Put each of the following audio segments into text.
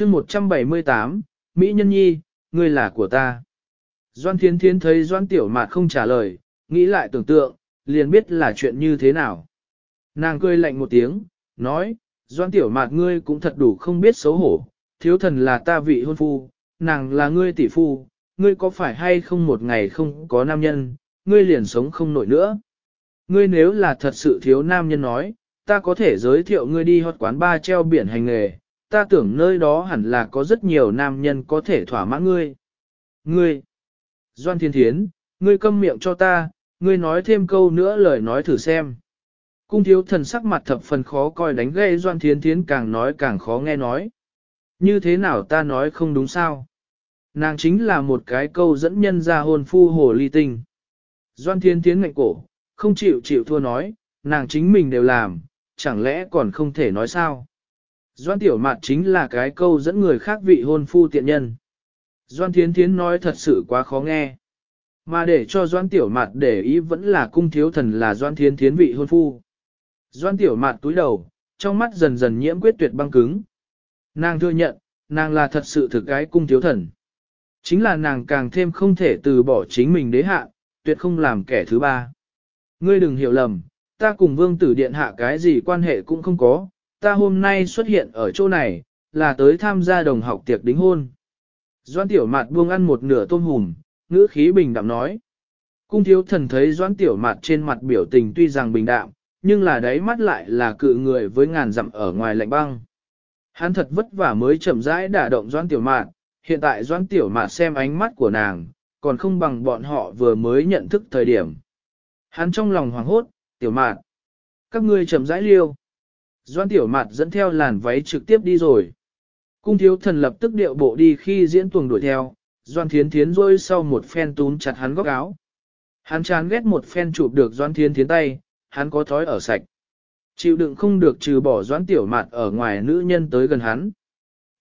chương 178, Mỹ Nhân Nhi, ngươi là của ta. Doan Thiến Thiến thấy Doan Tiểu Mạt không trả lời, nghĩ lại tưởng tượng, liền biết là chuyện như thế nào. Nàng cười lạnh một tiếng, nói, Doan Tiểu Mạt ngươi cũng thật đủ không biết xấu hổ, thiếu thần là ta vị hôn phu, nàng là ngươi tỷ phu, ngươi có phải hay không một ngày không có nam nhân, ngươi liền sống không nổi nữa. Ngươi nếu là thật sự thiếu nam nhân nói, ta có thể giới thiệu ngươi đi hót quán ba treo biển hành nghề, ta tưởng nơi đó hẳn là có rất nhiều nam nhân có thể thỏa mãn ngươi. Ngươi, Doan Thiên Thiến, ngươi câm miệng cho ta, ngươi nói thêm câu nữa lời nói thử xem. Cung thiếu thần sắc mặt thập phần khó coi đánh gây Doan Thiên Thiến càng nói càng khó nghe nói. Như thế nào ta nói không đúng sao? Nàng chính là một cái câu dẫn nhân ra hồn phu hồ ly tinh. Doan Thiên Thiến ngạnh cổ, không chịu chịu thua nói, nàng chính mình đều làm, chẳng lẽ còn không thể nói sao? Doan Tiểu Mạt chính là cái câu dẫn người khác vị hôn phu tiện nhân. Doan Thiến Thiến nói thật sự quá khó nghe. Mà để cho Doan Tiểu Mạt để ý vẫn là cung thiếu thần là Doan Thiến Thiến vị hôn phu. Doan Tiểu Mạt túi đầu, trong mắt dần dần nhiễm quyết tuyệt băng cứng. Nàng thừa nhận, nàng là thật sự thực cái cung thiếu thần. Chính là nàng càng thêm không thể từ bỏ chính mình đế hạ, tuyệt không làm kẻ thứ ba. Ngươi đừng hiểu lầm, ta cùng vương tử điện hạ cái gì quan hệ cũng không có, ta hôm nay xuất hiện ở chỗ này, là tới tham gia đồng học tiệc đính hôn. Doan tiểu mạt buông ăn một nửa tôm hùm, ngữ khí bình đạm nói. Cung thiếu thần thấy doan tiểu mạt trên mặt biểu tình tuy rằng bình đạm, nhưng là đáy mắt lại là cự người với ngàn dặm ở ngoài lạnh băng. Hắn thật vất vả mới chậm rãi đả động doan tiểu mạt, hiện tại doan tiểu mạt xem ánh mắt của nàng, còn không bằng bọn họ vừa mới nhận thức thời điểm. Hắn trong lòng hoảng hốt, tiểu mạt. Các ngươi chậm rãi liêu. Doan tiểu mạt dẫn theo làn váy trực tiếp đi rồi. Cung thiếu thần lập tức điệu bộ đi khi diễn tuồng đuổi theo, Doan Thiến Thiến rôi sau một phen túm chặt hắn góc áo. Hắn chán ghét một phen chụp được Doan Thiến Thiến tay, hắn có thói ở sạch. Chịu đựng không được trừ bỏ Doan Tiểu Mạt ở ngoài nữ nhân tới gần hắn.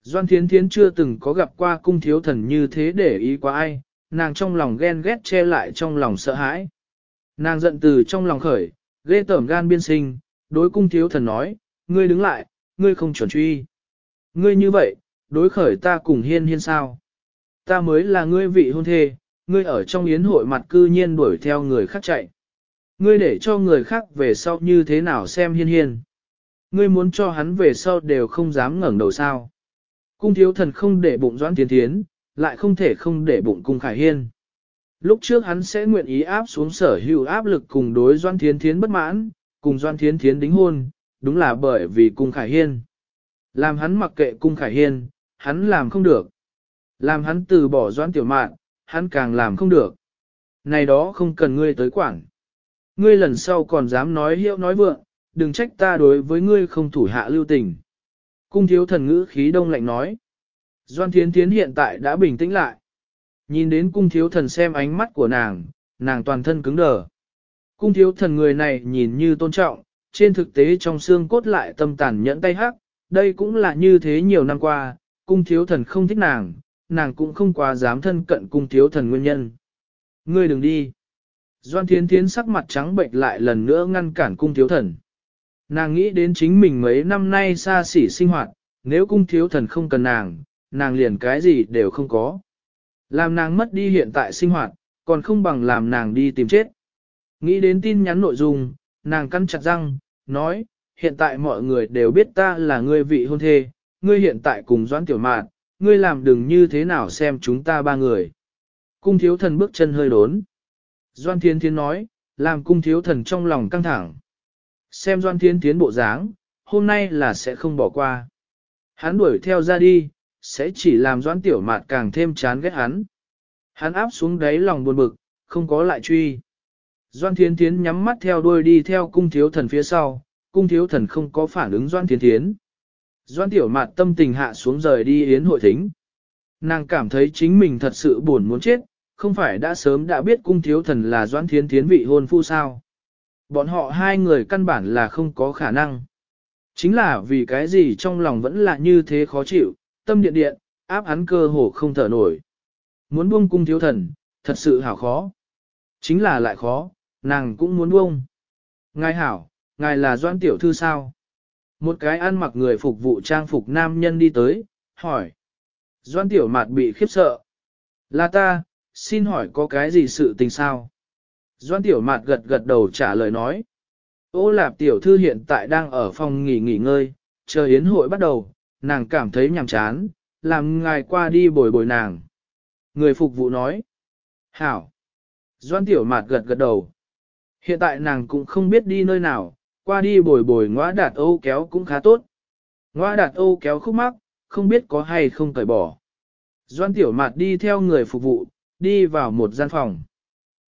Doan Thiến Thiến chưa từng có gặp qua cung thiếu thần như thế để ý qua ai, nàng trong lòng ghen ghét che lại trong lòng sợ hãi. Nàng giận từ trong lòng khởi, ghê tởm gan biên sinh, đối cung thiếu thần nói, ngươi đứng lại, ngươi không chuẩn truy. Ngươi như vậy, đối khởi ta cùng hiên hiên sao? Ta mới là ngươi vị hôn thê, ngươi ở trong yến hội mặt cư nhiên đuổi theo người khác chạy. Ngươi để cho người khác về sau như thế nào xem hiên hiên. Ngươi muốn cho hắn về sau đều không dám ngẩng đầu sao. Cung thiếu thần không để bụng doãn tiến tiến, lại không thể không để bụng cung khải hiên. Lúc trước hắn sẽ nguyện ý áp xuống sở hữu áp lực cùng đối doan thiến thiến bất mãn, cùng doan thiến thiến đính hôn, đúng là bởi vì cung khải hiên. Làm hắn mặc kệ cung khải hiên, hắn làm không được. Làm hắn từ bỏ doãn tiểu mạn, hắn càng làm không được. Này đó không cần ngươi tới quản. Ngươi lần sau còn dám nói hiệu nói vượng, đừng trách ta đối với ngươi không thủ hạ lưu tình. Cung thiếu thần ngữ khí đông lạnh nói. Doan thiến thiến hiện tại đã bình tĩnh lại. Nhìn đến cung thiếu thần xem ánh mắt của nàng, nàng toàn thân cứng đờ. Cung thiếu thần người này nhìn như tôn trọng, trên thực tế trong xương cốt lại tâm tàn nhẫn tay hắc, đây cũng là như thế nhiều năm qua, cung thiếu thần không thích nàng, nàng cũng không quá dám thân cận cung thiếu thần nguyên nhân. Ngươi đừng đi. Doan thiến thiến sắc mặt trắng bệnh lại lần nữa ngăn cản cung thiếu thần. Nàng nghĩ đến chính mình mấy năm nay xa xỉ sinh hoạt, nếu cung thiếu thần không cần nàng, nàng liền cái gì đều không có. Làm nàng mất đi hiện tại sinh hoạt, còn không bằng làm nàng đi tìm chết. Nghĩ đến tin nhắn nội dung, nàng cắn chặt răng, nói, hiện tại mọi người đều biết ta là ngươi vị hôn thê, ngươi hiện tại cùng doãn tiểu mạn, ngươi làm đừng như thế nào xem chúng ta ba người. Cung thiếu thần bước chân hơi đốn. Doan Thiên Thiến nói, làm cung thiếu thần trong lòng căng thẳng. Xem Doan Thiên Thiến bộ dáng, hôm nay là sẽ không bỏ qua. Hắn đuổi theo ra đi, sẽ chỉ làm Doan Tiểu mạn càng thêm chán ghét hắn. Hắn áp xuống đáy lòng buồn bực, không có lại truy. Doan Thiên Thiến nhắm mắt theo đuôi đi theo cung thiếu thần phía sau, cung thiếu thần không có phản ứng Doan Thiên Thiến. Doan Tiểu Mạt tâm tình hạ xuống rời đi yến hội thính. Nàng cảm thấy chính mình thật sự buồn muốn chết, không phải đã sớm đã biết cung thiếu thần là Doan Thiên Thiến vị hôn phu sao. Bọn họ hai người căn bản là không có khả năng. Chính là vì cái gì trong lòng vẫn là như thế khó chịu, tâm điện điện, áp hắn cơ hồ không thở nổi. Muốn buông cung thiếu thần, thật sự hảo khó. Chính là lại khó, nàng cũng muốn buông. Ngài hảo, ngài là doan tiểu thư sao? Một cái ăn mặc người phục vụ trang phục nam nhân đi tới, hỏi. Doan tiểu mạt bị khiếp sợ. Là ta, xin hỏi có cái gì sự tình sao? Doan tiểu mạt gật gật đầu trả lời nói. Ô lạp tiểu thư hiện tại đang ở phòng nghỉ nghỉ ngơi, chờ yến hội bắt đầu, nàng cảm thấy nhàm chán, làm ngài qua đi bồi bồi nàng. Người phục vụ nói. Hảo. Doan tiểu mạt gật gật đầu. Hiện tại nàng cũng không biết đi nơi nào, qua đi bồi bồi ngoa đạt âu kéo cũng khá tốt. Ngoa đạt âu kéo khúc mắc, không biết có hay không cởi bỏ. Doan tiểu mạt đi theo người phục vụ, đi vào một gian phòng.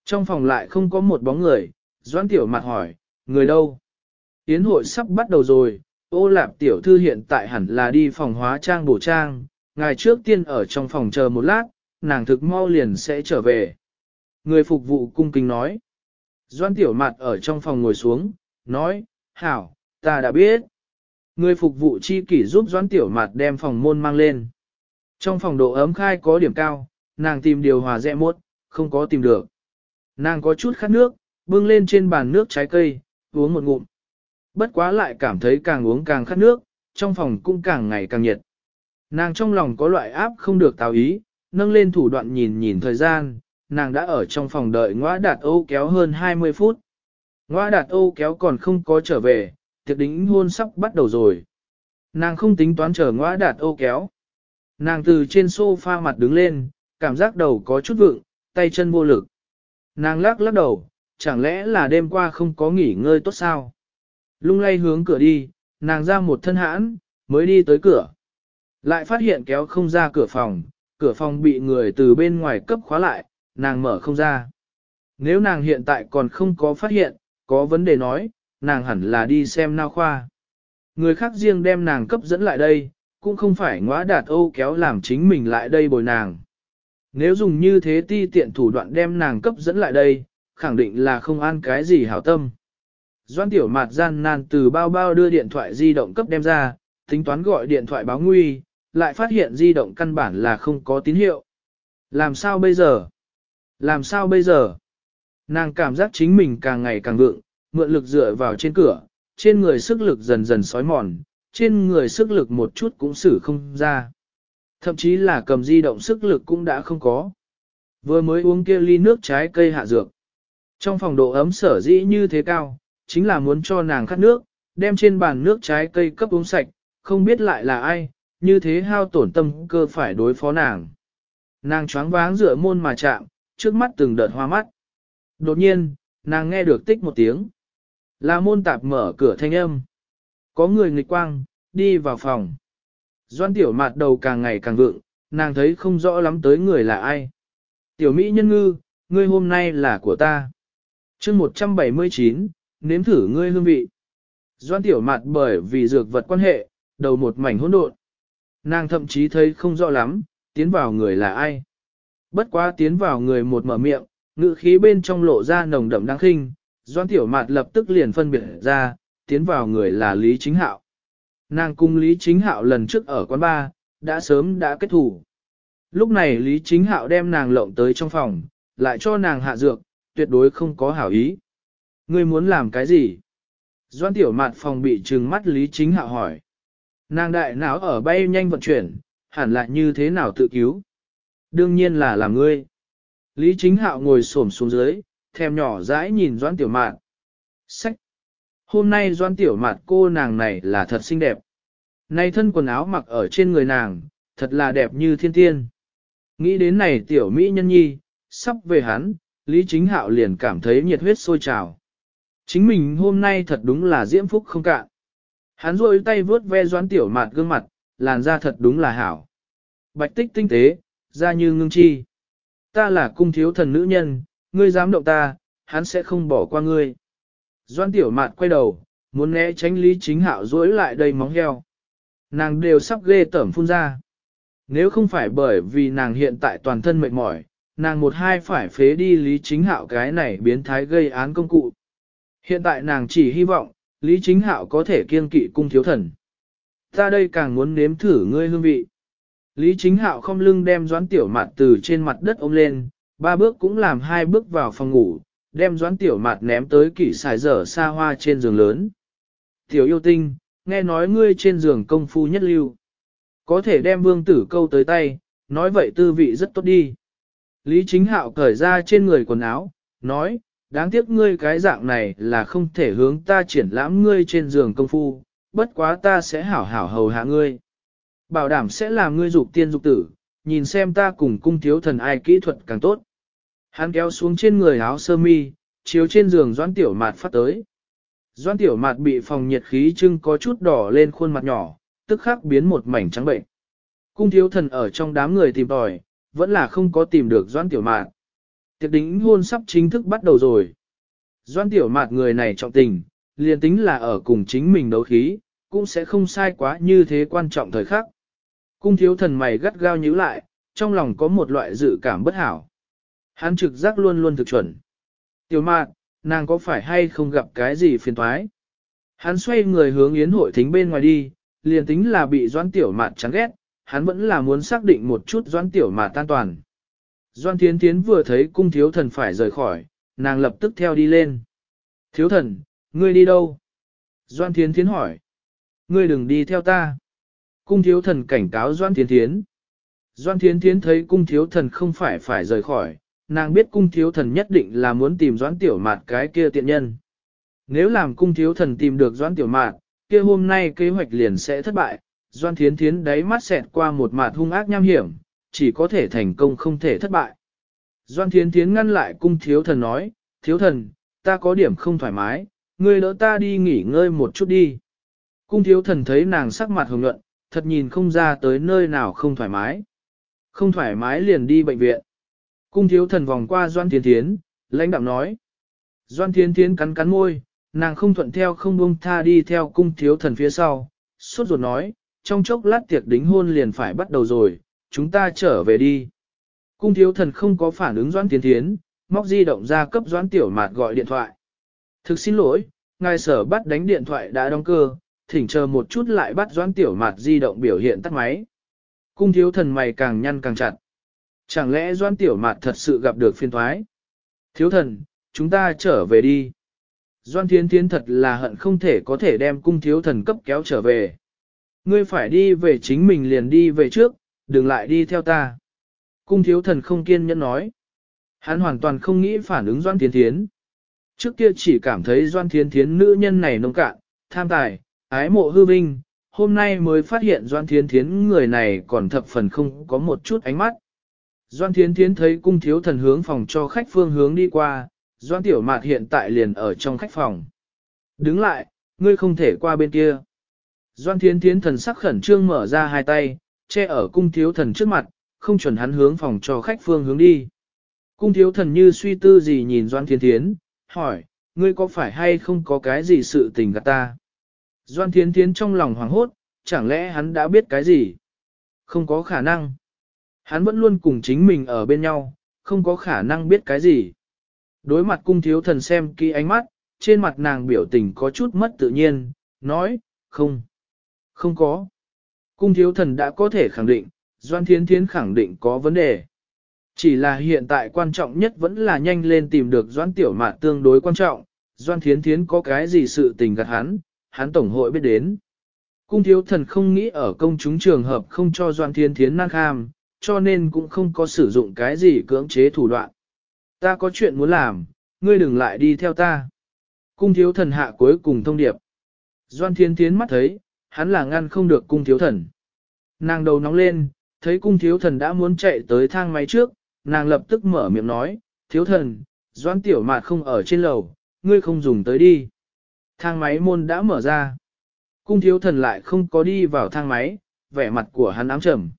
Trong phòng lại không có một bóng người, Doan tiểu mạt hỏi, người đâu? Yến hội sắp bắt đầu rồi, ô lạp tiểu thư hiện tại hẳn là đi phòng hóa trang bổ trang, ngài trước tiên ở trong phòng chờ một lát, nàng thực mau liền sẽ trở về. Người phục vụ cung kính nói. Doan tiểu mặt ở trong phòng ngồi xuống, nói, hảo, ta đã biết. Người phục vụ chi kỷ giúp Doan tiểu mặt đem phòng môn mang lên. Trong phòng độ ấm khai có điểm cao, nàng tìm điều hòa rẽ muốt, không có tìm được. Nàng có chút khát nước, bưng lên trên bàn nước trái cây, uống một ngụm. Bất quá lại cảm thấy càng uống càng khát nước, trong phòng cũng càng ngày càng nhiệt. Nàng trong lòng có loại áp không được tào ý, nâng lên thủ đoạn nhìn nhìn thời gian, nàng đã ở trong phòng đợi ngõ đạt Âu kéo hơn 20 phút. Ngõ đạt Âu kéo còn không có trở về, tiệc đính hôn sắp bắt đầu rồi. Nàng không tính toán chờ ngõ đạt Âu kéo. Nàng từ trên sofa mặt đứng lên, cảm giác đầu có chút vựng, tay chân vô lực. Nàng lắc lắc đầu, chẳng lẽ là đêm qua không có nghỉ ngơi tốt sao? Lung lay hướng cửa đi, nàng ra một thân hãn, mới đi tới cửa. Lại phát hiện kéo không ra cửa phòng, cửa phòng bị người từ bên ngoài cấp khóa lại, nàng mở không ra. Nếu nàng hiện tại còn không có phát hiện, có vấn đề nói, nàng hẳn là đi xem nao khoa. Người khác riêng đem nàng cấp dẫn lại đây, cũng không phải ngõa đạt âu kéo làm chính mình lại đây bồi nàng. Nếu dùng như thế ti tiện thủ đoạn đem nàng cấp dẫn lại đây, khẳng định là không an cái gì hảo tâm. Doan tiểu mạt gian nan từ bao bao đưa điện thoại di động cấp đem ra, tính toán gọi điện thoại báo nguy, lại phát hiện di động căn bản là không có tín hiệu. Làm sao bây giờ? Làm sao bây giờ? Nàng cảm giác chính mình càng ngày càng vượng, mượn lực dựa vào trên cửa, trên người sức lực dần dần sói mòn, trên người sức lực một chút cũng xử không ra. Thậm chí là cầm di động sức lực cũng đã không có. Vừa mới uống kia ly nước trái cây hạ dược. Trong phòng độ ấm sở dĩ như thế cao, chính là muốn cho nàng khát nước, đem trên bàn nước trái cây cấp uống sạch, không biết lại là ai, như thế hao tổn tâm cơ phải đối phó nàng. Nàng choáng váng dựa môn mà chạm, trước mắt từng đợt hoa mắt. Đột nhiên, nàng nghe được tích một tiếng. Là môn tạp mở cửa thanh âm. Có người nghịch quang, đi vào phòng. Doan tiểu mạt đầu càng ngày càng vượng, nàng thấy không rõ lắm tới người là ai. Tiểu Mỹ nhân ngư, ngươi hôm nay là của ta. chương 179, nếm thử ngươi hương vị. Doan tiểu mạt bởi vì dược vật quan hệ, đầu một mảnh hỗn độn. Nàng thậm chí thấy không rõ lắm, tiến vào người là ai. Bất quá tiến vào người một mở miệng, ngự khí bên trong lộ ra nồng đậm đáng khinh, Doan Tiểu Mạt lập tức liền phân biệt ra, tiến vào người là Lý Chính Hạo. Nàng cung Lý Chính Hạo lần trước ở quán bar, đã sớm đã kết thủ. Lúc này Lý Chính Hạo đem nàng lộng tới trong phòng, lại cho nàng hạ dược, tuyệt đối không có hảo ý. Ngươi muốn làm cái gì? Doan Tiểu Mạt phòng bị trừng mắt Lý Chính Hạo hỏi. Nàng đại não ở bay nhanh vận chuyển, hẳn lại như thế nào tự cứu? Đương nhiên là làm ngươi. Lý chính hạo ngồi xổm xuống dưới, thèm nhỏ dãi nhìn doan tiểu mạn. Sách! Hôm nay doan tiểu mạn cô nàng này là thật xinh đẹp. Nay thân quần áo mặc ở trên người nàng, thật là đẹp như thiên tiên. Nghĩ đến này tiểu mỹ nhân nhi, sắp về hắn, Lý Chính Hạo liền cảm thấy nhiệt huyết sôi trào. Chính mình hôm nay thật đúng là diễm phúc không cạn. Hắn rôi tay vướt ve doan tiểu mạt gương mặt, làn da thật đúng là hảo. Bạch tích tinh tế, ra như ngưng chi. Ta là cung thiếu thần nữ nhân, ngươi dám động ta, hắn sẽ không bỏ qua ngươi. Doan tiểu mạt quay đầu, muốn né tránh lý chính hạo dối lại đây móng heo. Nàng đều sắp ghê tẩm phun ra. Nếu không phải bởi vì nàng hiện tại toàn thân mệt mỏi, nàng một hai phải phế đi lý chính hạo cái này biến thái gây án công cụ. Hiện tại nàng chỉ hy vọng, lý chính hạo có thể kiên kỵ cung thiếu thần. Ta đây càng muốn nếm thử ngươi hương vị. Lý chính hạo không lưng đem doãn tiểu mạt từ trên mặt đất ôm lên, ba bước cũng làm hai bước vào phòng ngủ, đem doãn tiểu mạt ném tới kỷ xài dở xa hoa trên giường lớn. Tiểu yêu tinh, nghe nói ngươi trên giường công phu nhất lưu. có thể đem vương tử câu tới tay, nói vậy tư vị rất tốt đi. Lý chính hạo cởi ra trên người quần áo, nói, đáng tiếc ngươi cái dạng này là không thể hướng ta triển lãm ngươi trên giường công phu, bất quá ta sẽ hảo hảo hầu hạ ngươi. Bảo đảm sẽ làm ngươi dục tiên dục tử, nhìn xem ta cùng cung thiếu thần ai kỹ thuật càng tốt. Hắn kéo xuống trên người áo sơ mi, chiếu trên giường doãn tiểu mạt phát tới. Doãn tiểu mạt bị phòng nhiệt khí trưng có chút đỏ lên khuôn mặt nhỏ, tức khắc biến một mảnh trắng bệnh. Cung thiếu thần ở trong đám người tìm tòi, vẫn là không có tìm được doãn tiểu mạt. Tiệc đính hôn sắp chính thức bắt đầu rồi. Doãn tiểu mạt người này trọng tình, liền tính là ở cùng chính mình đấu khí, cũng sẽ không sai quá như thế quan trọng thời khắc. Cung thiếu thần mày gắt gao nhíu lại, trong lòng có một loại dự cảm bất hảo. Hắn trực giác luôn luôn thực chuẩn. Tiểu mạn, nàng có phải hay không gặp cái gì phiền toái? Hắn xoay người hướng yến hội thính bên ngoài đi, liền tính là bị doãn tiểu mạn chán ghét, hắn vẫn là muốn xác định một chút doãn tiểu mạn tan toàn. Doan Thiến Thiến vừa thấy cung thiếu thần phải rời khỏi, nàng lập tức theo đi lên. Thiếu thần, ngươi đi đâu? Doan Thiến Thiến hỏi. Ngươi đừng đi theo ta. Cung thiếu thần cảnh cáo Doan Thiến Thiến. Doan Thiến Thiến thấy cung thiếu thần không phải phải rời khỏi, nàng biết cung thiếu thần nhất định là muốn tìm Doan Tiểu Mạt cái kia tiện nhân. Nếu làm cung thiếu thần tìm được Doan Tiểu Mạt, kia hôm nay kế hoạch liền sẽ thất bại. Doan Thiến Thiến đáy mắt xẹt qua một mạt hung ác nham hiểm, chỉ có thể thành công không thể thất bại. Doan Thiến Thiến ngăn lại cung thiếu thần nói, thiếu thần, ta có điểm không thoải mái, ngươi đỡ ta đi nghỉ ngơi một chút đi. Cung thiếu thần thấy nàng sắc mặt hồng nhuận, thật nhìn không ra tới nơi nào không thoải mái. Không thoải mái liền đi bệnh viện. Cung thiếu thần vòng qua Doan Thiên Thiến, lãnh đạo nói. Doan Thiên Thiến cắn cắn môi, nàng không thuận theo không buông tha đi theo cung thiếu thần phía sau, suốt ruột nói, trong chốc lát tiệc đính hôn liền phải bắt đầu rồi, chúng ta trở về đi. Cung thiếu thần không có phản ứng Doan Thiên Thiến, móc di động ra cấp Doan Tiểu Mạt gọi điện thoại. Thực xin lỗi, ngài sở bắt đánh điện thoại đã đóng cơ, thỉnh chờ một chút lại bắt Doan Tiểu Mạt di động biểu hiện tắt máy. Cung thiếu thần mày càng nhăn càng chặt. Chẳng lẽ Doan Tiểu Mạt thật sự gặp được phiên thoái? Thiếu thần, chúng ta trở về đi. Doan Thiến Thiến thật là hận không thể có thể đem cung thiếu thần cấp kéo trở về. Ngươi phải đi về chính mình liền đi về trước, đừng lại đi theo ta. Cung thiếu thần không kiên nhẫn nói. Hắn hoàn toàn không nghĩ phản ứng Doan Thiến Thiến. Trước kia chỉ cảm thấy Doan Thiến Thiến nữ nhân này nông cạn, tham tài, ái mộ hư vinh, hôm nay mới phát hiện Doan Thiến Thiến người này còn thập phần không có một chút ánh mắt. Doan Thiến Thiến thấy cung thiếu thần hướng phòng cho khách phương hướng đi qua, Doan Tiểu Mạt hiện tại liền ở trong khách phòng. Đứng lại, ngươi không thể qua bên kia. Doan Thiến Thiến thần sắc khẩn trương mở ra hai tay, che ở cung thiếu thần trước mặt, không chuẩn hắn hướng phòng cho khách phương hướng đi. Cung thiếu thần như suy tư gì nhìn Doan thiên Thiến, hỏi, ngươi có phải hay không có cái gì sự tình gạt ta? Doan Thiến Thiến trong lòng hoảng hốt, chẳng lẽ hắn đã biết cái gì? Không có khả năng. Hắn vẫn luôn cùng chính mình ở bên nhau, không có khả năng biết cái gì. Đối mặt cung thiếu thần xem kỹ ánh mắt, trên mặt nàng biểu tình có chút mất tự nhiên, nói, không, không có. Cung thiếu thần đã có thể khẳng định, Doan Thiến Thiến khẳng định có vấn đề. Chỉ là hiện tại quan trọng nhất vẫn là nhanh lên tìm được Doan Tiểu Mạn tương đối quan trọng, Doan Thiến Thiến có cái gì sự tình gạt hắn, hắn tổng hội biết đến. Cung thiếu thần không nghĩ ở công chúng trường hợp không cho Doan Thiên Thiến năng kham, cho nên cũng không có sử dụng cái gì cưỡng chế thủ đoạn. Ta có chuyện muốn làm, ngươi đừng lại đi theo ta. Cung thiếu thần hạ cuối cùng thông điệp. Doan Thiên Thiến mắt thấy, hắn là ngăn không được cung thiếu thần. Nàng đầu nóng lên, thấy cung thiếu thần đã muốn chạy tới thang máy trước, nàng lập tức mở miệng nói, thiếu thần, Doan Tiểu Mạt không ở trên lầu, ngươi không dùng tới đi. Thang máy môn đã mở ra. Cung thiếu thần lại không có đi vào thang máy, vẻ mặt của hắn ám trầm.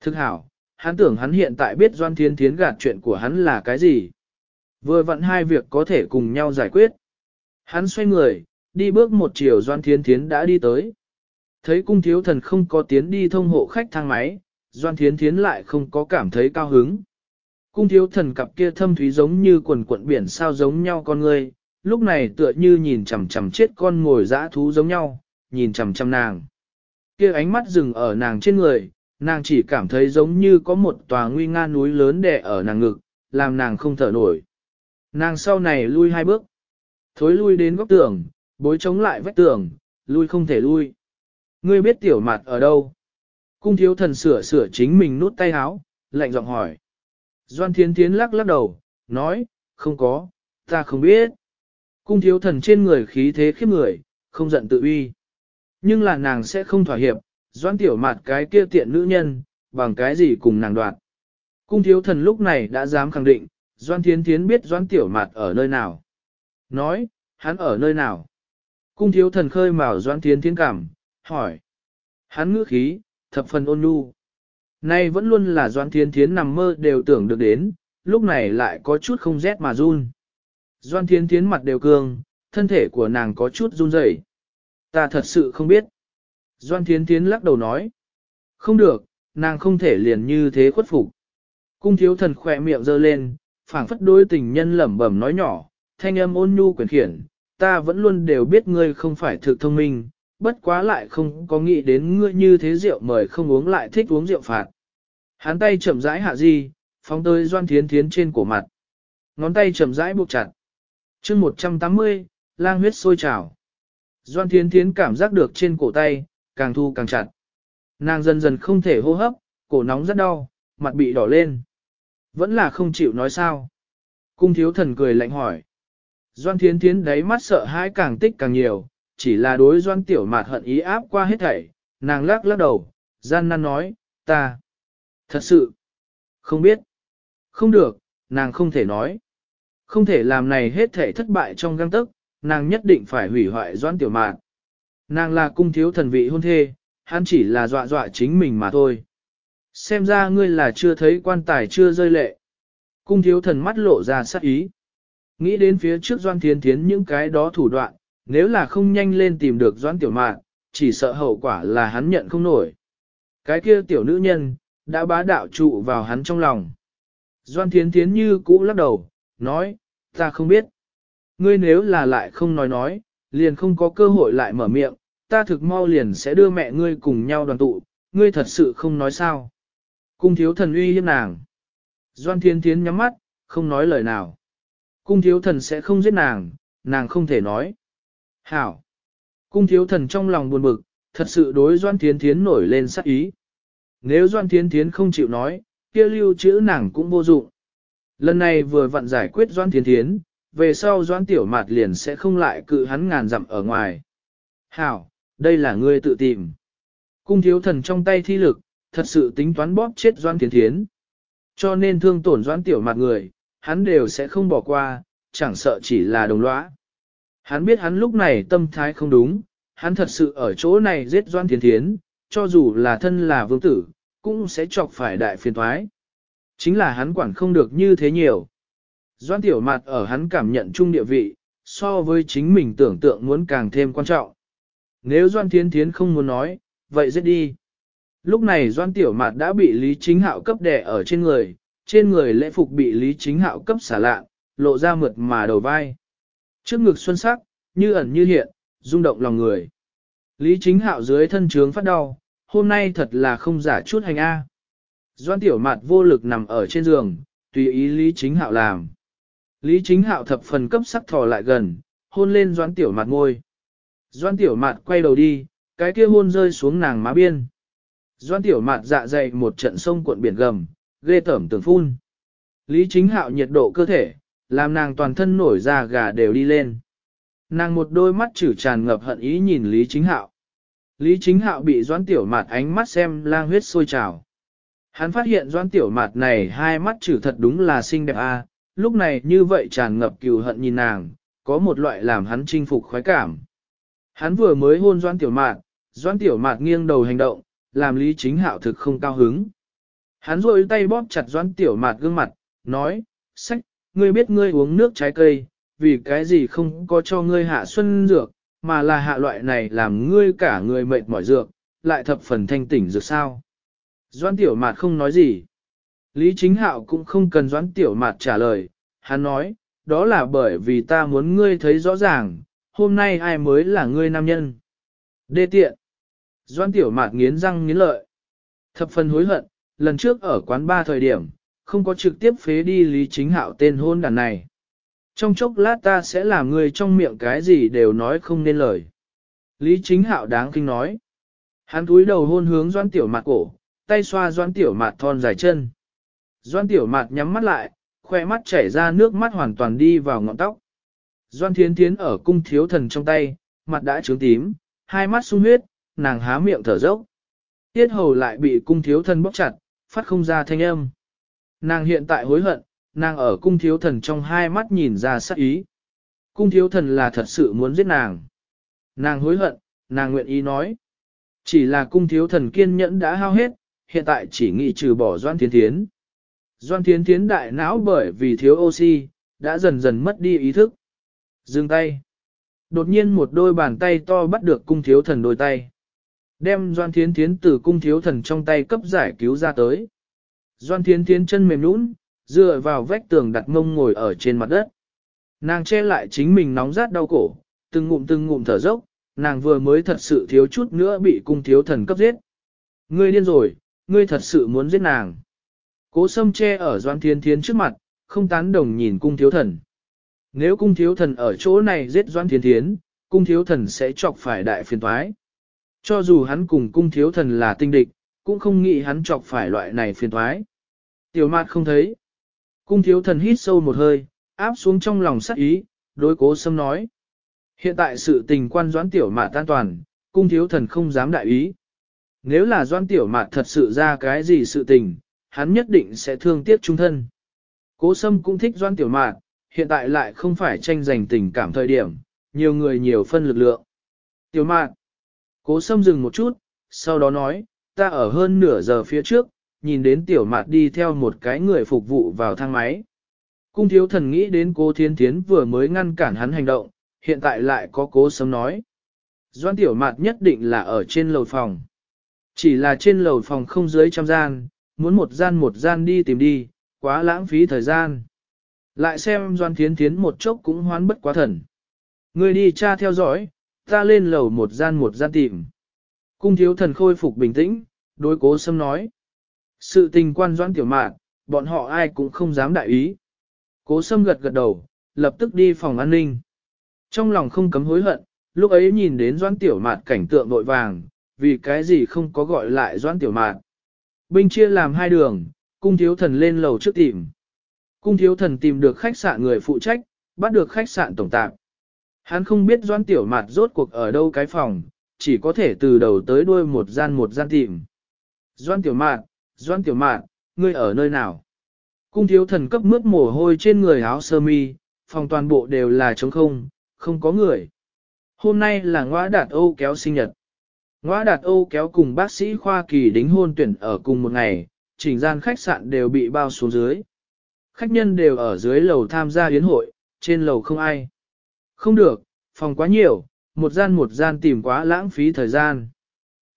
Thực hảo, hắn tưởng hắn hiện tại biết Doan Thiên Thiến gạt chuyện của hắn là cái gì. Vừa vặn hai việc có thể cùng nhau giải quyết. Hắn xoay người, đi bước một chiều Doan Thiên Thiến đã đi tới. Thấy cung thiếu thần không có tiến đi thông hộ khách thang máy, Doan Thiên Thiến lại không có cảm thấy cao hứng. Cung thiếu thần cặp kia thâm thúy giống như quần quận biển sao giống nhau con người, lúc này tựa như nhìn chằm chằm chết con ngồi dã thú giống nhau, nhìn chằm chằm nàng. Kia ánh mắt dừng ở nàng trên người, nàng chỉ cảm thấy giống như có một tòa nguy nga núi lớn đè ở nàng ngực, làm nàng không thở nổi. Nàng sau này lui hai bước, thối lui đến góc tường, bối chống lại vách tường, lui không thể lui. Ngươi biết tiểu mặt ở đâu? Cung thiếu thần sửa sửa chính mình nút tay áo, lạnh giọng hỏi. Doan thiên Thiến lắc lắc đầu, nói, không có, ta không biết. Cung thiếu thần trên người khí thế khiếp người, không giận tự uy. Nhưng là nàng sẽ không thỏa hiệp, doãn tiểu mặt cái kia tiện nữ nhân, bằng cái gì cùng nàng đoạt. Cung thiếu thần lúc này đã dám khẳng định, doãn thiến thiến biết doãn tiểu mặt ở nơi nào. Nói, hắn ở nơi nào? Cung thiếu thần khơi mào doãn thiến thiến cảm, hỏi. Hắn ngữ khí, thập phần ôn nhu. Nay vẫn luôn là doãn thiến thiến nằm mơ đều tưởng được đến, lúc này lại có chút không rét mà run. Doan thiến thiến mặt đều cương, thân thể của nàng có chút run rẩy. Ta thật sự không biết. Doan thiến thiến lắc đầu nói. Không được, nàng không thể liền như thế khuất phục. Cung thiếu thần khỏe miệng giơ lên, phảng phất đối tình nhân lẩm bẩm nói nhỏ, thanh âm ôn nhu quyền khiển, ta vẫn luôn đều biết ngươi không phải thực thông minh, bất quá lại không có nghĩ đến ngươi như thế rượu mời không uống lại thích uống rượu phạt. Hắn tay chậm rãi hạ di, phóng tới doan thiến thiến trên cổ mặt. Ngón tay chậm rãi buộc chặt chương 180, lang huyết sôi trào. Doan thiến thiến cảm giác được trên cổ tay, càng thu càng chặt. Nàng dần dần không thể hô hấp, cổ nóng rất đau, mặt bị đỏ lên. Vẫn là không chịu nói sao. Cung thiếu thần cười lạnh hỏi. Doan thiến thiến đáy mắt sợ hãi càng tích càng nhiều, chỉ là đối doan tiểu mạt hận ý áp qua hết thảy, nàng lắc lắc đầu, gian nan nói, ta, thật sự, không biết, không được, nàng không thể nói, không thể làm này hết thể thất bại trong găng tức, nàng nhất định phải hủy hoại Doãn tiểu Mạn. Nàng là cung thiếu thần vị hôn thê, hắn chỉ là dọa dọa chính mình mà thôi. Xem ra ngươi là chưa thấy quan tài chưa rơi lệ. Cung thiếu thần mắt lộ ra sắc ý. Nghĩ đến phía trước Doan Thiên Thiến những cái đó thủ đoạn, nếu là không nhanh lên tìm được Doan Tiểu Mạn, chỉ sợ hậu quả là hắn nhận không nổi. Cái kia tiểu nữ nhân, đã bá đạo trụ vào hắn trong lòng. Doan Thiên Thiến như cũ lắc đầu, nói, ta không biết. Ngươi nếu là lại không nói nói, liền không có cơ hội lại mở miệng, ta thực mau liền sẽ đưa mẹ ngươi cùng nhau đoàn tụ, ngươi thật sự không nói sao. Cung thiếu thần uy hiếp nàng. Doan thiên thiến nhắm mắt, không nói lời nào. Cung thiếu thần sẽ không giết nàng, nàng không thể nói. Hảo. Cung thiếu thần trong lòng buồn bực, thật sự đối Doan Thiến Thiến nổi lên sắc ý. Nếu Doan Thiến Thiến không chịu nói, kia lưu chữ nàng cũng vô dụng. Lần này vừa vặn giải quyết Doan Thiến Thiến, về sau Doan Tiểu Mạt liền sẽ không lại cự hắn ngàn dặm ở ngoài. Hảo, đây là ngươi tự tìm. Cung thiếu thần trong tay thi lực, thật sự tính toán bóp chết Doan Thiến Thiến. Cho nên thương tổn Doan Tiểu Mạt người, hắn đều sẽ không bỏ qua, chẳng sợ chỉ là đồng lõa. Hắn biết hắn lúc này tâm thái không đúng, hắn thật sự ở chỗ này giết Doan Thiến Thiến, cho dù là thân là vương tử, cũng sẽ chọc phải đại phiền thoái. Chính là hắn quản không được như thế nhiều. Doan Tiểu Mạt ở hắn cảm nhận chung địa vị, so với chính mình tưởng tượng muốn càng thêm quan trọng. Nếu Doan Thiến Thiến không muốn nói, vậy giết đi. Lúc này Doan Tiểu Mạt đã bị Lý Chính Hạo cấp đè ở trên người, trên người lễ phục bị Lý Chính Hạo cấp xả lạ, lộ ra mượt mà đầu vai. Trước ngực xuân sắc, như ẩn như hiện, rung động lòng người. Lý Chính Hạo dưới thân trướng phát đau, hôm nay thật là không giả chút hành A. Doan Tiểu Mạt vô lực nằm ở trên giường, tùy ý Lý Chính Hạo làm. Lý Chính Hạo thập phần cấp sắc thò lại gần, hôn lên Doan Tiểu Mạt ngôi. Doan Tiểu Mạt quay đầu đi, cái kia hôn rơi xuống nàng má biên. Doan Tiểu Mạt dạ dày một trận sông cuộn biển gầm, ghê tởm tường phun. Lý Chính Hạo nhiệt độ cơ thể, làm nàng toàn thân nổi da gà đều đi lên. Nàng một đôi mắt chử tràn ngập hận ý nhìn Lý Chính Hạo. Lý Chính Hạo bị Doãn Tiểu Mạt ánh mắt xem lang huyết sôi trào. Hắn phát hiện Doan Tiểu Mạt này hai mắt chữ thật đúng là xinh đẹp a, lúc này như vậy tràn ngập cừu hận nhìn nàng, có một loại làm hắn chinh phục khoái cảm. Hắn vừa mới hôn Doan Tiểu Mạt, Doan Tiểu Mạt nghiêng đầu hành động, làm Lý Chính Hạo thực không cao hứng. Hắn rôi tay bóp chặt Doan Tiểu Mạt gương mặt, nói, sách, ngươi biết ngươi uống nước trái cây, vì cái gì không có cho ngươi hạ xuân dược, mà là hạ loại này làm ngươi cả người mệt mỏi dược, lại thập phần thanh tỉnh dược sao. Doan Tiểu Mạt không nói gì. Lý Chính Hạo cũng không cần Doan Tiểu Mạt trả lời, hắn nói, đó là bởi vì ta muốn ngươi thấy rõ ràng, hôm nay ai mới là ngươi nam nhân. Đê tiện. Doan tiểu mạt nghiến răng nghiến lợi. Thập phần hối hận, lần trước ở quán ba thời điểm, không có trực tiếp phế đi lý chính hạo tên hôn đàn này. Trong chốc lát ta sẽ làm người trong miệng cái gì đều nói không nên lời. Lý chính hạo đáng kinh nói. Hắn túi đầu hôn hướng doan tiểu mạt cổ, tay xoa doan tiểu mạt thon dài chân. Doan tiểu mạt nhắm mắt lại, khoe mắt chảy ra nước mắt hoàn toàn đi vào ngọn tóc. Doan thiến thiến ở cung thiếu thần trong tay, mặt đã trướng tím, hai mắt sung huyết, nàng há miệng thở dốc. Tiết hầu lại bị cung thiếu thần bóc chặt, phát không ra thanh âm. Nàng hiện tại hối hận, nàng ở cung thiếu thần trong hai mắt nhìn ra sắc ý. Cung thiếu thần là thật sự muốn giết nàng. Nàng hối hận, nàng nguyện ý nói. Chỉ là cung thiếu thần kiên nhẫn đã hao hết, hiện tại chỉ nghĩ trừ bỏ Doan Thiên Thiến. Doan Thiên Thiến đại não bởi vì thiếu oxy, đã dần dần mất đi ý thức. Dừng tay. Đột nhiên một đôi bàn tay to bắt được cung thiếu thần đôi tay. Đem Doan Thiên Thiến từ cung thiếu thần trong tay cấp giải cứu ra tới. Doan Thiên Thiến chân mềm nũng, dựa vào vách tường đặt mông ngồi ở trên mặt đất. Nàng che lại chính mình nóng rát đau cổ, từng ngụm từng ngụm thở dốc, nàng vừa mới thật sự thiếu chút nữa bị cung thiếu thần cấp giết. Ngươi điên rồi, ngươi thật sự muốn giết nàng. Cố sâm che ở Doan Thiên Thiến trước mặt, không tán đồng nhìn cung thiếu thần. Nếu cung thiếu thần ở chỗ này giết Doan Thiên Thiến, cung thiếu thần sẽ chọc phải đại phiền toái. Cho dù hắn cùng cung thiếu thần là tinh địch, cũng không nghĩ hắn chọc phải loại này phiền toái. Tiểu mạt không thấy. Cung thiếu thần hít sâu một hơi, áp xuống trong lòng sắc ý, đối cố sâm nói. Hiện tại sự tình quan doãn tiểu mạt tan toàn, cung thiếu thần không dám đại ý. Nếu là doan tiểu mạt thật sự ra cái gì sự tình, hắn nhất định sẽ thương tiếc trung thân. Cố sâm cũng thích doan tiểu mạt, hiện tại lại không phải tranh giành tình cảm thời điểm, nhiều người nhiều phân lực lượng. Tiểu mạt, cố sâm dừng một chút, sau đó nói, ta ở hơn nửa giờ phía trước, nhìn đến tiểu mạt đi theo một cái người phục vụ vào thang máy. Cung thiếu thần nghĩ đến cố thiên thiến vừa mới ngăn cản hắn hành động, hiện tại lại có cố sâm nói. Doan tiểu mạt nhất định là ở trên lầu phòng. Chỉ là trên lầu phòng không dưới trăm gian, muốn một gian một gian đi tìm đi, quá lãng phí thời gian. Lại xem doan thiến thiến một chốc cũng hoán bất quá thần. Người đi cha theo dõi, ta lên lầu một gian một gian tìm. Cung thiếu thần khôi phục bình tĩnh, đối cố sâm nói. Sự tình quan doan tiểu mạn, bọn họ ai cũng không dám đại ý. Cố sâm gật gật đầu, lập tức đi phòng an ninh. Trong lòng không cấm hối hận, lúc ấy nhìn đến doan tiểu mạn cảnh tượng nội vàng, vì cái gì không có gọi lại Doãn tiểu mạn. Binh chia làm hai đường, cung thiếu thần lên lầu trước tìm. Cung thiếu thần tìm được khách sạn người phụ trách, bắt được khách sạn tổng tạp. Hắn không biết Doãn tiểu mạt rốt cuộc ở đâu cái phòng, chỉ có thể từ đầu tới đuôi một gian một gian tìm. Doan tiểu mạn, doan tiểu mạn, ngươi ở nơi nào? Cung thiếu thần cấp mướt mồ hôi trên người áo sơ mi, phòng toàn bộ đều là trống không, không có người. Hôm nay là ngõ đạt Âu kéo sinh nhật. Ngoa đạt Âu kéo cùng bác sĩ khoa kỳ đính hôn tuyển ở cùng một ngày, chỉnh gian khách sạn đều bị bao xuống dưới. Khách nhân đều ở dưới lầu tham gia yến hội, trên lầu không ai. Không được, phòng quá nhiều, một gian một gian tìm quá lãng phí thời gian.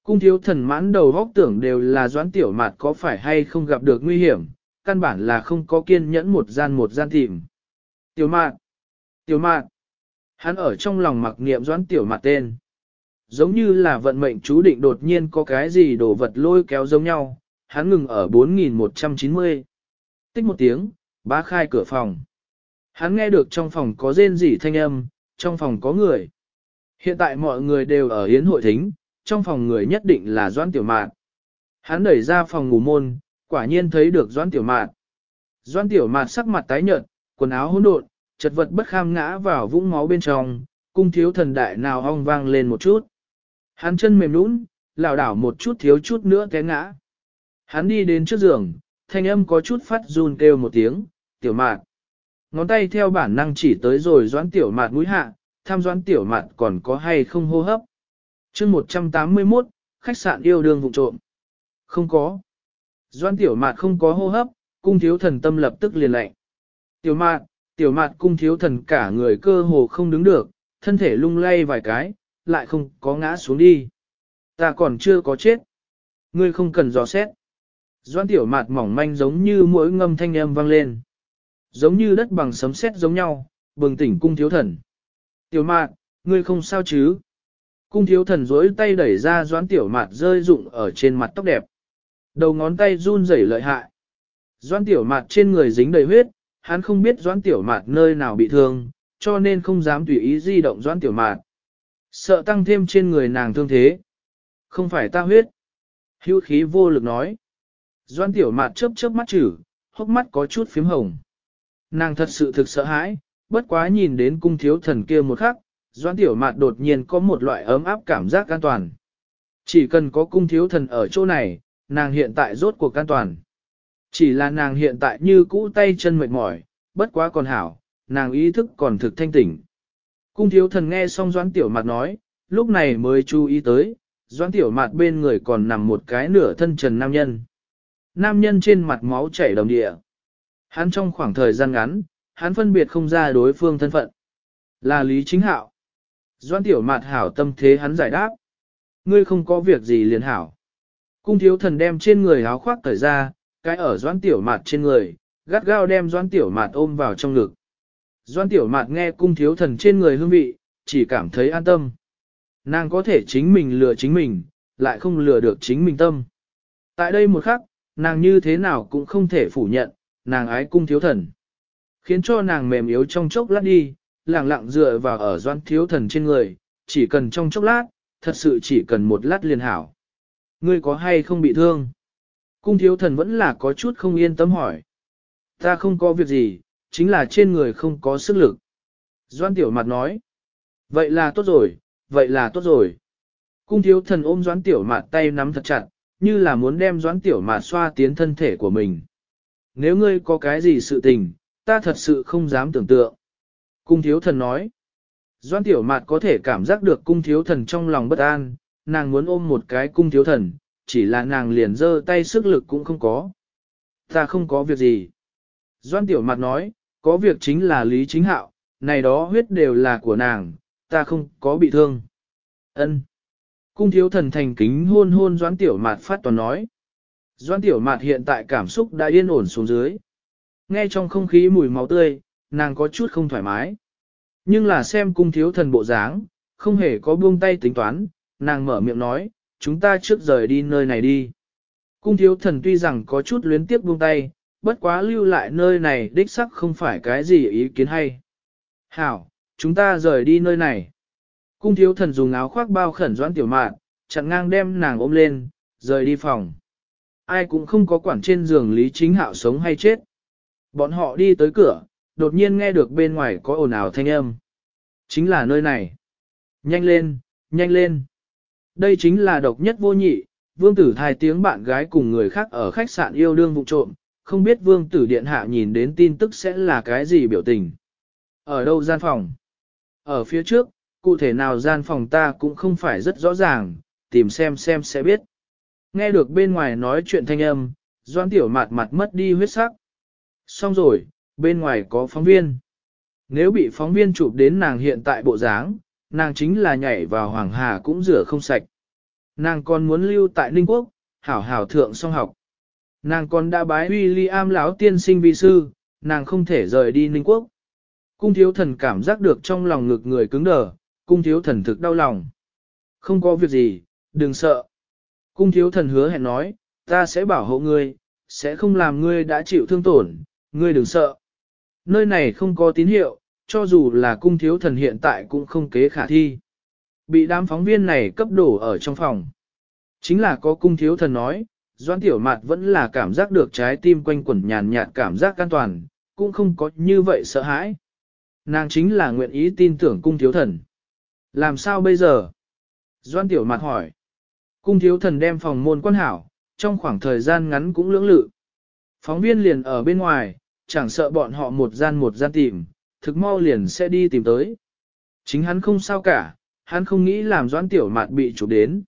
Cung thiếu thần mãn đầu góc tưởng đều là doãn tiểu mạt có phải hay không gặp được nguy hiểm, căn bản là không có kiên nhẫn một gian một gian tìm. Tiểu mạt, tiểu mạt, hắn ở trong lòng mặc niệm doãn tiểu mạt tên. Giống như là vận mệnh chú định đột nhiên có cái gì đổ vật lôi kéo giống nhau, hắn ngừng ở 4190. Tích một tiếng, bá khai cửa phòng. Hắn nghe được trong phòng có rên rỉ thanh âm, trong phòng có người. Hiện tại mọi người đều ở hiến hội thính, trong phòng người nhất định là Doãn Tiểu Mạn. Hắn đẩy ra phòng ngủ môn, quả nhiên thấy được Doãn Tiểu Mạn. Doãn Tiểu Mạn sắc mặt tái nhợt, quần áo hỗn độn, chật vật bất kham ngã vào vũng máu bên trong, cung thiếu thần đại nào ong vang lên một chút. Hắn chân mềm nũng, lảo đảo một chút thiếu chút nữa té ngã. Hắn đi đến trước giường, thanh âm có chút phát run kêu một tiếng, tiểu mạt Ngón tay theo bản năng chỉ tới rồi doãn tiểu mạt mũi hạ, tham doãn tiểu mạt còn có hay không hô hấp chương 181, khách sạn yêu đương vụ trộm. Không có. Doan tiểu mạt không có hô hấp, cung thiếu thần tâm lập tức liền lạnh. Tiểu mạt, tiểu mạt cung thiếu thần cả người cơ hồ không đứng được, thân thể lung lay vài cái, lại không có ngã xuống đi. Ta còn chưa có chết. Ngươi không cần dò xét. Doan tiểu mạt mỏng manh giống như mỗi ngâm thanh âm vang lên. Giống như đất bằng sấm sét giống nhau, bừng tỉnh cung thiếu thần. Tiểu mạt, ngươi không sao chứ? Cung thiếu thần dối tay đẩy ra doãn tiểu mạt rơi rụng ở trên mặt tóc đẹp. Đầu ngón tay run rẩy lợi hại. Doãn tiểu mạt trên người dính đầy huyết, hắn không biết doãn tiểu mạt nơi nào bị thương, cho nên không dám tùy ý di động doãn tiểu mạt. Sợ tăng thêm trên người nàng thương thế. Không phải ta huyết. Hữu khí vô lực nói. Doan tiểu mạt chớp chớp mắt chử, hốc mắt có chút phím hồng. Nàng thật sự thực sợ hãi, bất quá nhìn đến cung thiếu thần kia một khắc, doan tiểu mạt đột nhiên có một loại ấm áp cảm giác an toàn. Chỉ cần có cung thiếu thần ở chỗ này, nàng hiện tại rốt cuộc an toàn. Chỉ là nàng hiện tại như cũ tay chân mệt mỏi, bất quá còn hảo, nàng ý thức còn thực thanh tỉnh. Cung thiếu thần nghe xong doãn tiểu mạt nói, lúc này mới chú ý tới, doãn tiểu mạt bên người còn nằm một cái nửa thân trần nam nhân. Nam nhân trên mặt máu chảy đồng địa. Hắn trong khoảng thời gian ngắn, hắn phân biệt không ra đối phương thân phận. Là Lý Chính Hạo. Doan tiểu mạt hảo tâm thế hắn giải đáp. Ngươi không có việc gì liền hảo. Cung thiếu thần đem trên người áo khoác cởi ra, cái ở doan tiểu mạt trên người, gắt gao đem doan tiểu mạt ôm vào trong ngực. Doan tiểu mạt nghe cung thiếu thần trên người hương vị, chỉ cảm thấy an tâm. Nàng có thể chính mình lừa chính mình, lại không lừa được chính mình tâm. Tại đây một khắc, nàng như thế nào cũng không thể phủ nhận, nàng ái cung thiếu thần. Khiến cho nàng mềm yếu trong chốc lát đi, lặng lặng dựa vào ở doan thiếu thần trên người, chỉ cần trong chốc lát, thật sự chỉ cần một lát liền hảo. Ngươi có hay không bị thương? Cung thiếu thần vẫn là có chút không yên tâm hỏi. Ta không có việc gì, chính là trên người không có sức lực. Doan tiểu mặt nói. Vậy là tốt rồi, vậy là tốt rồi. Cung thiếu thần ôm doan tiểu mặt tay nắm thật chặt, như là muốn đem doãn tiểu mạt xoa tiến thân thể của mình. Nếu ngươi có cái gì sự tình, ta thật sự không dám tưởng tượng. Cung thiếu thần nói, doãn tiểu mạt có thể cảm giác được cung thiếu thần trong lòng bất an, nàng muốn ôm một cái cung thiếu thần, chỉ là nàng liền giơ tay sức lực cũng không có. Ta không có việc gì. Doan tiểu mặt nói, có việc chính là lý chính hạo, này đó huyết đều là của nàng, ta không có bị thương. Ân. Cung thiếu thần thành kính hôn hôn Doãn Tiểu Mạt phát toàn nói. Doãn Tiểu Mạt hiện tại cảm xúc đã yên ổn xuống dưới. Nghe trong không khí mùi máu tươi, nàng có chút không thoải mái. Nhưng là xem cung thiếu thần bộ dáng, không hề có buông tay tính toán, nàng mở miệng nói, chúng ta trước rời đi nơi này đi. Cung thiếu thần tuy rằng có chút luyến tiếc buông tay, bất quá lưu lại nơi này đích sắc không phải cái gì ý kiến hay. Hảo, chúng ta rời đi nơi này. Cung thiếu thần dùng áo khoác bao khẩn doãn tiểu mạn, chặn ngang đem nàng ôm lên, rời đi phòng. Ai cũng không có quản trên giường Lý Chính Hạo sống hay chết. Bọn họ đi tới cửa, đột nhiên nghe được bên ngoài có ồn ào thanh âm. Chính là nơi này. Nhanh lên, nhanh lên. Đây chính là độc nhất vô nhị, vương tử thai tiếng bạn gái cùng người khác ở khách sạn yêu đương vụ trộm, không biết vương tử điện hạ nhìn đến tin tức sẽ là cái gì biểu tình. Ở đâu gian phòng? Ở phía trước, cụ thể nào gian phòng ta cũng không phải rất rõ ràng, tìm xem xem sẽ biết. Nghe được bên ngoài nói chuyện thanh âm, doan tiểu mạt mặt mất đi huyết sắc. Xong rồi, bên ngoài có phóng viên. Nếu bị phóng viên chụp đến nàng hiện tại bộ dáng, nàng chính là nhảy vào hoàng hà cũng rửa không sạch. Nàng còn muốn lưu tại Ninh Quốc, hảo hảo thượng song học. Nàng còn đã bái William lão tiên sinh vi sư, nàng không thể rời đi Ninh Quốc. Cung thiếu thần cảm giác được trong lòng ngực người cứng đờ, cung thiếu thần thực đau lòng. Không có việc gì, đừng sợ. Cung thiếu thần hứa hẹn nói, ta sẽ bảo hộ ngươi, sẽ không làm ngươi đã chịu thương tổn, ngươi đừng sợ. Nơi này không có tín hiệu, cho dù là cung thiếu thần hiện tại cũng không kế khả thi. Bị đám phóng viên này cấp đổ ở trong phòng. Chính là có cung thiếu thần nói, Doan Tiểu Mạt vẫn là cảm giác được trái tim quanh quẩn nhàn nhạt cảm giác an toàn, cũng không có như vậy sợ hãi. Nàng chính là nguyện ý tin tưởng cung thiếu thần. Làm sao bây giờ? Doan tiểu Mạt hỏi. Cung thiếu thần đem phòng môn quan hảo, trong khoảng thời gian ngắn cũng lưỡng lự. Phóng viên liền ở bên ngoài, chẳng sợ bọn họ một gian một gian tìm, thực mau liền sẽ đi tìm tới. Chính hắn không sao cả, hắn không nghĩ làm doan tiểu mạt bị chụp đến.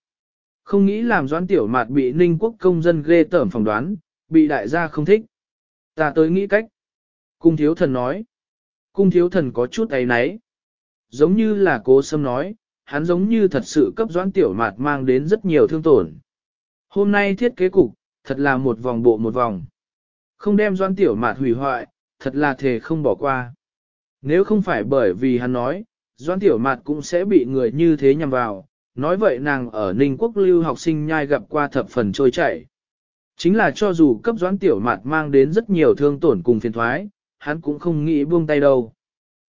Không nghĩ làm doan tiểu mạt bị ninh quốc công dân ghê tởm phỏng đoán, bị đại gia không thích. Ta tới nghĩ cách. Cung thiếu thần nói. Cung thiếu thần có chút ấy náy. Giống như là cố sâm nói, hắn giống như thật sự cấp doãn tiểu mạt mang đến rất nhiều thương tổn. Hôm nay thiết kế cục, thật là một vòng bộ một vòng. Không đem doãn tiểu mạt hủy hoại, thật là thề không bỏ qua. Nếu không phải bởi vì hắn nói, doãn tiểu mạt cũng sẽ bị người như thế nhằm vào, nói vậy nàng ở Ninh Quốc lưu học sinh nhai gặp qua thập phần trôi chảy. Chính là cho dù cấp doãn tiểu mạt mang đến rất nhiều thương tổn cùng phiền thoái, hắn cũng không nghĩ buông tay đâu.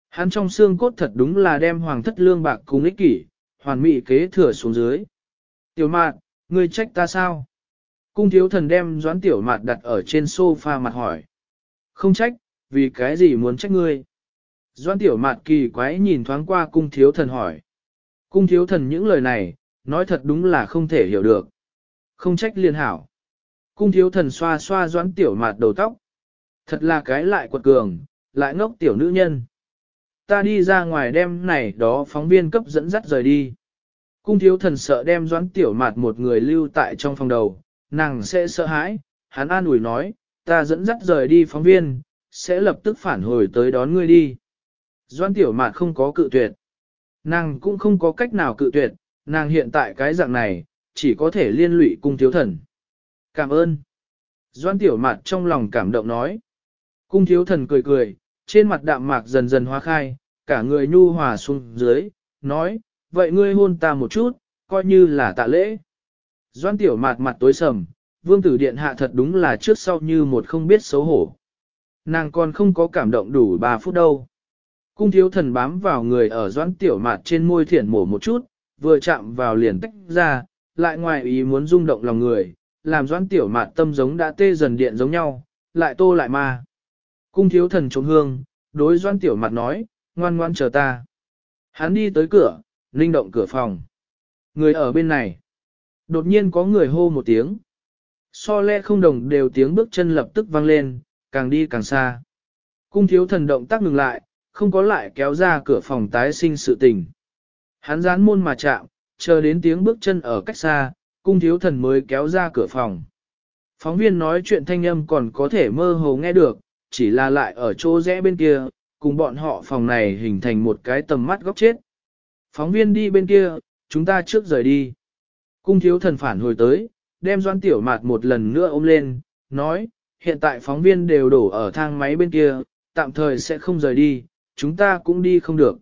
Hắn trong xương cốt thật đúng là đem hoàng thất lương bạc cùng ích kỷ, hoàn mỹ kế thừa xuống dưới. Tiểu mạt, ngươi trách ta sao? Cung thiếu thần đem doãn tiểu mạt đặt ở trên sofa mặt hỏi. Không trách, vì cái gì muốn trách ngươi? Doãn tiểu mạt kỳ quái nhìn thoáng qua cung thiếu thần hỏi. Cung thiếu thần những lời này, nói thật đúng là không thể hiểu được. Không trách liên hảo. Cung thiếu thần xoa xoa doãn tiểu mạt đầu tóc. Thật là cái lại quật cường, lại ngốc tiểu nữ nhân. Ta đi ra ngoài đem này đó phóng viên cấp dẫn dắt rời đi. Cung thiếu thần sợ đem doãn tiểu mạt một người lưu tại trong phòng đầu, nàng sẽ sợ hãi, hắn an ủi nói, ta dẫn dắt rời đi phóng viên, sẽ lập tức phản hồi tới đón ngươi đi. Doãn tiểu mạt không có cự tuyệt. Nàng cũng không có cách nào cự tuyệt, nàng hiện tại cái dạng này, chỉ có thể liên lụy cung thiếu thần. Cảm ơn. Doãn tiểu mạt trong lòng cảm động nói. Cung thiếu thần cười cười, trên mặt đạm mạc dần dần hóa khai, cả người nhu hòa xuống dưới, nói, vậy ngươi hôn ta một chút, coi như là tạ lễ. Doan tiểu mạt mặt tối sầm, vương tử điện hạ thật đúng là trước sau như một không biết xấu hổ. Nàng còn không có cảm động đủ 3 phút đâu. Cung thiếu thần bám vào người ở doãn tiểu mạt trên môi thiển mổ một chút, vừa chạm vào liền tách ra, lại ngoài ý muốn rung động lòng người, làm doãn tiểu mạt tâm giống đã tê dần điện giống nhau, lại tô lại ma. Cung thiếu thần trống hương, đối doãn tiểu mạt nói, ngoan ngoan chờ ta. Hắn đi tới cửa, linh động cửa phòng. Người ở bên này. Đột nhiên có người hô một tiếng. So le không đồng đều tiếng bước chân lập tức vang lên, càng đi càng xa. Cung thiếu thần động tác ngừng lại, không có lại kéo ra cửa phòng tái sinh sự tình. Hắn dán môn mà chạm, chờ đến tiếng bước chân ở cách xa, cung thiếu thần mới kéo ra cửa phòng. Phóng viên nói chuyện thanh âm còn có thể mơ hồ nghe được, chỉ là lại ở chỗ rẽ bên kia, cùng bọn họ phòng này hình thành một cái tầm mắt góc chết. Phóng viên đi bên kia, chúng ta trước rời đi. Cung thiếu thần phản hồi tới, đem doan tiểu mạt một lần nữa ôm lên, nói, hiện tại phóng viên đều đổ ở thang máy bên kia, tạm thời sẽ không rời đi, chúng ta cũng đi không được.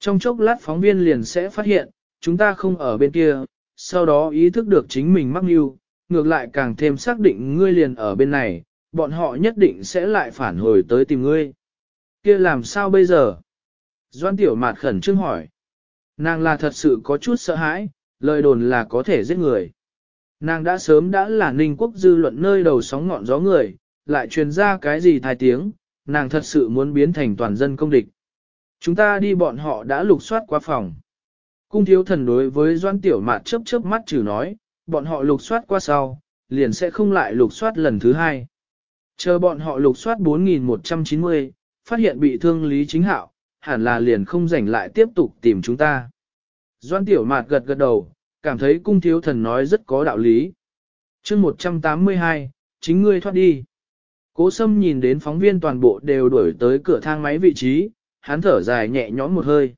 Trong chốc lát phóng viên liền sẽ phát hiện, chúng ta không ở bên kia, sau đó ý thức được chính mình mắc mưu, ngược lại càng thêm xác định ngươi liền ở bên này, bọn họ nhất định sẽ lại phản hồi tới tìm ngươi. kia làm sao bây giờ? Doan tiểu mạt khẩn trương hỏi. Nàng là thật sự có chút sợ hãi, lời đồn là có thể giết người. Nàng đã sớm đã là ninh quốc dư luận nơi đầu sóng ngọn gió người, lại truyền ra cái gì thai tiếng, nàng thật sự muốn biến thành toàn dân công địch. Chúng ta đi bọn họ đã lục soát qua phòng. Cung thiếu thần đối với doan tiểu mạt chớp chớp mắt trừ nói, bọn họ lục soát qua sau, liền sẽ không lại lục soát lần thứ hai. Chờ bọn họ lục soát 4190, phát hiện bị thương Lý Chính Hạo, hẳn là liền không rảnh lại tiếp tục tìm chúng ta. Doan Tiểu Mạt gật gật đầu, cảm thấy cung thiếu thần nói rất có đạo lý. chương 182, chính ngươi thoát đi. Cố Sâm nhìn đến phóng viên toàn bộ đều đuổi tới cửa thang máy vị trí, hắn thở dài nhẹ nhõm một hơi.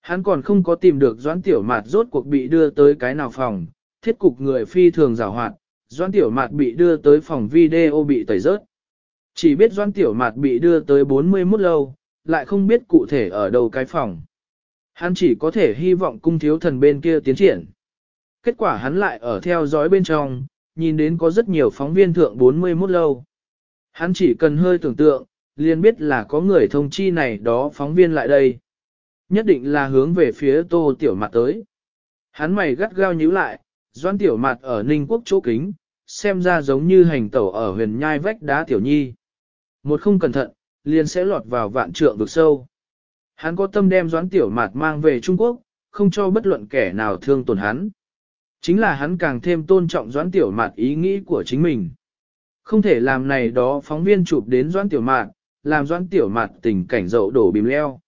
Hắn còn không có tìm được Doãn Tiểu Mạt rốt cuộc bị đưa tới cái nào phòng, thiết cục người phi thường rào hoạt, Doãn Tiểu Mạt bị đưa tới phòng video bị tẩy rớt. Chỉ biết Doãn Tiểu Mạt bị đưa tới 41 lâu, lại không biết cụ thể ở đâu cái phòng. Hắn chỉ có thể hy vọng cung thiếu thần bên kia tiến triển. Kết quả hắn lại ở theo dõi bên trong, nhìn đến có rất nhiều phóng viên thượng 41 lâu. Hắn chỉ cần hơi tưởng tượng, liền biết là có người thông chi này đó phóng viên lại đây. Nhất định là hướng về phía tô tiểu mặt tới. Hắn mày gắt gao nhíu lại, doan tiểu mặt ở ninh quốc chỗ kính, xem ra giống như hành tẩu ở huyền nhai vách đá tiểu nhi. Một không cẩn thận, liền sẽ lọt vào vạn trượng vực sâu. Hắn có tâm đem doãn tiểu mạt mang về Trung Quốc, không cho bất luận kẻ nào thương tổn hắn. Chính là hắn càng thêm tôn trọng doãn tiểu mạt ý nghĩ của chính mình. Không thể làm này đó phóng viên chụp đến doãn tiểu mạn làm doãn tiểu mạn tình cảnh dậu đổ bìm leo.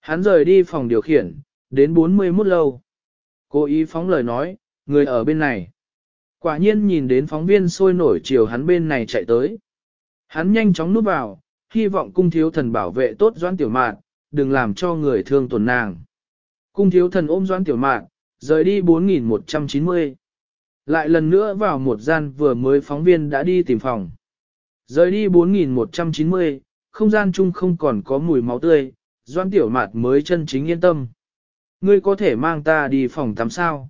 Hắn rời đi phòng điều khiển, đến 41 lâu. Cố ý phóng lời nói, người ở bên này. Quả nhiên nhìn đến phóng viên sôi nổi chiều hắn bên này chạy tới. Hắn nhanh chóng núp vào, hy vọng cung thiếu thần bảo vệ tốt doãn tiểu mạn, đừng làm cho người thương tổn nàng. Cung thiếu thần ôm doãn tiểu mạn, rời đi 4190. Lại lần nữa vào một gian vừa mới phóng viên đã đi tìm phòng. Rời đi 4190, không gian chung không còn có mùi máu tươi, doãn tiểu mạt mới chân chính yên tâm. Ngươi có thể mang ta đi phòng tắm sao?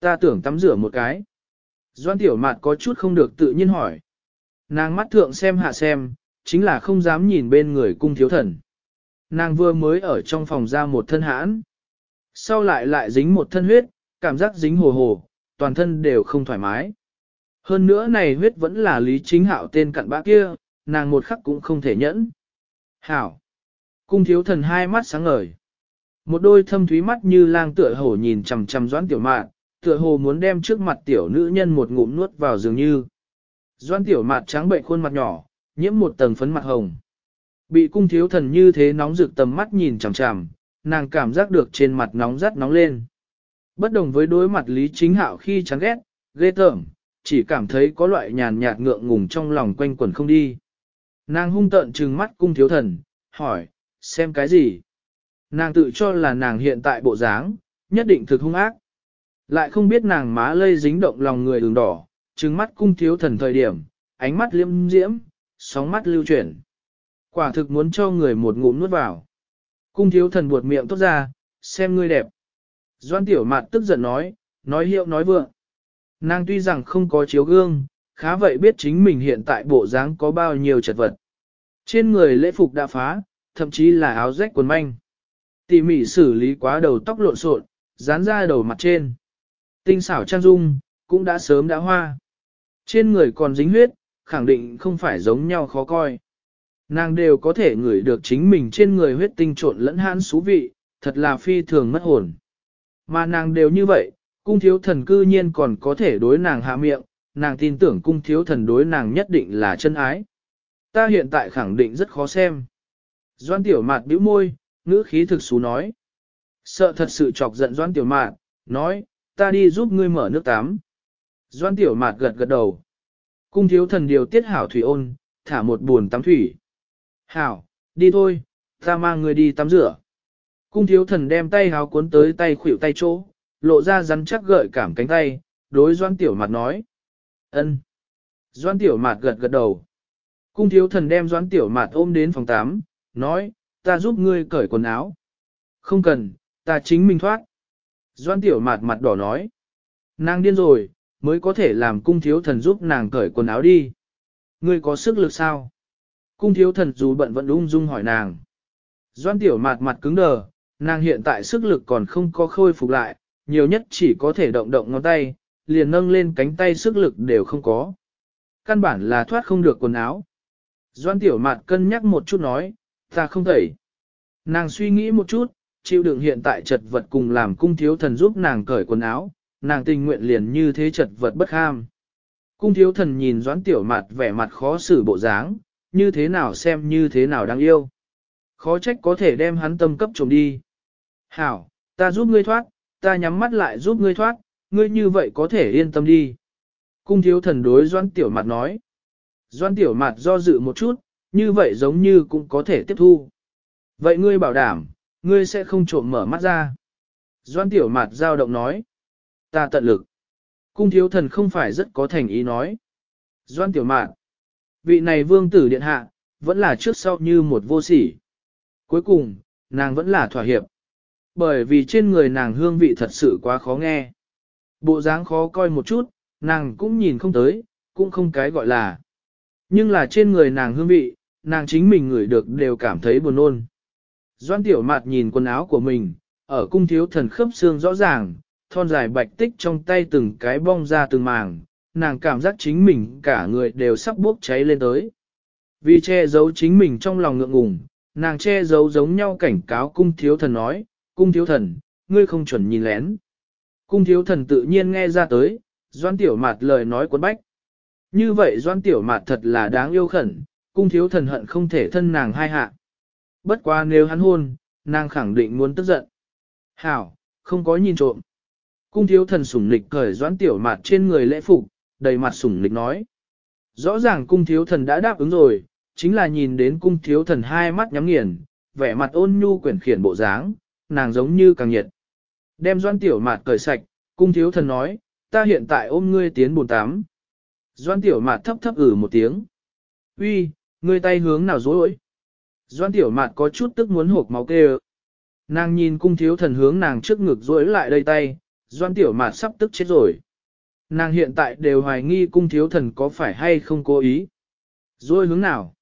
Ta tưởng tắm rửa một cái. Doan tiểu mạt có chút không được tự nhiên hỏi. Nàng mắt thượng xem hạ xem, chính là không dám nhìn bên người cung thiếu thần. Nàng vừa mới ở trong phòng ra một thân hãn. Sau lại lại dính một thân huyết, cảm giác dính hồ hồ, toàn thân đều không thoải mái. Hơn nữa này huyết vẫn là lý chính hạo tên cặn bã kia, nàng một khắc cũng không thể nhẫn. Hảo! Cung thiếu thần hai mắt sáng ngời. Một đôi thâm thúy mắt như lang tựa hổ nhìn chằm chằm doãn tiểu mạn, tựa hồ muốn đem trước mặt tiểu nữ nhân một ngụm nuốt vào dường như. Doãn tiểu mạn trắng bệnh khuôn mặt nhỏ, nhiễm một tầng phấn mặt hồng. Bị cung thiếu thần như thế nóng rực tầm mắt nhìn chằm chằm, nàng cảm giác được trên mặt nóng rát nóng lên. Bất đồng với đối mặt Lý Chính Hạo khi chán ghét, ghê tởm, chỉ cảm thấy có loại nhàn nhạt ngượng ngùng trong lòng quanh quẩn không đi. Nàng hung tợn trừng mắt cung thiếu thần, hỏi, xem cái gì? Nàng tự cho là nàng hiện tại bộ dáng, nhất định thực hung ác. Lại không biết nàng má lây dính động lòng người đường đỏ, trừng mắt cung thiếu thần thời điểm, ánh mắt liêm diễm, sóng mắt lưu chuyển. Quả thực muốn cho người một ngụm nuốt vào. Cung thiếu thần buột miệng tốt ra, xem ngươi đẹp. Doan tiểu mạt tức giận nói, nói hiệu nói vượng. Nàng tuy rằng không có chiếu gương, khá vậy biết chính mình hiện tại bộ dáng có bao nhiêu chật vật. Trên người lễ phục đã phá, thậm chí là áo rách quần manh. Tỉ mỉ xử lý quá đầu tóc lộn xộn, dán ra đầu mặt trên. Tinh xảo trang dung, cũng đã sớm đã hoa. Trên người còn dính huyết, khẳng định không phải giống nhau khó coi. Nàng đều có thể ngửi được chính mình trên người huyết tinh trộn lẫn hãn xú vị, thật là phi thường mất hồn. Mà nàng đều như vậy, cung thiếu thần cư nhiên còn có thể đối nàng hạ miệng, nàng tin tưởng cung thiếu thần đối nàng nhất định là chân ái. Ta hiện tại khẳng định rất khó xem. Doan tiểu mạt bĩu môi, ngữ khí thực xú nói. Sợ thật sự chọc giận doan tiểu mạt, nói, ta đi giúp ngươi mở nước tắm. Doan tiểu mạt gật gật đầu. Cung thiếu thần điều tiết hảo thủy ôn, thả một buồn tắm thủy. Hảo, đi thôi, ta mang ngươi đi tắm rửa. Cung thiếu thần đem tay háo cuốn tới tay khuỷu tay chỗ, lộ ra rắn chắc gợi cảm cánh tay, đối doan tiểu mặt nói. ân. Doan tiểu mặt gật gật đầu. Cung thiếu thần đem doan tiểu mặt ôm đến phòng 8, nói, ta giúp ngươi cởi quần áo. Không cần, ta chính mình thoát. Doan tiểu mặt mặt đỏ nói. Nàng điên rồi, mới có thể làm cung thiếu thần giúp nàng cởi quần áo đi. Ngươi có sức lực sao? Cung thiếu thần dù bận vẫn ung dung hỏi nàng. Doan tiểu mặt mặt cứng đờ, nàng hiện tại sức lực còn không có khôi phục lại, nhiều nhất chỉ có thể động động ngón tay, liền nâng lên cánh tay sức lực đều không có. Căn bản là thoát không được quần áo. Doan tiểu mạt cân nhắc một chút nói, ta không thể. Nàng suy nghĩ một chút, chịu đựng hiện tại chật vật cùng làm cung thiếu thần giúp nàng cởi quần áo, nàng tình nguyện liền như thế chật vật bất ham. Cung thiếu thần nhìn doãn tiểu mặt vẻ mặt khó xử bộ dáng, như thế nào xem như thế nào đáng yêu. Khó trách có thể đem hắn tâm cấp trộm đi. Hảo, ta giúp ngươi thoát, ta nhắm mắt lại giúp ngươi thoát, ngươi như vậy có thể yên tâm đi. Cung thiếu thần đối doan tiểu mặt nói. Doan tiểu mặt do dự một chút, như vậy giống như cũng có thể tiếp thu. Vậy ngươi bảo đảm, ngươi sẽ không trộm mở mắt ra. Doan tiểu mặt giao động nói. Ta tận lực. Cung thiếu thần không phải rất có thành ý nói. Doan tiểu mạn. Vị này vương tử điện hạ, vẫn là trước sau như một vô sỉ. Cuối cùng, nàng vẫn là thỏa hiệp. Bởi vì trên người nàng hương vị thật sự quá khó nghe. Bộ dáng khó coi một chút, nàng cũng nhìn không tới, cũng không cái gọi là. Nhưng là trên người nàng hương vị, nàng chính mình ngửi được đều cảm thấy buồn nôn. Doan tiểu mạt nhìn quần áo của mình, ở cung thiếu thần khớp xương rõ ràng, thon dài bạch tích trong tay từng cái bong ra từng màng, nàng cảm giác chính mình cả người đều sắp bốc cháy lên tới. Vì che giấu chính mình trong lòng ngượng ngùng, nàng che giấu giống nhau cảnh cáo cung thiếu thần nói, cung thiếu thần, ngươi không chuẩn nhìn lén. Cung thiếu thần tự nhiên nghe ra tới, doan tiểu mạt lời nói quấn bách. Như vậy doan tiểu mạt thật là đáng yêu khẩn, cung thiếu thần hận không thể thân nàng hai hạ. Bất quá nếu hắn hôn, nàng khẳng định muốn tức giận. Hảo, không có nhìn trộm. Cung thiếu thần sủng lịch cởi doãn tiểu mạt trên người lễ phục, đầy mặt sủng lịch nói. Rõ ràng cung thiếu thần đã đáp ứng rồi, chính là nhìn đến cung thiếu thần hai mắt nhắm nghiền, vẻ mặt ôn nhu quyển khiển bộ dáng, nàng giống như càng nhiệt. Đem doan tiểu mạt cởi sạch, cung thiếu thần nói, ta hiện tại ôm ngươi tiến bồn tám. Doan tiểu mạt thấp thấp ử một tiếng. Uy, ngươi tay hướng nào dối Doan tiểu mạt có chút tức muốn hộp máu kêu. Nàng nhìn cung thiếu thần hướng nàng trước ngực dối lại đây tay, doan tiểu mạt sắp tức chết rồi. Nàng hiện tại đều hoài nghi cung thiếu thần có phải hay không cố ý. Rồi hướng nào?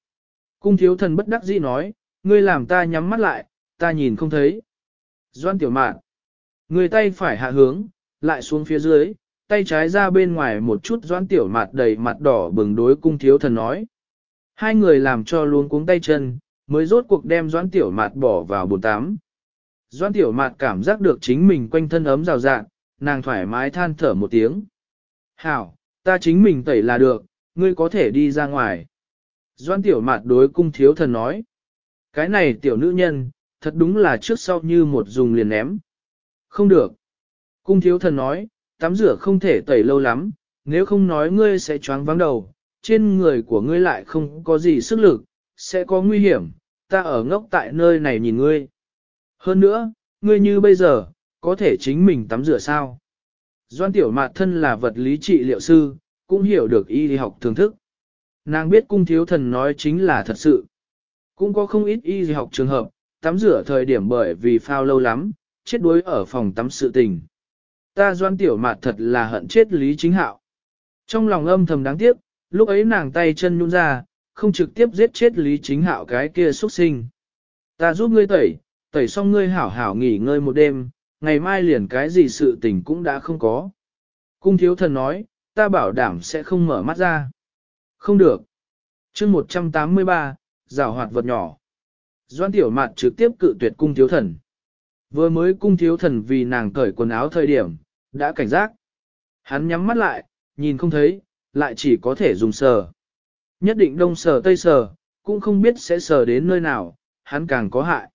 Cung thiếu thần bất đắc dĩ nói, ngươi làm ta nhắm mắt lại, ta nhìn không thấy. Doan tiểu mạn. Người tay phải hạ hướng, lại xuống phía dưới, tay trái ra bên ngoài một chút doãn tiểu mạn đầy mặt đỏ bừng đối cung thiếu thần nói. Hai người làm cho luôn cuống tay chân, mới rốt cuộc đem doãn tiểu mạn bỏ vào bồn tắm. Doãn tiểu mạn cảm giác được chính mình quanh thân ấm rào rạng, nàng thoải mái than thở một tiếng. Hảo, ta chính mình tẩy là được, ngươi có thể đi ra ngoài. Doan tiểu mạt đối cung thiếu thần nói. Cái này tiểu nữ nhân, thật đúng là trước sau như một dùng liền ném. Không được. Cung thiếu thần nói, tắm rửa không thể tẩy lâu lắm, nếu không nói ngươi sẽ choáng vắng đầu, trên người của ngươi lại không có gì sức lực, sẽ có nguy hiểm, ta ở ngốc tại nơi này nhìn ngươi. Hơn nữa, ngươi như bây giờ, có thể chính mình tắm rửa sao? Doan tiểu mạt thân là vật lý trị liệu sư, cũng hiểu được y học thưởng thức. Nàng biết cung thiếu thần nói chính là thật sự. Cũng có không ít y học trường hợp, tắm rửa thời điểm bởi vì phao lâu lắm, chết đuối ở phòng tắm sự tình. Ta doan tiểu mạt thật là hận chết Lý Chính Hạo. Trong lòng âm thầm đáng tiếc, lúc ấy nàng tay chân nhún ra, không trực tiếp giết chết Lý Chính Hạo cái kia xuất sinh. Ta giúp ngươi tẩy, tẩy xong ngươi hảo hảo nghỉ ngơi một đêm, ngày mai liền cái gì sự tình cũng đã không có. Cung thiếu thần nói, ta bảo đảm sẽ không mở mắt ra. Không được. chương 183, rào hoạt vật nhỏ. Doan tiểu mạt trực tiếp cự tuyệt cung thiếu thần. Vừa mới cung thiếu thần vì nàng cởi quần áo thời điểm, đã cảnh giác. Hắn nhắm mắt lại, nhìn không thấy, lại chỉ có thể dùng sờ. Nhất định đông sờ tây sờ, cũng không biết sẽ sờ đến nơi nào, hắn càng có hại.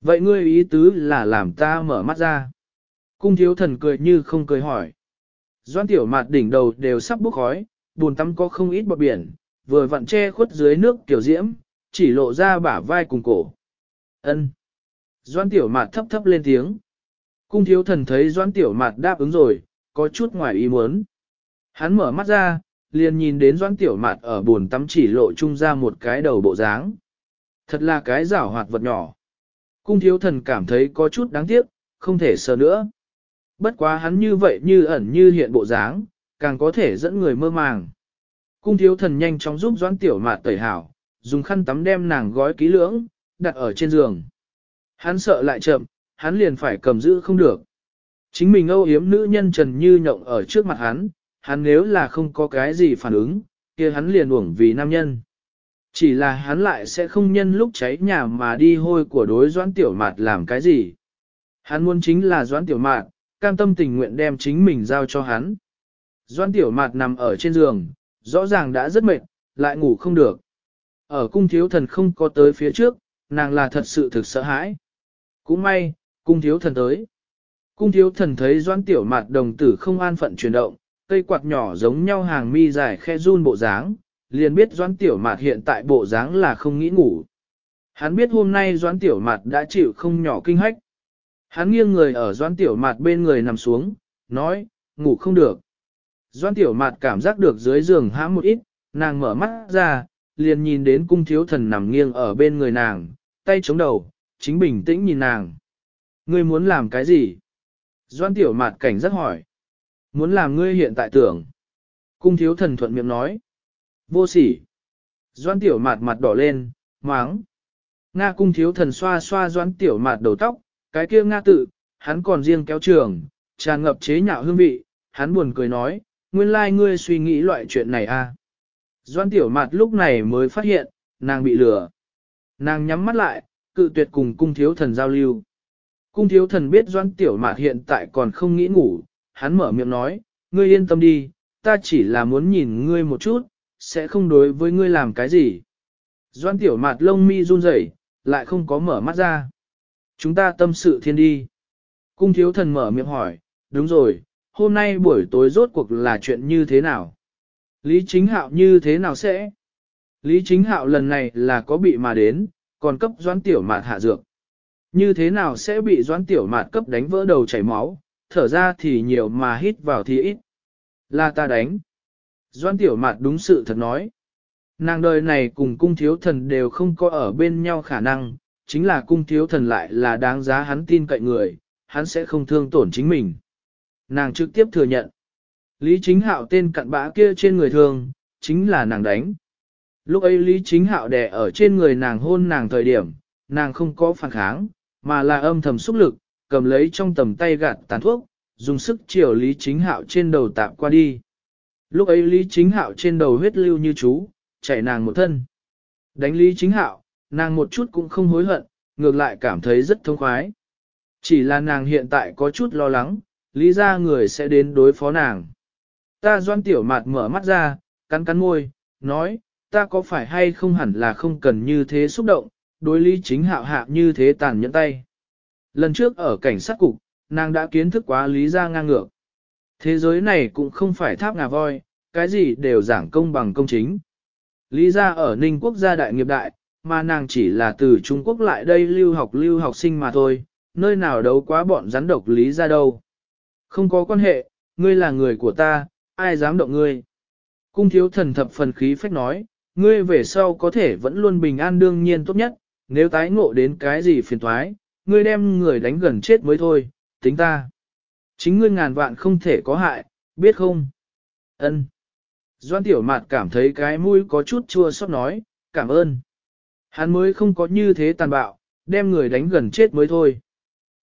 Vậy ngươi ý tứ là làm ta mở mắt ra. Cung thiếu thần cười như không cười hỏi. Doan tiểu mạt đỉnh đầu đều sắp bốc khói, buồn tắm có không ít bọt biển, vừa vặn che khuất dưới nước tiểu diễm, chỉ lộ ra bả vai cùng cổ. Ân. Doan tiểu mạt thấp thấp lên tiếng. Cung thiếu thần thấy doan tiểu mạt đáp ứng rồi, có chút ngoài ý muốn. Hắn mở mắt ra, liền nhìn đến doan tiểu mạt ở buồn tắm chỉ lộ chung ra một cái đầu bộ dáng. Thật là cái rảo hoạt vật nhỏ. Cung thiếu thần cảm thấy có chút đáng tiếc, không thể sờ nữa. Bất quá hắn như vậy như ẩn như hiện bộ dáng, càng có thể dẫn người mơ màng. Cung thiếu thần nhanh chóng giúp doãn tiểu mạt tẩy hảo, dùng khăn tắm đem nàng gói kỹ lưỡng, đặt ở trên giường. Hắn sợ lại chậm, hắn liền phải cầm giữ không được. Chính mình âu yếm nữ nhân trần như nhộng ở trước mặt hắn, hắn nếu là không có cái gì phản ứng, kia hắn liền uổng vì nam nhân. Chỉ là hắn lại sẽ không nhân lúc cháy nhà mà đi hôi của đối doãn tiểu mạt làm cái gì. Hắn muốn chính là doãn tiểu mạt, cam tâm tình nguyện đem chính mình giao cho hắn. Doãn tiểu mạt nằm ở trên giường, rõ ràng đã rất mệt, lại ngủ không được. Ở cung thiếu thần không có tới phía trước, nàng là thật sự thực sợ hãi. Cũng may, cung thiếu thần tới. Cung thiếu thần thấy doãn tiểu mạt đồng tử không an phận chuyển động, cây quạt nhỏ giống nhau hàng mi dài khe run bộ dáng, liền biết doãn tiểu mạt hiện tại bộ dáng là không nghĩ ngủ. Hắn biết hôm nay doãn tiểu mạt đã chịu không nhỏ kinh hách. Hắn nghiêng người ở doãn tiểu mạt bên người nằm xuống, nói, ngủ không được. Doãn tiểu mạt cảm giác được dưới giường hãm một ít, nàng mở mắt ra, liền nhìn đến cung thiếu thần nằm nghiêng ở bên người nàng, tay chống đầu, chính bình tĩnh nhìn nàng. Ngươi muốn làm cái gì? Doan tiểu mạt cảnh giác hỏi. Muốn làm ngươi hiện tại tưởng. Cung thiếu thần thuận miệng nói. Vô sỉ. Doan tiểu mạt mặt đỏ lên, máng. Nga cung thiếu thần xoa xoa doan tiểu mạt đầu tóc, cái kia Nga tự, hắn còn riêng kéo trường, tràn ngập chế nhạo hương vị, hắn buồn cười nói, nguyên lai like ngươi suy nghĩ loại chuyện này à. Doan tiểu mặt lúc này mới phát hiện, nàng bị lừa. Nàng nhắm mắt lại, cự tuyệt cùng cung thiếu thần giao lưu. Cung thiếu thần biết doan tiểu mạt hiện tại còn không nghĩ ngủ, hắn mở miệng nói, ngươi yên tâm đi, ta chỉ là muốn nhìn ngươi một chút, sẽ không đối với ngươi làm cái gì. Doan tiểu mạt lông mi run rẩy, lại không có mở mắt ra. Chúng ta tâm sự thiên đi. Cung thiếu thần mở miệng hỏi, đúng rồi, hôm nay buổi tối rốt cuộc là chuyện như thế nào? Lý chính hạo như thế nào sẽ? Lý chính hạo lần này là có bị mà đến, còn cấp doãn tiểu mạt hạ dược. Như thế nào sẽ bị doãn tiểu mạt cấp đánh vỡ đầu chảy máu, thở ra thì nhiều mà hít vào thì ít. Là ta đánh. Doãn tiểu mạt đúng sự thật nói. Nàng đời này cùng cung thiếu thần đều không có ở bên nhau khả năng, chính là cung thiếu thần lại là đáng giá hắn tin cậy người, hắn sẽ không thương tổn chính mình. Nàng trực tiếp thừa nhận. Lý chính hạo tên cặn bã kia trên người thường, chính là nàng đánh. Lúc ấy Lý chính hạo đè ở trên người nàng hôn nàng thời điểm, nàng không có phản kháng, mà là âm thầm xúc lực, cầm lấy trong tầm tay gạt tàn thuốc, dùng sức chiều Lý Chính Hạo trên đầu tạm qua đi. Lúc ấy Lý Chính Hạo trên đầu huyết lưu như chú, chảy nàng một thân. Đánh Lý Chính Hạo, nàng một chút cũng không hối hận, ngược lại cảm thấy rất thông khoái. Chỉ là nàng hiện tại có chút lo lắng, lý ra người sẽ đến đối phó nàng. Ta doan tiểu mạt mở mắt ra, cắn cắn môi, nói, ta có phải hay không hẳn là không cần như thế xúc động, đối lý chính hạo hạ như thế tàn nhẫn tay. Lần trước ở cảnh sát cục, nàng đã kiến thức quá lý ra ngang ngược. Thế giới này cũng không phải tháp ngà voi, cái gì đều giảng công bằng công chính. Lý ra ở Ninh quốc gia đại nghiệp đại, mà nàng chỉ là từ Trung Quốc lại đây lưu học lưu học sinh mà thôi, nơi nào đấu quá bọn rắn độc Lý ra đâu. Không có quan hệ, ngươi là người của ta, ai dám động ngươi. Cung thiếu thần thập phần khí phách nói, ngươi về sau có thể vẫn luôn bình an đương nhiên tốt nhất, nếu tái ngộ đến cái gì phiền thoái, ngươi đem người đánh gần chết mới thôi, tính ta. Chính ngươi ngàn vạn không thể có hại, biết không? Ân. Doan tiểu mạt cảm thấy cái mũi có chút chua xót nói, cảm ơn. Hắn mới không có như thế tàn bạo, đem người đánh gần chết mới thôi.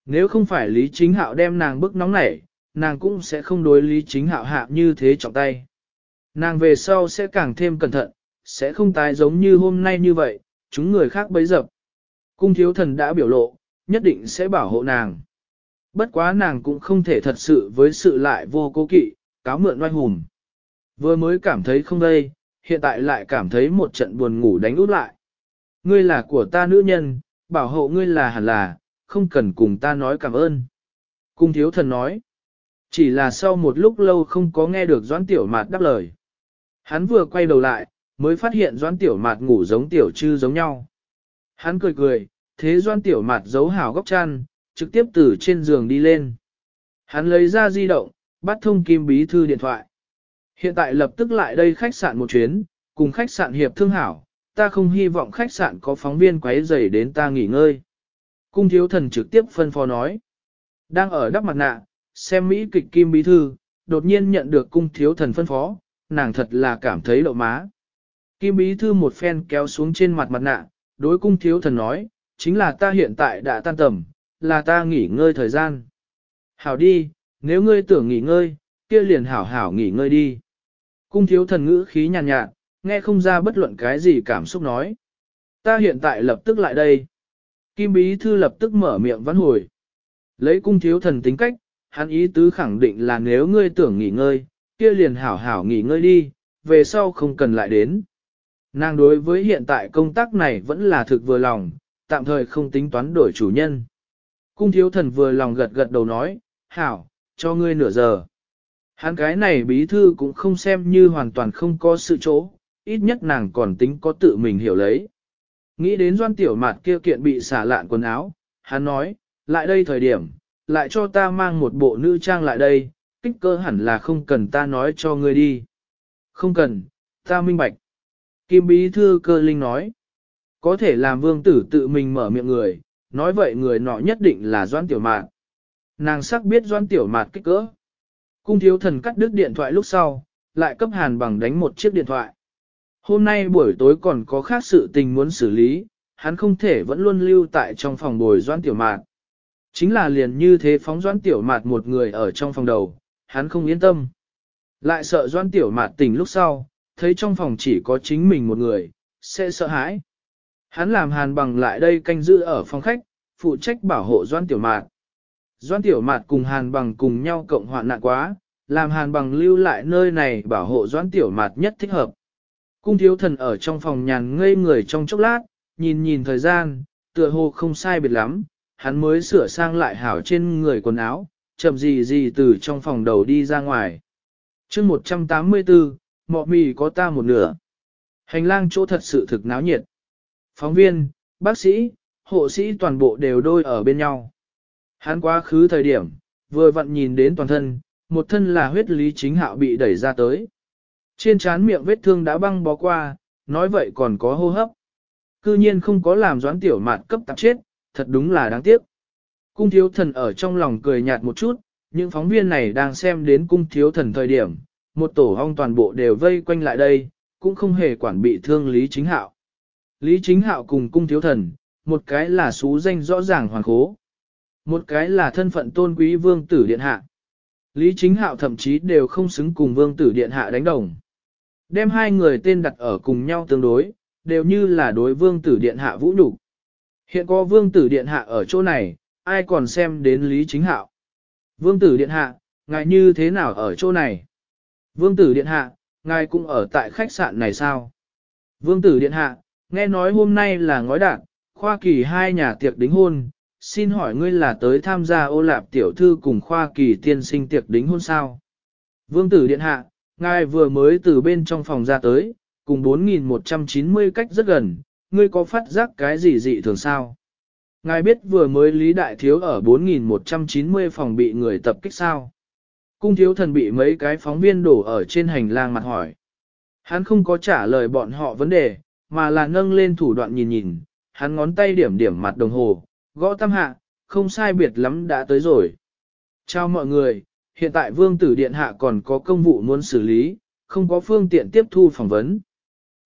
Nếu không phải Lý Chính Hạo đem nàng bức nóng nảy, nàng cũng sẽ không đối Lý Chính Hạo hạ như thế trọng tay. Nàng về sau sẽ càng thêm cẩn thận, sẽ không tái giống như hôm nay như vậy, chúng người khác bấy dập. Cung thiếu thần đã biểu lộ, nhất định sẽ bảo hộ nàng. Bất quá nàng cũng không thể thật sự với sự lại vô cố kỵ, cáo mượn oai hùng. Vừa mới cảm thấy không đây, hiện tại lại cảm thấy một trận buồn ngủ đánh út lại. Ngươi là của ta nữ nhân, bảo hộ ngươi là hẳn là, không cần cùng ta nói cảm ơn. Cung thiếu thần nói. Chỉ là sau một lúc lâu không có nghe được Doãn Tiểu Mạt đáp lời. Hắn vừa quay đầu lại, mới phát hiện Doãn Tiểu Mạt ngủ giống Tiểu Trư giống nhau. Hắn cười cười, thế Doãn Tiểu Mạt giấu hảo góc chăn, trực tiếp từ trên giường đi lên. Hắn lấy ra di động, bắt thông kim bí thư điện thoại. Hiện tại lập tức lại đây khách sạn một chuyến, cùng khách sạn hiệp thương hảo, ta không hy vọng khách sạn có phóng viên quấy rầy đến ta nghỉ ngơi. Cung thiếu thần trực tiếp phân phó nói. Đang ở đắp mặt nạ, xem Mỹ kịch kim bí thư, đột nhiên nhận được cung thiếu thần phân phó, nàng thật là cảm thấy đậu má. Kim bí thư một phen kéo xuống trên mặt mặt nạ, đối cung thiếu thần nói, chính là ta hiện tại đã tan tầm, là ta nghỉ ngơi thời gian. Hảo đi, nếu ngươi tưởng nghỉ ngơi, kia liền hảo hảo nghỉ ngơi đi. Cung thiếu thần ngữ khí nhàn nhạt, nhạt, nghe không ra bất luận cái gì cảm xúc nói. Ta hiện tại lập tức lại đây. Kim bí thư lập tức mở miệng vãn hồi. Lấy cung thiếu thần tính cách, hắn ý tứ khẳng định là nếu ngươi tưởng nghỉ ngơi, kia liền hảo hảo nghỉ ngơi đi, về sau không cần lại đến. Nàng đối với hiện tại công tác này vẫn là thực vừa lòng, tạm thời không tính toán đổi chủ nhân. Cung thiếu thần vừa lòng gật gật đầu nói, hảo, cho ngươi nửa giờ. Hắn cái này bí thư cũng không xem như hoàn toàn không có sự chỗ, ít nhất nàng còn tính có tự mình hiểu lấy. Nghĩ đến doan tiểu mạt kia kiện bị xả lạn quần áo, hắn nói, lại đây thời điểm, lại cho ta mang một bộ nữ trang lại đây, kích cơ hẳn là không cần ta nói cho ngươi đi. Không cần, ta minh bạch. Kim bí thư cơ linh nói, có thể làm vương tử tự mình mở miệng người, nói vậy người nọ nhất định là doan tiểu mạt. Nàng sắc biết doan tiểu mạt kích cỡ. Cung thiếu thần cắt đứt điện thoại lúc sau, lại cấp hàn bằng đánh một chiếc điện thoại. Hôm nay buổi tối còn có khác sự tình muốn xử lý, hắn không thể vẫn luôn lưu tại trong phòng bồi doan tiểu mạt. Chính là liền như thế phóng doãn tiểu mạt một người ở trong phòng đầu, hắn không yên tâm. Lại sợ doãn tiểu mạt tỉnh lúc sau, thấy trong phòng chỉ có chính mình một người, sẽ sợ hãi. Hắn làm hàn bằng lại đây canh giữ ở phòng khách, phụ trách bảo hộ doãn tiểu mạt. doãn tiểu mạt cùng hàn bằng cùng nhau cộng hoạn nạn quá, làm hàn bằng lưu lại nơi này bảo hộ doãn tiểu mạt nhất thích hợp. Cung thiếu thần ở trong phòng nhàn ngây người trong chốc lát, nhìn nhìn thời gian, tựa hồ không sai biệt lắm, hắn mới sửa sang lại hảo trên người quần áo, chậm gì gì từ trong phòng đầu đi ra ngoài. chương 184, mọ mì có ta một nửa. Hành lang chỗ thật sự thực náo nhiệt. Phóng viên, bác sĩ, hộ sĩ toàn bộ đều đôi ở bên nhau. Hắn quá khứ thời điểm, vừa vặn nhìn đến toàn thân, một thân là huyết lý chính hạo bị đẩy ra tới. Trên trán miệng vết thương đã băng bó qua, nói vậy còn có hô hấp. Cư nhiên không có làm doãn tiểu mạt cấp tạp chết, thật đúng là đáng tiếc. Cung thiếu thần ở trong lòng cười nhạt một chút, những phóng viên này đang xem đến cung thiếu thần thời điểm, một tổ hong toàn bộ đều vây quanh lại đây, cũng không hề quản bị thương Lý Chính Hạo. Lý Chính Hạo cùng cung thiếu thần, một cái là xú danh rõ ràng hoàn khố, một cái là thân phận tôn quý vương tử điện hạ. Lý Chính Hạo thậm chí đều không xứng cùng vương tử điện hạ đánh đồng. Đem hai người tên đặt ở cùng nhau tương đối, đều như là đối vương tử điện hạ vũ nhục. Hiện có vương tử điện hạ ở chỗ này, ai còn xem đến Lý Chính Hạo. Vương tử điện hạ, ngài như thế nào ở chỗ này? Vương tử điện hạ, ngài cũng ở tại khách sạn này sao? Vương tử điện hạ, nghe nói hôm nay là ngói đạn, khoa kỳ hai nhà tiệc đính hôn, xin hỏi ngươi là tới tham gia ô lạp tiểu thư cùng khoa kỳ tiên sinh tiệc đính hôn sao? Vương tử điện hạ, ngài vừa mới từ bên trong phòng ra tới, cùng 4.190 cách rất gần, ngươi có phát giác cái gì dị thường sao? Ngài biết vừa mới Lý Đại Thiếu ở 4.190 phòng bị người tập kích sao? Cung thiếu thần bị mấy cái phóng viên đổ ở trên hành lang mặt hỏi. Hắn không có trả lời bọn họ vấn đề, mà là nâng lên thủ đoạn nhìn nhìn, hắn ngón tay điểm điểm mặt đồng hồ, gõ tam hạ, không sai biệt lắm đã tới rồi. Chào mọi người, hiện tại vương tử điện hạ còn có công vụ muốn xử lý, không có phương tiện tiếp thu phỏng vấn.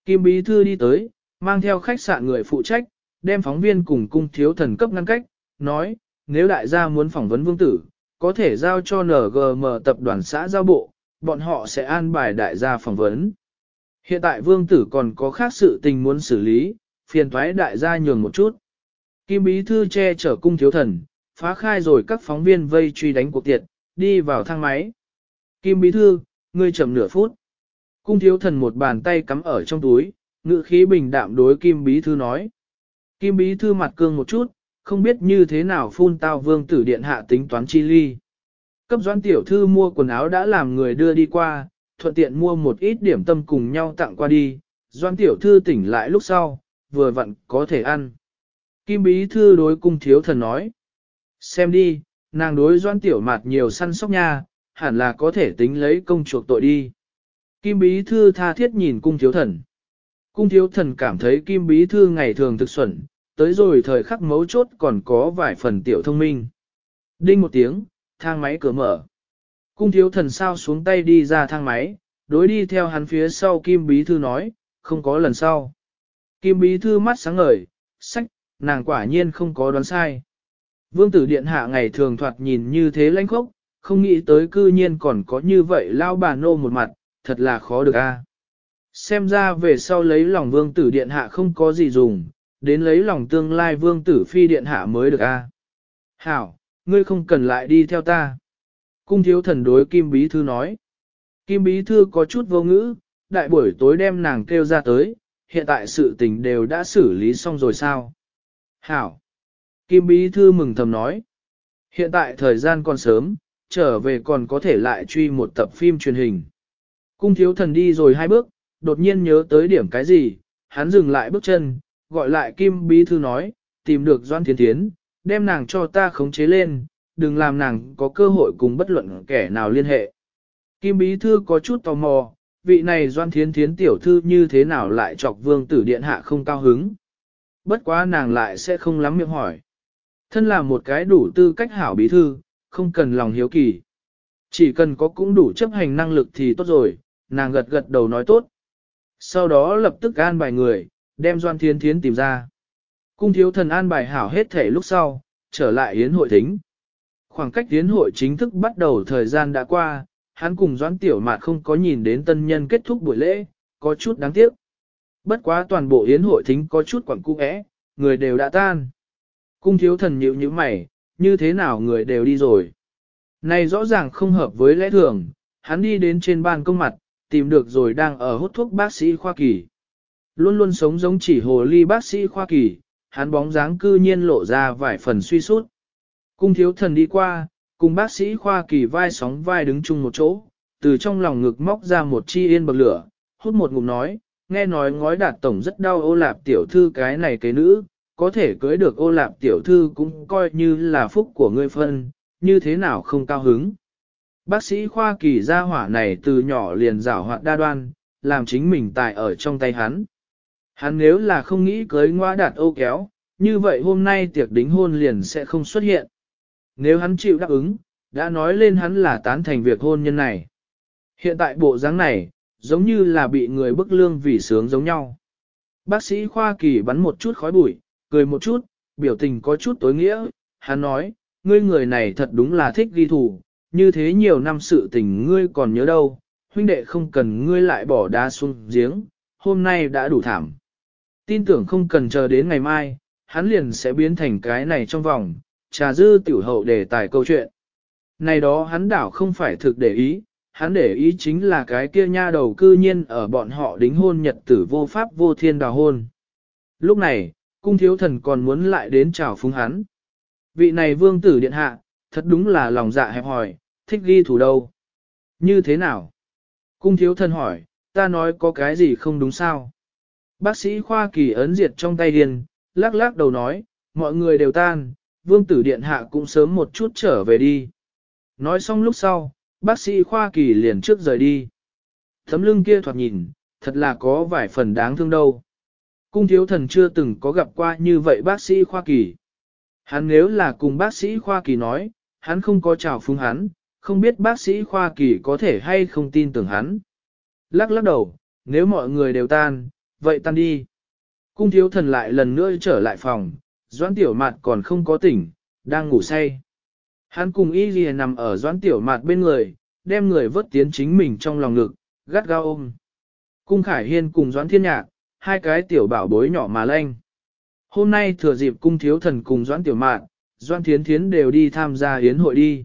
Kim Bí Thư đi tới, mang theo khách sạn người phụ trách, đem phóng viên cùng cung thiếu thần cấp ngăn cách, nói, nếu đại gia muốn phỏng vấn vương tử, có thể giao cho NGM tập đoàn xã giao bộ, bọn họ sẽ an bài đại gia phỏng vấn. Hiện tại vương tử còn có khác sự tình muốn xử lý, phiền thoái đại gia nhường một chút. Kim Bí Thư che chở cung thiếu thần, phá khai rồi các phóng viên vây truy đánh cuộc tiệt, đi vào thang máy. Kim Bí Thư, ngươi chậm nửa phút. Cung thiếu thần một bàn tay cắm ở trong túi, ngự khí bình đạm đối Kim Bí Thư nói. Kim Bí Thư mặt cương một chút, không biết như thế nào phun tao vương tử điện hạ tính toán chi ly. Cấp doãn tiểu thư mua quần áo đã làm người đưa đi qua, thuận tiện mua một ít điểm tâm cùng nhau tặng qua đi, doãn tiểu thư tỉnh lại lúc sau, vừa vặn có thể ăn. Kim Bí Thư đối cung thiếu thần nói. Xem đi, nàng đối doãn tiểu mặt nhiều săn sóc nha, hẳn là có thể tính lấy công chuộc tội đi. Kim Bí Thư tha thiết nhìn cung thiếu thần. Cung thiếu thần cảm thấy Kim Bí Thư ngày thường thực xuẩn, tới rồi thời khắc mấu chốt còn có vài phần tiểu thông minh. Đinh một tiếng, thang máy cửa mở. Cung thiếu thần sao xuống tay đi ra thang máy, đối đi theo hắn phía sau Kim Bí Thư nói, không có lần sau. Kim Bí Thư mắt sáng ngời, sách, nàng quả nhiên không có đoán sai. Vương tử điện hạ ngày thường thoạt nhìn như thế lãnh khốc, không nghĩ tới cư nhiên còn có như vậy lao bà nô một mặt, thật là khó được a. Xem ra về sau lấy lòng vương tử điện hạ không có gì dùng, đến lấy lòng tương lai vương tử phi điện hạ mới được a. Hảo, ngươi không cần lại đi theo ta. Cung thiếu thần đối Kim Bí Thư nói. Kim Bí Thư có chút vô ngữ, đại buổi tối đem nàng kêu ra tới, hiện tại sự tình đều đã xử lý xong rồi sao? Hảo. Kim Bí Thư mừng thầm nói. Hiện tại thời gian còn sớm, trở về còn có thể lại truy một tập phim truyền hình. Cung thiếu thần đi rồi hai bước, đột nhiên nhớ tới điểm cái gì, hắn dừng lại bước chân, gọi lại Kim Bí Thư nói, tìm được Doan Thiên Thiến, đem nàng cho ta khống chế lên, đừng làm nàng có cơ hội cùng bất luận kẻ nào liên hệ. Kim Bí Thư có chút tò mò, vị này Doan Thiến Thiến tiểu thư như thế nào lại chọc vương tử điện hạ không cao hứng. Bất quá nàng lại sẽ không lắm miệng hỏi. Thân là một cái đủ tư cách hảo bí thư, không cần lòng hiếu kỳ. Chỉ cần có cũng đủ chấp hành năng lực thì tốt rồi, nàng gật gật đầu nói tốt. Sau đó lập tức an bài người, đem Doan Thiên Thiến tìm ra. Cung thiếu thần an bài hảo hết thể lúc sau, trở lại yến hội thính. Khoảng cách yến hội chính thức bắt đầu thời gian đã qua, hắn cùng Doan Tiểu Mạt không có nhìn đến tân nhân kết thúc buổi lễ, có chút đáng tiếc. Bất quá toàn bộ yến hội thính có chút quẳng cung ẽ, người đều đã tan. Cung thiếu thần nhịu như mày, như thế nào người đều đi rồi. Này rõ ràng không hợp với lẽ thường, hắn đi đến trên ban công mặt, tìm được rồi đang ở hút thuốc bác sĩ khoa kỳ. Luôn luôn sống giống chỉ hồ ly bác sĩ khoa kỳ, hắn bóng dáng cư nhiên lộ ra vài phần suy sút. Cung thiếu thần đi qua, cùng bác sĩ khoa kỳ vai sóng vai đứng chung một chỗ, từ trong lòng ngực móc ra một chi yên bậc lửa, hút một ngụm nói, nghe nói ngói đạt tổng rất đau ô lạp tiểu thư cái này cái nữ, có thể cưới được ô lạp tiểu thư cũng coi như là phúc của ngươi phân, như thế nào không cao hứng. Bác sĩ khoa kỳ gia hỏa này từ nhỏ liền rảo hoạt đa đoan, làm chính mình tài ở trong tay hắn. Hắn nếu là không nghĩ cưới ngoa đạt ô kéo, như vậy hôm nay tiệc đính hôn liền sẽ không xuất hiện. Nếu hắn chịu đáp ứng, đã nói lên hắn là tán thành việc hôn nhân này. Hiện tại bộ dáng này, giống như là bị người bức lương vì sướng giống nhau. Bác sĩ khoa kỳ bắn một chút khói bụi, cười một chút, biểu tình có chút tối nghĩa, hắn nói, ngươi người này thật đúng là thích ghi thủ, như thế nhiều năm sự tình ngươi còn nhớ đâu, huynh đệ không cần ngươi lại bỏ đá xuống giếng, hôm nay đã đủ thảm. Tin tưởng không cần chờ đến ngày mai, hắn liền sẽ biến thành cái này trong vòng, trà dư tiểu hậu để tài câu chuyện. Này đó hắn đảo không phải thực để ý, hắn để ý chính là cái kia nha đầu cư nhiên ở bọn họ đính hôn nhật tử vô pháp vô thiên đào hôn. Lúc này, cung thiếu thần còn muốn lại đến chào phúng hắn. Vị này vương tử điện hạ, thật đúng là lòng dạ hẹp hòi, thích ghi thủ đâu. Như thế nào? Cung thiếu thân hỏi, ta nói có cái gì không đúng sao? Bác sĩ khoa kỳ ấn diệt trong tay điền, lắc lắc đầu nói, mọi người đều tan, vương tử điện hạ cũng sớm một chút trở về đi. Nói xong lúc sau, bác sĩ khoa kỳ liền trước rời đi. Thấm lưng kia thoạt nhìn, thật là có vài phần đáng thương đâu. Cung thiếu thần chưa từng có gặp qua như vậy bác sĩ khoa kỳ. Hắn nếu là cùng bác sĩ khoa kỳ nói, hắn không có chào phúng hắn, không biết bác sĩ khoa kỳ có thể hay không tin tưởng hắn. Lắc lắc đầu, nếu mọi người đều tan, vậy tan đi. Cung thiếu thần lại lần nữa trở lại phòng, doãn tiểu mạt còn không có tỉnh, đang ngủ say. Hắn cùng y ghi nằm ở doãn tiểu mạt bên người, đem người vớt tiến chính mình trong lòng ngực, gắt gao ôm. Cung khải hiên cùng doãn thiên nhạc, hai cái tiểu bảo bối nhỏ mà lanh. Hôm nay thừa dịp cung thiếu thần cùng doãn tiểu mạn, Doan thiến thiến đều đi tham gia hiến hội đi.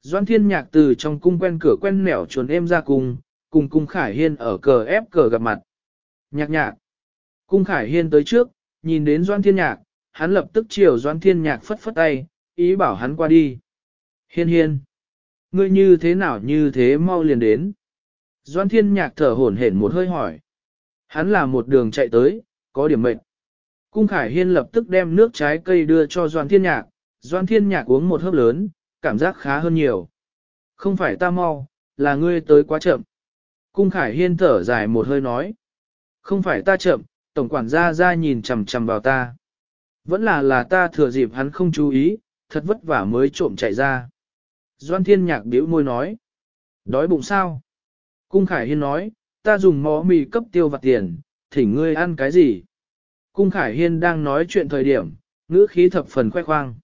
Doan thiên nhạc từ trong cung quen cửa quen nẻo chuồn em ra cùng, cùng cung khải hiên ở cờ ép cờ gặp mặt. Nhạc nhạc. Cung khải hiên tới trước, nhìn đến Doan thiên nhạc, hắn lập tức chiều Doan thiên nhạc phất phất tay, ý bảo hắn qua đi. Hiên hiên. Ngươi như thế nào như thế mau liền đến. Doan thiên nhạc thở hổn hển một hơi hỏi. Hắn là một đường chạy tới, có điểm mệnh. Cung Khải Hiên lập tức đem nước trái cây đưa cho Doan Thiên Nhạc, Doan Thiên Nhạc uống một hớp lớn, cảm giác khá hơn nhiều. Không phải ta mau, là ngươi tới quá chậm. Cung Khải Hiên thở dài một hơi nói. Không phải ta chậm, tổng quản gia ra nhìn chằm chằm vào ta. Vẫn là là ta thừa dịp hắn không chú ý, thật vất vả mới trộm chạy ra. Doan Thiên Nhạc bĩu môi nói. Đói bụng sao? Cung Khải Hiên nói, ta dùng mó mì cấp tiêu vặt tiền, thỉnh ngươi ăn cái gì? Cung Khải Hiên đang nói chuyện thời điểm, ngữ khí thập phần khoe khoang.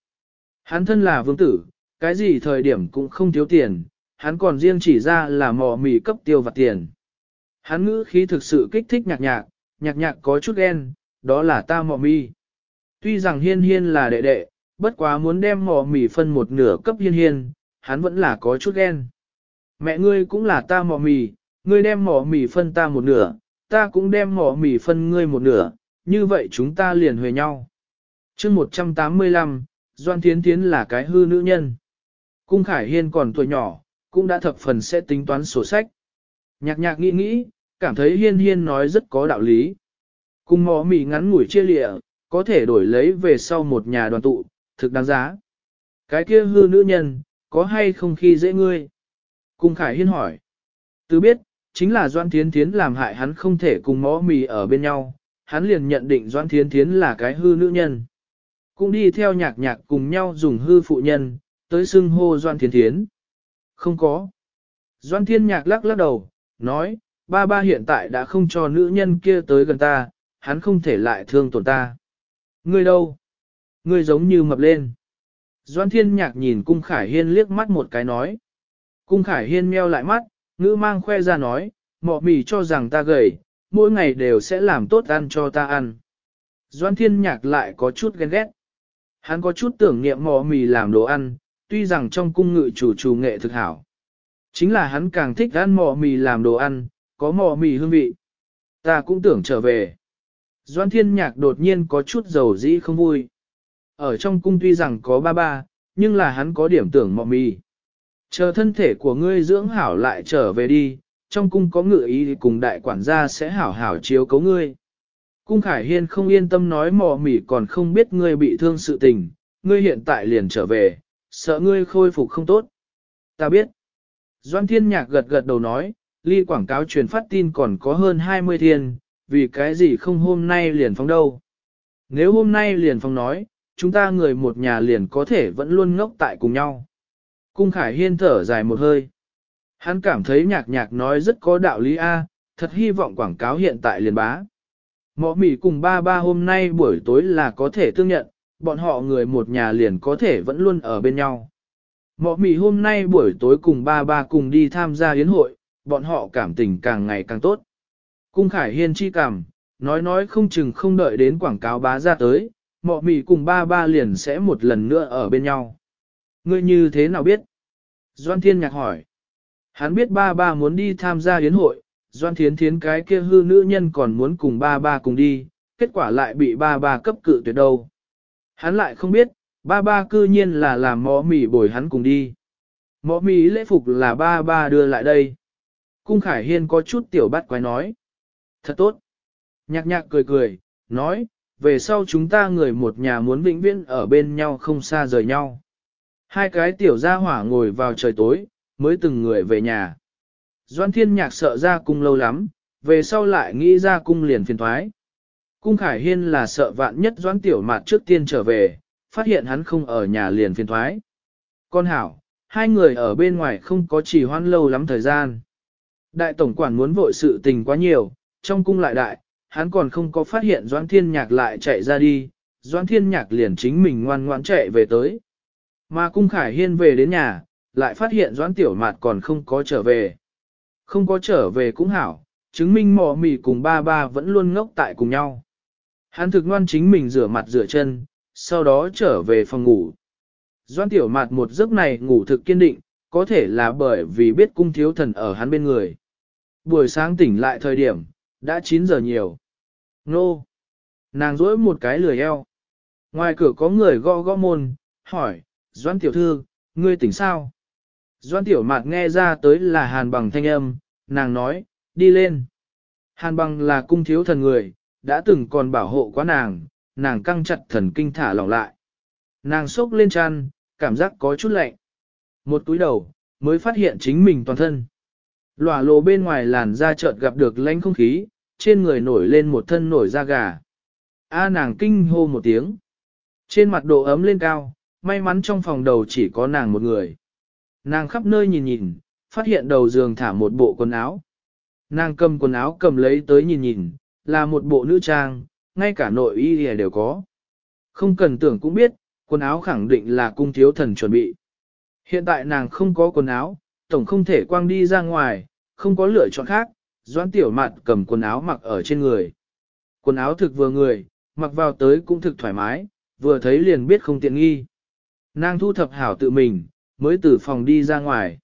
Hắn thân là vương tử, cái gì thời điểm cũng không thiếu tiền, hắn còn riêng chỉ ra là mò mì cấp tiêu vặt tiền. Hắn ngữ khí thực sự kích thích nhạc nhạc, nhạc nhạc có chút ghen, đó là ta mò mì. Tuy rằng hiên hiên là đệ đệ, bất quá muốn đem mò mì phân một nửa cấp hiên hiên, hắn vẫn là có chút ghen. Mẹ ngươi cũng là ta mò mì, ngươi đem mỏ mì phân ta một nửa, ta cũng đem mỏ mì phân ngươi một nửa, như vậy chúng ta liền huề nhau. chương 185, Doan Thiến Thiến là cái hư nữ nhân. Cung Khải Hiên còn tuổi nhỏ, cũng đã thập phần sẽ tính toán sổ sách. Nhạc nhạc nghĩ nghĩ, cảm thấy Hiên Hiên nói rất có đạo lý. Cung mò mì ngắn ngủi chia lịa, có thể đổi lấy về sau một nhà đoàn tụ, thực đáng giá. Cái kia hư nữ nhân, có hay không khi dễ ngươi? Cung Khải Hiên hỏi. tứ biết, chính là Doan Thiến Thiến làm hại hắn không thể cùng mõ mì ở bên nhau, hắn liền nhận định Doan Thiến Thiến là cái hư nữ nhân. Cũng đi theo nhạc nhạc cùng nhau dùng hư phụ nhân, tới xưng hô Doan Thiến Thiến. Không có. Doan Thiên Nhạc lắc lắc đầu, nói, ba ba hiện tại đã không cho nữ nhân kia tới gần ta, hắn không thể lại thương tổn ta. Ngươi đâu? Ngươi giống như mập lên. Doan Thiên Nhạc nhìn Cung Khải Hiên liếc mắt một cái nói. Cung Khải Hiên meo lại mắt, ngữ mang khoe ra nói, mọ mì cho rằng ta gầy, mỗi ngày đều sẽ làm tốt ăn cho ta ăn. Doan thiên nhạc lại có chút ghen ghét. Hắn có chút tưởng niệm mò mì làm đồ ăn, tuy rằng trong cung ngự chủ chủ nghệ thực hảo. Chính là hắn càng thích ăn mò mì làm đồ ăn, có mò mì hương vị. Ta cũng tưởng trở về. Doan thiên nhạc đột nhiên có chút dầu dĩ không vui. Ở trong cung tuy rằng có ba ba, nhưng là hắn có điểm tưởng mò mì. Chờ thân thể của ngươi dưỡng hảo lại trở về đi, trong cung có ngự ý cùng đại quản gia sẽ hảo hảo chiếu cấu ngươi. Cung Khải Hiên không yên tâm nói mò mỉ còn không biết ngươi bị thương sự tình, ngươi hiện tại liền trở về, sợ ngươi khôi phục không tốt. Ta biết. Doan Thiên Nhạc gật gật đầu nói, ly quảng cáo truyền phát tin còn có hơn 20 thiên, vì cái gì không hôm nay liền phóng đâu. Nếu hôm nay liền phóng nói, chúng ta người một nhà liền có thể vẫn luôn ngốc tại cùng nhau. Cung Khải Hiên thở dài một hơi. Hắn cảm thấy nhạc nhạc nói rất có đạo lý A, thật hy vọng quảng cáo hiện tại liền bá. Mọ mỉ cùng ba ba hôm nay buổi tối là có thể tương nhận, bọn họ người một nhà liền có thể vẫn luôn ở bên nhau. Mọ mỉ hôm nay buổi tối cùng ba ba cùng đi tham gia yến hội, bọn họ cảm tình càng ngày càng tốt. Cung Khải Hiên chi cảm, nói nói không chừng không đợi đến quảng cáo bá ra tới, mọ mỉ cùng ba ba liền sẽ một lần nữa ở bên nhau. Ngươi như thế nào biết? Doan Thiên Nhạc hỏi. Hắn biết ba ba muốn đi tham gia yến hội, Doan Thiến Thiến cái kia hư nữ nhân còn muốn cùng ba ba cùng đi, kết quả lại bị ba ba cấp cự tuyệt đâu. Hắn lại không biết, ba ba cư nhiên là làm mõ mì bồi hắn cùng đi. Mõ mì lễ phục là ba ba đưa lại đây. Cung Khải Hiên có chút tiểu bắt quái nói. Thật tốt. Nhạc nhạc cười cười, nói, về sau chúng ta người một nhà muốn vĩnh viễn ở bên nhau không xa rời nhau. Hai cái tiểu gia hỏa ngồi vào trời tối, mới từng người về nhà. Doan thiên nhạc sợ ra cung lâu lắm, về sau lại nghĩ ra cung liền phiền thoái. Cung Khải Hiên là sợ vạn nhất doan tiểu mạt trước tiên trở về, phát hiện hắn không ở nhà liền phiền thoái. Con hảo, hai người ở bên ngoài không có chỉ hoan lâu lắm thời gian. Đại tổng quản muốn vội sự tình quá nhiều, trong cung lại đại, hắn còn không có phát hiện Doan Thiên Nhạc lại chạy ra đi, Doan Thiên Nhạc liền chính mình ngoan ngoãn chạy về tới. Mà cung Khải Hiên về đến nhà, lại phát hiện doãn Tiểu Mạt còn không có trở về. Không có trở về cũng hảo, chứng minh mò mì cùng ba ba vẫn luôn ngốc tại cùng nhau. Hắn thực ngoan chính mình rửa mặt rửa chân, sau đó trở về phòng ngủ. Doan Tiểu Mạt một giấc này ngủ thực kiên định, có thể là bởi vì biết cung thiếu thần ở hắn bên người. Buổi sáng tỉnh lại thời điểm, đã 9 giờ nhiều. Nô! Nàng rỗi một cái lười eo. Ngoài cửa có người gõ gõ môn, hỏi, Doan tiểu thư, ngươi tỉnh sao? Doan tiểu mạt nghe ra tới là hàn bằng thanh âm, nàng nói, đi lên. Hàn bằng là cung thiếu thần người, đã từng còn bảo hộ quá nàng, nàng căng chặt thần kinh thả lỏng lại. Nàng sốc lên chăn, cảm giác có chút lạnh. Một túi đầu, mới phát hiện chính mình toàn thân. Lòa lộ bên ngoài làn da chợt gặp được lánh không khí, trên người nổi lên một thân nổi da gà. A nàng kinh hô một tiếng. Trên mặt độ ấm lên cao, may mắn trong phòng đầu chỉ có nàng một người. Nàng khắp nơi nhìn nhìn, phát hiện đầu giường thả một bộ quần áo. Nàng cầm quần áo cầm lấy tới nhìn nhìn, là một bộ nữ trang, ngay cả nội y đều có. Không cần tưởng cũng biết, quần áo khẳng định là cung thiếu thần chuẩn bị. Hiện tại nàng không có quần áo, tổng không thể quang đi ra ngoài, không có lựa chọn khác, doãn tiểu mặt cầm quần áo mặc ở trên người. Quần áo thực vừa người, mặc vào tới cũng thực thoải mái, vừa thấy liền biết không tiện nghi. Nàng thu thập hảo tự mình, mới từ phòng đi ra ngoài.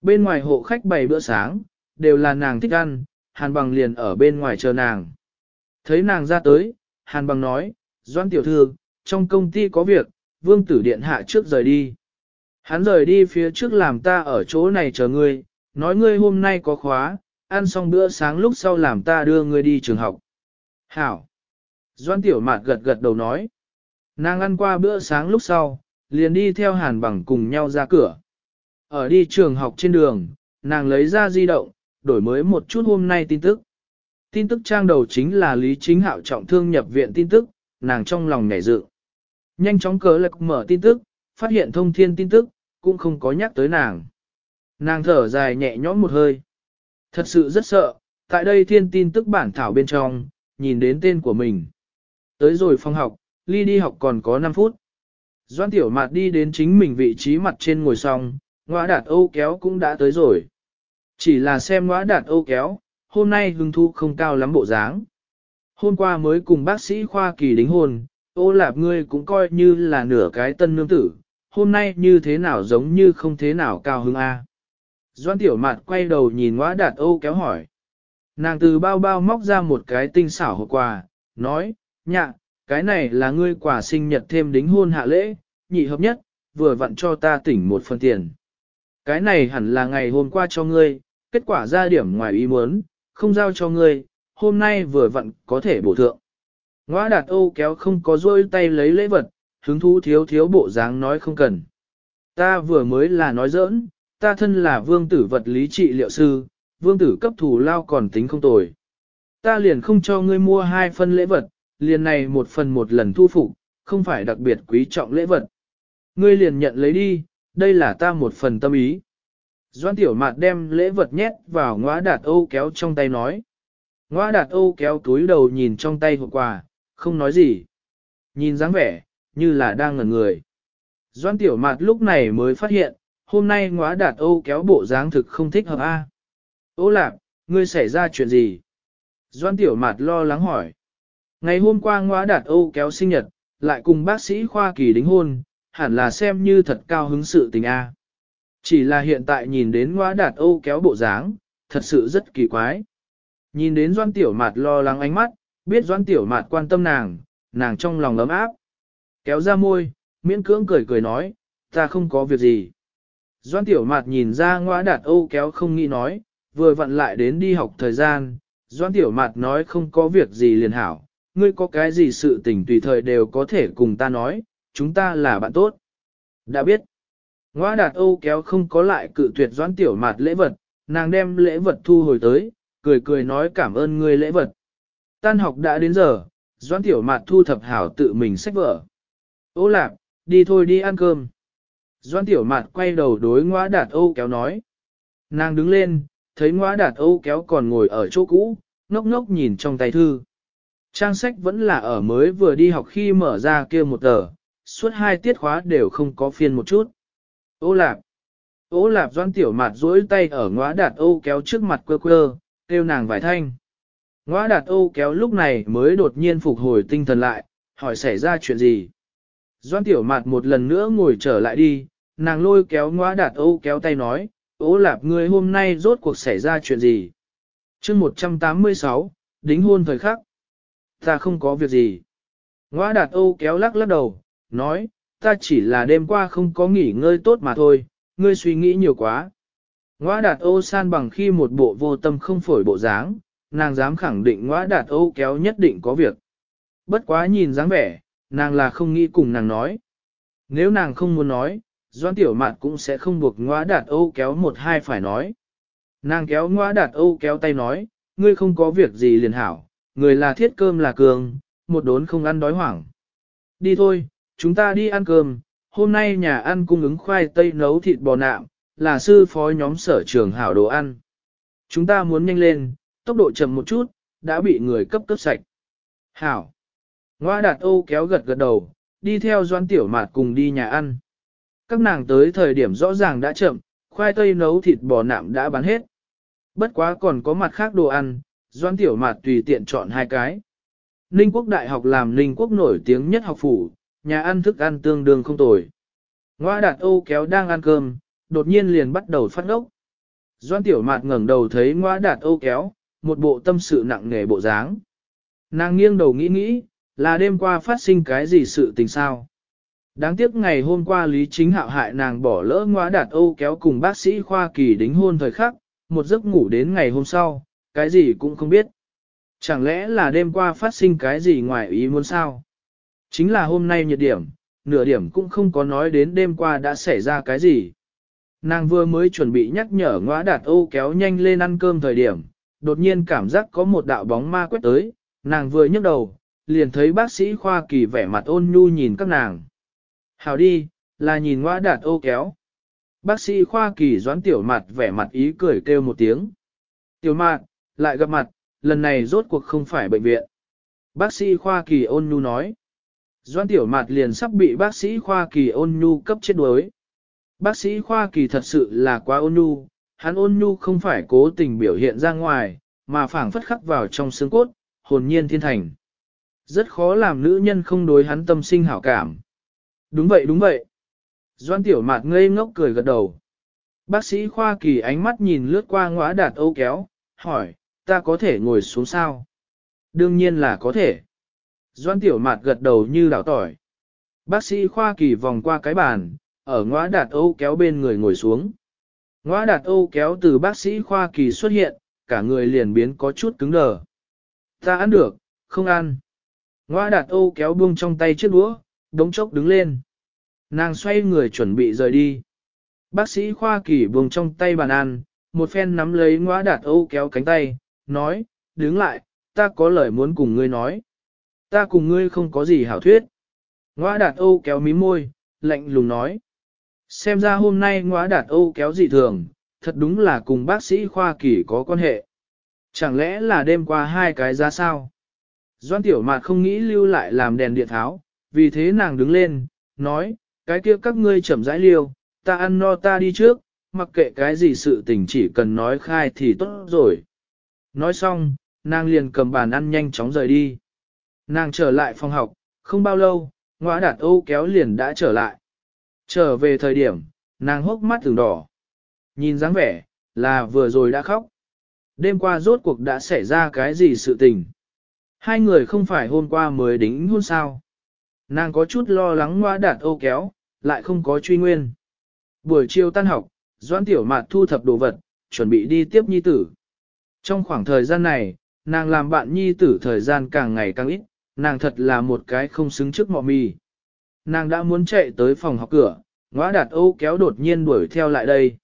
Bên ngoài hộ khách bày bữa sáng, đều là nàng thích ăn, hàn bằng liền ở bên ngoài chờ nàng. Thấy nàng ra tới, hàn bằng nói, doãn tiểu thư, trong công ty có việc, vương tử điện hạ trước rời đi. Hắn rời đi phía trước làm ta ở chỗ này chờ ngươi, nói ngươi hôm nay có khóa, ăn xong bữa sáng lúc sau làm ta đưa ngươi đi trường học. Hảo. Doan tiểu mạt gật gật đầu nói. Nàng ăn qua bữa sáng lúc sau, liền đi theo hàn bằng cùng nhau ra cửa. Ở đi trường học trên đường, nàng lấy ra di động, đổi mới một chút hôm nay tin tức. Tin tức trang đầu chính là Lý Chính Hạo trọng thương nhập viện tin tức, nàng trong lòng nhảy dự. Nhanh chóng cớ lạc mở tin tức, phát hiện thông thiên tin tức, cũng không có nhắc tới nàng. Nàng thở dài nhẹ nhõm một hơi. Thật sự rất sợ, tại đây thiên tin tức bản thảo bên trong, nhìn đến tên của mình. Tới rồi phòng học, ly đi học còn có 5 phút. Doan tiểu mạt đi đến chính mình vị trí mặt trên ngồi xong, ngõ đạt âu kéo cũng đã tới rồi. Chỉ là xem ngõ đạt âu kéo, hôm nay hứng thu không cao lắm bộ dáng. Hôm qua mới cùng bác sĩ khoa kỳ đính hôn, ô lạp ngươi cũng coi như là nửa cái tân nương tử, hôm nay như thế nào giống như không thế nào cao hứng A. Doan tiểu mạt quay đầu nhìn ngõ đạt âu kéo hỏi. Nàng từ bao bao móc ra một cái tinh xảo hộp quà, nói, nhạ, cái này là ngươi quả sinh nhật thêm đính hôn hạ lễ, nhị hợp nhất, vừa vặn cho ta tỉnh một phần tiền. Cái này hẳn là ngày hôm qua cho ngươi, kết quả ra điểm ngoài ý muốn, không giao cho ngươi, hôm nay vừa vặn có thể bổ thượng. Ngoa đạt Âu kéo không có rôi tay lấy lễ vật, hứng thú thiếu thiếu bộ dáng nói không cần. Ta vừa mới là nói giỡn, ta thân là vương tử vật lý trị liệu sư, vương tử cấp thủ lao còn tính không tồi. Ta liền không cho ngươi mua hai phân lễ vật, liền này một phần một lần thu phục, không phải đặc biệt quý trọng lễ vật. Ngươi liền nhận lấy đi, đây là ta một phần tâm ý. Doan tiểu mạt đem lễ vật nhét vào ngõa đạt âu kéo trong tay nói. Ngõa đạt âu kéo túi đầu nhìn trong tay hộp quà, không nói gì. Nhìn dáng vẻ, như là đang ngẩn người. Doan tiểu mạt lúc này mới phát hiện, hôm nay ngõa đạt Âu kéo bộ dáng thực không thích hợp a. Ô lạp, ngươi xảy ra chuyện gì? Doan tiểu mạt lo lắng hỏi. Ngày hôm qua ngóa đạt Âu kéo sinh nhật, lại cùng bác sĩ khoa kỳ đính hôn, hẳn là xem như thật cao hứng sự tình a. Chỉ là hiện tại nhìn đến ngóa đạt Âu kéo bộ dáng, thật sự rất kỳ quái. Nhìn đến doan tiểu mạt lo lắng ánh mắt, biết doan tiểu mạt quan tâm nàng, nàng trong lòng ấm áp. Kéo ra môi, miễn cưỡng cười cười nói, ta không có việc gì. Doan tiểu mạt nhìn ra ngõa đạt Âu kéo không nghĩ nói, vừa vặn lại đến đi học thời gian, Doan tiểu mạt nói không có việc gì liền hảo, ngươi có cái gì sự tình tùy thời đều có thể cùng ta nói, chúng ta là bạn tốt. Đã biết, ngoa đạt Âu kéo không có lại cự tuyệt Doãn tiểu mạt lễ vật, nàng đem lễ vật thu hồi tới, cười cười nói cảm ơn ngươi lễ vật. Tan học đã đến giờ, Doãn tiểu mạt thu thập hảo tự mình sách vở. Ô lạp, đi thôi đi ăn cơm. Doan tiểu mạt quay đầu đối ngõa đạt Âu kéo nói. Nàng đứng lên, thấy ngõa đạt Âu kéo còn ngồi ở chỗ cũ, ngốc ngốc nhìn trong tay thư. Trang sách vẫn là ở mới vừa đi học khi mở ra kia một tờ, suốt hai tiết khóa đều không có phiên một chút. Ô lạp. Ô lạp doan tiểu mạt duỗi tay ở ngõa đạt ô kéo trước mặt quơ quơ, kêu nàng vài thanh. Ngõa đạt ô kéo lúc này mới đột nhiên phục hồi tinh thần lại, hỏi xảy ra chuyện gì. Doan tiểu mạt một lần nữa ngồi trở lại đi, nàng lôi kéo ngõa đạt ô kéo tay nói, Ô lạp ngươi hôm nay rốt cuộc xảy ra chuyện gì? chương 186, đính hôn thời khắc. Ta không có việc gì. Ngoa đạt Âu kéo lắc lắc đầu, nói, ta chỉ là đêm qua không có nghỉ ngơi tốt mà thôi, ngươi suy nghĩ nhiều quá. Ngoa đạt Âu san bằng khi một bộ vô tâm không phổi bộ dáng, nàng dám khẳng định ngoa đạt Âu kéo nhất định có việc. Bất quá nhìn dáng vẻ, nàng là không nghĩ cùng nàng nói. Nếu nàng không muốn nói, Doan Tiểu Mạn cũng sẽ không buộc ngoa đạt Âu kéo một hai phải nói. Nàng kéo ngoa đạt Âu kéo tay nói, ngươi không có việc gì liền hảo, người là thiết cơm là cường, một đốn không ăn đói hoảng. Đi thôi, chúng ta đi ăn cơm, hôm nay nhà ăn cung ứng khoai tây nấu thịt bò nạm, là sư phó nhóm sở trường hảo đồ ăn. Chúng ta muốn nhanh lên, tốc độ chậm một chút, đã bị người cấp cấp sạch. Hảo. Ngoa đạt Âu kéo gật gật đầu, đi theo Doan Tiểu Mạt cùng đi nhà ăn. Các nàng tới thời điểm rõ ràng đã chậm, khoai tây nấu thịt bò nạm đã bán hết. Bất quá còn có mặt khác đồ ăn, doan tiểu mạt tùy tiện chọn hai cái. Ninh quốc đại học làm Ninh quốc nổi tiếng nhất học phủ, nhà ăn thức ăn tương đương không tồi. Ngoa đạt Âu kéo đang ăn cơm, đột nhiên liền bắt đầu phát ốc. Doan tiểu mạt ngẩng đầu thấy ngoa đạt Âu kéo, một bộ tâm sự nặng nề bộ dáng. Nàng nghiêng đầu nghĩ nghĩ, là đêm qua phát sinh cái gì sự tình sao? Đáng tiếc ngày hôm qua Lý Chính Hạo hại nàng bỏ lỡ ngoa đạt Âu kéo cùng bác sĩ Khoa Kỳ đính hôn thời khắc, một giấc ngủ đến ngày hôm sau, cái gì cũng không biết. Chẳng lẽ là đêm qua phát sinh cái gì ngoài ý muốn sao? Chính là hôm nay nhiệt điểm, nửa điểm cũng không có nói đến đêm qua đã xảy ra cái gì. Nàng vừa mới chuẩn bị nhắc nhở ngõa đạt ô kéo nhanh lên ăn cơm thời điểm, đột nhiên cảm giác có một đạo bóng ma quét tới, nàng vừa nhấc đầu, liền thấy bác sĩ Khoa Kỳ vẻ mặt ôn nhu nhìn các nàng. Hào đi, là nhìn ngoa đạt ô kéo. Bác sĩ khoa kỳ doãn tiểu mặt vẻ mặt ý cười kêu một tiếng. Tiểu mạt, lại gặp mặt, lần này rốt cuộc không phải bệnh viện. Bác sĩ khoa kỳ ôn nhu nói. Doãn tiểu mạt liền sắp bị bác sĩ khoa kỳ ôn nhu cấp chết đuối. Bác sĩ khoa kỳ thật sự là quá ôn nhu, hắn ôn nhu không phải cố tình biểu hiện ra ngoài, mà phảng phất khắc vào trong xương cốt, hồn nhiên thiên thành. Rất khó làm nữ nhân không đối hắn tâm sinh hảo cảm. Đúng vậy đúng vậy. Doan tiểu mạt ngây ngốc cười gật đầu. Bác sĩ khoa kỳ ánh mắt nhìn lướt qua ngõa đạt âu kéo, hỏi, ta có thể ngồi xuống sao? Đương nhiên là có thể. Doan tiểu mạt gật đầu như đảo tỏi. Bác sĩ khoa kỳ vòng qua cái bàn, ở ngõa đạt âu kéo bên người ngồi xuống. Ngõa đạt âu kéo từ bác sĩ khoa kỳ xuất hiện, cả người liền biến có chút cứng đờ. Ta ăn được, không ăn. Ngõa đạt âu kéo buông trong tay chiếc đũa, đống chốc đứng lên. Nàng xoay người chuẩn bị rời đi. Bác sĩ Khoa Kỳ buông trong tay bàn ăn, một phen nắm lấy ngõa đạt âu kéo cánh tay, nói, đứng lại, ta có lời muốn cùng ngươi nói. Ta cùng ngươi không có gì hảo thuyết. Ngõa đạt âu kéo mí môi, lạnh lùng nói. Xem ra hôm nay ngõa đạt âu kéo dị thường, thật đúng là cùng bác sĩ Khoa Kỳ có quan hệ. Chẳng lẽ là đêm qua hai cái ra sao? Doan tiểu mạt không nghĩ lưu lại làm đèn điện tháo, vì thế nàng đứng lên, nói, cái kia các ngươi chậm rãi liêu, ta ăn no ta đi trước, mặc kệ cái gì sự tình chỉ cần nói khai thì tốt rồi. Nói xong, nàng liền cầm bàn ăn nhanh chóng rời đi. Nàng trở lại phòng học, không bao lâu, ngõa đạt Âu kéo liền đã trở lại. Trở về thời điểm, nàng hốc mắt từng đỏ. Nhìn dáng vẻ, là vừa rồi đã khóc. Đêm qua rốt cuộc đã xảy ra cái gì sự tình. Hai người không phải hôm qua mới đính hôn sao. Nàng có chút lo lắng ngoa đạt Âu kéo, lại không có truy nguyên. Buổi chiều tan học, doãn Tiểu Mạt thu thập đồ vật, chuẩn bị đi tiếp nhi tử. Trong khoảng thời gian này, nàng làm bạn nhi tử thời gian càng ngày càng ít, nàng thật là một cái không xứng trước mọ mì. Nàng đã muốn chạy tới phòng học cửa, ngõ đạt Âu kéo đột nhiên đuổi theo lại đây.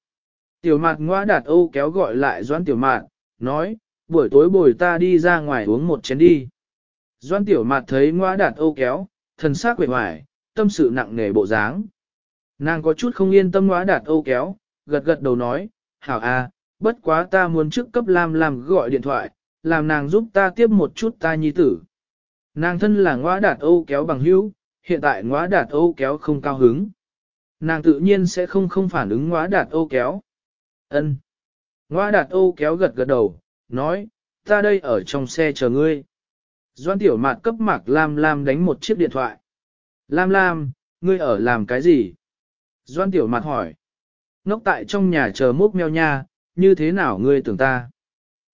Tiểu mạt ngõ đạt Âu kéo gọi lại Doan Tiểu Mạt, nói, buổi tối bồi ta đi ra ngoài uống một chén đi. Doan Tiểu Mạt thấy ngõ đạt Âu kéo, thần sắc quệ hoài, tâm sự nặng nề bộ dáng. Nàng có chút không yên tâm ngõ đạt Âu kéo, gật gật đầu nói, hảo a, bất quá ta muốn trước cấp Lam làm gọi điện thoại, làm nàng giúp ta tiếp một chút ta nhi tử. Nàng thân là ngõ đạt Âu kéo bằng hữu, hiện tại ngõ đạt Âu kéo không cao hứng. Nàng tự nhiên sẽ không không phản ứng ngõ đạt Âu kéo. Ân. ngõ đạt Âu kéo gật gật đầu, nói, ta đây ở trong xe chờ ngươi. Doan tiểu mạt cấp mạc Lam Lam đánh một chiếc điện thoại. Lam Lam, ngươi ở làm cái gì? Doan tiểu mạt hỏi. Ngốc tại trong nhà chờ mốc meo nha, như thế nào ngươi tưởng ta?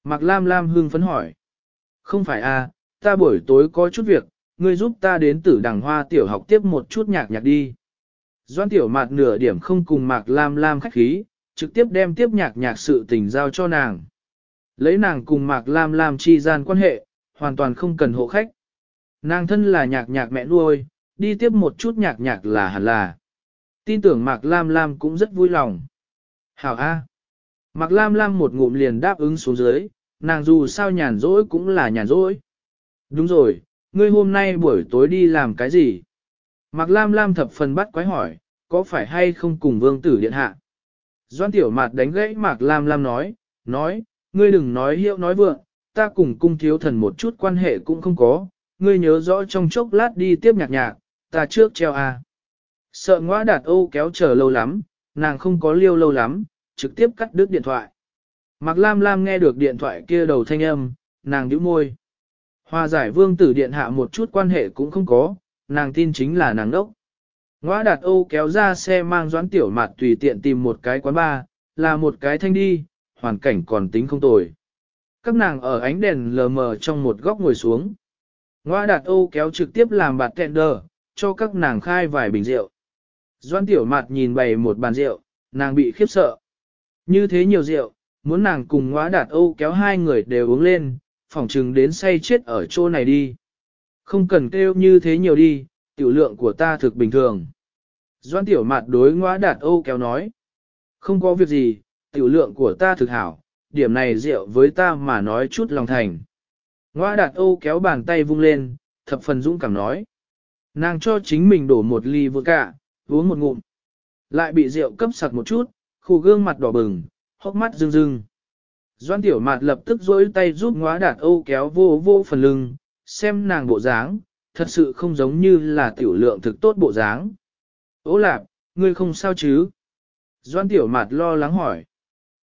Mạc Lam Lam hương phấn hỏi. Không phải à, ta buổi tối có chút việc, ngươi giúp ta đến tử đằng hoa tiểu học tiếp một chút nhạc nhạc đi. Doan tiểu mạc nửa điểm không cùng Mạc Lam Lam khách khí, trực tiếp đem tiếp nhạc nhạc sự tình giao cho nàng. Lấy nàng cùng Mạc Lam Lam chi gian quan hệ, hoàn toàn không cần hộ khách. Nàng thân là nhạc nhạc mẹ nuôi, đi tiếp một chút nhạc nhạc là hẳn là. Tin tưởng Mạc Lam Lam cũng rất vui lòng. Hảo A. Mạc Lam Lam một ngụm liền đáp ứng xuống dưới, nàng dù sao nhàn rỗi cũng là nhàn rỗi. Đúng rồi, ngươi hôm nay buổi tối đi làm cái gì? Mạc Lam Lam thập phần bắt quái hỏi, có phải hay không cùng vương tử điện hạ? Doan Tiểu Mạt đánh gãy Mạc Lam Lam nói, nói, ngươi đừng nói hiệu nói vượng, ta cùng cung thiếu thần một chút quan hệ cũng không có, ngươi nhớ rõ trong chốc lát đi tiếp nhạc nhạc, ta trước treo à. Sợ ngõa đạt ô kéo chờ lâu lắm, nàng không có liêu lâu lắm, trực tiếp cắt đứt điện thoại. Mạc Lam Lam nghe được điện thoại kia đầu thanh âm, nàng nhíu môi. Hòa giải vương tử điện hạ một chút quan hệ cũng không có, nàng tin chính là nàng đốc. Ngoã đạt Âu kéo ra xe mang doãn tiểu Mạt tùy tiện tìm một cái quán bar, là một cái thanh đi, hoàn cảnh còn tính không tồi. Các nàng ở ánh đèn lờ mờ trong một góc ngồi xuống. Ngoa đạt Âu kéo trực tiếp làm bạt đờ, cho các nàng khai vài bình rượu. Doan tiểu Mạt nhìn bày một bàn rượu, nàng bị khiếp sợ. Như thế nhiều rượu, muốn nàng cùng ngóa đạt Âu kéo hai người đều uống lên, phỏng chừng đến say chết ở chỗ này đi. Không cần kêu như thế nhiều đi, tiểu lượng của ta thực bình thường. Doan tiểu mặt đối ngóa đạt Âu kéo nói. Không có việc gì, tiểu lượng của ta thực hảo, điểm này rượu với ta mà nói chút lòng thành. Ngõa đạt Âu kéo bàn tay vung lên, thập phần dũng cảm nói. Nàng cho chính mình đổ một ly vừa cả, uống một ngụm. Lại bị rượu cấp sặc một chút, khu gương mặt đỏ bừng, hốc mắt rưng rưng. Doan tiểu mạt lập tức dối tay giúp ngóa đạt âu kéo vô vô phần lưng, xem nàng bộ dáng, thật sự không giống như là tiểu lượng thực tốt bộ dáng. Ô lạp, ngươi không sao chứ? Doan tiểu mạt lo lắng hỏi.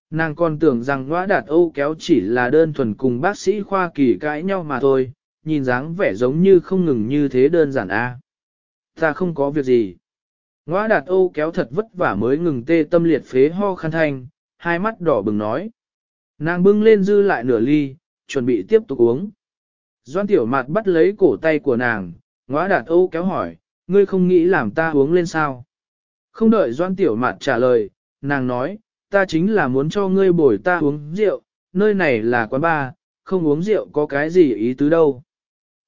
Nàng còn tưởng rằng ngõa đạt âu kéo chỉ là đơn thuần cùng bác sĩ khoa kỳ cãi nhau mà thôi, nhìn dáng vẻ giống như không ngừng như thế đơn giản a. Ta không có việc gì. Ngoa đạt Âu kéo thật vất vả mới ngừng tê tâm liệt phế ho khăn thanh, hai mắt đỏ bừng nói. Nàng bưng lên dư lại nửa ly, chuẩn bị tiếp tục uống. Doan tiểu mặt bắt lấy cổ tay của nàng, ngõa đạt Âu kéo hỏi, ngươi không nghĩ làm ta uống lên sao? Không đợi Doan tiểu mặt trả lời, nàng nói, ta chính là muốn cho ngươi bồi ta uống rượu, nơi này là quán bar, không uống rượu có cái gì ý tứ đâu.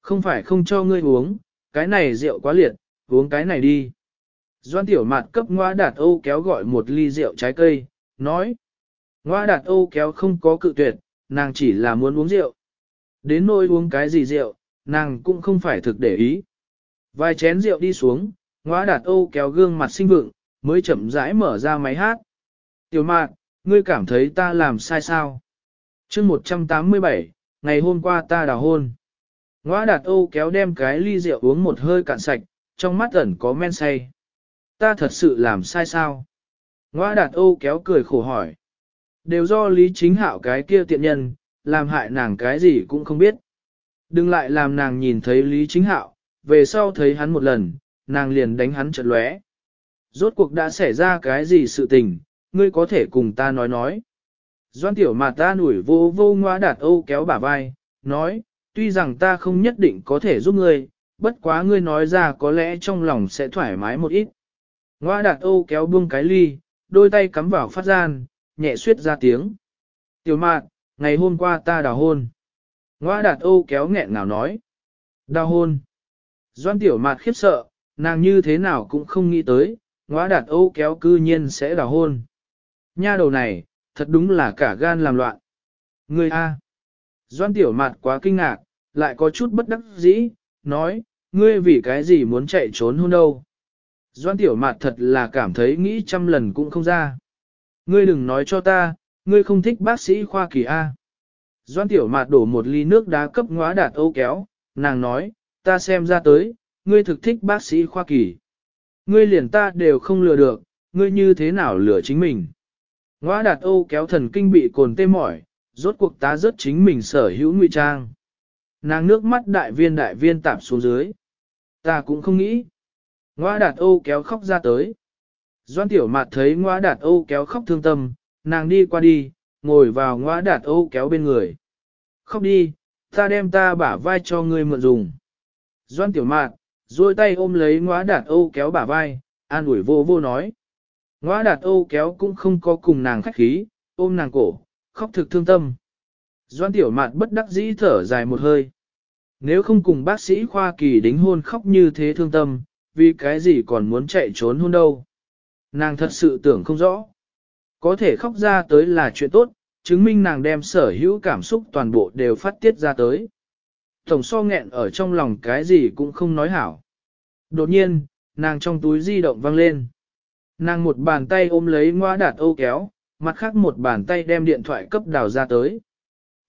Không phải không cho ngươi uống, cái này rượu quá liệt, uống cái này đi. Doan tiểu mạt cấp ngoa đạt Âu kéo gọi một ly rượu trái cây, nói. Ngoa đạt Âu kéo không có cự tuyệt, nàng chỉ là muốn uống rượu. Đến nôi uống cái gì rượu, nàng cũng không phải thực để ý. Vài chén rượu đi xuống, ngoa đạt Âu kéo gương mặt sinh vượng, mới chậm rãi mở ra máy hát. Tiểu mạt, ngươi cảm thấy ta làm sai sao? chương 187, ngày hôm qua ta đào hôn. Ngoa đạt Âu kéo đem cái ly rượu uống một hơi cạn sạch, trong mắt ẩn có men say ta thật sự làm sai sao? Ngoa đạt ô kéo cười khổ hỏi. Đều do lý chính hạo cái kia tiện nhân, làm hại nàng cái gì cũng không biết. Đừng lại làm nàng nhìn thấy lý chính hạo, về sau thấy hắn một lần, nàng liền đánh hắn trật lóe. Rốt cuộc đã xảy ra cái gì sự tình, ngươi có thể cùng ta nói nói. Doan tiểu mà ta nủi vô vô ngoa đạt ô kéo bả vai, nói, tuy rằng ta không nhất định có thể giúp ngươi, bất quá ngươi nói ra có lẽ trong lòng sẽ thoải mái một ít. Ngoa đạt ô kéo buông cái ly, đôi tay cắm vào phát gian, nhẹ suyết ra tiếng. Tiểu mạt, ngày hôm qua ta đào hôn. Ngoa đạt ô kéo nghẹn ngào nói. Đào hôn. Doan tiểu mạt khiếp sợ, nàng như thế nào cũng không nghĩ tới, ngoa đạt ô kéo cư nhiên sẽ đào hôn. Nha đầu này, thật đúng là cả gan làm loạn. Người A. Doan tiểu mạt quá kinh ngạc, lại có chút bất đắc dĩ, nói, ngươi vì cái gì muốn chạy trốn hôn đâu. Doan tiểu mạt thật là cảm thấy nghĩ trăm lần cũng không ra. Ngươi đừng nói cho ta, ngươi không thích bác sĩ khoa kỳ A. Doan tiểu mạt đổ một ly nước đá cấp ngóa đạt âu kéo, nàng nói, ta xem ra tới, ngươi thực thích bác sĩ khoa kỳ. Ngươi liền ta đều không lừa được, ngươi như thế nào lừa chính mình. Ngóa đạt âu kéo thần kinh bị cồn tê mỏi, rốt cuộc tá rớt chính mình sở hữu ngụy trang. Nàng nước mắt đại viên đại viên tạp xuống dưới. Ta cũng không nghĩ. Ngoa đạt Âu kéo khóc ra tới. Doan tiểu mặt thấy ngoa đạt Âu kéo khóc thương tâm, nàng đi qua đi, ngồi vào ngoa đạt Âu kéo bên người. Khóc đi, ta đem ta bả vai cho ngươi mượn dùng. Doan tiểu mạt, duỗi tay ôm lấy ngoa đạt Âu kéo bả vai, an ủi vô vô nói. Ngoa đạt Âu kéo cũng không có cùng nàng khách khí, ôm nàng cổ, khóc thực thương tâm. Doan tiểu mạt bất đắc dĩ thở dài một hơi. Nếu không cùng bác sĩ khoa kỳ đính hôn khóc như thế thương tâm, vì cái gì còn muốn chạy trốn hôn đâu. Nàng thật sự tưởng không rõ. Có thể khóc ra tới là chuyện tốt, chứng minh nàng đem sở hữu cảm xúc toàn bộ đều phát tiết ra tới. Tổng so nghẹn ở trong lòng cái gì cũng không nói hảo. Đột nhiên, nàng trong túi di động văng lên. Nàng một bàn tay ôm lấy ngoa đạt ô kéo, mặt khác một bàn tay đem điện thoại cấp đào ra tới.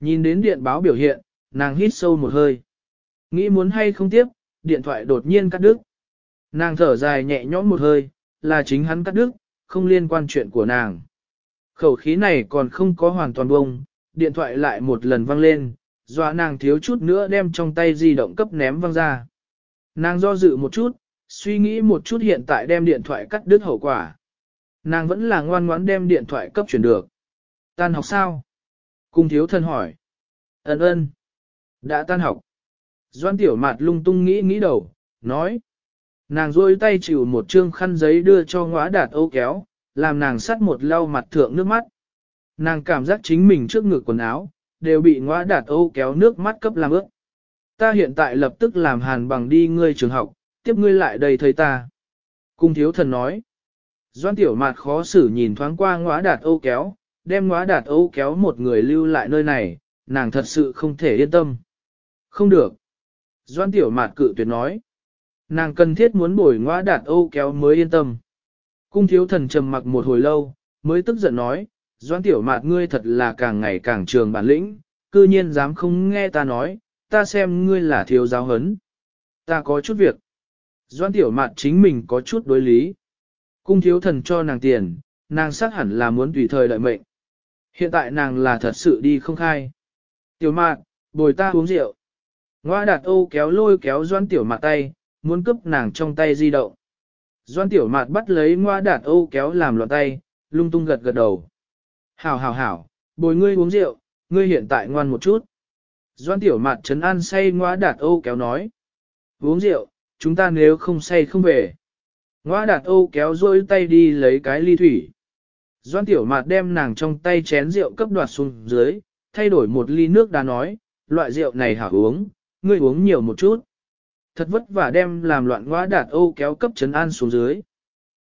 Nhìn đến điện báo biểu hiện, nàng hít sâu một hơi. Nghĩ muốn hay không tiếp, điện thoại đột nhiên cắt đứt. Nàng thở dài nhẹ nhõm một hơi, là chính hắn cắt đứt, không liên quan chuyện của nàng. Khẩu khí này còn không có hoàn toàn bông, điện thoại lại một lần văng lên, dọa nàng thiếu chút nữa đem trong tay di động cấp ném văng ra. Nàng do dự một chút, suy nghĩ một chút hiện tại đem điện thoại cắt đứt hậu quả. Nàng vẫn là ngoan ngoãn đem điện thoại cấp chuyển được. Tan học sao? Cung thiếu thân hỏi. Ấn ơn. Đã tan học. Doan tiểu mạt lung tung nghĩ nghĩ đầu, nói. Nàng rôi tay chịu một trương khăn giấy đưa cho ngõa đạt âu kéo, làm nàng sắt một lau mặt thượng nước mắt. Nàng cảm giác chính mình trước ngực quần áo, đều bị ngõa đạt âu kéo nước mắt cấp làm ướt. Ta hiện tại lập tức làm hàn bằng đi ngươi trường học, tiếp ngươi lại đây thấy ta. Cung thiếu thần nói. Doan tiểu mạt khó xử nhìn thoáng qua ngõa đạt âu kéo, đem ngõa đạt âu kéo một người lưu lại nơi này, nàng thật sự không thể yên tâm. Không được. Doan tiểu mạt cự tuyệt nói. Nàng cần thiết muốn bổi ngoã đạt âu kéo mới yên tâm. Cung thiếu thần trầm mặc một hồi lâu, mới tức giận nói, Doan tiểu mạt ngươi thật là càng ngày càng trường bản lĩnh, cư nhiên dám không nghe ta nói, ta xem ngươi là thiếu giáo hấn. Ta có chút việc. Doan tiểu mạt chính mình có chút đối lý. Cung thiếu thần cho nàng tiền, nàng xác hẳn là muốn tùy thời đợi mệnh. Hiện tại nàng là thật sự đi không khai. Tiểu mạt, bồi ta uống rượu. Ngoa đạt ô kéo lôi kéo doan tiểu mạt tay, muốn cướp nàng trong tay di động. Doan tiểu mạt bắt lấy ngoa đạt ô kéo làm loạn tay, lung tung gật gật đầu. Hảo hảo hảo, bồi ngươi uống rượu, ngươi hiện tại ngoan một chút. Doan tiểu mạt trấn an say ngoa đạt ô kéo nói. Uống rượu, chúng ta nếu không say không về. Ngoa đạt ô kéo rôi tay đi lấy cái ly thủy. Doan tiểu mạt đem nàng trong tay chén rượu cấp đoạt xuống dưới, thay đổi một ly nước đá nói, loại rượu này hảo uống, ngươi uống nhiều một chút. Thật vất vả đem làm loạn ngoa đạt ô kéo cấp chấn an xuống dưới.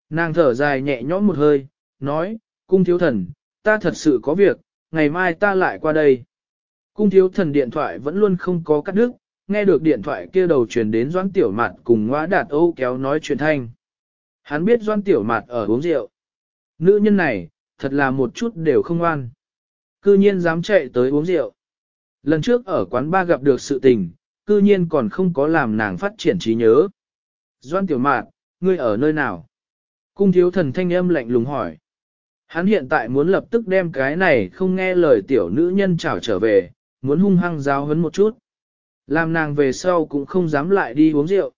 Nàng thở dài nhẹ nhõm một hơi, nói, cung thiếu thần, ta thật sự có việc, ngày mai ta lại qua đây. Cung thiếu thần điện thoại vẫn luôn không có cắt đứt, nghe được điện thoại kia đầu truyền đến doãn tiểu mặt cùng ngoa đạt ô kéo nói chuyện thanh. Hắn biết doãn tiểu mặt ở uống rượu. Nữ nhân này, thật là một chút đều không ngoan. Cư nhiên dám chạy tới uống rượu. Lần trước ở quán ba gặp được sự tình, cư nhiên còn không có làm nàng phát triển trí nhớ. Doan tiểu mạt, ngươi ở nơi nào? Cung thiếu thần thanh âm lạnh lùng hỏi. Hắn hiện tại muốn lập tức đem cái này không nghe lời tiểu nữ nhân trảo trở về, muốn hung hăng giáo hấn một chút. Làm nàng về sau cũng không dám lại đi uống rượu.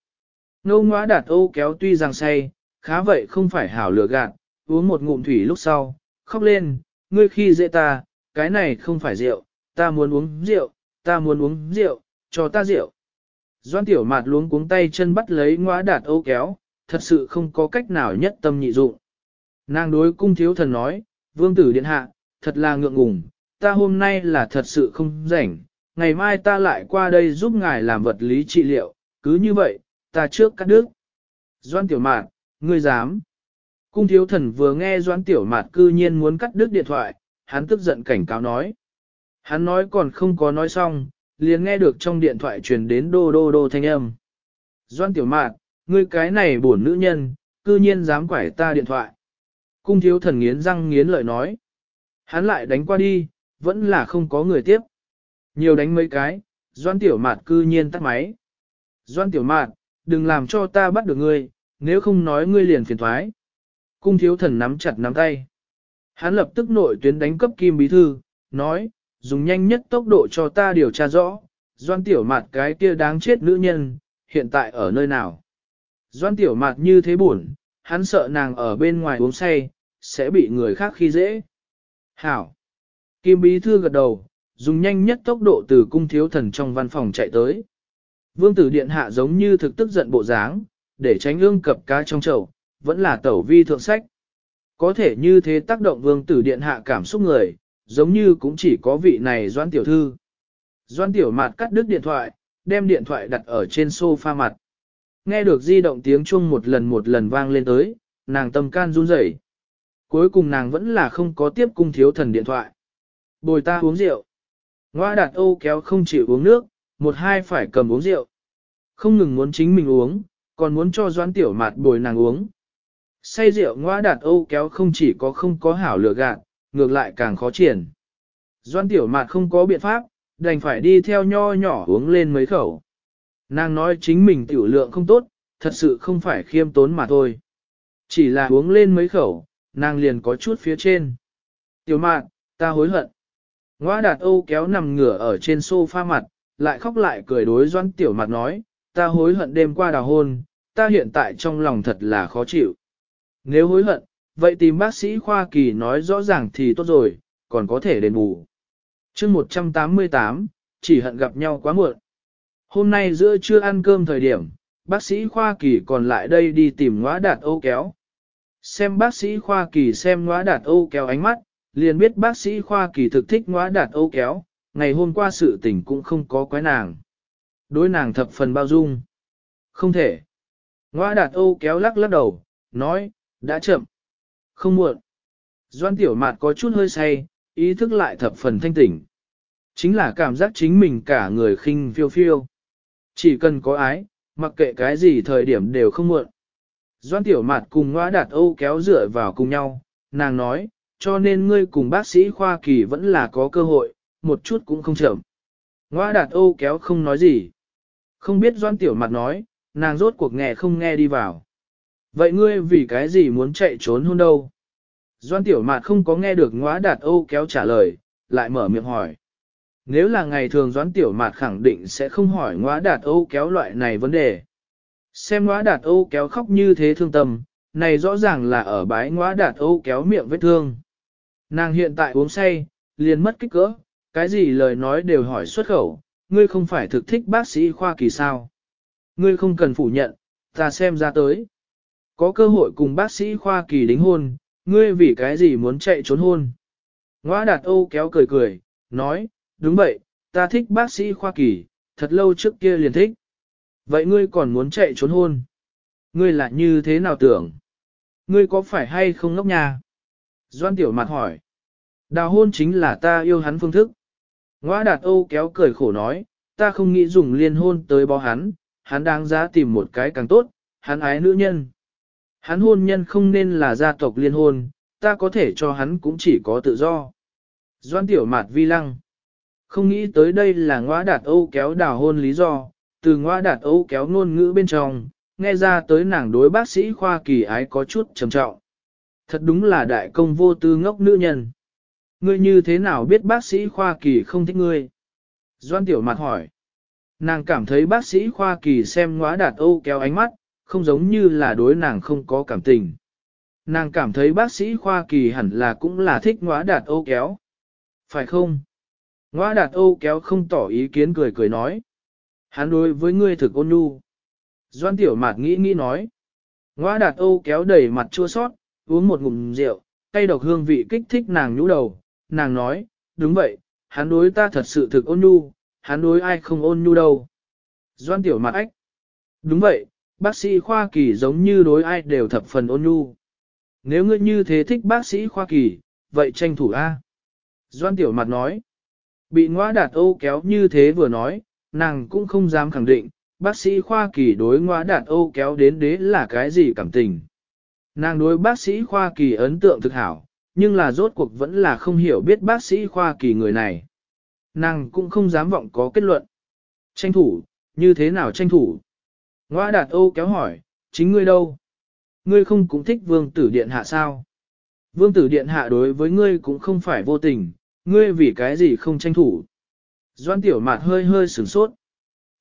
Nô ngõa đạt ô kéo tuy rằng say, khá vậy không phải hảo lừa gạt, uống một ngụm thủy lúc sau, khóc lên, ngươi khi dễ ta, cái này không phải rượu, ta muốn uống rượu, ta muốn uống rượu, cho ta rượu. Doan tiểu mạt luống cuống tay chân bắt lấy ngõa đạt ô kéo, thật sự không có cách nào nhất tâm nhị dụng. Nàng đối cung thiếu thần nói, vương tử điện hạ, thật là ngượng ngùng, ta hôm nay là thật sự không rảnh, ngày mai ta lại qua đây giúp ngài làm vật lý trị liệu, cứ như vậy, ta trước cắt đứt. Doan tiểu mạt, ngươi dám. Cung thiếu thần vừa nghe doan tiểu mạt cư nhiên muốn cắt đứt điện thoại, hắn tức giận cảnh cáo nói. Hắn nói còn không có nói xong, liền nghe được trong điện thoại truyền đến đô đô đô thanh âm. Doan tiểu Mạn, ngươi cái này buồn nữ nhân, cư nhiên dám quải ta điện thoại. Cung thiếu thần nghiến răng nghiến lợi nói. Hắn lại đánh qua đi, vẫn là không có người tiếp. Nhiều đánh mấy cái, doan tiểu Mạn cư nhiên tắt máy. Doan tiểu Mạn, đừng làm cho ta bắt được ngươi, nếu không nói ngươi liền phiền thoái. Cung thiếu thần nắm chặt nắm tay. Hắn lập tức nội tuyến đánh cấp kim bí thư, nói, dùng nhanh nhất tốc độ cho ta điều tra rõ, doan tiểu mạt cái kia đáng chết nữ nhân, hiện tại ở nơi nào. Doan tiểu mạt như thế buồn, hắn sợ nàng ở bên ngoài uống say, sẽ bị người khác khi dễ. Hảo! Kim bí thư gật đầu, dùng nhanh nhất tốc độ từ cung thiếu thần trong văn phòng chạy tới. Vương tử điện hạ giống như thực tức giận bộ dáng, để tránh ương cập cá trong chậu, vẫn là tẩu vi thượng sách. Có thể như thế tác động vương tử điện hạ cảm xúc người, giống như cũng chỉ có vị này doan tiểu thư. Doan tiểu mạt cắt đứt điện thoại, đem điện thoại đặt ở trên sofa mặt. Nghe được di động tiếng chuông một lần một lần vang lên tới, nàng tâm can run rẩy. Cuối cùng nàng vẫn là không có tiếp cung thiếu thần điện thoại. Bồi ta uống rượu. Ngoa đạt ô kéo không chịu uống nước, một hai phải cầm uống rượu. Không ngừng muốn chính mình uống, còn muốn cho doan tiểu mạt bồi nàng uống. Say rượu ngoa đạt ô kéo không chỉ có không có hảo lựa gạn, ngược lại càng khó triển. Doan tiểu mạt không có biện pháp, đành phải đi theo nho nhỏ uống lên mấy khẩu. Nàng nói chính mình tiểu lượng không tốt, thật sự không phải khiêm tốn mà thôi. Chỉ là uống lên mấy khẩu, nàng liền có chút phía trên. Tiểu mạn, ta hối hận. Ngoa đạt âu kéo nằm ngửa ở trên sofa mặt, lại khóc lại cười đối doan tiểu mặt nói, ta hối hận đêm qua đào hôn, ta hiện tại trong lòng thật là khó chịu. Nếu hối hận, vậy tìm bác sĩ khoa kỳ nói rõ ràng thì tốt rồi, còn có thể đền bù. chương 188, chỉ hận gặp nhau quá muộn. Hôm nay giữa trưa ăn cơm thời điểm, bác sĩ khoa kỳ còn lại đây đi tìm ngõa đạt âu kéo. Xem bác sĩ khoa kỳ xem ngõa đạt âu kéo ánh mắt, liền biết bác sĩ khoa kỳ thực thích ngõa đạt âu kéo, ngày hôm qua sự tình cũng không có quái nàng. Đối nàng thập phần bao dung. Không thể. Ngoa đạt âu kéo lắc lắc đầu, nói, đã chậm. Không muộn. Doan tiểu mạt có chút hơi say, ý thức lại thập phần thanh tỉnh. Chính là cảm giác chính mình cả người khinh phiêu phiêu. Chỉ cần có ái, mặc kệ cái gì thời điểm đều không muộn. Doan tiểu mạt cùng ngoa đạt âu kéo dựa vào cùng nhau, nàng nói, cho nên ngươi cùng bác sĩ khoa kỳ vẫn là có cơ hội, một chút cũng không chậm. Ngoa đạt âu kéo không nói gì. Không biết doan tiểu mặt nói, nàng rốt cuộc nghe không nghe đi vào. Vậy ngươi vì cái gì muốn chạy trốn hôn đâu? Doan tiểu mạt không có nghe được ngóa đạt âu kéo trả lời, lại mở miệng hỏi. Nếu là ngày thường doan tiểu mạt khẳng định sẽ không hỏi ngóa đạt âu kéo loại này vấn đề. Xem ngóa đạt âu kéo khóc như thế thương tâm, này rõ ràng là ở bái ngóa đạt âu kéo miệng vết thương. Nàng hiện tại uống say, liền mất kích cỡ, cái gì lời nói đều hỏi xuất khẩu, ngươi không phải thực thích bác sĩ khoa kỳ sao. Ngươi không cần phủ nhận, ta xem ra tới. Có cơ hội cùng bác sĩ khoa kỳ đính hôn, ngươi vì cái gì muốn chạy trốn hôn. Ngoa đạt Âu kéo cười cười, nói, đúng vậy, ta thích bác sĩ khoa kỳ, thật lâu trước kia liền thích. Vậy ngươi còn muốn chạy trốn hôn? Ngươi là như thế nào tưởng? Ngươi có phải hay không ngốc nhà? Doan tiểu mặt hỏi. Đào hôn chính là ta yêu hắn phương thức. Ngoa đạt Âu kéo cười khổ nói, ta không nghĩ dùng liên hôn tới bó hắn, hắn đáng giá tìm một cái càng tốt, hắn ái nữ nhân. Hắn hôn nhân không nên là gia tộc liên hôn, ta có thể cho hắn cũng chỉ có tự do. Doan tiểu mạt vi lăng. Không nghĩ tới đây là ngoa đạt Âu kéo đào hôn lý do, từ ngoa đạt Âu kéo ngôn ngữ bên trong, nghe ra tới nàng đối bác sĩ khoa kỳ ái có chút trầm trọng. Thật đúng là đại công vô tư ngốc nữ nhân. Ngươi như thế nào biết bác sĩ Khoa Kỳ không thích ngươi? Doan Tiểu Mạt hỏi. Nàng cảm thấy bác sĩ Khoa Kỳ xem ngóa đạt âu kéo ánh mắt, không giống như là đối nàng không có cảm tình. Nàng cảm thấy bác sĩ Khoa Kỳ hẳn là cũng là thích ngóa đạt ô kéo. Phải không? Ngóa đạt ô kéo không tỏ ý kiến cười cười nói. Hắn đối với ngươi thực ôn nhu. Doan Tiểu Mạt nghĩ nghĩ nói. Ngóa đạt ô kéo đầy mặt chua sót, uống một ngụm rượu, tay độc hương vị kích thích nàng nhũ đầu. Nàng nói, đúng vậy, hắn đối ta thật sự thực ôn nhu, hắn đối ai không ôn nhu đâu. Doan Tiểu Mạt ách. Đúng vậy, bác sĩ Khoa Kỳ giống như đối ai đều thập phần ôn nhu. Nếu ngươi như thế thích bác sĩ Khoa Kỳ, vậy tranh thủ A. Doan Tiểu Mặt nói, bị ngoa đạt ô kéo như thế vừa nói, nàng cũng không dám khẳng định, bác sĩ Khoa Kỳ đối ngoa đạt ô kéo đến đế là cái gì cảm tình. Nàng đối bác sĩ Khoa Kỳ ấn tượng thực hảo, nhưng là rốt cuộc vẫn là không hiểu biết bác sĩ Khoa Kỳ người này. Nàng cũng không dám vọng có kết luận. Tranh thủ, như thế nào tranh thủ? Ngoa đạt ô kéo hỏi, chính ngươi đâu? Ngươi không cũng thích vương tử điện hạ sao? Vương tử điện hạ đối với ngươi cũng không phải vô tình, ngươi vì cái gì không tranh thủ? Doan tiểu mạt hơi hơi sửng sốt.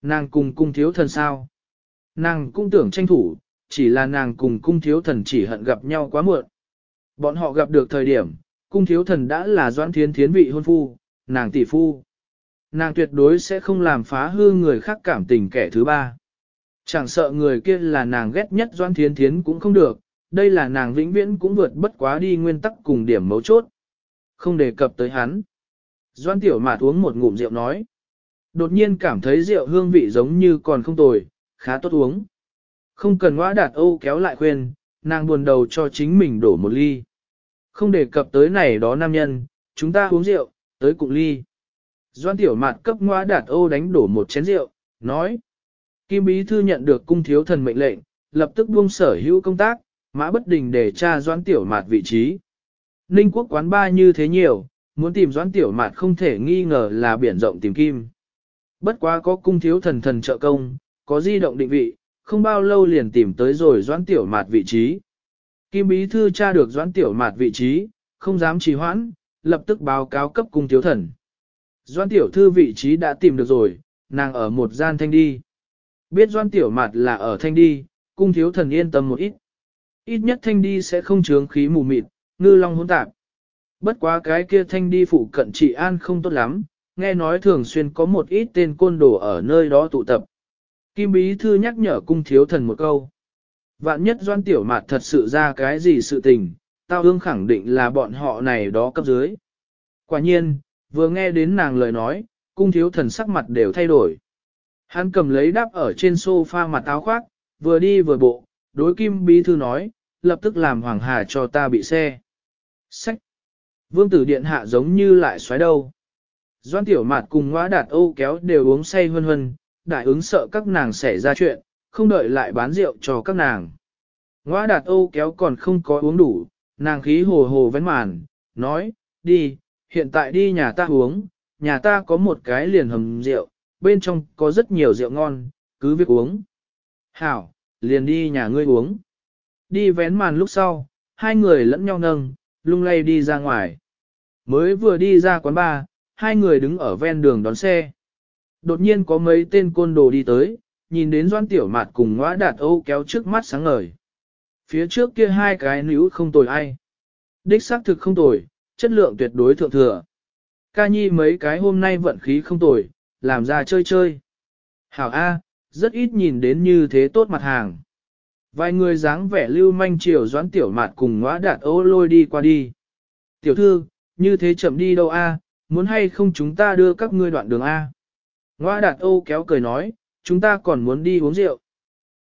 Nàng cùng cung thiếu thần sao? Nàng cũng tưởng tranh thủ, chỉ là nàng cùng cung thiếu thần chỉ hận gặp nhau quá muộn. Bọn họ gặp được thời điểm, cung thiếu thần đã là doan thiến thiến vị hôn phu, nàng tỷ phu. Nàng tuyệt đối sẽ không làm phá hư người khác cảm tình kẻ thứ ba. Chẳng sợ người kia là nàng ghét nhất Doan Thiến Thiến cũng không được, đây là nàng vĩnh viễn cũng vượt bất quá đi nguyên tắc cùng điểm mấu chốt. Không đề cập tới hắn. Doan Tiểu Mạt uống một ngụm rượu nói. Đột nhiên cảm thấy rượu hương vị giống như còn không tồi, khá tốt uống. Không cần ngõ đạt âu kéo lại khuyên, nàng buồn đầu cho chính mình đổ một ly. Không đề cập tới này đó nam nhân, chúng ta uống rượu, tới cụng ly. Doan Tiểu Mạt cấp ngoa đạt âu đánh đổ một chén rượu, nói. Kim Bí Thư nhận được cung thiếu thần mệnh lệnh, lập tức buông sở hữu công tác, mã bất đình để tra doãn tiểu mạt vị trí. Ninh quốc quán ba như thế nhiều, muốn tìm doãn tiểu mạt không thể nghi ngờ là biển rộng tìm kim. Bất quá có cung thiếu thần thần trợ công, có di động định vị, không bao lâu liền tìm tới rồi doãn tiểu mạt vị trí. Kim Bí Thư tra được doãn tiểu mạt vị trí, không dám trì hoãn, lập tức báo cáo cấp cung thiếu thần. Doãn tiểu thư vị trí đã tìm được rồi, nàng ở một gian thanh đi. Biết doan tiểu mạt là ở thanh đi, cung thiếu thần yên tâm một ít. Ít nhất thanh đi sẽ không chướng khí mù mịt, ngư long hỗn tạp. Bất quá cái kia thanh đi phụ cận trị an không tốt lắm, nghe nói thường xuyên có một ít tên côn đồ ở nơi đó tụ tập. Kim Bí Thư nhắc nhở cung thiếu thần một câu. Vạn nhất doan tiểu mạt thật sự ra cái gì sự tình, tao ương khẳng định là bọn họ này đó cấp dưới. Quả nhiên, vừa nghe đến nàng lời nói, cung thiếu thần sắc mặt đều thay đổi. Hắn cầm lấy đáp ở trên sofa mặt áo khoác, vừa đi vừa bộ, đối kim bí thư nói, lập tức làm hoàng hà cho ta bị xe. Sách! Vương tử điện hạ giống như lại xoáy đâu. Doan tiểu mạt cùng ngõ đạt ô kéo đều uống say hân hân, đại ứng sợ các nàng xảy ra chuyện, không đợi lại bán rượu cho các nàng. Ngõ đạt ô kéo còn không có uống đủ, nàng khí hồ hồ vén màn, nói, đi, hiện tại đi nhà ta uống, nhà ta có một cái liền hầm rượu, bên trong có rất nhiều rượu ngon, cứ việc uống. Hảo, liền đi nhà ngươi uống. Đi vén màn lúc sau, hai người lẫn nhau nâng, lung lay đi ra ngoài. Mới vừa đi ra quán bar, hai người đứng ở ven đường đón xe. Đột nhiên có mấy tên côn đồ đi tới, nhìn đến doan tiểu mạt cùng ngõa đạt âu kéo trước mắt sáng ngời. Phía trước kia hai cái nữ không tồi ai. Đích xác thực không tồi, chất lượng tuyệt đối thượng thừa. Ca nhi mấy cái hôm nay vận khí không tồi, làm ra chơi chơi. Hảo A, rất ít nhìn đến như thế tốt mặt hàng. Vài người dáng vẻ lưu manh chiều doãn tiểu mạt cùng ngõa đạt ô lôi đi qua đi. Tiểu thư, như thế chậm đi đâu A, muốn hay không chúng ta đưa các ngươi đoạn đường A. Ngoa đạt ô kéo cười nói, chúng ta còn muốn đi uống rượu.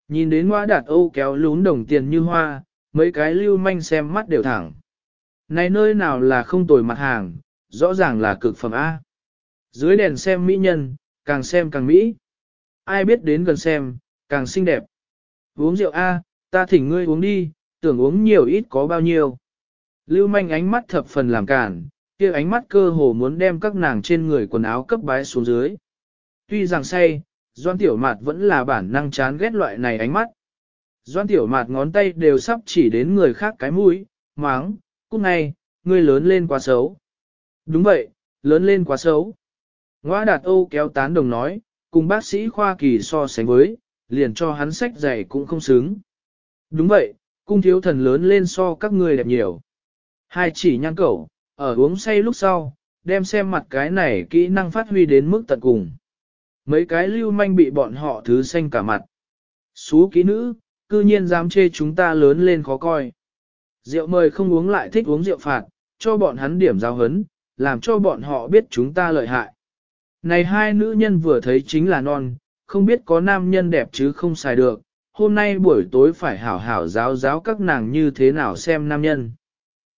Nhìn đến ngoa đạt ô kéo lún đồng tiền như hoa, mấy cái lưu manh xem mắt đều thẳng. Này nơi nào là không tồi mặt hàng, rõ ràng là cực phẩm A. Dưới đèn xem mỹ nhân, càng xem càng mỹ. Ai biết đến gần xem, càng xinh đẹp. Uống rượu A, ta thỉnh ngươi uống đi, tưởng uống nhiều ít có bao nhiêu. Lưu manh ánh mắt thập phần làm cản, kia ánh mắt cơ hồ muốn đem các nàng trên người quần áo cấp bái xuống dưới. Tuy rằng say, Doan Tiểu Mạt vẫn là bản năng chán ghét loại này ánh mắt. Doan Tiểu Mạt ngón tay đều sắp chỉ đến người khác cái mũi, máng, cút ngay, ngươi lớn lên quá xấu. Đúng vậy, lớn lên quá xấu. Ngoa đạt Âu kéo tán đồng nói, cùng bác sĩ khoa kỳ so sánh với, liền cho hắn sách giày cũng không xứng. Đúng vậy, cung thiếu thần lớn lên so các ngươi đẹp nhiều. Hai chỉ nhăn cẩu, ở uống say lúc sau, đem xem mặt cái này kỹ năng phát huy đến mức tận cùng. Mấy cái lưu manh bị bọn họ thứ xanh cả mặt. Xú kỹ nữ, cư nhiên dám chê chúng ta lớn lên khó coi. Rượu mời không uống lại thích uống rượu phạt, cho bọn hắn điểm giao hấn, làm cho bọn họ biết chúng ta lợi hại. Này hai nữ nhân vừa thấy chính là non, không biết có nam nhân đẹp chứ không xài được, hôm nay buổi tối phải hảo hảo giáo giáo các nàng như thế nào xem nam nhân.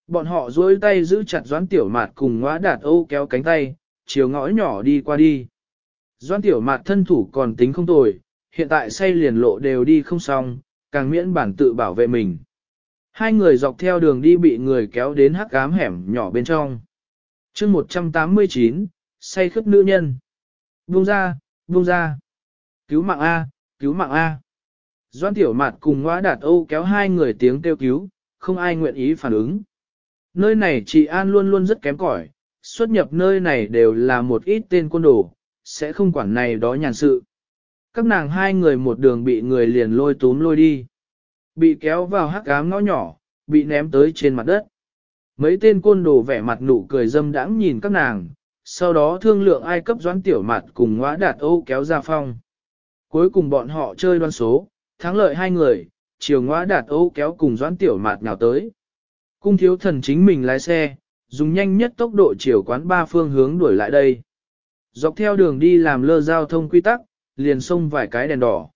Bọn họ duỗi tay giữ chặt doãn tiểu mạt cùng ngõ đạt âu kéo cánh tay, chiều ngõ nhỏ đi qua đi. Doãn tiểu mạt thân thủ còn tính không tồi, hiện tại say liền lộ đều đi không xong, càng miễn bản tự bảo vệ mình. Hai người dọc theo đường đi bị người kéo đến hắc ám hẻm nhỏ bên trong. chương 189, say khướp nữ nhân. Buông ra, buông ra. Cứu mạng A, cứu mạng A. Doan tiểu mạt cùng ngõ đạt âu kéo hai người tiếng kêu cứu, không ai nguyện ý phản ứng. Nơi này chị An luôn luôn rất kém cỏi, xuất nhập nơi này đều là một ít tên quân đồ, sẽ không quản này đó nhàn sự. Các nàng hai người một đường bị người liền lôi túm lôi đi. Bị kéo vào hắc ám ngõ nhỏ, bị ném tới trên mặt đất. Mấy tên côn đồ vẻ mặt nụ cười dâm đãng nhìn các nàng, sau đó thương lượng ai cấp doãn tiểu mặt cùng ngõa đạt âu kéo ra phong. Cuối cùng bọn họ chơi đoan số, thắng lợi hai người, chiều ngõa đạt âu kéo cùng doãn tiểu mạt nào tới. Cung thiếu thần chính mình lái xe, dùng nhanh nhất tốc độ chiều quán ba phương hướng đuổi lại đây. Dọc theo đường đi làm lơ giao thông quy tắc, liền xông vài cái đèn đỏ.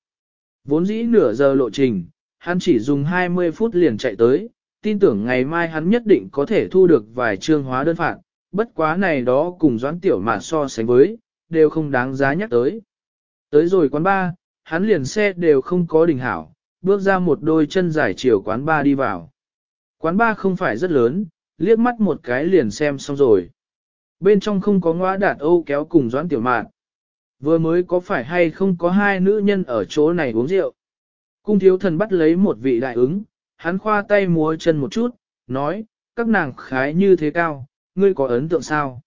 Vốn dĩ nửa giờ lộ trình, hắn chỉ dùng 20 phút liền chạy tới, tin tưởng ngày mai hắn nhất định có thể thu được vài trương hóa đơn phạt, bất quá này đó cùng doãn tiểu mạn so sánh với, đều không đáng giá nhắc tới. Tới rồi quán ba, hắn liền xe đều không có đỉnh hảo, bước ra một đôi chân dài chiều quán ba đi vào. Quán ba không phải rất lớn, liếc mắt một cái liền xem xong rồi. Bên trong không có ngõa đạt âu kéo cùng doãn tiểu mạn. Vừa mới có phải hay không có hai nữ nhân ở chỗ này uống rượu. Cung thiếu thần bắt lấy một vị đại ứng, hắn khoa tay múa chân một chút, nói, các nàng khái như thế cao, ngươi có ấn tượng sao?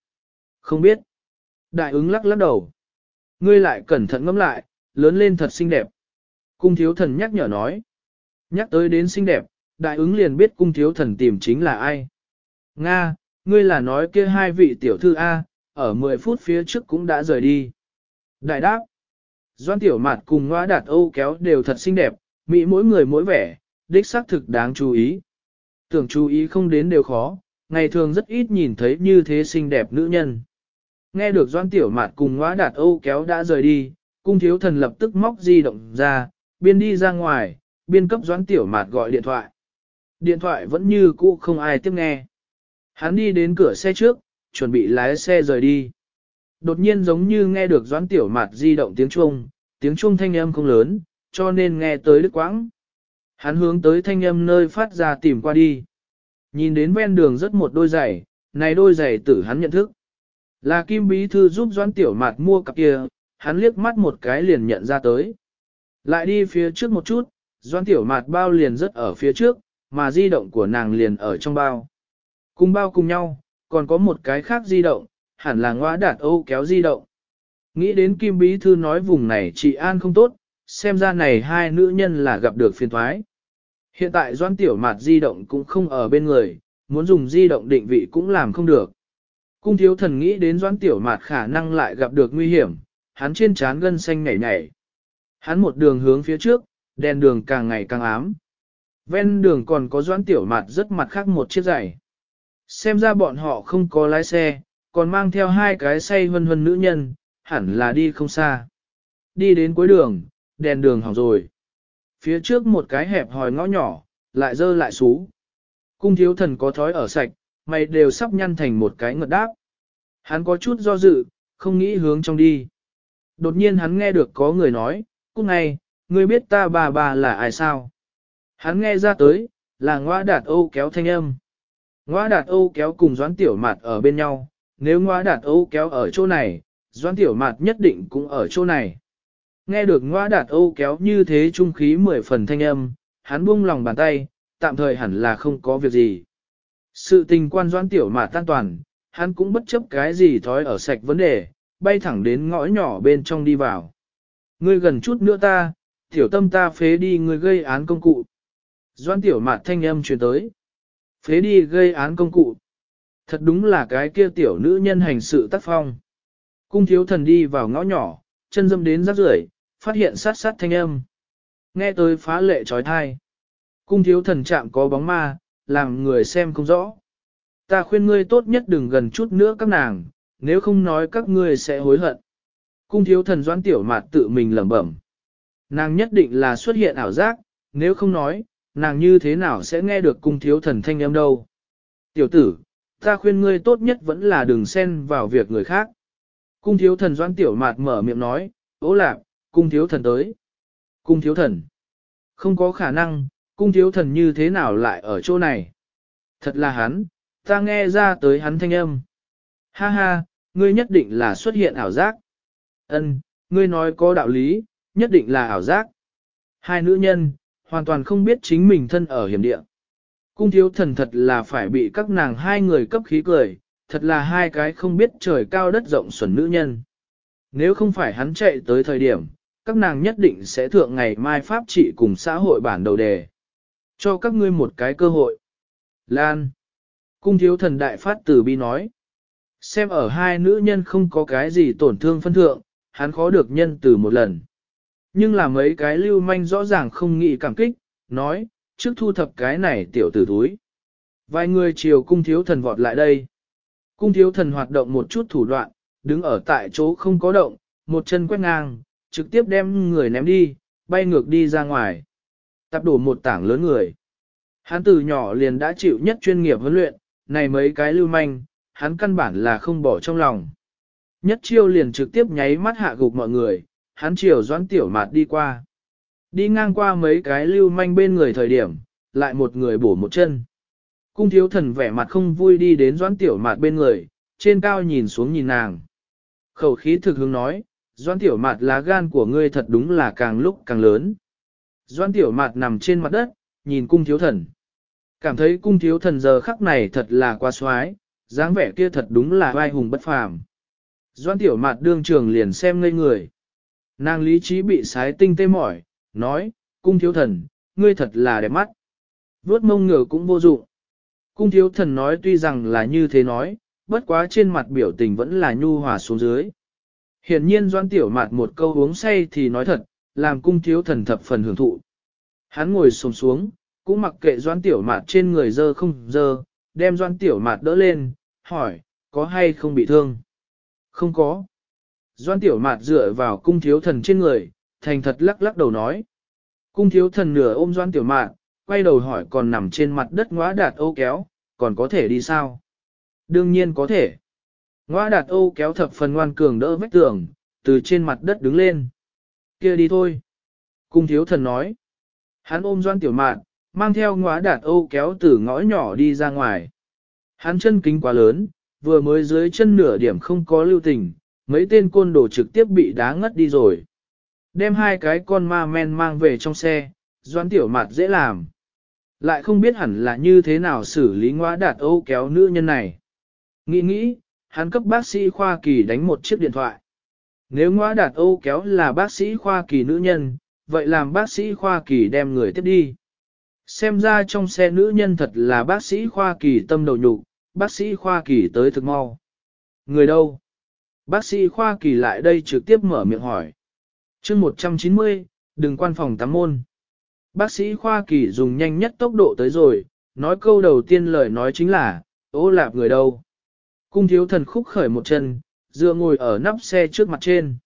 Không biết. Đại ứng lắc lắc đầu. Ngươi lại cẩn thận ngẫm lại, lớn lên thật xinh đẹp. Cung thiếu thần nhắc nhở nói. Nhắc tới đến xinh đẹp, đại ứng liền biết cung thiếu thần tìm chính là ai. Nga, ngươi là nói kia hai vị tiểu thư A, ở 10 phút phía trước cũng đã rời đi. Đại đáp. Doan tiểu mạt cùng ngoa đạt âu kéo đều thật xinh đẹp, mỹ mỗi người mỗi vẻ, đích xác thực đáng chú ý. Tưởng chú ý không đến đều khó, ngày thường rất ít nhìn thấy như thế xinh đẹp nữ nhân. Nghe được doan tiểu mạt cùng ngoa đạt âu kéo đã rời đi, cung thiếu thần lập tức móc di động ra, biên đi ra ngoài, biên cấp doan tiểu mạt gọi điện thoại. Điện thoại vẫn như cũ không ai tiếp nghe. Hắn đi đến cửa xe trước, chuẩn bị lái xe rời đi. Đột nhiên giống như nghe được doãn tiểu mạt di động tiếng chuông, tiếng chuông thanh âm không lớn, cho nên nghe tới đứt quãng. Hắn hướng tới thanh âm nơi phát ra tìm qua đi. Nhìn đến ven đường rất một đôi giày, này đôi giày tử hắn nhận thức. Là Kim Bí Thư giúp Doãn Tiểu Mạt mua cặp kia, hắn liếc mắt một cái liền nhận ra tới. Lại đi phía trước một chút, Doãn Tiểu Mạt bao liền rất ở phía trước, mà di động của nàng liền ở trong bao. Cùng bao cùng nhau, còn có một cái khác di động, hẳn là ngõa đạt âu kéo di động. Nghĩ đến Kim Bí Thư nói vùng này chị An không tốt, xem ra này hai nữ nhân là gặp được phiền thoái. Hiện tại doan tiểu mạt di động cũng không ở bên người, muốn dùng di động định vị cũng làm không được. Cung thiếu thần nghĩ đến doan tiểu mạt khả năng lại gặp được nguy hiểm, hắn trên trán gân xanh nhảy nhảy. Hắn một đường hướng phía trước, đèn đường càng ngày càng ám. Ven đường còn có doãn tiểu mạt rất mặt khác một chiếc giày. Xem ra bọn họ không có lái xe, còn mang theo hai cái say vân vân nữ nhân, hẳn là đi không xa. Đi đến cuối đường, đèn đường hỏng rồi. Phía trước một cái hẹp hòi ngõ nhỏ, lại dơ lại xú. Cung thiếu thần có thói ở sạch, mày đều sắp nhăn thành một cái ngợt đáp. Hắn có chút do dự, không nghĩ hướng trong đi. Đột nhiên hắn nghe được có người nói, cung này, ngươi biết ta bà bà là ai sao? Hắn nghe ra tới, là ngoa đạt Âu kéo thanh âm. Ngoa đạt Âu kéo cùng Doãn Tiểu Mạt ở bên nhau, nếu ngoa đạt Âu kéo ở chỗ này, Doãn Tiểu Mạt nhất định cũng ở chỗ này. Nghe được ngoa đạt Âu kéo như thế trung khí mười phần thanh âm, hắn buông lòng bàn tay, tạm thời hẳn là không có việc gì. Sự tình quan doan tiểu mà tan toàn, hắn cũng bất chấp cái gì thói ở sạch vấn đề, bay thẳng đến ngõ nhỏ bên trong đi vào. Ngươi gần chút nữa ta, tiểu tâm ta phế đi ngươi gây án công cụ. Doan tiểu mạt thanh âm truyền tới. Phế đi gây án công cụ. Thật đúng là cái kia tiểu nữ nhân hành sự tác phong. Cung thiếu thần đi vào ngõ nhỏ, chân dâm đến rác rưởi, phát hiện sát sát thanh âm. Nghe tới phá lệ trói thai. Cung thiếu thần chạm có bóng ma, làm người xem không rõ. Ta khuyên ngươi tốt nhất đừng gần chút nữa các nàng, nếu không nói các ngươi sẽ hối hận. Cung thiếu thần doãn tiểu mạt tự mình lẩm bẩm. Nàng nhất định là xuất hiện ảo giác, nếu không nói, nàng như thế nào sẽ nghe được cung thiếu thần thanh âm đâu. Tiểu tử, ta khuyên ngươi tốt nhất vẫn là đừng xen vào việc người khác. Cung thiếu thần doãn tiểu mạt mở miệng nói, ố lạc, cung thiếu thần tới. Cung thiếu thần. Không có khả năng, cung thiếu thần như thế nào lại ở chỗ này. Thật là hắn, ta nghe ra tới hắn thanh âm. Ha ha, ngươi nhất định là xuất hiện ảo giác. Ân, ngươi nói có đạo lý, nhất định là ảo giác. Hai nữ nhân, hoàn toàn không biết chính mình thân ở hiểm địa. Cung thiếu thần thật là phải bị các nàng hai người cấp khí cười, thật là hai cái không biết trời cao đất rộng xuẩn nữ nhân. Nếu không phải hắn chạy tới thời điểm, các nàng nhất định sẽ thượng ngày mai pháp trị cùng xã hội bản đầu đề. Cho các ngươi một cái cơ hội. Lan. Cung thiếu thần đại phát tử bi nói. Xem ở hai nữ nhân không có cái gì tổn thương phân thượng, hắn khó được nhân từ một lần. Nhưng là mấy cái lưu manh rõ ràng không nghĩ cảm kích, nói, trước thu thập cái này tiểu tử túi. Vài người chiều cung thiếu thần vọt lại đây. Cung thiếu thần hoạt động một chút thủ đoạn, đứng ở tại chỗ không có động, một chân quét ngang, trực tiếp đem người ném đi, bay ngược đi ra ngoài. Tập đổ một tảng lớn người. Hắn từ nhỏ liền đã chịu nhất chuyên nghiệp huấn luyện, này mấy cái lưu manh, hắn căn bản là không bỏ trong lòng. Nhất chiêu liền trực tiếp nháy mắt hạ gục mọi người, hắn chiều doãn tiểu mạt đi qua. Đi ngang qua mấy cái lưu manh bên người thời điểm, lại một người bổ một chân. Cung thiếu thần vẻ mặt không vui đi đến doãn tiểu mạt bên người, trên cao nhìn xuống nhìn nàng. Khẩu khí thực hướng nói, doãn tiểu mạt lá gan của ngươi thật đúng là càng lúc càng lớn. Doãn tiểu mạt nằm trên mặt đất, nhìn cung thiếu thần. Cảm thấy cung thiếu thần giờ khắc này thật là quá xoái, dáng vẻ kia thật đúng là vai hùng bất phàm. Doan tiểu mạt đương trường liền xem ngây người. Nàng lý trí bị sái tinh tê mỏi, nói, cung thiếu thần, ngươi thật là đẹp mắt. Vốt mông ngửa cũng vô dụng. Cung thiếu thần nói tuy rằng là như thế nói, bất quá trên mặt biểu tình vẫn là nhu hòa xuống dưới. Hiển nhiên doan tiểu mạt một câu uống say thì nói thật, làm cung thiếu thần thập phần hưởng thụ. Hắn ngồi xồm xuống, cũng mặc kệ doan tiểu mạt trên người dơ không dơ, đem doan tiểu mạt đỡ lên, hỏi, có hay không bị thương? Không có. Doan tiểu mạt dựa vào cung thiếu thần trên người, thành thật lắc lắc đầu nói. Cung thiếu thần nửa ôm doan tiểu mạt, quay đầu hỏi còn nằm trên mặt đất ngóa đạt ô kéo, còn có thể đi sao? Đương nhiên có thể. Ngõa đạt ô kéo thập phần ngoan cường đỡ vách tường, từ trên mặt đất đứng lên. kia đi thôi. Cung thiếu thần nói. Hắn ôm doan tiểu mạn, mang theo ngõa đạt ô kéo từ ngõ nhỏ đi ra ngoài. Hắn chân kính quá lớn, vừa mới dưới chân nửa điểm không có lưu tình, mấy tên côn đồ trực tiếp bị đá ngất đi rồi. Đem hai cái con ma men mang về trong xe, doan tiểu mạt dễ làm. Lại không biết hẳn là như thế nào xử lý ngõa đạt ô kéo nữ nhân này. Nghĩ nghĩ, hắn cấp bác sĩ khoa kỳ đánh một chiếc điện thoại. Nếu ngõ đạt ô kéo là bác sĩ khoa kỳ nữ nhân, vậy làm bác sĩ khoa kỳ đem người tiếp đi. Xem ra trong xe nữ nhân thật là bác sĩ khoa kỳ tâm đầu nhục, bác sĩ khoa kỳ tới thực mau. Người đâu? Bác sĩ khoa kỳ lại đây trực tiếp mở miệng hỏi. chương 190, đừng quan phòng tắm môn. Bác sĩ khoa kỳ dùng nhanh nhất tốc độ tới rồi, nói câu đầu tiên lời nói chính là, ô lạp người đâu? Cung thiếu thần khúc khởi một chân, dựa ngồi ở nắp xe trước mặt trên.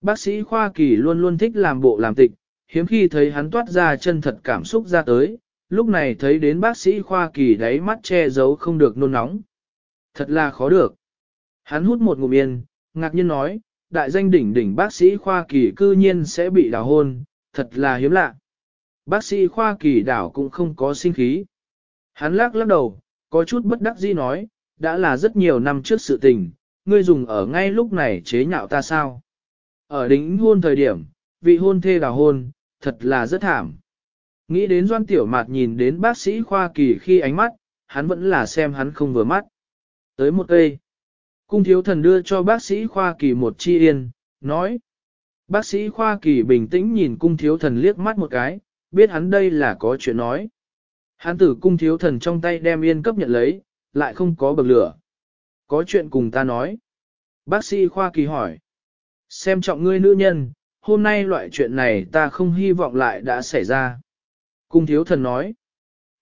Bác sĩ khoa kỳ luôn luôn thích làm bộ làm tịch, hiếm khi thấy hắn toát ra chân thật cảm xúc ra tới, lúc này thấy đến bác sĩ khoa kỳ đáy mắt che giấu không được nôn nóng. Thật là khó được. Hắn hút một ngụm yên, ngạc nhiên nói, đại danh đỉnh đỉnh bác sĩ khoa kỳ cư nhiên sẽ bị đào hôn, thật là hiếm lạ. Bác sĩ khoa kỳ đảo cũng không có sinh khí. Hắn lắc lắc đầu, có chút bất đắc dĩ nói, đã là rất nhiều năm trước sự tình, ngươi dùng ở ngay lúc này chế nhạo ta sao. Ở đính hôn thời điểm, vị hôn thê đào hôn, thật là rất thảm. Nghĩ đến Doan Tiểu Mạt nhìn đến bác sĩ Khoa Kỳ khi ánh mắt, hắn vẫn là xem hắn không vừa mắt. Tới một cây. Cung thiếu thần đưa cho bác sĩ Khoa Kỳ một chi yên, nói. Bác sĩ Khoa Kỳ bình tĩnh nhìn cung thiếu thần liếc mắt một cái, biết hắn đây là có chuyện nói. Hắn tử cung thiếu thần trong tay đem yên cấp nhận lấy, lại không có bậc lửa. Có chuyện cùng ta nói. Bác sĩ Khoa Kỳ hỏi. Xem trọng ngươi nữ nhân, hôm nay loại chuyện này ta không hy vọng lại đã xảy ra. Cung thiếu thần nói.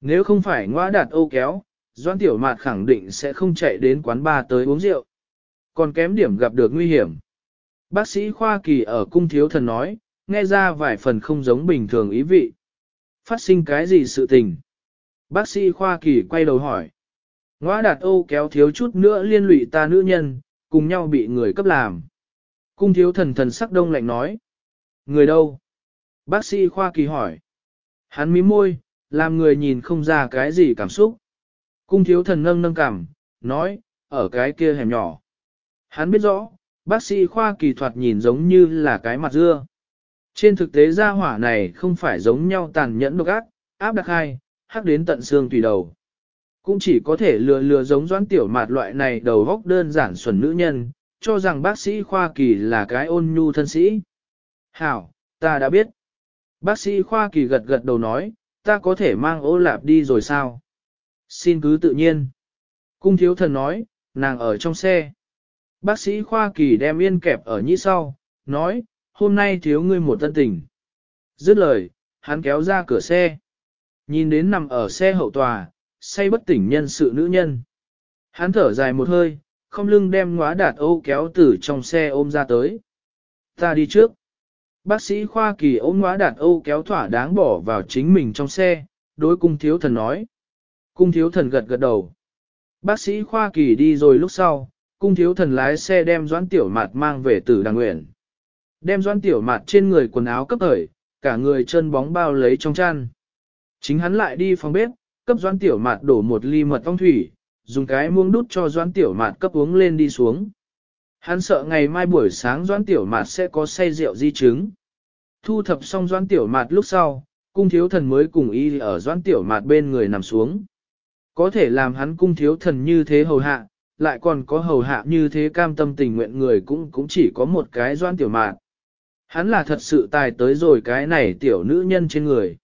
Nếu không phải ngoa đạt ô kéo, Doan Tiểu Mạt khẳng định sẽ không chạy đến quán bar tới uống rượu. Còn kém điểm gặp được nguy hiểm. Bác sĩ Khoa Kỳ ở cung thiếu thần nói, nghe ra vài phần không giống bình thường ý vị. Phát sinh cái gì sự tình? Bác sĩ Khoa Kỳ quay đầu hỏi. Ngoã đạt ô kéo thiếu chút nữa liên lụy ta nữ nhân, cùng nhau bị người cấp làm. Cung thiếu thần thần sắc đông lạnh nói. Người đâu? Bác sĩ Khoa Kỳ hỏi. Hắn mím môi, làm người nhìn không ra cái gì cảm xúc. Cung thiếu thần nâng nâng cảm, nói, ở cái kia hẻm nhỏ. Hắn biết rõ, bác sĩ khoa kỳ thuật nhìn giống như là cái mặt dưa. Trên thực tế gia hỏa này không phải giống nhau tàn nhẫn độc ác, áp đặc hai, hắc đến tận xương tùy đầu. Cũng chỉ có thể lừa lừa giống doãn tiểu mạt loại này đầu góc đơn giản xuẩn nữ nhân, cho rằng bác sĩ khoa kỳ là cái ôn nhu thân sĩ. Hảo, ta đã biết. Bác sĩ khoa kỳ gật gật đầu nói, ta có thể mang ô lạp đi rồi sao? Xin cứ tự nhiên. Cung thiếu thần nói, nàng ở trong xe. Bác sĩ Khoa Kỳ đem yên kẹp ở nhĩ sau, nói, hôm nay thiếu ngươi một tân tình. Dứt lời, hắn kéo ra cửa xe. Nhìn đến nằm ở xe hậu tòa, say bất tỉnh nhân sự nữ nhân. Hắn thở dài một hơi, không lưng đem ngóa đạt ô kéo từ trong xe ôm ra tới. Ta đi trước. Bác sĩ Khoa Kỳ ôm ngóa đạt ô kéo thỏa đáng bỏ vào chính mình trong xe, đối cung thiếu thần nói. Cung thiếu thần gật gật đầu. Bác sĩ Khoa Kỳ đi rồi lúc sau, cung thiếu thần lái xe đem doãn tiểu mạt mang về từ đàng nguyện. Đem doãn tiểu mạt trên người quần áo cấp thời, cả người chân bóng bao lấy trong chăn. Chính hắn lại đi phòng bếp, cấp doãn tiểu mạt đổ một ly mật ong thủy, dùng cái muông đút cho doãn tiểu mạt cấp uống lên đi xuống. Hắn sợ ngày mai buổi sáng doãn tiểu mạt sẽ có say rượu di chứng. Thu thập xong doãn tiểu mạt lúc sau, cung thiếu thần mới cùng y ở doãn tiểu mạt bên người nằm xuống. Có thể làm hắn cung thiếu thần như thế hầu hạ, lại còn có hầu hạ như thế cam tâm tình nguyện người cũng cũng chỉ có một cái doan tiểu mạt. Hắn là thật sự tài tới rồi cái này tiểu nữ nhân trên người.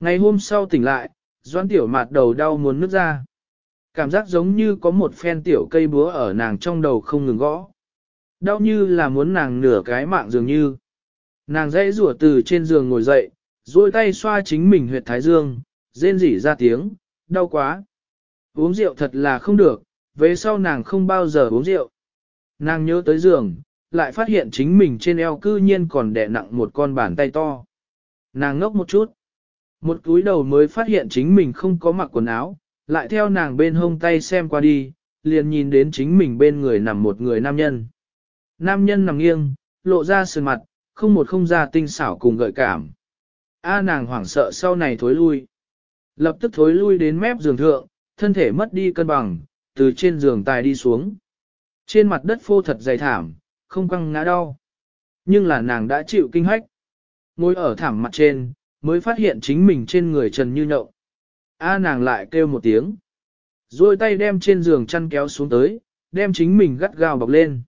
Ngày hôm sau tỉnh lại, doan tiểu mạt đầu đau muốn nứt ra. Cảm giác giống như có một phen tiểu cây búa ở nàng trong đầu không ngừng gõ. Đau như là muốn nàng nửa cái mạng dường như. Nàng dãy rủa từ trên giường ngồi dậy, duỗi tay xoa chính mình huyệt thái dương, rên rỉ ra tiếng, đau quá. Uống rượu thật là không được, về sau nàng không bao giờ uống rượu. Nàng nhớ tới giường, lại phát hiện chính mình trên eo cư nhiên còn đè nặng một con bàn tay to. Nàng ngốc một chút. Một cúi đầu mới phát hiện chính mình không có mặc quần áo, lại theo nàng bên hông tay xem qua đi, liền nhìn đến chính mình bên người nằm một người nam nhân. Nam nhân nằm nghiêng, lộ ra sườn mặt, không một không ra tinh xảo cùng gợi cảm. A nàng hoảng sợ sau này thối lui. Lập tức thối lui đến mép giường thượng, thân thể mất đi cân bằng, từ trên giường tài đi xuống. Trên mặt đất phô thật dày thảm, không căng ngã đau. Nhưng là nàng đã chịu kinh hách. Ngồi ở thảm mặt trên, mới phát hiện chính mình trên người trần như nhậu. A nàng lại kêu một tiếng. Rồi tay đem trên giường chăn kéo xuống tới, đem chính mình gắt gao bọc lên.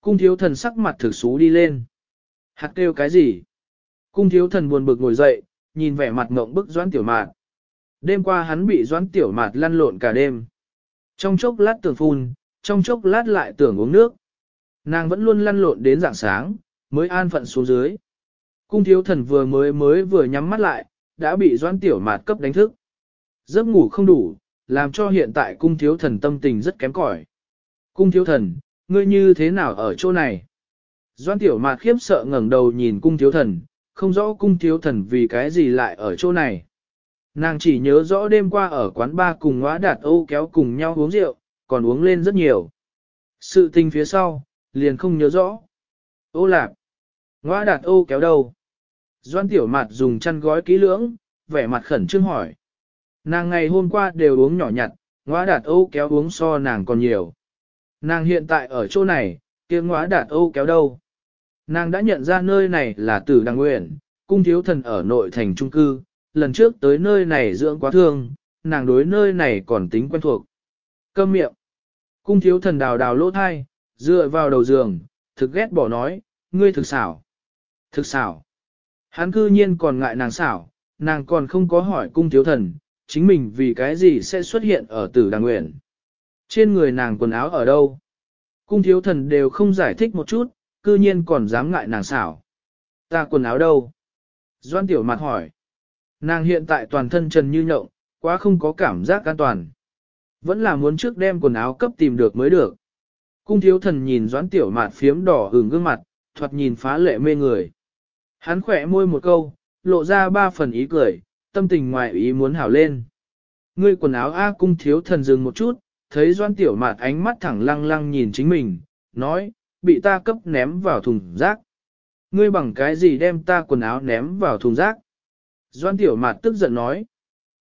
Cung thiếu thần sắc mặt thực xú đi lên. Hạt kêu cái gì? Cung thiếu thần buồn bực ngồi dậy, nhìn vẻ mặt ngộng bức doãn tiểu mạt. Đêm qua hắn bị doãn tiểu mạt lăn lộn cả đêm. Trong chốc lát tưởng phun, trong chốc lát lại tưởng uống nước. Nàng vẫn luôn lăn lộn đến dạng sáng, mới an phận xuống dưới. Cung thiếu thần vừa mới mới vừa nhắm mắt lại, đã bị doan tiểu mạt cấp đánh thức. Giấc ngủ không đủ, làm cho hiện tại cung thiếu thần tâm tình rất kém cỏi. Cung thiếu thần, ngươi như thế nào ở chỗ này? Doan tiểu mạt khiếp sợ ngẩng đầu nhìn cung thiếu thần, không rõ cung thiếu thần vì cái gì lại ở chỗ này. Nàng chỉ nhớ rõ đêm qua ở quán ba cùng ngõa đạt Âu kéo cùng nhau uống rượu, còn uống lên rất nhiều. Sự tình phía sau, liền không nhớ rõ. Ô lạp, ngõa đạt Âu kéo đầu Doan tiểu mặt dùng chăn gói kỹ lưỡng, vẻ mặt khẩn trương hỏi. Nàng ngày hôm qua đều uống nhỏ nhặt, ngóa đạt Âu kéo uống so nàng còn nhiều. Nàng hiện tại ở chỗ này, kia ngóa đạt Âu kéo đâu? Nàng đã nhận ra nơi này là tử đăng nguyện, cung thiếu thần ở nội thành trung cư, lần trước tới nơi này dưỡng quá thương, nàng đối nơi này còn tính quen thuộc. Câm miệng. Cung thiếu thần đào đào lỗ thai, dựa vào đầu giường, thực ghét bỏ nói, ngươi thực xảo. Thực xảo. Hắn cư nhiên còn ngại nàng xảo, nàng còn không có hỏi cung thiếu thần, chính mình vì cái gì sẽ xuất hiện ở tử đàng nguyện. Trên người nàng quần áo ở đâu? Cung thiếu thần đều không giải thích một chút, cư nhiên còn dám ngại nàng xảo. Ta quần áo đâu? Doan tiểu mặt hỏi. Nàng hiện tại toàn thân trần như nhộng, quá không có cảm giác an toàn. Vẫn là muốn trước đem quần áo cấp tìm được mới được. Cung thiếu thần nhìn doãn tiểu mạt phiếm đỏ hừng gương mặt, thoạt nhìn phá lệ mê người. Hắn khỏe môi một câu, lộ ra ba phần ý cười, tâm tình ngoài ý muốn hảo lên. Ngươi quần áo A cung thiếu thần dừng một chút, thấy doan tiểu mạt ánh mắt thẳng lăng lăng nhìn chính mình, nói, bị ta cấp ném vào thùng rác. Ngươi bằng cái gì đem ta quần áo ném vào thùng rác? Doan tiểu mạt tức giận nói,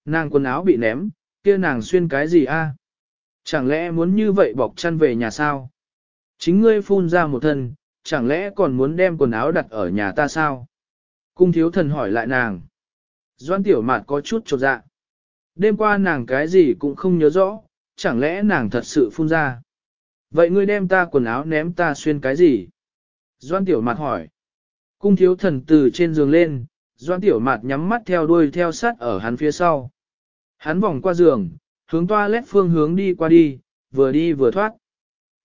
nàng quần áo bị ném, kia nàng xuyên cái gì a? Chẳng lẽ muốn như vậy bọc chăn về nhà sao? Chính ngươi phun ra một thân, chẳng lẽ còn muốn đem quần áo đặt ở nhà ta sao? Cung thiếu thần hỏi lại nàng. Doan tiểu mạt có chút trột dạ. Đêm qua nàng cái gì cũng không nhớ rõ, chẳng lẽ nàng thật sự phun ra. Vậy ngươi đem ta quần áo ném ta xuyên cái gì? Doan tiểu mạt hỏi. Cung thiếu thần từ trên giường lên, doan tiểu mạt nhắm mắt theo đuôi theo sát ở hắn phía sau. Hắn vòng qua giường, hướng toa lét phương hướng đi qua đi, vừa đi vừa thoát.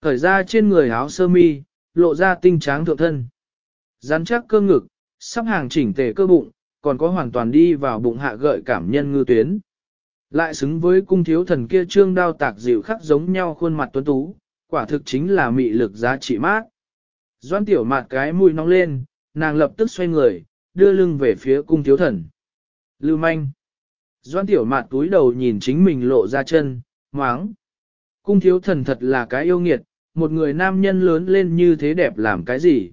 Khởi ra trên người áo sơ mi, lộ ra tinh tráng thượng thân. Rắn chắc cơ ngực, sắp hàng chỉnh tề cơ bụng, còn có hoàn toàn đi vào bụng hạ gợi cảm nhân ngư tuyến. Lại xứng với cung thiếu thần kia trương đao tạc dịu khắc giống nhau khuôn mặt tuấn tú, quả thực chính là mị lực giá trị mát. Doan tiểu mặt cái mũi nóng lên, nàng lập tức xoay người, đưa lưng về phía cung thiếu thần. Lưu manh. Doan tiểu mạt túi đầu nhìn chính mình lộ ra chân, máng. Cung thiếu thần thật là cái yêu nghiệt, một người nam nhân lớn lên như thế đẹp làm cái gì.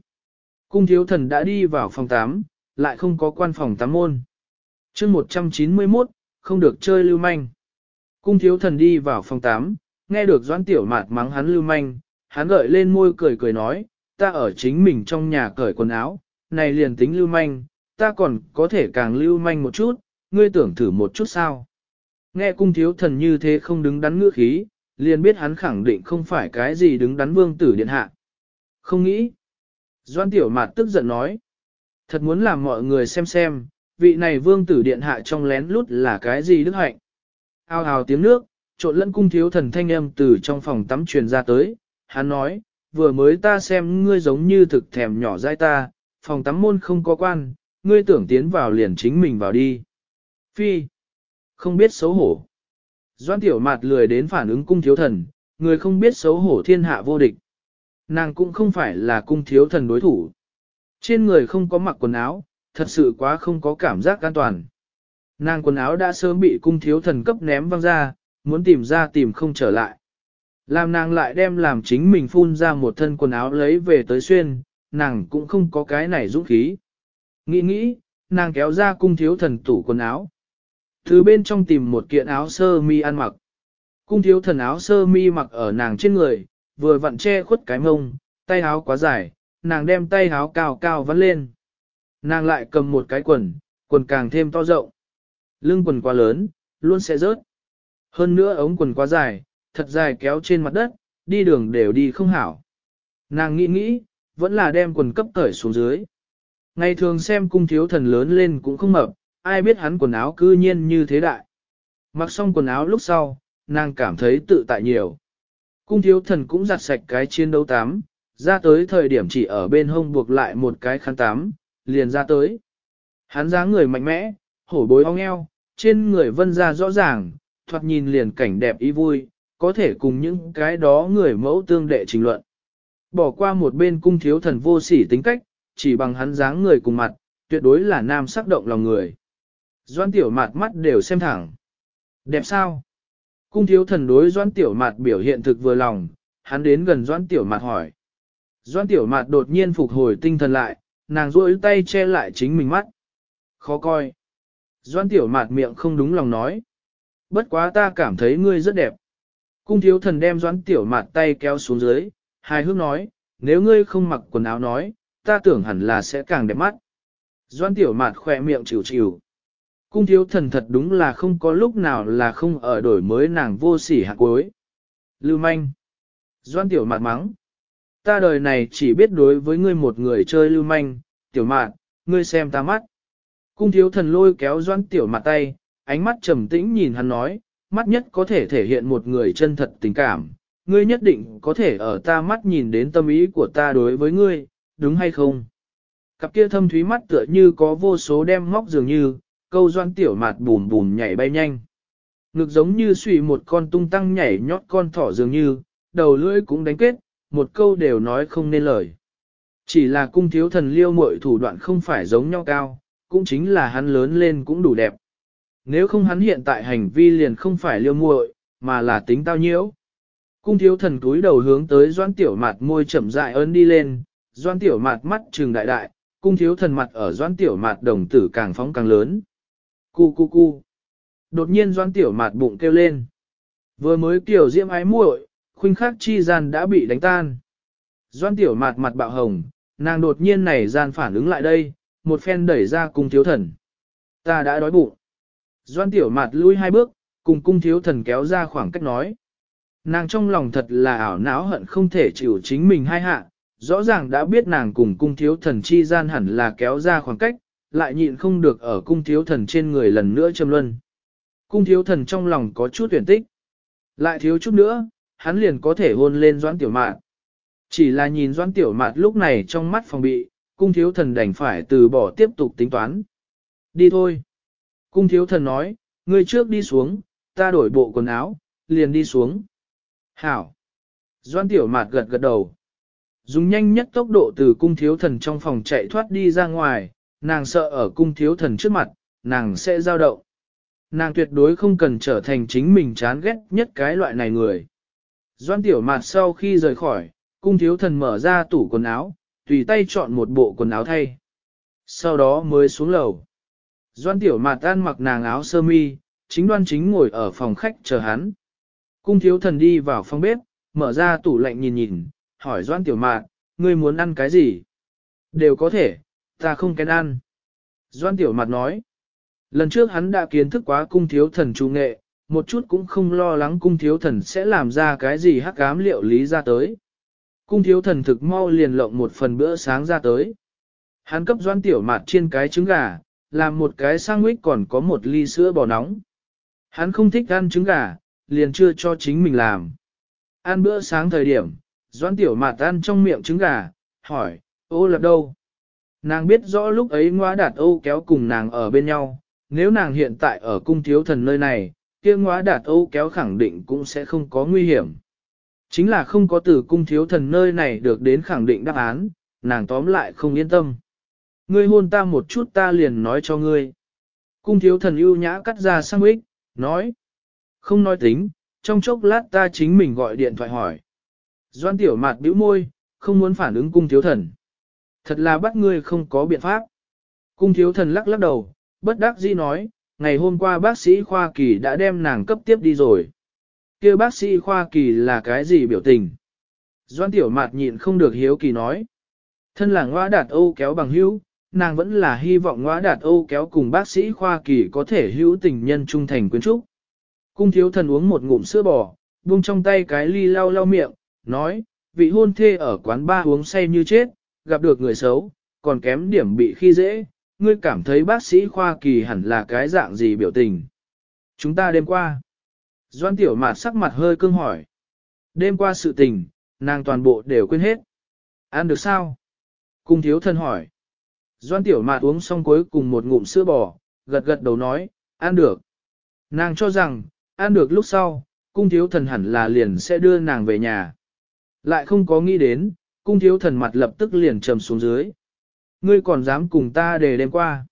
Cung thiếu thần đã đi vào phòng 8, lại không có quan phòng 8 môn. chương 191, không được chơi lưu manh. Cung thiếu thần đi vào phòng 8, nghe được doãn tiểu mạt mắng hắn lưu manh, hắn gợi lên môi cười cười nói, ta ở chính mình trong nhà cởi quần áo, này liền tính lưu manh, ta còn có thể càng lưu manh một chút, ngươi tưởng thử một chút sao. Nghe cung thiếu thần như thế không đứng đắn ngữ khí, liền biết hắn khẳng định không phải cái gì đứng đắn vương tử điện hạ. Không nghĩ. Doan tiểu mạt tức giận nói. Thật muốn làm mọi người xem xem, vị này vương tử điện hạ trong lén lút là cái gì đức hạnh. Ao ào tiếng nước, trộn lẫn cung thiếu thần thanh âm từ trong phòng tắm truyền ra tới. Hắn nói, vừa mới ta xem ngươi giống như thực thèm nhỏ dai ta, phòng tắm môn không có quan, ngươi tưởng tiến vào liền chính mình vào đi. Phi, không biết xấu hổ. Doan tiểu mạt lười đến phản ứng cung thiếu thần, người không biết xấu hổ thiên hạ vô địch. Nàng cũng không phải là cung thiếu thần đối thủ. Trên người không có mặc quần áo, thật sự quá không có cảm giác an toàn. Nàng quần áo đã sớm bị cung thiếu thần cấp ném văng ra, muốn tìm ra tìm không trở lại. Làm nàng lại đem làm chính mình phun ra một thân quần áo lấy về tới xuyên, nàng cũng không có cái này dũng khí. Nghĩ nghĩ, nàng kéo ra cung thiếu thần tủ quần áo. Từ bên trong tìm một kiện áo sơ mi ăn mặc. Cung thiếu thần áo sơ mi mặc ở nàng trên người, vừa vặn che khuất cái mông, tay áo quá dài, nàng đem tay áo cao cao vắt lên. Nàng lại cầm một cái quần, quần càng thêm to rộng. Lưng quần quá lớn, luôn sẽ rớt. Hơn nữa ống quần quá dài, thật dài kéo trên mặt đất, đi đường đều đi không hảo. Nàng nghĩ nghĩ, vẫn là đem quần cấp cởi xuống dưới. Ngày thường xem cung thiếu thần lớn lên cũng không mập, ai biết hắn quần áo cư nhiên như thế đại. Mặc xong quần áo lúc sau, nàng cảm thấy tự tại nhiều. Cung thiếu thần cũng giặt sạch cái chiến đấu tám, ra tới thời điểm chỉ ở bên hông buộc lại một cái khăn tám, liền ra tới. Hắn dáng người mạnh mẽ, hổ bối ong eo, trên người vân ra rõ ràng, thoạt nhìn liền cảnh đẹp ý vui, có thể cùng những cái đó người mẫu tương đệ trình luận. Bỏ qua một bên cung thiếu thần vô sỉ tính cách, chỉ bằng hắn dáng người cùng mặt, tuyệt đối là nam sắc động lòng người. Doan tiểu mạt mắt đều xem thẳng. Đẹp sao? Cung thiếu thần đối doan tiểu mạt biểu hiện thực vừa lòng, hắn đến gần doan tiểu mạt hỏi. Doan tiểu mạt đột nhiên phục hồi tinh thần lại, nàng duỗi tay che lại chính mình mắt. Khó coi. Doan tiểu mạt miệng không đúng lòng nói. Bất quá ta cảm thấy ngươi rất đẹp. Cung thiếu thần đem doan tiểu mạt tay kéo xuống dưới, hài hước nói, nếu ngươi không mặc quần áo nói, ta tưởng hẳn là sẽ càng đẹp mắt. Doan tiểu mạt khỏe miệng chịu chịu. Cung thiếu thần thật đúng là không có lúc nào là không ở đổi mới nàng vô sỉ hạt cuối. Lưu manh. Doan tiểu mạt mắng. Ta đời này chỉ biết đối với ngươi một người chơi lưu manh, tiểu mạt, ngươi xem ta mắt. Cung thiếu thần lôi kéo doan tiểu mạt tay, ánh mắt trầm tĩnh nhìn hắn nói, mắt nhất có thể thể hiện một người chân thật tình cảm, ngươi nhất định có thể ở ta mắt nhìn đến tâm ý của ta đối với ngươi, đúng hay không? Cặp kia thâm thúy mắt tựa như có vô số đem móc dường như, câu doan tiểu mạt bùn bùn nhảy bay nhanh. Ngực giống như suy một con tung tăng nhảy nhót con thỏ dường như, đầu lưỡi cũng đánh kết, một câu đều nói không nên lời. Chỉ là cung thiếu thần liêu muội thủ đoạn không phải giống nhau cao, cũng chính là hắn lớn lên cũng đủ đẹp. Nếu không hắn hiện tại hành vi liền không phải liêu muội, mà là tính tao nhiễu. Cung thiếu thần túi đầu hướng tới doan tiểu Mạt môi chậm dại ơn đi lên, doan tiểu Mạt mắt trừng đại đại, cung thiếu thần mặt ở doan tiểu Mạt đồng tử càng phóng càng lớn. Cu cu cu. Đột nhiên doan tiểu mạt bụng kêu lên. Vừa mới kiểu diễm ái muội, khuynh khắc chi gian đã bị đánh tan. Doan tiểu mạt mặt bạo hồng, nàng đột nhiên này gian phản ứng lại đây, một phen đẩy ra cung thiếu thần. Ta đã đói bụng. Doan tiểu mạt lui hai bước, cùng cung thiếu thần kéo ra khoảng cách nói. Nàng trong lòng thật là ảo não hận không thể chịu chính mình hai hạ, rõ ràng đã biết nàng cùng cung thiếu thần chi gian hẳn là kéo ra khoảng cách, lại nhịn không được ở cung thiếu thần trên người lần nữa châm luân. Cung thiếu thần trong lòng có chút tuyển tích. Lại thiếu chút nữa, hắn liền có thể hôn lên doãn tiểu mạn. Chỉ là nhìn doãn tiểu mạn lúc này trong mắt phòng bị, cung thiếu thần đành phải từ bỏ tiếp tục tính toán. Đi thôi. Cung thiếu thần nói, ngươi trước đi xuống, ta đổi bộ quần áo, liền đi xuống. Hảo. Doan tiểu mạt gật gật đầu. Dùng nhanh nhất tốc độ từ cung thiếu thần trong phòng chạy thoát đi ra ngoài, nàng sợ ở cung thiếu thần trước mặt, nàng sẽ giao động. Nàng tuyệt đối không cần trở thành chính mình chán ghét nhất cái loại này người. Doan tiểu mạt sau khi rời khỏi, cung thiếu thần mở ra tủ quần áo, tùy tay chọn một bộ quần áo thay. Sau đó mới xuống lầu. Doan tiểu mạt tan mặc nàng áo sơ mi, chính đoan chính ngồi ở phòng khách chờ hắn. Cung thiếu thần đi vào phòng bếp, mở ra tủ lạnh nhìn nhìn, hỏi doan tiểu mạt, ngươi muốn ăn cái gì? Đều có thể, ta không kén ăn. Doan tiểu mạt nói, lần trước hắn đã kiến thức quá cung thiếu thần trung nghệ, một chút cũng không lo lắng cung thiếu thần sẽ làm ra cái gì hắc ám liệu lý ra tới. Cung thiếu thần thực mau liền lộng một phần bữa sáng ra tới. Hắn cấp doan tiểu mạt trên cái trứng gà, làm một cái sandwich còn có một ly sữa bò nóng. Hắn không thích ăn trứng gà, liền chưa cho chính mình làm. Ăn bữa sáng thời điểm, doan tiểu mạt ăn trong miệng trứng gà, hỏi, ô lập đâu? Nàng biết rõ lúc ấy ngoa đạt Âu kéo cùng nàng ở bên nhau, nếu nàng hiện tại ở cung thiếu thần nơi này, kia ngoa đạt Âu kéo khẳng định cũng sẽ không có nguy hiểm. Chính là không có từ cung thiếu thần nơi này được đến khẳng định đáp án, nàng tóm lại không yên tâm. Ngươi hôn ta một chút ta liền nói cho ngươi. Cung thiếu thần ưu nhã cắt ra sang ích, nói. Không nói tính, trong chốc lát ta chính mình gọi điện thoại hỏi. Doan tiểu mạt bĩu môi, không muốn phản ứng cung thiếu thần. Thật là bắt ngươi không có biện pháp. Cung thiếu thần lắc lắc đầu, bất đắc dĩ nói, ngày hôm qua bác sĩ Khoa Kỳ đã đem nàng cấp tiếp đi rồi. kia bác sĩ Khoa Kỳ là cái gì biểu tình? Doan tiểu mạt nhịn không được hiếu kỳ nói. Thân là ngoa đạt Âu kéo bằng hữu, nàng vẫn là hy vọng ngoa đạt Âu kéo cùng bác sĩ Khoa Kỳ có thể hữu tình nhân trung thành quyến trúc. Cung thiếu thần uống một ngụm sữa bò, buông trong tay cái ly lau lau miệng, nói, vị hôn thê ở quán ba uống say như chết, gặp được người xấu, còn kém điểm bị khi dễ, ngươi cảm thấy bác sĩ khoa kỳ hẳn là cái dạng gì biểu tình. Chúng ta đêm qua. Doan tiểu mạt sắc mặt hơi cương hỏi. Đêm qua sự tình, nàng toàn bộ đều quên hết. Ăn được sao? Cung thiếu thân hỏi. Doan tiểu mạt uống xong cuối cùng một ngụm sữa bò, gật gật đầu nói, ăn được. Nàng cho rằng, ăn được lúc sau, cung thiếu thần hẳn là liền sẽ đưa nàng về nhà. Lại không có nghĩ đến, cung thiếu thần mặt lập tức liền trầm xuống dưới. Ngươi còn dám cùng ta để đêm qua.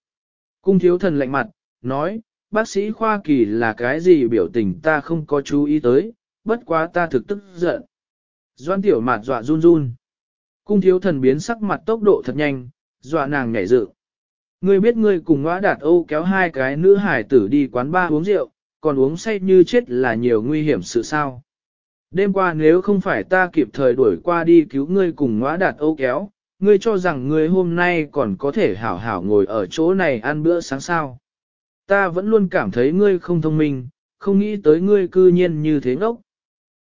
Cung thiếu thần lạnh mặt, nói, bác sĩ Khoa Kỳ là cái gì biểu tình ta không có chú ý tới, bất quá ta thực tức giận. Doan tiểu mặt dọa run run. Cung thiếu thần biến sắc mặt tốc độ thật nhanh, dọa nàng nhảy dự. Ngươi biết ngươi cùng ngõ đạt Âu kéo hai cái nữ hải tử đi quán ba uống rượu, còn uống say như chết là nhiều nguy hiểm sự sao. Đêm qua nếu không phải ta kịp thời đuổi qua đi cứu ngươi cùng ngõ đạt Âu kéo, ngươi cho rằng ngươi hôm nay còn có thể hảo hảo ngồi ở chỗ này ăn bữa sáng sao. Ta vẫn luôn cảm thấy ngươi không thông minh, không nghĩ tới ngươi cư nhiên như thế ngốc.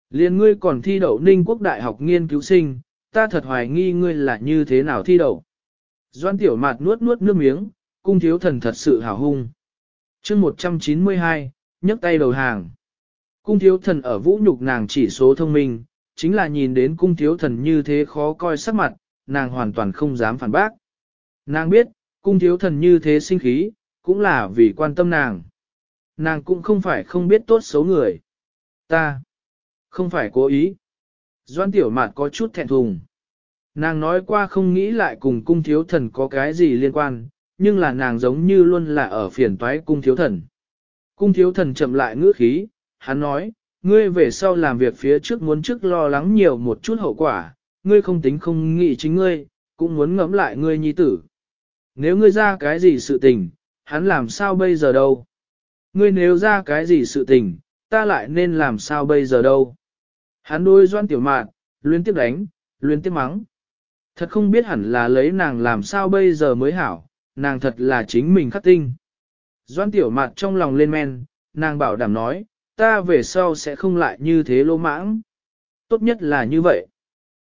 Liên ngươi còn thi đậu Ninh Quốc Đại học nghiên cứu sinh, ta thật hoài nghi ngươi là như thế nào thi đậu. Doan tiểu mạt nuốt nuốt nước miếng, cung thiếu thần thật sự hào hung. chương 192, nhấc tay đầu hàng. Cung thiếu thần ở vũ nhục nàng chỉ số thông minh, chính là nhìn đến cung thiếu thần như thế khó coi sắc mặt, nàng hoàn toàn không dám phản bác. Nàng biết, cung thiếu thần như thế sinh khí, cũng là vì quan tâm nàng. Nàng cũng không phải không biết tốt xấu người. Ta, không phải cố ý. Doan tiểu mạt có chút thẹn thùng. Nàng nói qua không nghĩ lại cùng cung thiếu thần có cái gì liên quan, nhưng là nàng giống như luôn là ở phiền toái cung thiếu thần. Cung thiếu thần chậm lại ngữ khí, hắn nói, ngươi về sau làm việc phía trước muốn trước lo lắng nhiều một chút hậu quả, ngươi không tính không nghĩ chính ngươi, cũng muốn ngẫm lại ngươi nhi tử. Nếu ngươi ra cái gì sự tình, hắn làm sao bây giờ đâu? Ngươi nếu ra cái gì sự tình, ta lại nên làm sao bây giờ đâu? Hắn đôi doan tiểu mạn, luyến tiếp đánh, luyến tiếp mắng. Thật không biết hẳn là lấy nàng làm sao bây giờ mới hảo, nàng thật là chính mình khắc tinh. Doan tiểu mạn trong lòng lên men, nàng bảo đảm nói, ta về sau sẽ không lại như thế lô mãng. Tốt nhất là như vậy.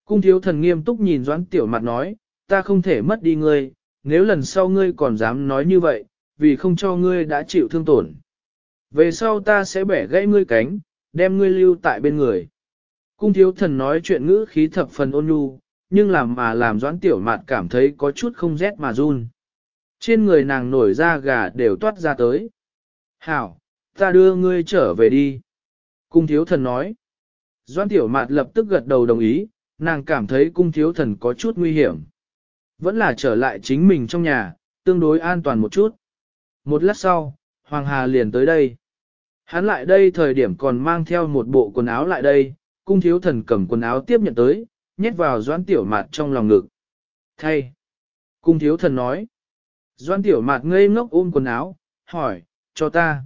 Cung thiếu thần nghiêm túc nhìn doãn tiểu mặt nói, ta không thể mất đi ngươi, nếu lần sau ngươi còn dám nói như vậy, vì không cho ngươi đã chịu thương tổn. Về sau ta sẽ bẻ gãy ngươi cánh, đem ngươi lưu tại bên người. Cung thiếu thần nói chuyện ngữ khí thập phần ôn nhu, nhưng làm mà làm doãn tiểu mạt cảm thấy có chút không rét mà run. Trên người nàng nổi da gà đều toát ra tới. Hảo, ta đưa ngươi trở về đi. Cung thiếu thần nói. Doan tiểu mạt lập tức gật đầu đồng ý, nàng cảm thấy cung thiếu thần có chút nguy hiểm. Vẫn là trở lại chính mình trong nhà, tương đối an toàn một chút. Một lát sau, Hoàng Hà liền tới đây. Hắn lại đây thời điểm còn mang theo một bộ quần áo lại đây, cung thiếu thần cầm quần áo tiếp nhận tới, nhét vào doan tiểu mạt trong lòng ngực. Thay! Cung thiếu thần nói. Doan tiểu mạt ngây ngốc ôm quần áo, hỏi, cho ta.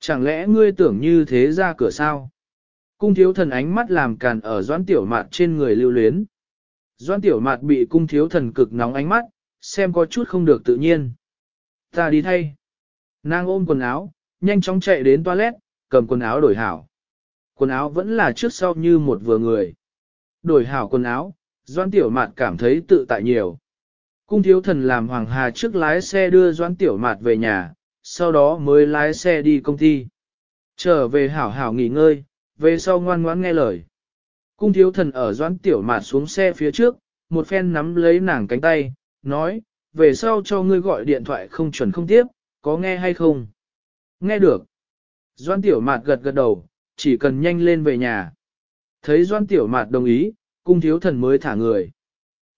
Chẳng lẽ ngươi tưởng như thế ra cửa sao? Cung thiếu thần ánh mắt làm càn ở doan tiểu mạt trên người lưu luyến. Doan tiểu mạt bị cung thiếu thần cực nóng ánh mắt, xem có chút không được tự nhiên. Ta đi thay. Nàng ôm quần áo, nhanh chóng chạy đến toilet, cầm quần áo đổi hảo. Quần áo vẫn là trước sau như một vừa người. Đổi hảo quần áo, doan tiểu mạt cảm thấy tự tại nhiều. Cung thiếu thần làm hoàng hà trước lái xe đưa doan tiểu mạt về nhà, sau đó mới lái xe đi công ty. Trở về hảo hảo nghỉ ngơi, về sau ngoan ngoãn nghe lời. Cung thiếu thần ở doãn tiểu mạt xuống xe phía trước, một phen nắm lấy nàng cánh tay, nói, về sau cho ngươi gọi điện thoại không chuẩn không tiếp, có nghe hay không? Nghe được. Doan tiểu mạt gật gật đầu, chỉ cần nhanh lên về nhà. Thấy doan tiểu mạt đồng ý, cung thiếu thần mới thả người.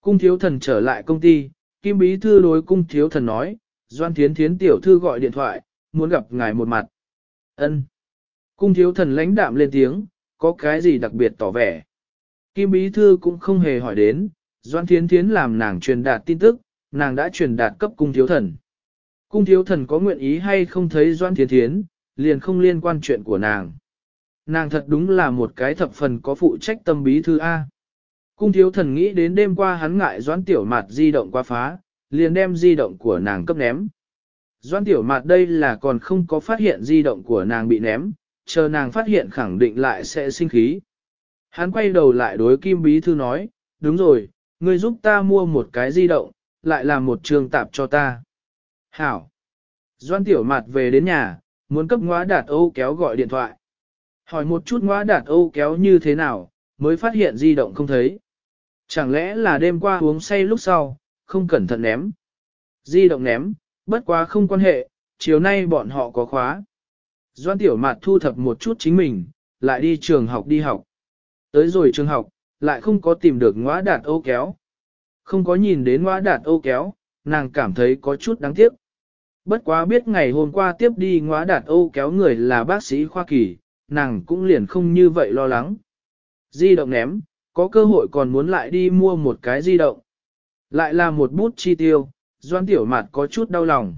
Cung thiếu thần trở lại công ty, kim bí thư đối cung thiếu thần nói, Doan Thiến Thiến tiểu thư gọi điện thoại, muốn gặp ngài một mặt. Ân. Cung thiếu thần lãnh đạm lên tiếng, có cái gì đặc biệt tỏ vẻ. Kim bí thư cũng không hề hỏi đến, Doan Thiến Thiến làm nàng truyền đạt tin tức, nàng đã truyền đạt cấp cung thiếu thần. Cung thiếu thần có nguyện ý hay không thấy Doan Thiến Thiến, liền không liên quan chuyện của nàng. Nàng thật đúng là một cái thập phần có phụ trách tâm bí thư A. Cung thiếu thần nghĩ đến đêm qua hắn ngại Doan Tiểu Mạt di động qua phá, liền đem di động của nàng cấp ném. Doan tiểu mạt đây là còn không có phát hiện di động của nàng bị ném, chờ nàng phát hiện khẳng định lại sẽ sinh khí. Hắn quay đầu lại đối Kim Bí Thư nói, đúng rồi, ngươi giúp ta mua một cái di động, lại làm một trường tạp cho ta. Hảo! Doan tiểu mạt về đến nhà, muốn cấp ngóa đạt Âu kéo gọi điện thoại. Hỏi một chút ngóa đạt Âu kéo như thế nào, mới phát hiện di động không thấy. Chẳng lẽ là đêm qua uống say lúc sau, không cẩn thận ném. Di động ném, bất quá không quan hệ, chiều nay bọn họ có khóa. Doan tiểu mạt thu thập một chút chính mình, lại đi trường học đi học. Tới rồi trường học, lại không có tìm được ngõa đạt ô kéo. Không có nhìn đến ngõa đạt ô kéo, nàng cảm thấy có chút đáng tiếc. Bất quá biết ngày hôm qua tiếp đi ngõa đạt ô kéo người là bác sĩ khoa kỳ, nàng cũng liền không như vậy lo lắng. Di động ném, có cơ hội còn muốn lại đi mua một cái di động. Lại là một bút chi tiêu, doan tiểu mặt có chút đau lòng.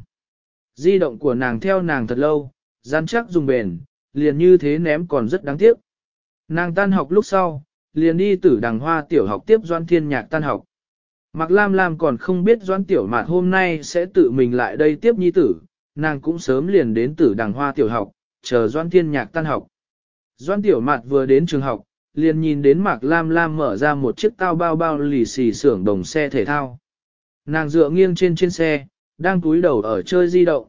Di động của nàng theo nàng thật lâu, gian chắc dùng bền, liền như thế ném còn rất đáng tiếc. Nàng tan học lúc sau, liền đi tử đằng hoa tiểu học tiếp doan thiên nhạc tan học. Mạc Lam Lam còn không biết doan tiểu mạt hôm nay sẽ tự mình lại đây tiếp nhi tử, nàng cũng sớm liền đến tử đằng hoa tiểu học, chờ Doan Thiên Nhạc tan học. Doan Tiểu Mạt vừa đến trường học, liền nhìn đến Mạc Lam Lam mở ra một chiếc tao bao bao lì xì xưởng đồng xe thể thao. Nàng dựa nghiêng trên trên xe, đang cúi đầu ở chơi di động.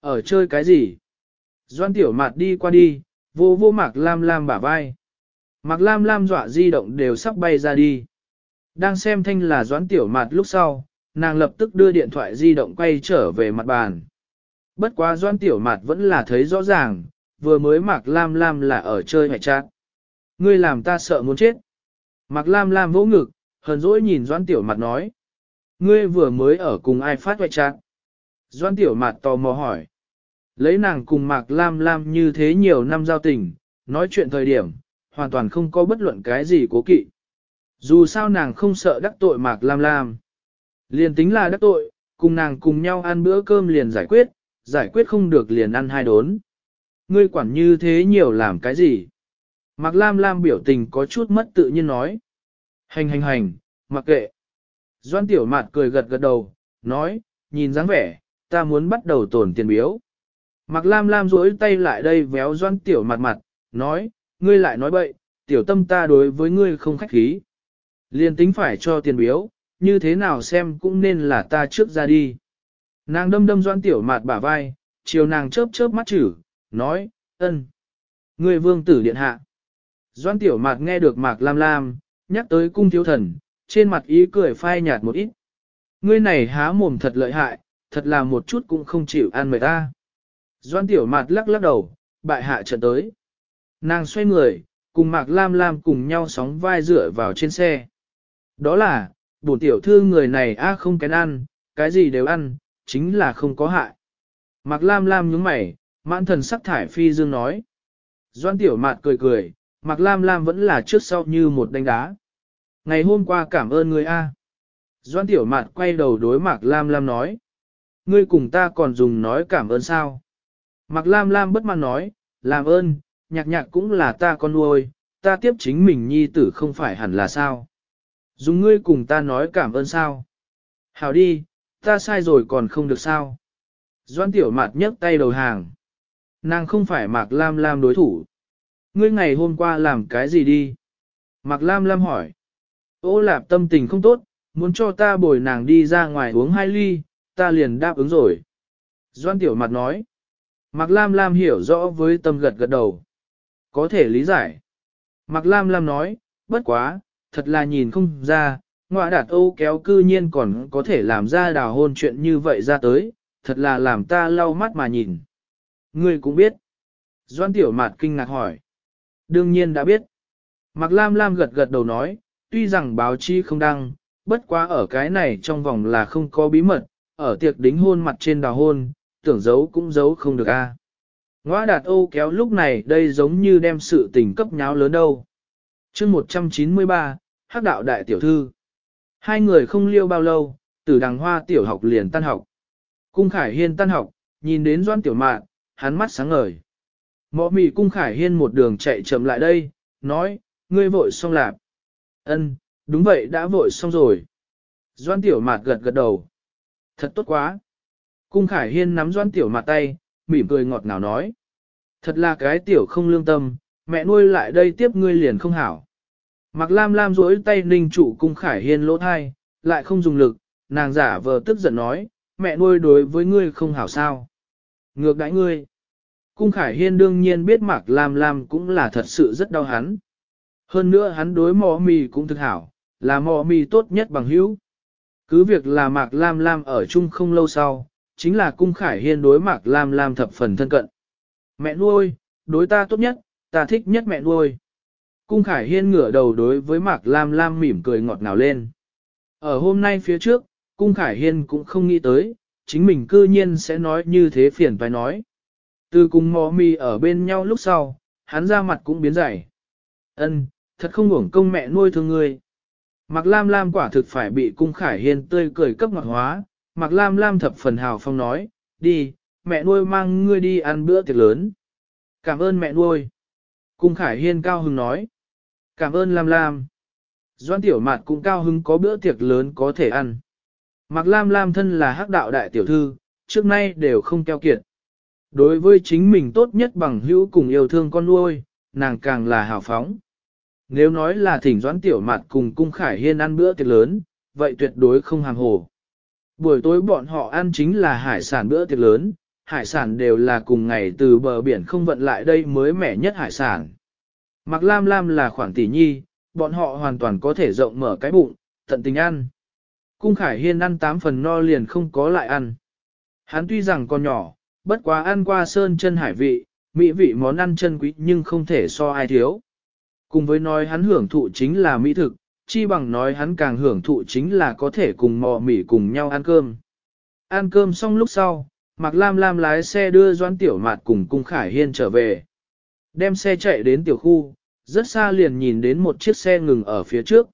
Ở chơi cái gì? Doan Tiểu Mạt đi qua đi, vô vô Mạc Lam Lam bả vai. Mạc Lam Lam dọa di động đều sắp bay ra đi. Đang xem thanh là Doãn Tiểu Mạt lúc sau, nàng lập tức đưa điện thoại di động quay trở về mặt bàn. Bất quá Doan Tiểu Mạt vẫn là thấy rõ ràng, vừa mới Mạc Lam Lam là ở chơi hệ chát. Ngươi làm ta sợ muốn chết. Mạc Lam Lam vỗ ngực, hờn dỗi nhìn Doan Tiểu Mạt nói. Ngươi vừa mới ở cùng ai phát hoại trạng. Doan Tiểu Mạt tò mò hỏi. Lấy nàng cùng Mạc Lam Lam như thế nhiều năm giao tình, nói chuyện thời điểm, hoàn toàn không có bất luận cái gì cố kỵ. Dù sao nàng không sợ đắc tội Mạc Lam Lam. Liền tính là đắc tội, cùng nàng cùng nhau ăn bữa cơm liền giải quyết, giải quyết không được liền ăn hai đốn. Ngươi quản như thế nhiều làm cái gì? Mạc Lam Lam biểu tình có chút mất tự nhiên nói. Hành hành hành, mặc kệ. Doan Tiểu Mạt cười gật gật đầu, nói, nhìn dáng vẻ, ta muốn bắt đầu tổn tiền biếu. Mạc Lam Lam duỗi tay lại đây véo Doan Tiểu Mạt mặt, nói, ngươi lại nói bậy, tiểu tâm ta đối với ngươi không khách khí. Liên tính phải cho tiền biếu, như thế nào xem cũng nên là ta trước ra đi. Nàng đâm đâm Doan Tiểu Mạt bả vai, chiều nàng chớp chớp mắt chử, nói, ân. Ngươi vương tử điện hạ. Doan Tiểu mạc nghe được Mạc Lam Lam, nhắc tới cung thiếu thần, trên mặt ý cười phai nhạt một ít. Ngươi này há mồm thật lợi hại, thật là một chút cũng không chịu ăn mời ta. Doan Tiểu mạc lắc lắc đầu, bại hạ trận tới. Nàng xoay người, cùng Mạc Lam Lam cùng nhau sóng vai dựa vào trên xe. Đó là, bổn tiểu thư người này a không kén ăn, cái gì đều ăn, chính là không có hại. Mạc Lam Lam nhướng mày, mãn thần sắc thải phi dương nói. Doan Tiểu Mạt cười cười, Mạc Lam Lam vẫn là trước sau như một đánh đá. Ngày hôm qua cảm ơn người A. Doan Tiểu Mạt quay đầu đối Mạc Lam Lam nói. Ngươi cùng ta còn dùng nói cảm ơn sao? Mạc Lam Lam bất mãn nói, làm ơn, nhạc nhạc cũng là ta con nuôi, ta tiếp chính mình nhi tử không phải hẳn là sao? Dùng ngươi cùng ta nói cảm ơn sao? Hảo đi, ta sai rồi còn không được sao? Doan Tiểu Mạt nhấc tay đầu hàng. Nàng không phải Mạc Lam Lam đối thủ. Ngươi ngày hôm qua làm cái gì đi? Mạc Lam Lam hỏi. Ô lạp tâm tình không tốt, muốn cho ta bồi nàng đi ra ngoài uống hai ly, ta liền đáp ứng rồi. Doan Tiểu Mặt nói. Mạc Lam Lam hiểu rõ với tâm gật gật đầu. Có thể lý giải. Mạc Lam Lam nói, bất quá, thật là nhìn không ra, ngoại đạt ô kéo cư nhiên còn có thể làm ra đào hôn chuyện như vậy ra tới, thật là làm ta lau mắt mà nhìn. Ngươi cũng biết. Doan Tiểu Mạt kinh ngạc hỏi. Đương nhiên đã biết. Mạc Lam Lam gật gật đầu nói, tuy rằng báo chí không đăng, bất quá ở cái này trong vòng là không có bí mật, ở tiệc đính hôn mặt trên đào hôn, tưởng giấu cũng giấu không được a. À. Đạt ô kéo lúc này đây giống như đem sự tình cấp nháo lớn đâu. chương 193, Hắc đạo đại tiểu thư. Hai người không liêu bao lâu, từ đằng hoa tiểu học liền tan học. Cung Khải Hiên tan học, nhìn đến Doan Tiểu Mạn, hắn mắt sáng ngời. Mọ mì cung khải hiên một đường chạy chậm lại đây, nói, ngươi vội xong lạp. Ân, đúng vậy đã vội xong rồi. Doan tiểu mạt gật gật đầu. Thật tốt quá. Cung khải hiên nắm doan tiểu mạt tay, mỉm cười ngọt ngào nói. Thật là cái tiểu không lương tâm, mẹ nuôi lại đây tiếp ngươi liền không hảo. Mặc lam lam duỗi tay ninh trụ cung khải hiên lỗ thai, lại không dùng lực, nàng giả vờ tức giận nói, mẹ nuôi đối với ngươi không hảo sao. Ngược đãi ngươi. Cung Khải Hiên đương nhiên biết Mạc Lam Lam cũng là thật sự rất đau hắn. Hơn nữa hắn đối mò mì cũng thực hảo, là mò mì tốt nhất bằng hữu. Cứ việc là Mạc Lam Lam ở chung không lâu sau, chính là Cung Khải Hiên đối Mạc Lam Lam thập phần thân cận. Mẹ nuôi, đối ta tốt nhất, ta thích nhất mẹ nuôi. Cung Khải Hiên ngửa đầu đối với Mạc Lam Lam mỉm cười ngọt ngào lên. Ở hôm nay phía trước, Cung Khải Hiên cũng không nghĩ tới, chính mình cư nhiên sẽ nói như thế phiền phải nói. Từ cùng mò mì ở bên nhau lúc sau, hắn ra mặt cũng biến dày. Ân, thật không hưởng công mẹ nuôi thương ngươi. Mạc Lam Lam quả thực phải bị cung khải hiên tươi cười cấp ngọt hóa. Mạc Lam Lam thập phần hào phong nói, đi, mẹ nuôi mang ngươi đi ăn bữa tiệc lớn. Cảm ơn mẹ nuôi. Cung khải hiên cao hứng nói. Cảm ơn Lam Lam. Doan tiểu mạt cũng cao hứng có bữa tiệc lớn có thể ăn. Mạc Lam Lam thân là hắc đạo đại tiểu thư, trước nay đều không keo kiệt. Đối với chính mình tốt nhất bằng hữu cùng yêu thương con nuôi, nàng càng là hào phóng. Nếu nói là thỉnh doãn tiểu mặt cùng cung khải hiên ăn bữa tiệc lớn, vậy tuyệt đối không hàng hồ. Buổi tối bọn họ ăn chính là hải sản bữa tiệc lớn, hải sản đều là cùng ngày từ bờ biển không vận lại đây mới mẻ nhất hải sản. Mặc lam lam là khoản tỷ nhi, bọn họ hoàn toàn có thể rộng mở cái bụng, tận tình ăn. Cung Khải Hiên ăn tám phần no liền không có lại ăn. Hắn tuy rằng còn nhỏ, bất quá ăn qua sơn chân hải vị, mỹ vị món ăn chân quý nhưng không thể so ai thiếu. Cùng với nói hắn hưởng thụ chính là mỹ thực, chi bằng nói hắn càng hưởng thụ chính là có thể cùng mò mỉ cùng nhau ăn cơm. Ăn cơm xong lúc sau, Mạc Lam Lam lái xe đưa Doan Tiểu Mạt cùng Cung Khải Hiên trở về. Đem xe chạy đến tiểu khu, rất xa liền nhìn đến một chiếc xe ngừng ở phía trước.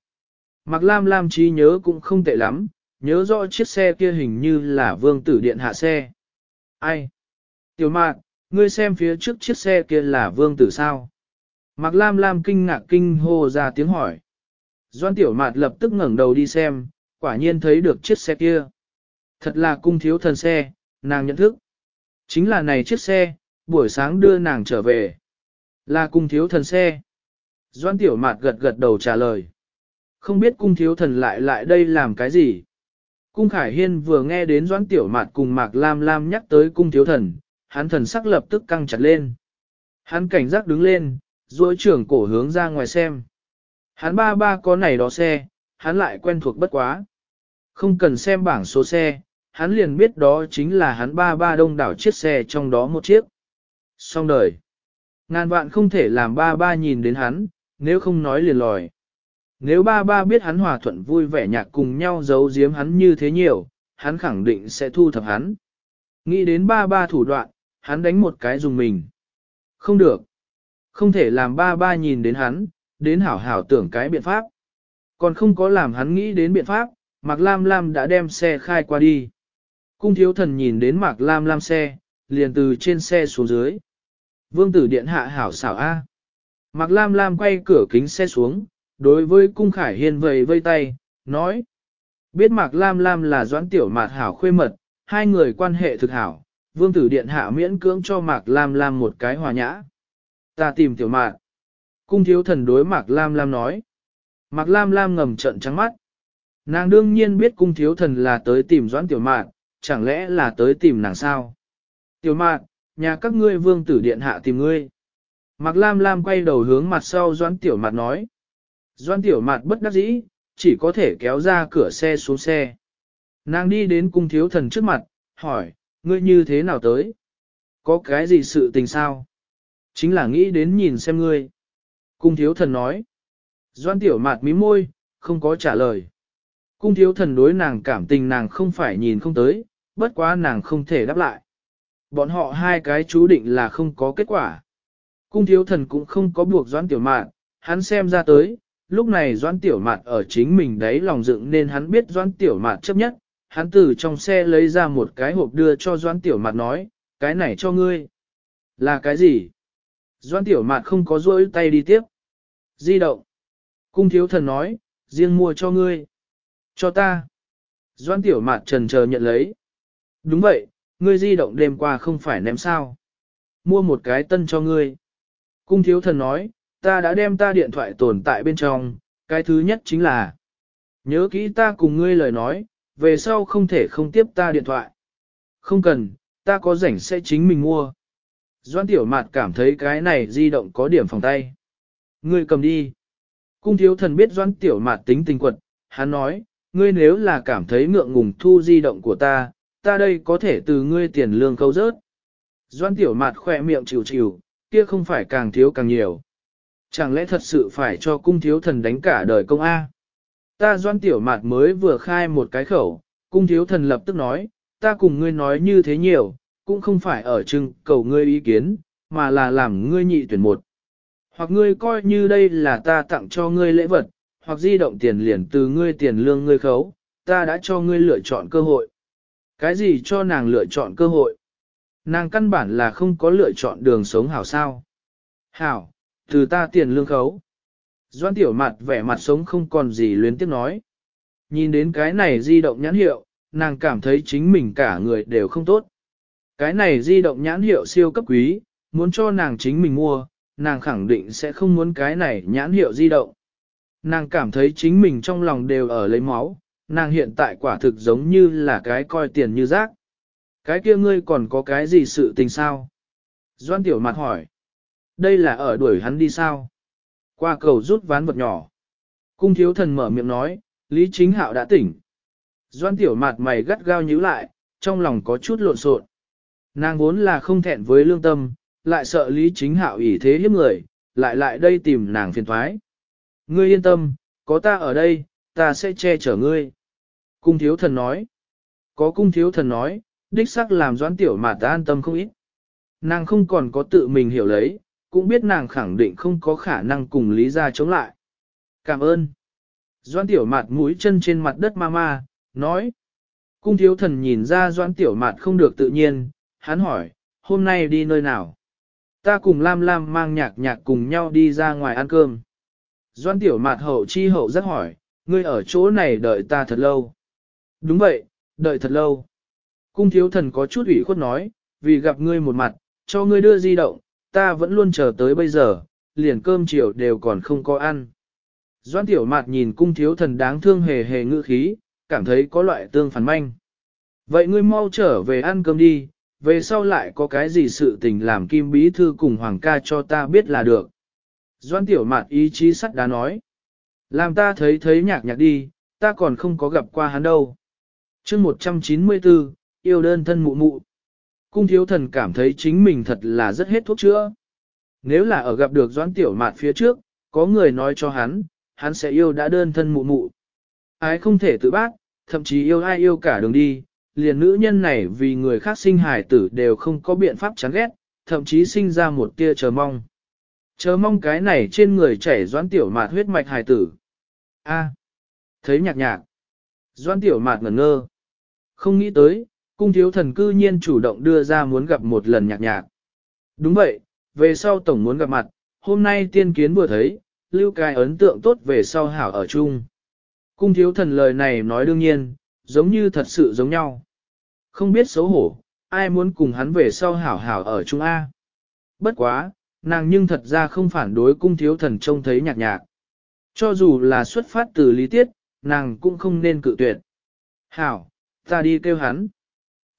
Mạc Lam Lam trí nhớ cũng không tệ lắm, nhớ rõ chiếc xe kia hình như là vương tử điện hạ xe. Ai? Tiểu Mạc, ngươi xem phía trước chiếc xe kia là vương tử sao? Mạc Lam Lam kinh ngạc kinh hô ra tiếng hỏi. Doan Tiểu Mạt lập tức ngẩng đầu đi xem, quả nhiên thấy được chiếc xe kia. Thật là cung thiếu thần xe, nàng nhận thức. Chính là này chiếc xe, buổi sáng đưa nàng trở về. Là cung thiếu thần xe. Doan Tiểu Mạt gật gật đầu trả lời. Không biết cung thiếu thần lại lại đây làm cái gì. Cung Khải Hiên vừa nghe đến Doan Tiểu Mạt cùng Mạc Lam Lam nhắc tới cung thiếu thần, hắn thần sắc lập tức căng chặt lên. Hắn cảnh giác đứng lên, duỗi trưởng cổ hướng ra ngoài xem. Hắn ba ba có này đó xe, hắn lại quen thuộc bất quá. Không cần xem bảng số xe, hắn liền biết đó chính là hắn ba ba đông đảo chiếc xe trong đó một chiếc. Xong đời. Ngàn vạn không thể làm ba ba nhìn đến hắn, nếu không nói liền lòi. Nếu ba ba biết hắn hòa thuận vui vẻ nhạc cùng nhau giấu giếm hắn như thế nhiều, hắn khẳng định sẽ thu thập hắn. Nghĩ đến ba ba thủ đoạn, hắn đánh một cái dùng mình. Không được. Không thể làm ba ba nhìn đến hắn, đến hảo hảo tưởng cái biện pháp. Còn không có làm hắn nghĩ đến biện pháp, Mạc Lam Lam đã đem xe khai qua đi. Cung thiếu thần nhìn đến Mạc Lam Lam xe, liền từ trên xe xuống dưới. Vương tử điện hạ hảo xảo A. Mạc Lam Lam quay cửa kính xe xuống, đối với cung khải hiên vầy vây tay, nói. Biết Mạc Lam Lam là doãn tiểu mạt hảo khuê mật, hai người quan hệ thực hảo, vương tử điện hạ miễn cưỡng cho Mạc Lam Lam một cái hòa nhã. Ta tìm tiểu mạt. Cung thiếu thần đối Mạc Lam Lam nói. Mạc Lam Lam ngầm trận trắng mắt. Nàng đương nhiên biết cung thiếu thần là tới tìm doãn tiểu mạn, chẳng lẽ là tới tìm nàng sao? Tiểu mạn, nhà các ngươi vương tử điện hạ tìm ngươi. Mạc Lam Lam quay đầu hướng mặt sau doãn tiểu mạn nói. Doãn tiểu mạn bất đắc dĩ, chỉ có thể kéo ra cửa xe xuống xe. Nàng đi đến cung thiếu thần trước mặt, hỏi, ngươi như thế nào tới? Có cái gì sự tình sao? Chính là nghĩ đến nhìn xem ngươi. Cung thiếu thần nói. Doan tiểu mạt mí môi, không có trả lời. Cung thiếu thần đối nàng cảm tình nàng không phải nhìn không tới, bất quá nàng không thể đáp lại. Bọn họ hai cái chú định là không có kết quả. Cung thiếu thần cũng không có buộc doan tiểu mạn, hắn xem ra tới, lúc này doan tiểu mạn ở chính mình đấy lòng dựng nên hắn biết doan tiểu mạn chấp nhất, hắn từ trong xe lấy ra một cái hộp đưa cho doan tiểu mạn nói, cái này cho ngươi. Là cái gì? Doan tiểu mạn không có rỗi tay đi tiếp. Di động. Cung thiếu thần nói, riêng mua cho ngươi. Cho ta. Doan tiểu mạt trần chờ nhận lấy. Đúng vậy, ngươi di động đêm qua không phải ném sao. Mua một cái tân cho ngươi. Cung thiếu thần nói, ta đã đem ta điện thoại tồn tại bên trong, cái thứ nhất chính là Nhớ kỹ ta cùng ngươi lời nói, về sau không thể không tiếp ta điện thoại. Không cần, ta có rảnh sẽ chính mình mua. Doan tiểu mạt cảm thấy cái này di động có điểm phòng tay. Ngươi cầm đi. Cung thiếu thần biết doan tiểu mạt tính tình quật, hắn nói, ngươi nếu là cảm thấy ngượng ngùng thu di động của ta, ta đây có thể từ ngươi tiền lương câu rớt. Doan tiểu mạt khỏe miệng chịu chịu, kia không phải càng thiếu càng nhiều. Chẳng lẽ thật sự phải cho cung thiếu thần đánh cả đời công A? Ta doan tiểu mạt mới vừa khai một cái khẩu, cung thiếu thần lập tức nói, ta cùng ngươi nói như thế nhiều, cũng không phải ở trưng cầu ngươi ý kiến, mà là làm ngươi nhị tuyển một. Hoặc ngươi coi như đây là ta tặng cho ngươi lễ vật, hoặc di động tiền liền từ ngươi tiền lương ngươi khấu, ta đã cho ngươi lựa chọn cơ hội. Cái gì cho nàng lựa chọn cơ hội? Nàng căn bản là không có lựa chọn đường sống hảo sao. Hảo, từ ta tiền lương khấu. Doan tiểu mặt vẻ mặt sống không còn gì luyến tiếp nói. Nhìn đến cái này di động nhãn hiệu, nàng cảm thấy chính mình cả người đều không tốt. Cái này di động nhãn hiệu siêu cấp quý, muốn cho nàng chính mình mua, nàng khẳng định sẽ không muốn cái này nhãn hiệu di động. Nàng cảm thấy chính mình trong lòng đều ở lấy máu, nàng hiện tại quả thực giống như là cái coi tiền như rác. Cái kia ngươi còn có cái gì sự tình sao? Doan tiểu mặt hỏi. Đây là ở đuổi hắn đi sao? Qua cầu rút ván vật nhỏ. Cung thiếu thần mở miệng nói, Lý Chính Hạo đã tỉnh. Doan tiểu mặt mày gắt gao nhíu lại, trong lòng có chút lộn xộn. Nàng vốn là không thẹn với lương tâm, lại sợ Lý Chính Hạo ỷ thế hiếp người, lại lại đây tìm nàng phiền thoái. Ngươi yên tâm, có ta ở đây, ta sẽ che chở ngươi. Cung thiếu thần nói. Có cung thiếu thần nói, đích sắc làm doãn tiểu mà ta an tâm không ít. Nàng không còn có tự mình hiểu lấy, cũng biết nàng khẳng định không có khả năng cùng Lý gia chống lại. Cảm ơn. Doãn tiểu mạt mũi chân trên mặt đất ma ma, nói. Cung thiếu thần nhìn ra doãn tiểu mạt không được tự nhiên, hắn hỏi, hôm nay đi nơi nào? Ta cùng Lam Lam mang nhạc nhạc cùng nhau đi ra ngoài ăn cơm. Doan tiểu mạt hậu chi hậu rất hỏi, ngươi ở chỗ này đợi ta thật lâu. Đúng vậy, đợi thật lâu. Cung thiếu thần có chút ủy khuất nói, vì gặp ngươi một mặt, cho ngươi đưa di động, ta vẫn luôn chờ tới bây giờ, liền cơm chiều đều còn không có ăn. Doan tiểu mạt nhìn cung thiếu thần đáng thương hề hề ngữ khí, cảm thấy có loại tương phản manh. Vậy ngươi mau trở về ăn cơm đi, về sau lại có cái gì sự tình làm kim bí thư cùng hoàng ca cho ta biết là được. Doan tiểu mạt ý chí sắt đá nói. Làm ta thấy thấy nhạc nhạc đi, ta còn không có gặp qua hắn đâu. chương 194, yêu đơn thân mụ mụ. Cung thiếu thần cảm thấy chính mình thật là rất hết thuốc chữa. Nếu là ở gặp được doãn tiểu mạt phía trước, có người nói cho hắn, hắn sẽ yêu đã đơn thân mụ mụ. Ai không thể tự bác, thậm chí yêu ai yêu cả đường đi, liền nữ nhân này vì người khác sinh hài tử đều không có biện pháp chán ghét, thậm chí sinh ra một tia chờ mong. Chờ mong cái này trên người chảy doãn tiểu mạt huyết mạch hài tử. A, thấy nhạc nhạc. Doãn tiểu mạt ngẩn ngơ. Không nghĩ tới, cung thiếu thần cư nhiên chủ động đưa ra muốn gặp một lần nhạc nhạc. Đúng vậy, về sau tổng muốn gặp mặt, hôm nay tiên kiến vừa thấy, lưu cái ấn tượng tốt về sau hảo ở chung. Cung thiếu thần lời này nói đương nhiên, giống như thật sự giống nhau. Không biết xấu hổ, ai muốn cùng hắn về sau hảo hảo ở chung A. Bất quá, nàng nhưng thật ra không phản đối cung thiếu thần trông thấy nhạc nhạc. Cho dù là xuất phát từ lý tiết, nàng cũng không nên cự tuyệt. Hảo, ta đi kêu hắn.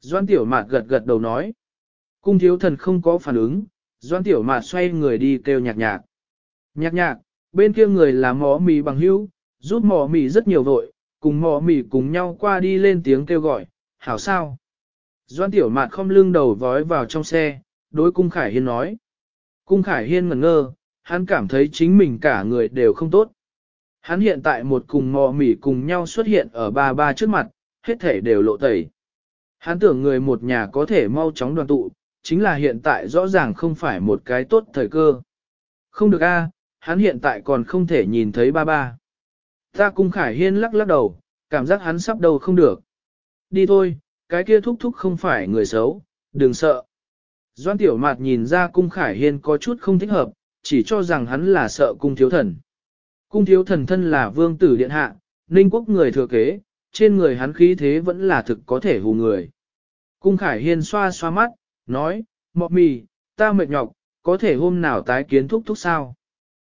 Doan tiểu mạt gật gật đầu nói. Cung thiếu thần không có phản ứng, doan tiểu mạt xoay người đi kêu nhạc nhạc. Nhạc nhạc, bên kia người là mỏ mì bằng hữu, giúp mỏ mì rất nhiều vội, cùng mỏ mì cùng nhau qua đi lên tiếng kêu gọi, hảo sao. Doan tiểu mạt không lưng đầu vói vào trong xe, đối cung khải hiên nói. Cung Khải Hiên ngẩn ngơ, hắn cảm thấy chính mình cả người đều không tốt. Hắn hiện tại một cùng mò mỉ cùng nhau xuất hiện ở ba ba trước mặt, hết thể đều lộ tẩy. Hắn tưởng người một nhà có thể mau chóng đoàn tụ, chính là hiện tại rõ ràng không phải một cái tốt thời cơ. Không được a, hắn hiện tại còn không thể nhìn thấy ba ba. Ta cung Khải Hiên lắc lắc đầu, cảm giác hắn sắp đầu không được. Đi thôi, cái kia thúc thúc không phải người xấu, đừng sợ. Doan Tiểu Mạt nhìn ra cung Khải Hiên có chút không thích hợp, chỉ cho rằng hắn là sợ cung thiếu thần. Cung thiếu thần thân là vương tử điện hạ, ninh quốc người thừa kế, trên người hắn khí thế vẫn là thực có thể hù người. Cung Khải Hiên xoa xoa mắt, nói, mọc mì, ta mệt nhọc, có thể hôm nào tái kiến thúc thúc sao?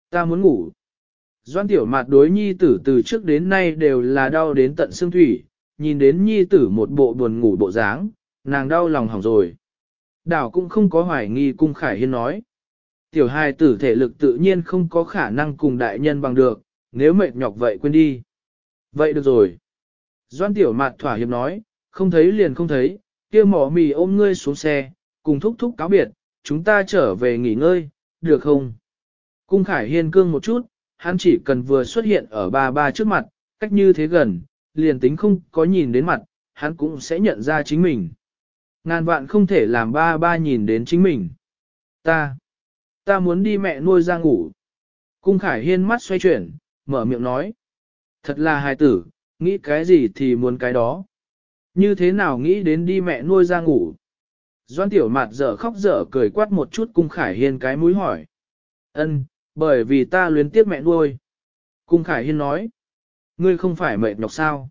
Ta muốn ngủ. Doan tiểu mạt đối nhi tử từ trước đến nay đều là đau đến tận xương thủy, nhìn đến nhi tử một bộ buồn ngủ bộ dáng, nàng đau lòng hỏng rồi. Đảo cũng không có hoài nghi cung khải hiên nói. Tiểu hài tử thể lực tự nhiên không có khả năng cùng đại nhân bằng được, nếu mệt nhọc vậy quên đi. Vậy được rồi. Doan tiểu mạt thỏa hiệp nói, không thấy liền không thấy, kia mỏ mì ôm ngươi xuống xe, cùng thúc thúc cáo biệt, chúng ta trở về nghỉ ngơi, được không? Cung khải hiên cương một chút, hắn chỉ cần vừa xuất hiện ở ba ba trước mặt, cách như thế gần, liền tính không có nhìn đến mặt, hắn cũng sẽ nhận ra chính mình. Ngàn vạn không thể làm ba ba nhìn đến chính mình. Ta, ta muốn đi mẹ nuôi ra ngủ. Cung Khải Hiên mắt xoay chuyển, mở miệng nói. Thật là hài tử, nghĩ cái gì thì muốn cái đó. Như thế nào nghĩ đến đi mẹ nuôi ra ngủ. Doan tiểu Mạt dở khóc dở cười quát một chút cung Khải Hiên cái mũi hỏi. Ân, bởi vì ta luyến tiếc mẹ nuôi. Cung Khải Hiên nói. Ngươi không phải mệt nhọc sao.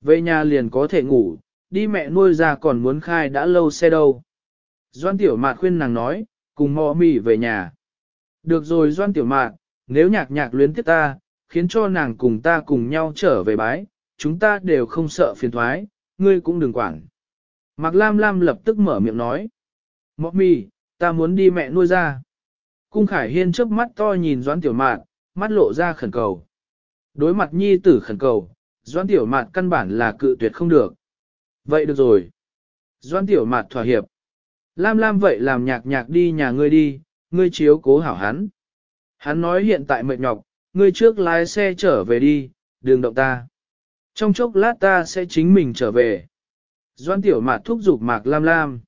Về nhà liền có thể ngủ, đi mẹ nuôi ra còn muốn khai đã lâu xe đâu. Doan tiểu mạt khuyên nàng nói, cùng mò mì về nhà. Được rồi doan tiểu mạt, nếu nhạc nhạc luyến tiếp ta, khiến cho nàng cùng ta cùng nhau trở về bái, chúng ta đều không sợ phiền thoái, ngươi cũng đừng quản. Mạc Lam Lam lập tức mở miệng nói. Mọc mì, ta muốn đi mẹ nuôi ra. Cung Khải Hiên trước mắt to nhìn Doãn Tiểu Mạt, mắt lộ ra khẩn cầu. Đối mặt nhi tử khẩn cầu, Doãn Tiểu Mạt căn bản là cự tuyệt không được. Vậy được rồi. Doãn Tiểu Mạt thỏa hiệp. Lam Lam vậy làm nhạc nhạc đi nhà ngươi đi, ngươi chiếu cố hảo hắn. Hắn nói hiện tại mệt nhọc, ngươi trước lái xe trở về đi, đừng động ta. Trong chốc lát ta sẽ chính mình trở về. Doan tiểu mạt thúc giục mạc lam lam.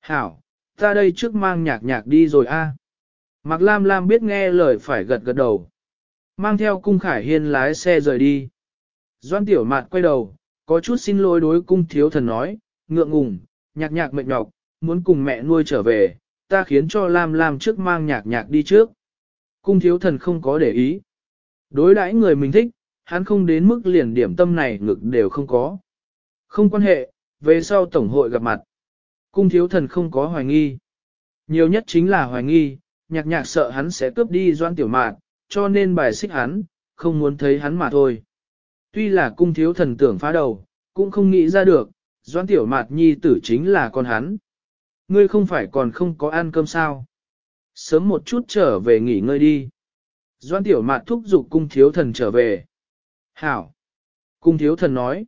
Hảo, ta đây trước mang nhạc nhạc đi rồi a. Mạc lam lam biết nghe lời phải gật gật đầu. Mang theo cung khải hiên lái xe rời đi. Doan tiểu mạt quay đầu, có chút xin lỗi đối cung thiếu thần nói, ngượng ngùng, nhạc nhạc mệt nhọc, muốn cùng mẹ nuôi trở về, ta khiến cho lam lam trước mang nhạc nhạc đi trước. Cung thiếu thần không có để ý. Đối đãi người mình thích, hắn không đến mức liền điểm tâm này ngực đều không có. Không quan hệ, về sau tổng hội gặp mặt. Cung thiếu thần không có hoài nghi. Nhiều nhất chính là hoài nghi, nhạc nhạc sợ hắn sẽ cướp đi doan tiểu mạn, cho nên bài xích hắn, không muốn thấy hắn mà thôi. Tuy là cung thiếu thần tưởng phá đầu, cũng không nghĩ ra được, doan tiểu mạt nhi tử chính là con hắn. Ngươi không phải còn không có ăn cơm sao? Sớm một chút trở về nghỉ ngơi đi. Doan tiểu mạt thúc giục cung thiếu thần trở về. Hảo. Cung thiếu thần nói.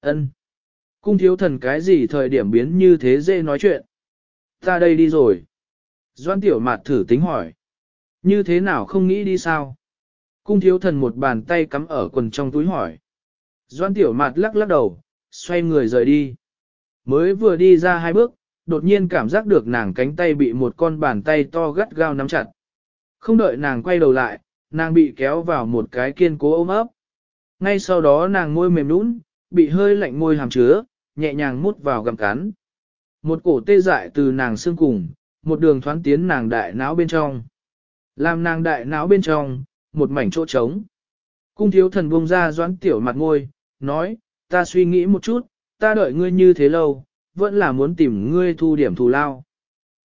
ân. Cung thiếu thần cái gì thời điểm biến như thế dễ nói chuyện. Ta đây đi rồi. Doan tiểu mạt thử tính hỏi. Như thế nào không nghĩ đi sao? Cung thiếu thần một bàn tay cắm ở quần trong túi hỏi. Doan tiểu mạt lắc lắc đầu, xoay người rời đi. Mới vừa đi ra hai bước, đột nhiên cảm giác được nàng cánh tay bị một con bàn tay to gắt gao nắm chặt. Không đợi nàng quay đầu lại, nàng bị kéo vào một cái kiên cố ôm ấp. Ngay sau đó nàng môi mềm nũng, bị hơi lạnh môi hàm chứa, nhẹ nhàng mút vào gặm cắn. Một cổ tê dại từ nàng xương cùng, một đường thoáng tiến nàng đại não bên trong. Làm nàng đại não bên trong, một mảnh chỗ trống. Cung thiếu thần buông ra doãn tiểu mặt ngôi, nói, ta suy nghĩ một chút, ta đợi ngươi như thế lâu, vẫn là muốn tìm ngươi thu điểm thù lao.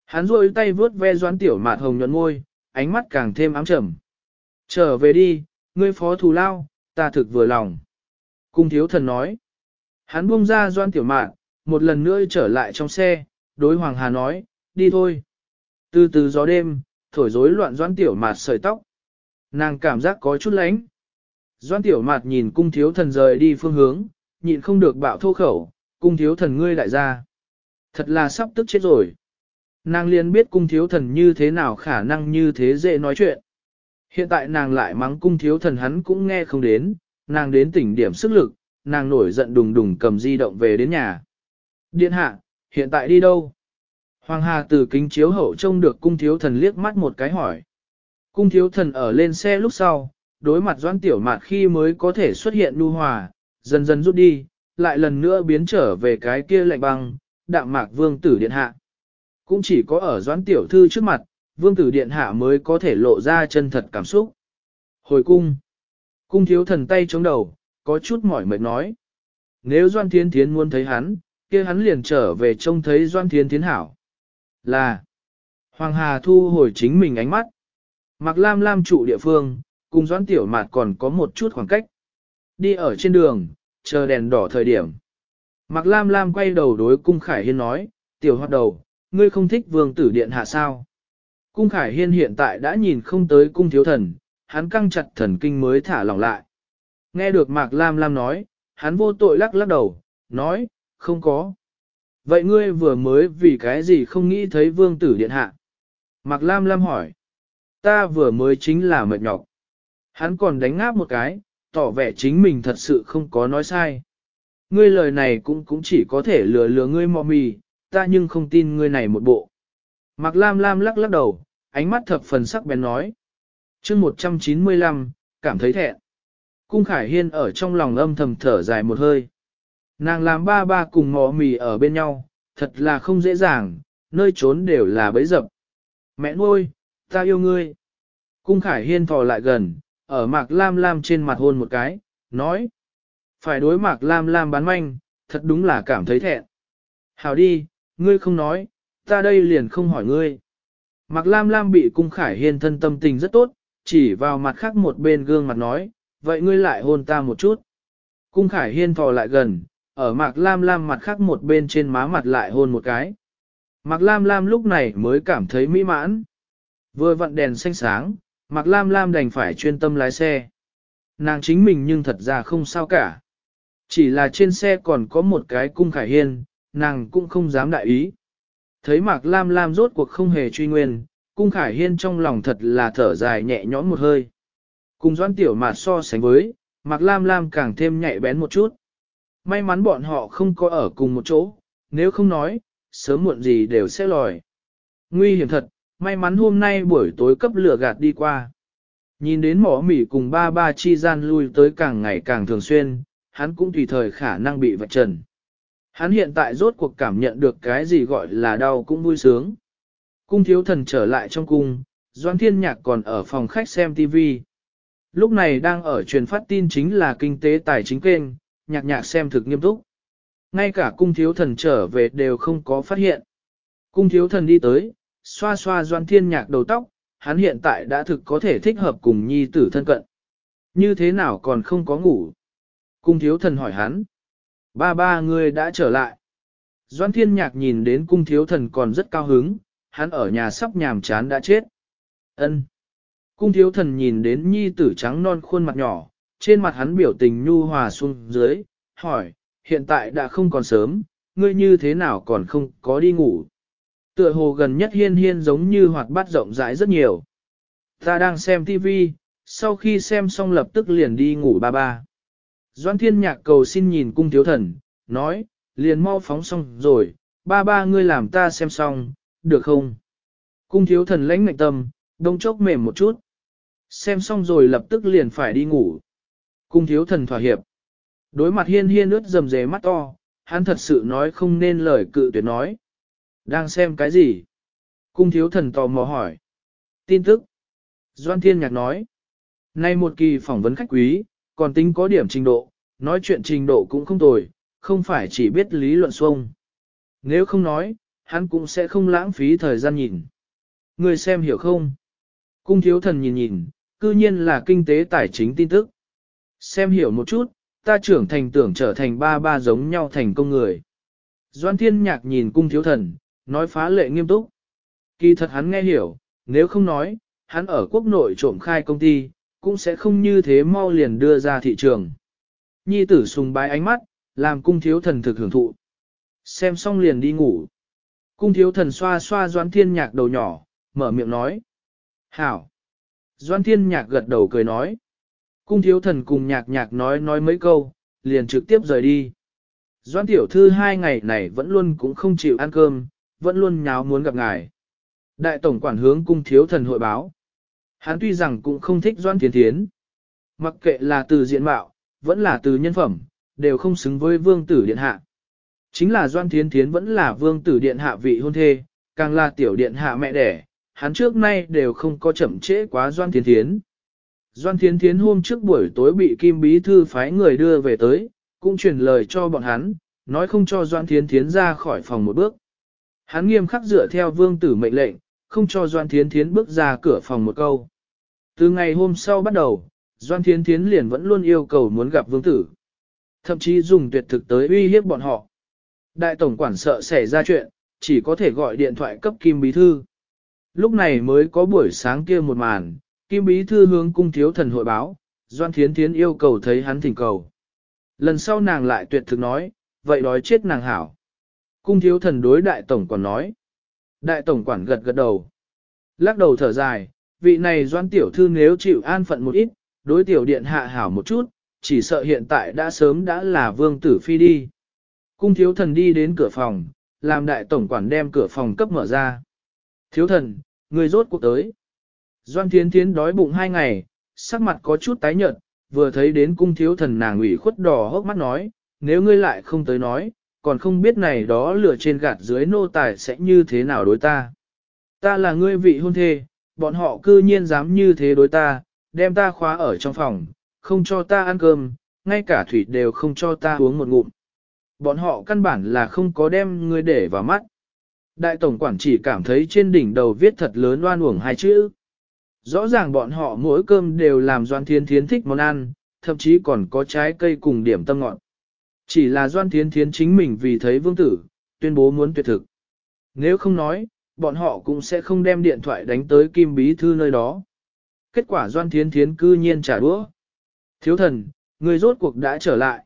Hắn rôi tay vướt ve doãn tiểu mạt hồng nhuận ngôi, ánh mắt càng thêm ám trầm. Trở về đi, ngươi phó thù lao, ta thực vừa lòng. Cung thiếu thần nói. Hắn buông ra doan tiểu mạn, một lần nữa trở lại trong xe, đối Hoàng Hà nói, đi thôi. Từ từ gió đêm, thổi rối loạn doan tiểu mạt sợi tóc. Nàng cảm giác có chút lánh. Doan tiểu mạt nhìn cung thiếu thần rời đi phương hướng, nhịn không được bạo thô khẩu, cung thiếu thần ngươi lại ra. Thật là sắp tức chết rồi. Nàng liền biết cung thiếu thần như thế nào khả năng như thế dễ nói chuyện. Hiện tại nàng lại mắng cung thiếu thần hắn cũng nghe không đến, nàng đến tỉnh điểm sức lực, nàng nổi giận đùng đùng cầm di động về đến nhà. Điện hạ, hiện tại đi đâu? Hoàng Hà từ kính chiếu hậu trông được cung thiếu thần liếc mắt một cái hỏi. Cung thiếu thần ở lên xe lúc sau, đối mặt doan tiểu mạt khi mới có thể xuất hiện nu hòa, dần dần rút đi, lại lần nữa biến trở về cái kia lạnh băng, đạm mạc vương tử điện hạ. Cũng chỉ có ở doãn tiểu thư trước mặt, vương tử điện hạ mới có thể lộ ra chân thật cảm xúc. Hồi cung. Cung thiếu thần tay chống đầu, có chút mỏi mệt nói. Nếu Doan Thiên Thiến muốn thấy hắn, kia hắn liền trở về trông thấy Doan Thiên Thiến hảo. Là. Hoàng Hà thu hồi chính mình ánh mắt. Mặc Lam Lam trụ địa phương, cùng Doan Tiểu Mạt còn có một chút khoảng cách. Đi ở trên đường, chờ đèn đỏ thời điểm. Mặc Lam Lam quay đầu đối Cung Khải Hiên nói, Tiểu hoạt đầu, ngươi không thích vương tử điện hạ sao? Cung Khải Hiên hiện tại đã nhìn không tới cung thiếu thần, hắn căng chặt thần kinh mới thả lỏng lại. Nghe được Mạc Lam Lam nói, hắn vô tội lắc lắc đầu, nói, không có. Vậy ngươi vừa mới vì cái gì không nghĩ thấy vương tử điện hạ? Mạc Lam Lam hỏi. Ta vừa mới chính là mệt nhọc. Hắn còn đánh ngáp một cái, tỏ vẻ chính mình thật sự không có nói sai. Ngươi lời này cũng cũng chỉ có thể lừa lừa ngươi mò mì, ta nhưng không tin ngươi này một bộ. Mạc Lam Lam lắc lắc đầu, ánh mắt thập phần sắc bén nói. chương 195, cảm thấy thẹn. Cung Khải Hiên ở trong lòng âm thầm thở dài một hơi. Nàng làm ba ba cùng mò mì ở bên nhau, thật là không dễ dàng, nơi trốn đều là bấy dập. Mẹ nuôi, ta yêu ngươi. Cung Khải Hiên thò lại gần, ở mạc lam lam trên mặt hôn một cái, nói. Phải đối Mạc Lam Lam bán manh, thật đúng là cảm thấy thẹn. Hảo đi, ngươi không nói, ta đây liền không hỏi ngươi. Mạc Lam Lam bị cung khải hiên thân tâm tình rất tốt, chỉ vào mặt khác một bên gương mặt nói, vậy ngươi lại hôn ta một chút. Cung khải hiên thò lại gần, ở Mạc Lam Lam mặt khác một bên trên má mặt lại hôn một cái. Mạc Lam Lam lúc này mới cảm thấy mỹ mãn. Vừa vặn đèn xanh sáng, Mạc Lam Lam đành phải chuyên tâm lái xe. Nàng chính mình nhưng thật ra không sao cả. Chỉ là trên xe còn có một cái cung khải hiên, nàng cũng không dám đại ý. Thấy Mạc Lam Lam rốt cuộc không hề truy nguyên, cung khải hiên trong lòng thật là thở dài nhẹ nhõm một hơi. Cùng doan tiểu mạt so sánh với, Mạc Lam Lam càng thêm nhạy bén một chút. May mắn bọn họ không có ở cùng một chỗ, nếu không nói, sớm muộn gì đều sẽ lòi. Nguy hiểm thật, may mắn hôm nay buổi tối cấp lửa gạt đi qua. Nhìn đến mỏ mỉ cùng ba ba chi gian lui tới càng ngày càng thường xuyên, hắn cũng tùy thời khả năng bị vạch trần. Hắn hiện tại rốt cuộc cảm nhận được cái gì gọi là đau cũng vui sướng. Cung thiếu thần trở lại trong cung, Doan Thiên Nhạc còn ở phòng khách xem TV. Lúc này đang ở truyền phát tin chính là kinh tế tài chính kênh, nhạc nhạc xem thực nghiêm túc. Ngay cả cung thiếu thần trở về đều không có phát hiện. Cung thiếu thần đi tới, xoa xoa Doan Thiên Nhạc đầu tóc, hắn hiện tại đã thực có thể thích hợp cùng nhi tử thân cận. Như thế nào còn không có ngủ? Cung thiếu thần hỏi hắn. Ba ba người đã trở lại. Doan thiên nhạc nhìn đến cung thiếu thần còn rất cao hứng, hắn ở nhà sắp nhàm chán đã chết. ân Cung thiếu thần nhìn đến nhi tử trắng non khuôn mặt nhỏ, trên mặt hắn biểu tình nhu hòa xuống dưới, hỏi, hiện tại đã không còn sớm, ngươi như thế nào còn không có đi ngủ. Tựa hồ gần nhất hiên hiên giống như hoạt bát rộng rãi rất nhiều. Ta đang xem tivi, sau khi xem xong lập tức liền đi ngủ ba ba. Doan thiên nhạc cầu xin nhìn cung thiếu thần, nói, liền mau phóng xong rồi, ba ba ngươi làm ta xem xong, được không? Cung thiếu thần lãnh ngạnh tâm, đông chốc mềm một chút. Xem xong rồi lập tức liền phải đi ngủ. Cung thiếu thần thỏa hiệp. Đối mặt hiên hiên ướt dầm dề mắt to, hắn thật sự nói không nên lời cự tuyệt nói. Đang xem cái gì? Cung thiếu thần tò mò hỏi. Tin tức. Doan Thiên Nhạc nói. Nay một kỳ phỏng vấn khách quý, còn tính có điểm trình độ, nói chuyện trình độ cũng không tồi, không phải chỉ biết lý luận xuông. Nếu không nói, hắn cũng sẽ không lãng phí thời gian nhìn. Người xem hiểu không? Cung thiếu thần nhìn nhìn, cư nhiên là kinh tế tài chính tin tức. Xem hiểu một chút, ta trưởng thành tưởng trở thành ba ba giống nhau thành công người. Doan thiên nhạc nhìn cung thiếu thần, nói phá lệ nghiêm túc. Kỳ thật hắn nghe hiểu, nếu không nói, hắn ở quốc nội trộm khai công ty, cũng sẽ không như thế mau liền đưa ra thị trường. Nhi tử sùng bái ánh mắt, làm cung thiếu thần thực hưởng thụ. Xem xong liền đi ngủ. Cung thiếu thần xoa xoa doan thiên nhạc đầu nhỏ, mở miệng nói. Hảo. Doan thiên nhạc gật đầu cười nói. Cung thiếu thần cùng nhạc nhạc nói nói mấy câu, liền trực tiếp rời đi. Doan tiểu thư hai ngày này vẫn luôn cũng không chịu ăn cơm, vẫn luôn nháo muốn gặp ngài. Đại tổng quản hướng cung thiếu thần hội báo. Hắn tuy rằng cũng không thích Doan Thiến Thiến. Mặc kệ là từ diện mạo, vẫn là từ nhân phẩm, đều không xứng với vương tử điện hạ. Chính là Doan Thiến Thiến vẫn là vương tử điện hạ vị hôn thê, càng là tiểu điện hạ mẹ đẻ, hắn trước nay đều không có chậm trễ quá Doan Thiến Thiến. Doan Thiến Thiến hôm trước buổi tối bị Kim Bí Thư phái người đưa về tới, cũng truyền lời cho bọn hắn, nói không cho Doan Thiến Thiến ra khỏi phòng một bước. Hắn nghiêm khắc dựa theo vương tử mệnh lệnh, không cho Doan Thiến Thiến bước ra cửa phòng một câu. Từ ngày hôm sau bắt đầu, Doan Thiến Thiến liền vẫn luôn yêu cầu muốn gặp vương tử. Thậm chí dùng tuyệt thực tới uy hiếp bọn họ. Đại tổng quản sợ xảy ra chuyện, chỉ có thể gọi điện thoại cấp Kim Bí Thư. Lúc này mới có buổi sáng kia một màn, Kim Bí Thư hướng cung thiếu thần hội báo, Doan Thiến Thiến yêu cầu thấy hắn thỉnh cầu. Lần sau nàng lại tuyệt thực nói, vậy đói chết nàng hảo. Cung thiếu thần đối đại tổng quản nói. Đại tổng quản gật gật đầu. Lắc đầu thở dài, vị này doan tiểu thư nếu chịu an phận một ít, đối tiểu điện hạ hảo một chút, chỉ sợ hiện tại đã sớm đã là vương tử phi đi. Cung thiếu thần đi đến cửa phòng, làm đại tổng quản đem cửa phòng cấp mở ra. Thiếu thần, người rốt cuộc tới. Doan thiến thiến đói bụng hai ngày, sắc mặt có chút tái nhợt, vừa thấy đến cung thiếu thần nàng ủy khuất đỏ hốc mắt nói, nếu ngươi lại không tới nói, còn không biết này đó lửa trên gạt dưới nô tài sẽ như thế nào đối ta. Ta là ngươi vị hôn thê, bọn họ cư nhiên dám như thế đối ta, đem ta khóa ở trong phòng, không cho ta ăn cơm, ngay cả thủy đều không cho ta uống một ngụm. Bọn họ căn bản là không có đem ngươi để vào mắt. Đại tổng quản chỉ cảm thấy trên đỉnh đầu viết thật lớn oan uổng hai chữ. Rõ ràng bọn họ mỗi cơm đều làm Doan Thiên Thiến thích món ăn, thậm chí còn có trái cây cùng điểm tâm ngọt. Chỉ là Doan Thiên Thiến chính mình vì thấy vương tử, tuyên bố muốn tuyệt thực. Nếu không nói, bọn họ cũng sẽ không đem điện thoại đánh tới Kim Bí Thư nơi đó. Kết quả Doan thiến Thiến cư nhiên trả đũa. Thiếu thần, người rốt cuộc đã trở lại.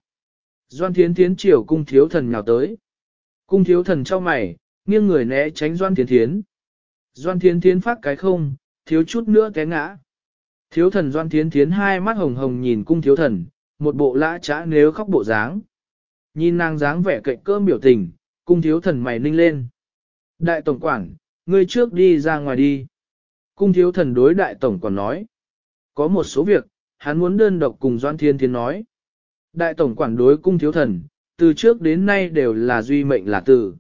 Doan thiến Thiến chiều cung thiếu thần nhào tới. Cung thiếu thần cho mày, nghiêng người né tránh Doan thiến Thiến. Doan thiến Thiến phát cái không, thiếu chút nữa té ngã. Thiếu thần Doan thiến Thiến hai mắt hồng hồng nhìn cung thiếu thần, một bộ lã trã nếu khóc bộ dáng. Nhìn nàng dáng vẻ cạnh cơm biểu tình, cung thiếu thần mày ninh lên. Đại tổng quản, ngươi trước đi ra ngoài đi. Cung thiếu thần đối đại tổng quản nói. Có một số việc, hắn muốn đơn độc cùng Doan Thiên thiên nói. Đại tổng quản đối cung thiếu thần, từ trước đến nay đều là duy mệnh là tử.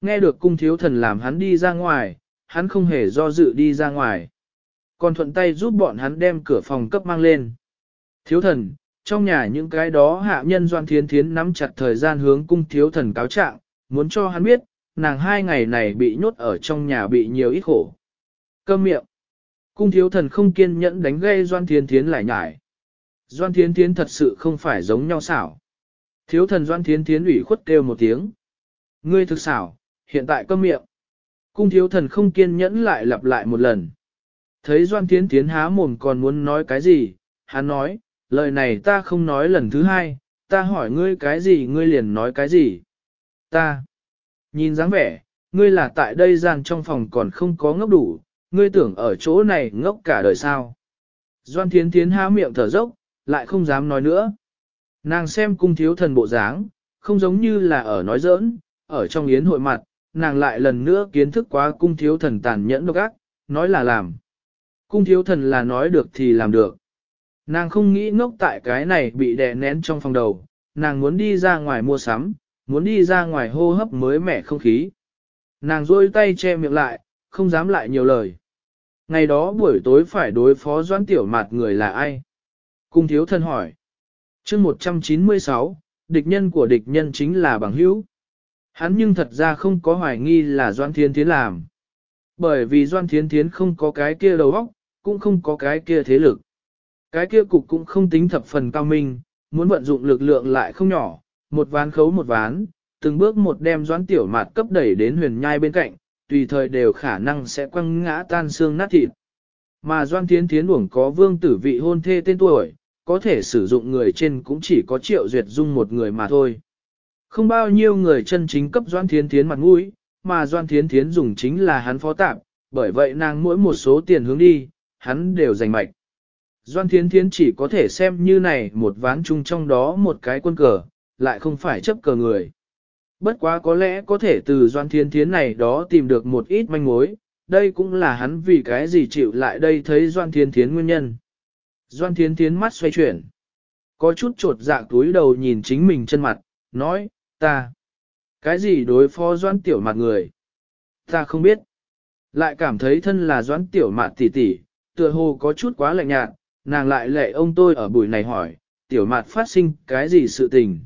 Nghe được cung thiếu thần làm hắn đi ra ngoài, hắn không hề do dự đi ra ngoài. Còn thuận tay giúp bọn hắn đem cửa phòng cấp mang lên. Thiếu thần, trong nhà những cái đó hạ nhân Doan Thiên Thiến nắm chặt thời gian hướng cung thiếu thần cáo trạng, muốn cho hắn biết, nàng hai ngày này bị nhốt ở trong nhà bị nhiều ít khổ. Câm miệng. Cung thiếu thần không kiên nhẫn đánh gây Doan Thiên Thiến lại nhải. Doan Thiên Thiến thật sự không phải giống nhau xảo. Thiếu thần Doan Thiên Thiến ủy khuất kêu một tiếng. Ngươi thực xảo, hiện tại câm miệng. Cung thiếu thần không kiên nhẫn lại lặp lại một lần. Thấy Doan Thiên Thiến há mồm còn muốn nói cái gì, hắn nói, lời này ta không nói lần thứ hai, ta hỏi ngươi cái gì ngươi liền nói cái gì. Ta. Nhìn dáng vẻ, ngươi là tại đây gian trong phòng còn không có ngốc đủ, ngươi tưởng ở chỗ này ngốc cả đời sao. Doan Thiến Thiến há miệng thở dốc, lại không dám nói nữa. Nàng xem cung thiếu thần bộ dáng, không giống như là ở nói giỡn, ở trong yến hội mặt, nàng lại lần nữa kiến thức quá cung thiếu thần tàn nhẫn độc ác, nói là làm. Cung thiếu thần là nói được thì làm được. Nàng không nghĩ ngốc tại cái này bị đè nén trong phòng đầu, nàng muốn đi ra ngoài mua sắm, muốn đi ra ngoài hô hấp mới mẻ không khí. Nàng rôi tay che miệng lại, không dám lại nhiều lời. Ngày đó buổi tối phải đối phó doãn tiểu mạt người là ai? Cung thiếu thân hỏi. chương 196, địch nhân của địch nhân chính là bằng hữu. Hắn nhưng thật ra không có hoài nghi là Doan Thiên Thiến làm. Bởi vì Doan Thiên Thiến không có cái kia đầu óc, cũng không có cái kia thế lực. Cái kia cục cũng không tính thập phần cao minh, muốn vận dụng lực lượng lại không nhỏ, một ván khấu một ván, từng bước một đem doãn tiểu mạt cấp đẩy đến huyền nhai bên cạnh, tùy thời đều khả năng sẽ quăng ngã tan xương nát thịt. Mà doan thiến thiến uổng có vương tử vị hôn thê tên tuổi, có thể sử dụng người trên cũng chỉ có triệu duyệt dung một người mà thôi. Không bao nhiêu người chân chính cấp doan thiến thiến mặt mũi, mà doan thiến thiến dùng chính là hắn phó tạp, bởi vậy nàng mỗi một số tiền hướng đi, hắn đều giành mạch. Doan thiến thiến chỉ có thể xem như này một ván chung trong đó một cái quân cờ, lại không phải chấp cờ người. Bất quá có lẽ có thể từ Doan Thiên Thiến này đó tìm được một ít manh mối, đây cũng là hắn vì cái gì chịu lại đây thấy Doan Thiên Thiến nguyên nhân. Doan Thiên Thiến mắt xoay chuyển. Có chút trột dạ túi đầu nhìn chính mình chân mặt, nói, ta. Cái gì đối phó Doan Tiểu mặt người? Ta không biết. Lại cảm thấy thân là Doan Tiểu mạt tỷ tỷ, tựa hồ có chút quá lạnh nhạt, nàng lại lệ ông tôi ở buổi này hỏi, Tiểu mạt phát sinh cái gì sự tình?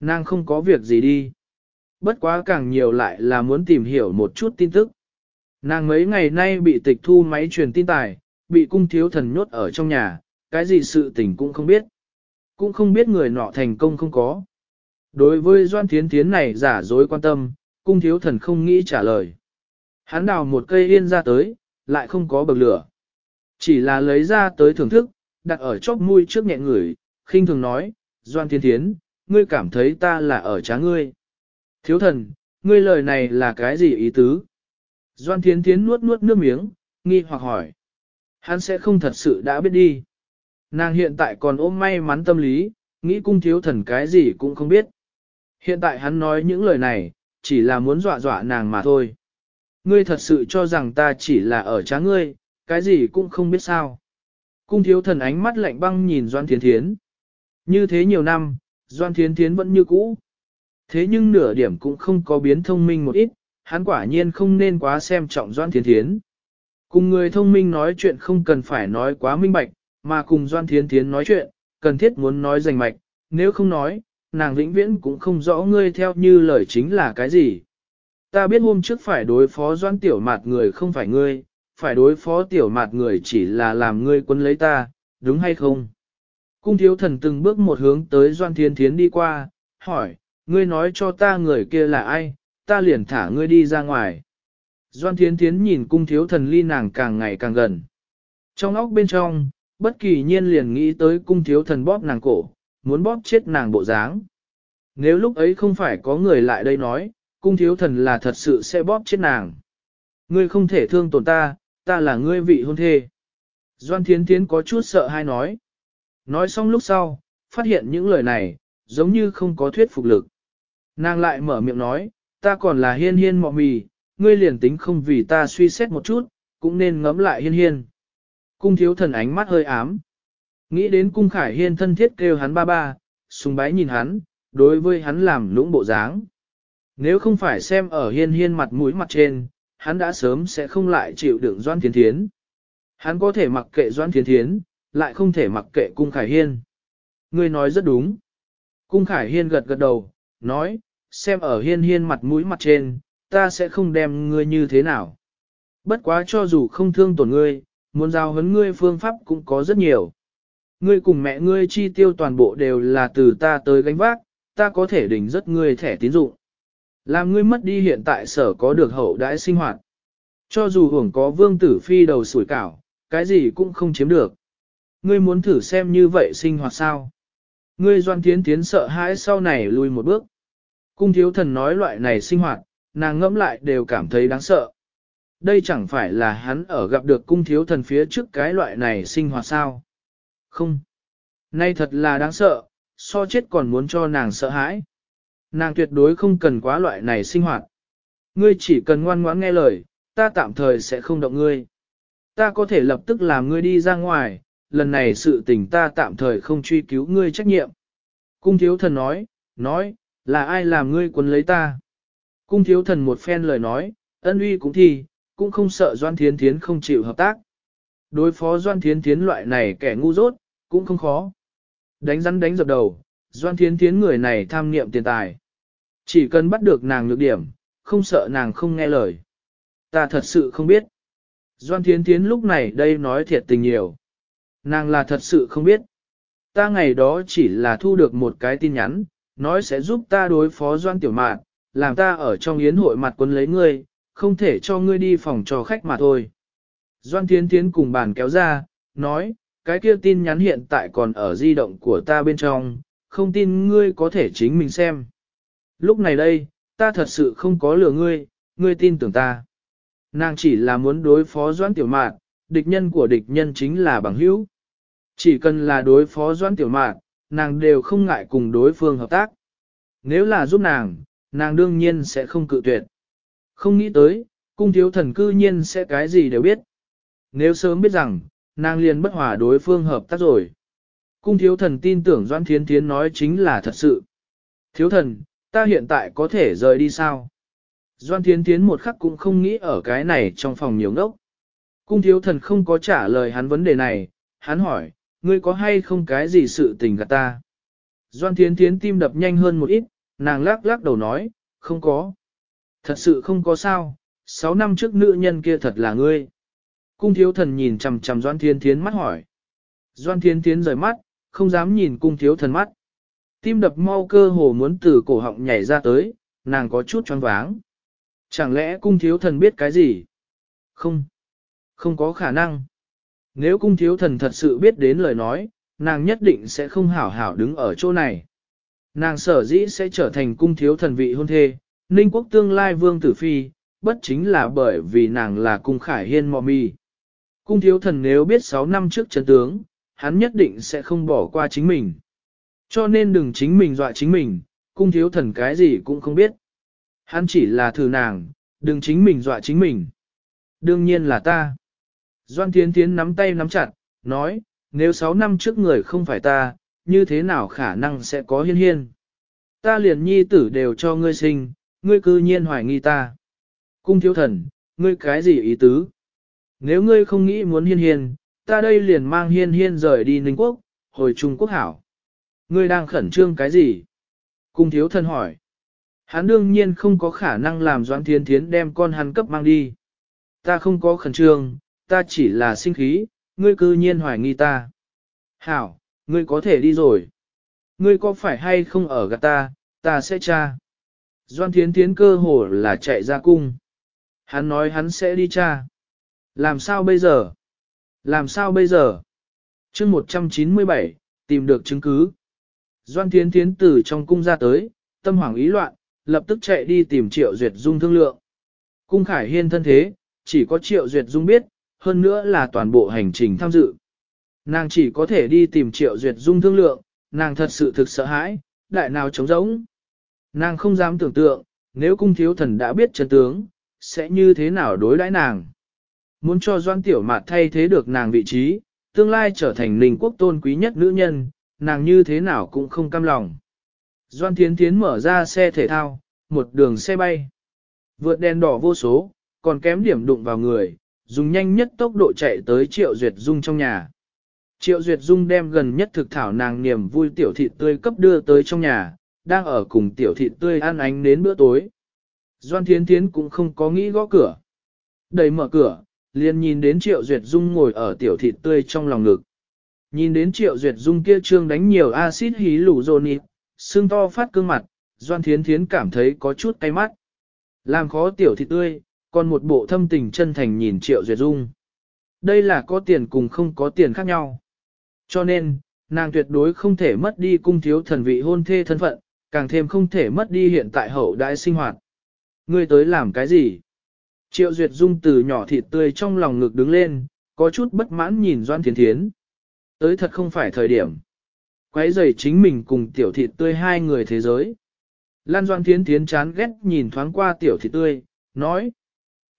Nàng không có việc gì đi. Bất quá càng nhiều lại là muốn tìm hiểu một chút tin tức. Nàng mấy ngày nay bị tịch thu máy truyền tin tài, bị cung thiếu thần nhốt ở trong nhà, cái gì sự tình cũng không biết. Cũng không biết người nọ thành công không có. Đối với Doan Thiến Thiến này giả dối quan tâm, cung thiếu thần không nghĩ trả lời. Hắn đào một cây yên ra tới, lại không có bậc lửa. Chỉ là lấy ra tới thưởng thức, đặt ở chóp mũi trước nhẹ người, khinh thường nói, Doan Thiên Thiến, ngươi cảm thấy ta là ở trá ngươi. Thiếu thần, ngươi lời này là cái gì ý tứ? Doan Thiến Thiến nuốt nuốt nước miếng, nghi hoặc hỏi. Hắn sẽ không thật sự đã biết đi. Nàng hiện tại còn ôm may mắn tâm lý, nghĩ cung thiếu thần cái gì cũng không biết. Hiện tại hắn nói những lời này, chỉ là muốn dọa dọa nàng mà thôi. Ngươi thật sự cho rằng ta chỉ là ở trá ngươi, cái gì cũng không biết sao. Cung thiếu thần ánh mắt lạnh băng nhìn Doan Thiến Thiến. Như thế nhiều năm, Doan Thiến Thiến vẫn như cũ. Thế nhưng nửa điểm cũng không có biến thông minh một ít, hắn quả nhiên không nên quá xem trọng Doan Thiến Thiến. Cùng người thông minh nói chuyện không cần phải nói quá minh bạch, mà cùng Doan Thiến Thiến nói chuyện, cần thiết muốn nói rành mạch, nếu không nói, nàng vĩnh viễn cũng không rõ ngươi theo như lời chính là cái gì. Ta biết hôm trước phải đối phó doan tiểu mạt người không phải ngươi, phải đối phó tiểu mạt người chỉ là làm ngươi quân lấy ta, đúng hay không? Cung thiếu thần từng bước một hướng tới doan thiên thiến đi qua, hỏi, ngươi nói cho ta người kia là ai, ta liền thả ngươi đi ra ngoài. Doan Thiến Thiến nhìn cung thiếu thần ly nàng càng ngày càng gần. Trong óc bên trong, bất kỳ nhiên liền nghĩ tới cung thiếu thần bóp nàng cổ, muốn bóp chết nàng bộ dáng. Nếu lúc ấy không phải có người lại đây nói, cung thiếu thần là thật sự sẽ bóp chết nàng. Ngươi không thể thương tổn ta, ta là ngươi vị hôn thê. Doan Thiến Thiến có chút sợ hay nói. Nói xong lúc sau, phát hiện những lời này, giống như không có thuyết phục lực. Nàng lại mở miệng nói, ta còn là hiên hiên mọ mì, ngươi liền tính không vì ta suy xét một chút, cũng nên ngẫm lại hiên hiên. Cung thiếu thần ánh mắt hơi ám. Nghĩ đến cung khải hiên thân thiết kêu hắn ba ba, sùng bái nhìn hắn, đối với hắn làm lũng bộ dáng. Nếu không phải xem ở hiên hiên mặt mũi mặt trên, hắn đã sớm sẽ không lại chịu đựng doan thiến thiến. Hắn có thể mặc kệ doan thiến thiến, lại không thể mặc kệ cung khải hiên. Ngươi nói rất đúng. Cung khải hiên gật gật đầu, nói, xem ở hiên hiên mặt mũi mặt trên, ta sẽ không đem ngươi như thế nào. Bất quá cho dù không thương tổn ngươi, muốn giao hấn ngươi phương pháp cũng có rất nhiều. Ngươi cùng mẹ ngươi chi tiêu toàn bộ đều là từ ta tới gánh vác, ta có thể đỉnh rất ngươi thẻ tín dụng. Làm ngươi mất đi hiện tại sở có được hậu đãi sinh hoạt. Cho dù hưởng có vương tử phi đầu sủi cảo, cái gì cũng không chiếm được. Ngươi muốn thử xem như vậy sinh hoạt sao? Ngươi doan tiến tiến sợ hãi sau này lùi một bước. Cung thiếu thần nói loại này sinh hoạt, nàng ngẫm lại đều cảm thấy đáng sợ. Đây chẳng phải là hắn ở gặp được cung thiếu thần phía trước cái loại này sinh hoạt sao? Không. Nay thật là đáng sợ, so chết còn muốn cho nàng sợ hãi. Nàng tuyệt đối không cần quá loại này sinh hoạt. Ngươi chỉ cần ngoan ngoãn nghe lời, ta tạm thời sẽ không động ngươi. Ta có thể lập tức làm ngươi đi ra ngoài, lần này sự tình ta tạm thời không truy cứu ngươi trách nhiệm. Cung thiếu thần nói, nói, là ai làm ngươi quấn lấy ta? Cung thiếu thần một phen lời nói, ân uy cũng thi, cũng không sợ Doan Thiến Thiến không chịu hợp tác. Đối phó Doan Thiến Thiến loại này kẻ ngu dốt, cũng không khó. Đánh rắn đánh dập đầu, Doan Thiến Thiến người này tham niệm tiền tài. Chỉ cần bắt được nàng nhược điểm, không sợ nàng không nghe lời. Ta thật sự không biết. Doan Thiến Thiến lúc này đây nói thiệt tình nhiều. Nàng là thật sự không biết. Ta ngày đó chỉ là thu được một cái tin nhắn, nói sẽ giúp ta đối phó Doan Tiểu Mạn, làm ta ở trong yến hội mặt quân lấy ngươi, không thể cho ngươi đi phòng cho khách mà thôi. Doan Thiến Thiến cùng bàn kéo ra, nói, cái kia tin nhắn hiện tại còn ở di động của ta bên trong, không tin ngươi có thể chính mình xem. Lúc này đây, ta thật sự không có lừa ngươi, ngươi tin tưởng ta. Nàng chỉ là muốn đối phó Doan Tiểu Mạn, địch nhân của địch nhân chính là bằng hữu. Chỉ cần là đối phó Doan Tiểu Mạn, nàng đều không ngại cùng đối phương hợp tác. Nếu là giúp nàng, nàng đương nhiên sẽ không cự tuyệt. Không nghĩ tới, cung thiếu thần cư nhiên sẽ cái gì đều biết. Nếu sớm biết rằng, nàng liền bất hòa đối phương hợp tác rồi. Cung thiếu thần tin tưởng Doan Thiến Thiến nói chính là thật sự. Thiếu thần, ta hiện tại có thể rời đi sao? Doan Thiến Thiến một khắc cũng không nghĩ ở cái này trong phòng nhiều ngốc. Cung thiếu thần không có trả lời hắn vấn đề này, hắn hỏi, ngươi có hay không cái gì sự tình gạt ta? Doan Thiến Thiến tim đập nhanh hơn một ít, nàng lắc lắc đầu nói, không có. Thật sự không có sao, sáu năm trước nữ nhân kia thật là ngươi. Cung thiếu thần nhìn chằm chằm Doan Thiên Thiến mắt hỏi. Doan Thiên Thiến rời mắt, không dám nhìn cung thiếu thần mắt. Tim đập mau cơ hồ muốn từ cổ họng nhảy ra tới, nàng có chút choáng váng. Chẳng lẽ cung thiếu thần biết cái gì? Không. Không có khả năng. Nếu cung thiếu thần thật sự biết đến lời nói, nàng nhất định sẽ không hảo hảo đứng ở chỗ này. Nàng sở dĩ sẽ trở thành cung thiếu thần vị hôn thê, ninh quốc tương lai vương tử phi, bất chính là bởi vì nàng là cung khải hiên mò mi. Cung thiếu thần nếu biết 6 năm trước chân tướng, hắn nhất định sẽ không bỏ qua chính mình. Cho nên đừng chính mình dọa chính mình, cung thiếu thần cái gì cũng không biết. Hắn chỉ là thử nàng, đừng chính mình dọa chính mình. Đương nhiên là ta. Doan Thiến Thiến nắm tay nắm chặt, nói, nếu 6 năm trước người không phải ta, như thế nào khả năng sẽ có hiên hiên. Ta liền nhi tử đều cho ngươi sinh, ngươi cư nhiên hoài nghi ta. Cung thiếu thần, ngươi cái gì ý tứ? Nếu ngươi không nghĩ muốn hiên hiên, ta đây liền mang hiên hiên rời đi Ninh Quốc, hồi Trung Quốc hảo. Ngươi đang khẩn trương cái gì? Cung thiếu thần hỏi. Hắn đương nhiên không có khả năng làm Doãn Thiến Thiến đem con hắn cấp mang đi. Ta không có khẩn trương, ta chỉ là sinh khí, ngươi cư nhiên hoài nghi ta. Hảo, ngươi có thể đi rồi. Ngươi có phải hay không ở gạt ta, ta sẽ tra. Doan Thiến Thiến cơ hồ là chạy ra cung. Hắn nói hắn sẽ đi tra. Làm sao bây giờ? Làm sao bây giờ? chương 197, tìm được chứng cứ. Doan Thiến Thiến từ trong cung ra tới, tâm hoảng ý loạn, lập tức chạy đi tìm Triệu Duyệt Dung thương lượng. Cung Khải Hiên thân thế, chỉ có Triệu Duyệt Dung biết, hơn nữa là toàn bộ hành trình tham dự. Nàng chỉ có thể đi tìm Triệu Duyệt Dung thương lượng, nàng thật sự thực sợ hãi, đại nào trống rỗng. Nàng không dám tưởng tượng, nếu cung thiếu thần đã biết chân tướng, sẽ như thế nào đối đãi nàng. Muốn cho Doan Tiểu Mạt thay thế được nàng vị trí, tương lai trở thành linh quốc tôn quý nhất nữ nhân, nàng như thế nào cũng không cam lòng. Doan Thiến Thiến mở ra xe thể thao, một đường xe bay. Vượt đèn đỏ vô số, còn kém điểm đụng vào người, dùng nhanh nhất tốc độ chạy tới Triệu Duyệt Dung trong nhà. Triệu Duyệt Dung đem gần nhất thực thảo nàng niềm vui tiểu thịt tươi cấp đưa tới trong nhà, đang ở cùng tiểu thịt tươi ăn ánh đến bữa tối. Doan Thiến Thiến cũng không có nghĩ gõ cửa. Đẩy mở cửa, liền nhìn đến Triệu Duyệt Dung ngồi ở tiểu thịt tươi trong lòng ngực. Nhìn đến Triệu Duyệt Dung kia trương đánh nhiều axit hí lủ dồn nịp, xương to phát cương mặt, Doan Thiến Thiến cảm thấy có chút cay mắt. Làm khó tiểu thịt tươi, còn một bộ thâm tình chân thành nhìn Triệu Duyệt Dung. Đây là có tiền cùng không có tiền khác nhau. Cho nên, nàng tuyệt đối không thể mất đi cung thiếu thần vị hôn thê thân phận, càng thêm không thể mất đi hiện tại hậu đại sinh hoạt. Ngươi tới làm cái gì? Triệu Duyệt Dung từ nhỏ thịt tươi trong lòng ngực đứng lên, có chút bất mãn nhìn Doan Thiến Thiến. Tới thật không phải thời điểm. Quấy rầy chính mình cùng tiểu thịt tươi hai người thế giới. Lan Doan Thiến Thiến chán ghét nhìn thoáng qua tiểu thịt tươi, nói.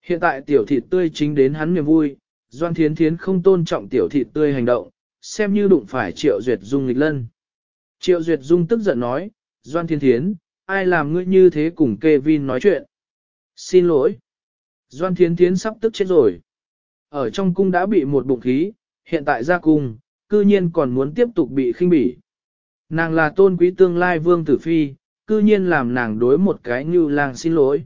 Hiện tại tiểu thịt tươi chính đến hắn niềm vui, Doan Thiến Thiến không tôn trọng tiểu thịt tươi hành động, xem như đụng phải Triệu Duyệt Dung nghịch lân. Triệu Duyệt Dung tức giận nói, Doan Thiên Thiến, ai làm ngươi như thế cùng Kevin nói chuyện? Xin lỗi. Doan Thiên Thiến sắp tức chết rồi. Ở trong cung đã bị một bụng khí, hiện tại ra cung, cư nhiên còn muốn tiếp tục bị khinh bỉ. Nàng là tôn quý tương lai vương tử phi, cư nhiên làm nàng đối một cái như làng xin lỗi.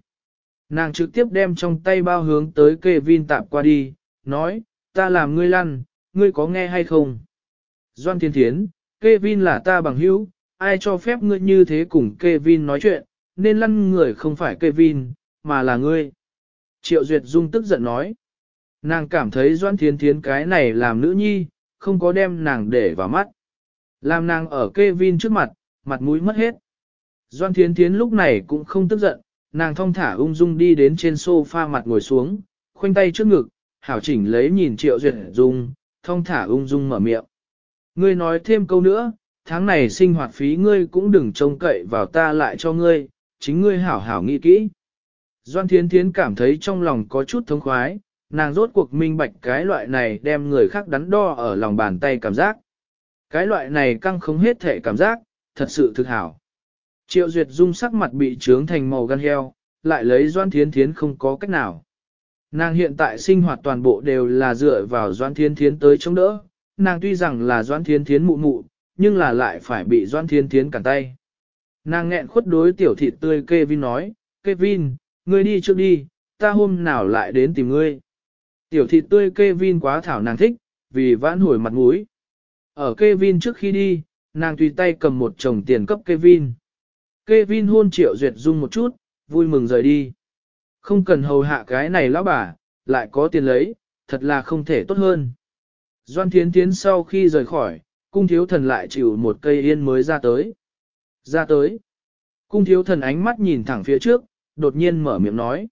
Nàng trực tiếp đem trong tay bao hướng tới Kevin tạp qua đi, nói, ta làm ngươi lăn, ngươi có nghe hay không? Doan Thiên Thiến, Kevin là ta bằng hữu, ai cho phép ngươi như thế cùng Kevin nói chuyện, nên lăn người không phải Kevin, mà là ngươi. Triệu Duyệt Dung tức giận nói. Nàng cảm thấy Doan Thiên Thiến cái này làm nữ nhi, không có đem nàng để vào mắt. Làm nàng ở Kevin trước mặt, mặt mũi mất hết. Doan Thiên Thiến lúc này cũng không tức giận, nàng thong thả ung dung đi đến trên sofa mặt ngồi xuống, khoanh tay trước ngực, hảo chỉnh lấy nhìn Triệu Duyệt Dung, thong thả ung dung mở miệng. Ngươi nói thêm câu nữa, tháng này sinh hoạt phí ngươi cũng đừng trông cậy vào ta lại cho ngươi, chính ngươi hảo hảo nghĩ kỹ. Doan Thiến Thiến cảm thấy trong lòng có chút thống khoái, nàng rốt cuộc minh bạch cái loại này đem người khác đắn đo ở lòng bàn tay cảm giác. Cái loại này căng không hết thể cảm giác, thật sự thực hảo. Triệu Duyệt Dung sắc mặt bị trướng thành màu gan heo, lại lấy Doan Thiến Thiến không có cách nào. Nàng hiện tại sinh hoạt toàn bộ đều là dựa vào Doan Thiến Thiến tới chống đỡ, nàng tuy rằng là Doan Thiến Thiến mụ mụ, nhưng là lại phải bị Doan Thiến Thiến cản tay. Nàng nghẹn khuất đối tiểu thịt tươi Kevin nói, Kevin, ngươi đi trước đi, ta hôm nào lại đến tìm ngươi. Tiểu thịt tươi Kevin quá thảo nàng thích, vì vãn hồi mặt mũi. Ở Kevin trước khi đi, nàng tùy tay cầm một chồng tiền cấp Kevin. Kevin hôn triệu duyệt dung một chút, vui mừng rời đi. Không cần hầu hạ cái này lão bà, lại có tiền lấy, thật là không thể tốt hơn. Doan Thiến Thiến sau khi rời khỏi, cung thiếu thần lại chịu một cây yên mới ra tới. Ra tới. Cung thiếu thần ánh mắt nhìn thẳng phía trước, đột nhiên mở miệng nói.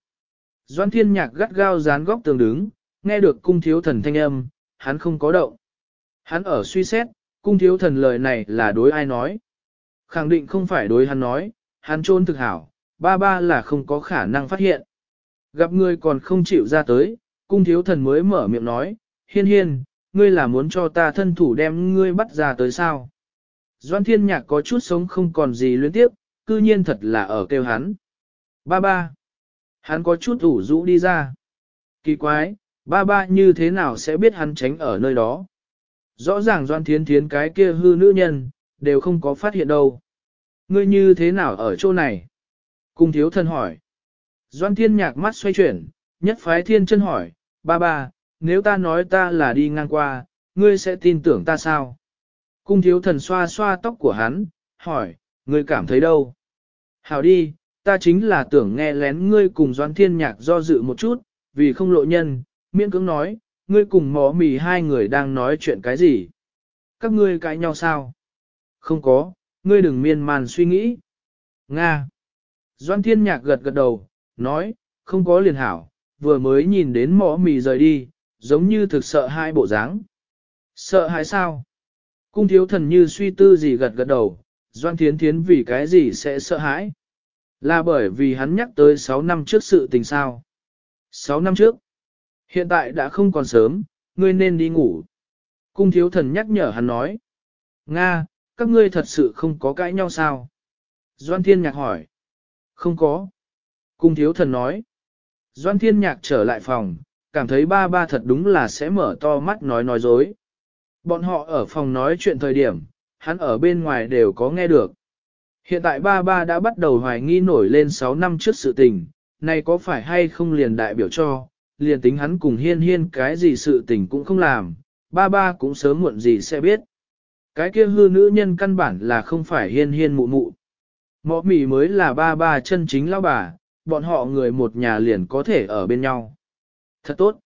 Doan Thiên Nhạc gắt gao dán góc tường đứng, nghe được cung thiếu thần thanh âm, hắn không có động. Hắn ở suy xét, cung thiếu thần lời này là đối ai nói. Khẳng định không phải đối hắn nói, hắn trôn thực hảo, ba ba là không có khả năng phát hiện. Gặp người còn không chịu ra tới, cung thiếu thần mới mở miệng nói, hiên hiên, ngươi là muốn cho ta thân thủ đem ngươi bắt ra tới sao. Doan thiên nhạc có chút sống không còn gì luyến tiếp, cư nhiên thật là ở kêu hắn. Ba ba. Hắn có chút ủ rũ đi ra. Kỳ quái, ba ba như thế nào sẽ biết hắn tránh ở nơi đó. Rõ ràng doan thiến thiến cái kia hư nữ nhân, đều không có phát hiện đâu. Ngươi như thế nào ở chỗ này? Cung thiếu thần hỏi. Doan thiên nhạc mắt xoay chuyển, nhất phái thiên chân hỏi, ba ba, nếu ta nói ta là đi ngang qua, ngươi sẽ tin tưởng ta sao? Cung thiếu thần xoa xoa tóc của hắn, hỏi, ngươi cảm thấy đâu? Hảo đi, ta chính là tưởng nghe lén ngươi cùng doan thiên nhạc do dự một chút, vì không lộ nhân, miễn cưỡng nói, ngươi cùng mỏ mì hai người đang nói chuyện cái gì? Các ngươi cãi nhau sao? Không có, ngươi đừng miên man suy nghĩ. Nga. Doan thiên nhạc gật gật đầu, nói, không có liền hảo, vừa mới nhìn đến mỏ mì rời đi, giống như thực sợ hai bộ dáng. Sợ hãi sao? Cung thiếu thần như suy tư gì gật gật đầu, Doan Thiến Thiến vì cái gì sẽ sợ hãi? Là bởi vì hắn nhắc tới 6 năm trước sự tình sao? 6 năm trước? Hiện tại đã không còn sớm, ngươi nên đi ngủ. Cung thiếu thần nhắc nhở hắn nói. Nga, các ngươi thật sự không có cãi nhau sao? Doan Thiên Nhạc hỏi. Không có. Cung thiếu thần nói. Doan Thiên Nhạc trở lại phòng, cảm thấy ba ba thật đúng là sẽ mở to mắt nói nói dối. Bọn họ ở phòng nói chuyện thời điểm, hắn ở bên ngoài đều có nghe được. Hiện tại ba ba đã bắt đầu hoài nghi nổi lên 6 năm trước sự tình, này có phải hay không liền đại biểu cho, liền tính hắn cùng hiên hiên cái gì sự tình cũng không làm, ba ba cũng sớm muộn gì sẽ biết. Cái kia hư nữ nhân căn bản là không phải hiên hiên mụ mụ. Mọ mỉ mới là ba ba chân chính lão bà, bọn họ người một nhà liền có thể ở bên nhau. Thật tốt.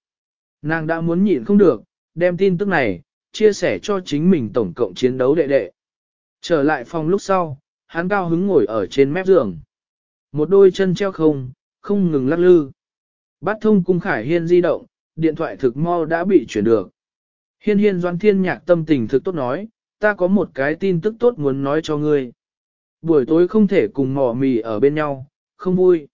Nàng đã muốn nhịn không được, đem tin tức này, chia sẻ cho chính mình tổng cộng chiến đấu đệ đệ. Trở lại phòng lúc sau, hắn cao hứng ngồi ở trên mép giường. Một đôi chân treo không, không ngừng lắc lư. Bát thông cung khải hiên di động, điện thoại thực mau đã bị chuyển được. Hiên hiên doan thiên nhạc tâm tình thực tốt nói, ta có một cái tin tức tốt muốn nói cho ngươi. Buổi tối không thể cùng mỏ mì ở bên nhau, không vui.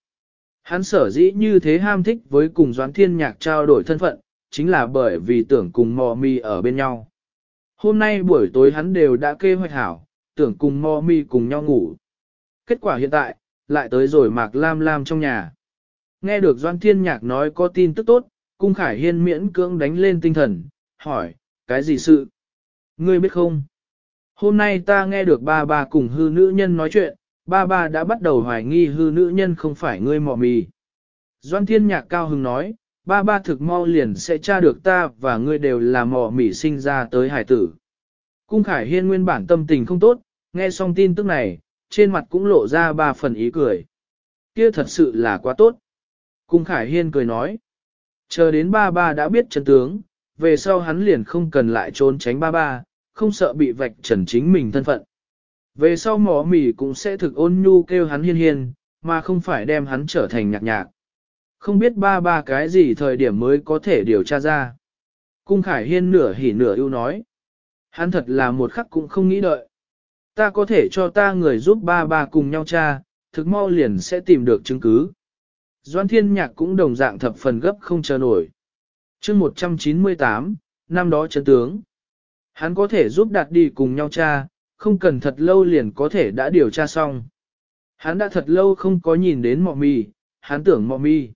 Hắn sở dĩ như thế ham thích với cùng doan thiên nhạc trao đổi thân phận, chính là bởi vì tưởng cùng mò mì ở bên nhau. Hôm nay buổi tối hắn đều đã kê hoạch hảo, tưởng cùng mò mì cùng nhau ngủ. Kết quả hiện tại, lại tới rồi mạc lam lam trong nhà. Nghe được Doan Thiên Nhạc nói có tin tức tốt, cung khải hiên miễn cưỡng đánh lên tinh thần, hỏi, cái gì sự? Ngươi biết không? Hôm nay ta nghe được ba ba cùng hư nữ nhân nói chuyện, ba ba đã bắt đầu hoài nghi hư nữ nhân không phải ngươi mọ mì. Doan Thiên Nhạc cao hứng nói, ba ba thực mau liền sẽ tra được ta và ngươi đều là mọ mì sinh ra tới hải tử. Cung Khải Hiên nguyên bản tâm tình không tốt, nghe xong tin tức này, trên mặt cũng lộ ra ba phần ý cười. Kia thật sự là quá tốt. Cung Khải Hiên cười nói. Chờ đến ba ba đã biết chân tướng, về sau hắn liền không cần lại trốn tránh ba ba, không sợ bị vạch trần chính mình thân phận. Về sau mỏ mỉ cũng sẽ thực ôn nhu kêu hắn hiên hiên, mà không phải đem hắn trở thành nhạc nhạc. Không biết ba ba cái gì thời điểm mới có thể điều tra ra. Cung Khải Hiên nửa hỉ nửa ưu nói. Hắn thật là một khắc cũng không nghĩ đợi. Ta có thể cho ta người giúp ba ba cùng nhau tra, thực mau liền sẽ tìm được chứng cứ. Doan Thiên Nhạc cũng đồng dạng thập phần gấp không chờ nổi. chương 198, năm đó chấn tướng. Hắn có thể giúp đạt đi cùng nhau cha không cần thật lâu liền có thể đã điều tra xong. Hắn đã thật lâu không có nhìn đến mọ mì, hắn tưởng mọ mì.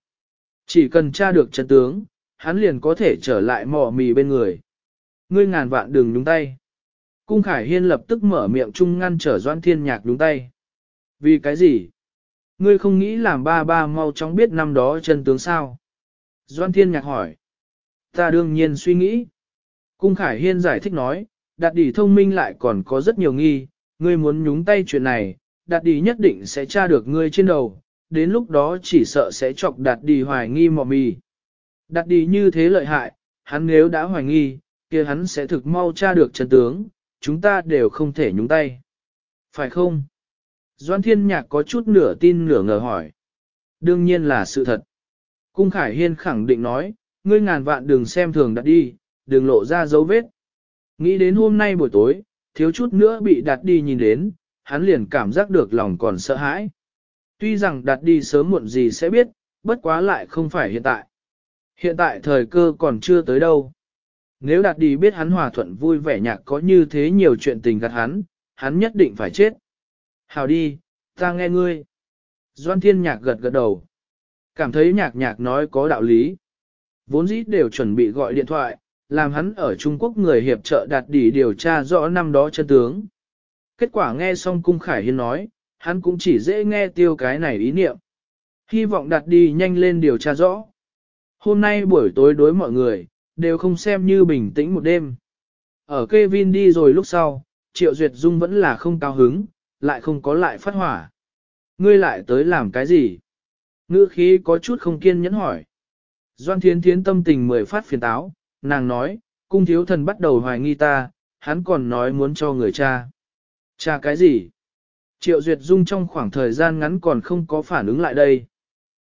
Chỉ cần tra được chân tướng, hắn liền có thể trở lại mọ mì bên người. Ngươi ngàn vạn đừng nhúng tay. Cung Khải Hiên lập tức mở miệng chung ngăn trở Doan Thiên Nhạc đúng tay. Vì cái gì? Ngươi không nghĩ làm ba ba mau chóng biết năm đó chân tướng sao? Doan Thiên Nhạc hỏi. Ta đương nhiên suy nghĩ. Cung Khải Hiên giải thích nói, đạt đỉ thông minh lại còn có rất nhiều nghi, ngươi muốn nhúng tay chuyện này, đạt đỉ nhất định sẽ tra được ngươi trên đầu, đến lúc đó chỉ sợ sẽ chọc đạt đỉ hoài nghi mò mì. Đạt đỉ như thế lợi hại, hắn nếu đã hoài nghi, kia hắn sẽ thực mau tra được chân tướng, chúng ta đều không thể nhúng tay. Phải không? Doan Thiên Nhạc có chút nửa tin nửa ngờ hỏi. Đương nhiên là sự thật. Cung Khải Hiên khẳng định nói, ngươi ngàn vạn đừng xem thường Đạt đi, đừng lộ ra dấu vết. Nghĩ đến hôm nay buổi tối, thiếu chút nữa bị đặt đi nhìn đến, hắn liền cảm giác được lòng còn sợ hãi. Tuy rằng đặt đi sớm muộn gì sẽ biết, bất quá lại không phải hiện tại. Hiện tại thời cơ còn chưa tới đâu. Nếu đạt đi biết hắn hòa thuận vui vẻ nhạc có như thế nhiều chuyện tình gạt hắn, hắn nhất định phải chết. Hào đi, ta nghe ngươi. Doan thiên nhạc gật gật đầu. Cảm thấy nhạc nhạc nói có đạo lý. Vốn dĩ đều chuẩn bị gọi điện thoại, làm hắn ở Trung Quốc người hiệp trợ đạt đỉ điều tra rõ năm đó chân tướng. Kết quả nghe xong cung khải hiên nói, hắn cũng chỉ dễ nghe tiêu cái này ý niệm. Hy vọng đặt đi nhanh lên điều tra rõ. Hôm nay buổi tối đối mọi người, đều không xem như bình tĩnh một đêm. Ở Kevin đi rồi lúc sau, Triệu Duyệt Dung vẫn là không cao hứng, lại không có lại phát hỏa. Ngươi lại tới làm cái gì? Ngữ khí có chút không kiên nhẫn hỏi. Doan Thiến Thiến tâm tình mười phát phiền táo, nàng nói, cung thiếu thần bắt đầu hoài nghi ta, hắn còn nói muốn cho người cha. Cha cái gì? Triệu Duyệt Dung trong khoảng thời gian ngắn còn không có phản ứng lại đây.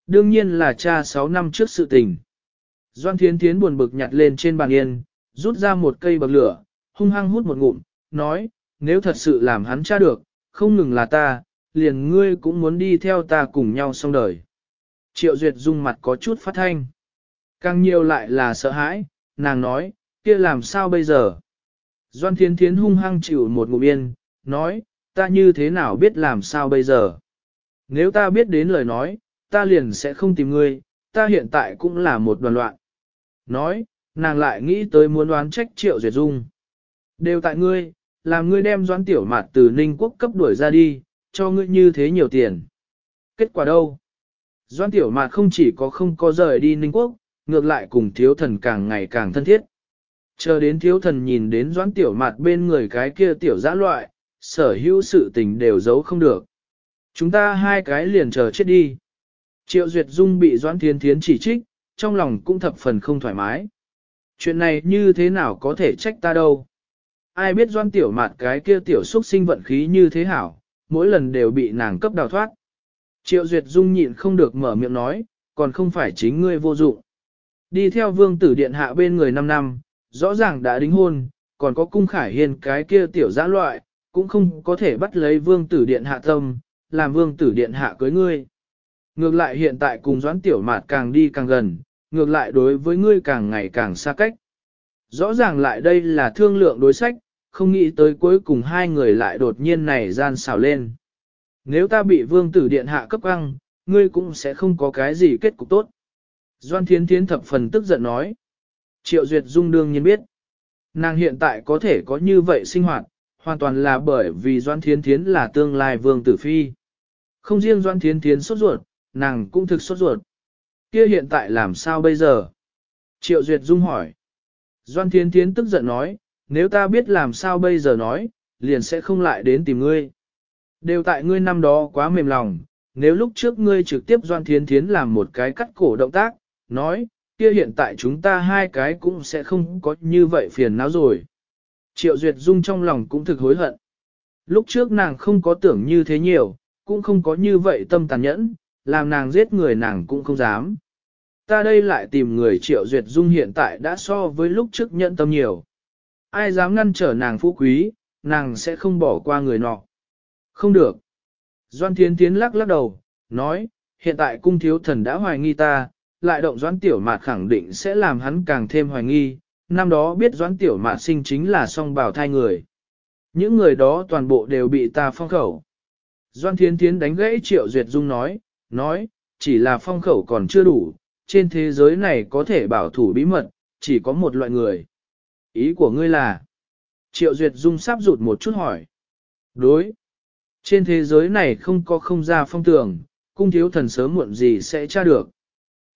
Đương nhiên là cha 6 năm trước sự tình. Doan Thiến Thiến buồn bực nhặt lên trên bàn yên, rút ra một cây bậc lửa, hung hăng hút một ngụm, nói, nếu thật sự làm hắn cha được, không ngừng là ta, liền ngươi cũng muốn đi theo ta cùng nhau xong đời. Triệu Duyệt Dung mặt có chút phát thanh. Càng nhiều lại là sợ hãi, nàng nói, kia làm sao bây giờ? Doan Thiến Thiến hung hăng chịu một ngụm yên, nói, ta như thế nào biết làm sao bây giờ? Nếu ta biết đến lời nói, ta liền sẽ không tìm ngươi, ta hiện tại cũng là một đoàn loạn. Nói, nàng lại nghĩ tới muốn đoán trách triệu duyệt dung. Đều tại ngươi, làm ngươi đem Doan tiểu mạt từ Ninh Quốc cấp đuổi ra đi, cho ngươi như thế nhiều tiền. Kết quả đâu? Doan tiểu mạt không chỉ có không có rời đi Ninh Quốc, ngược lại cùng thiếu thần càng ngày càng thân thiết. Chờ đến thiếu thần nhìn đến doãn tiểu mạt bên người cái kia tiểu dã loại, sở hữu sự tình đều giấu không được. Chúng ta hai cái liền chờ chết đi. Triệu Duyệt Dung bị Doãn Thiên Thiến chỉ trích, trong lòng cũng thập phần không thoải mái. Chuyện này như thế nào có thể trách ta đâu. Ai biết Doãn Tiểu Mạt cái kia tiểu xuất sinh vận khí như thế hảo, mỗi lần đều bị nàng cấp đào thoát. Triệu Duyệt Dung nhịn không được mở miệng nói, còn không phải chính ngươi vô dụng. Đi theo vương tử điện hạ bên người 5 năm, rõ ràng đã đính hôn, còn có cung khải hiền cái kia tiểu giã loại, cũng không có thể bắt lấy vương tử điện hạ tâm, làm vương tử điện hạ cưới ngươi. Ngược lại hiện tại cùng doãn tiểu mạt càng đi càng gần, ngược lại đối với ngươi càng ngày càng xa cách. Rõ ràng lại đây là thương lượng đối sách, không nghĩ tới cuối cùng hai người lại đột nhiên này gian xảo lên. Nếu ta bị vương tử điện hạ cấp ăn, ngươi cũng sẽ không có cái gì kết cục tốt. Doan Thiến Thiến thập phần tức giận nói. Triệu Duyệt Dung đương nhiên biết. Nàng hiện tại có thể có như vậy sinh hoạt, hoàn toàn là bởi vì Doan Thiến Thiến là tương lai vương tử phi. Không riêng Doan Thiến Thiến sốt ruột, nàng cũng thực sốt ruột. Kia hiện tại làm sao bây giờ? Triệu Duyệt Dung hỏi. Doan Thiến Thiến tức giận nói, nếu ta biết làm sao bây giờ nói, liền sẽ không lại đến tìm ngươi. Đều tại ngươi năm đó quá mềm lòng, nếu lúc trước ngươi trực tiếp Doan Thiến Thiến làm một cái cắt cổ động tác, nói, kia hiện tại chúng ta hai cái cũng sẽ không có như vậy phiền não rồi. Triệu Duyệt Dung trong lòng cũng thực hối hận. Lúc trước nàng không có tưởng như thế nhiều, cũng không có như vậy tâm tàn nhẫn, làm nàng giết người nàng cũng không dám. Ta đây lại tìm người Triệu Duyệt Dung hiện tại đã so với lúc trước nhận tâm nhiều. Ai dám ngăn trở nàng phú quý, nàng sẽ không bỏ qua người nọ. Không được. Doan Thiến tiến lắc lắc đầu, nói, hiện tại cung thiếu thần đã hoài nghi ta, lại động Doãn Tiểu Mạt khẳng định sẽ làm hắn càng thêm hoài nghi, năm đó biết Doãn Tiểu Mạt sinh chính là song bảo thai người. Những người đó toàn bộ đều bị ta phong khẩu. Doan Thiến Thiến đánh gãy Triệu Duyệt Dung nói, nói, chỉ là phong khẩu còn chưa đủ, trên thế giới này có thể bảo thủ bí mật, chỉ có một loại người. Ý của ngươi là? Triệu Duyệt Dung sắp rụt một chút hỏi. Đối. Trên thế giới này không có không ra phong tường, cung thiếu thần sớm muộn gì sẽ tra được.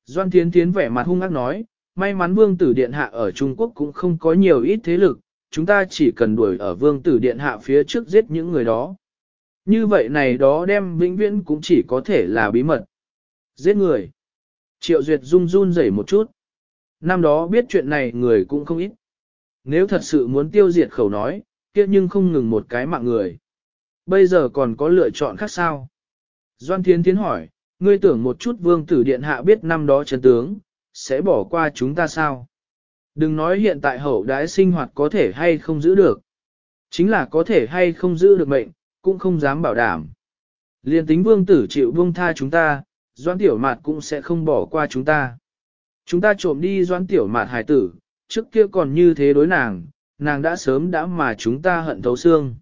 Doan Thiến Thiến vẻ mặt hung ác nói, may mắn vương tử điện hạ ở Trung Quốc cũng không có nhiều ít thế lực, chúng ta chỉ cần đuổi ở vương tử điện hạ phía trước giết những người đó. Như vậy này đó đem vĩnh viễn cũng chỉ có thể là bí mật. Giết người. Triệu Duyệt run run rẩy một chút. Năm đó biết chuyện này người cũng không ít. Nếu thật sự muốn tiêu diệt khẩu nói, kia nhưng không ngừng một cái mạng người. Bây giờ còn có lựa chọn khác sao? Doan Thiến Thiến hỏi, ngươi tưởng một chút vương tử điện hạ biết năm đó chân tướng, sẽ bỏ qua chúng ta sao? Đừng nói hiện tại hậu đái sinh hoạt có thể hay không giữ được. Chính là có thể hay không giữ được mệnh, cũng không dám bảo đảm. Liên tính vương tử chịu vương tha chúng ta, doãn tiểu mạt cũng sẽ không bỏ qua chúng ta. Chúng ta trộm đi doãn tiểu mạt hải tử, trước kia còn như thế đối nàng, nàng đã sớm đã mà chúng ta hận thấu xương.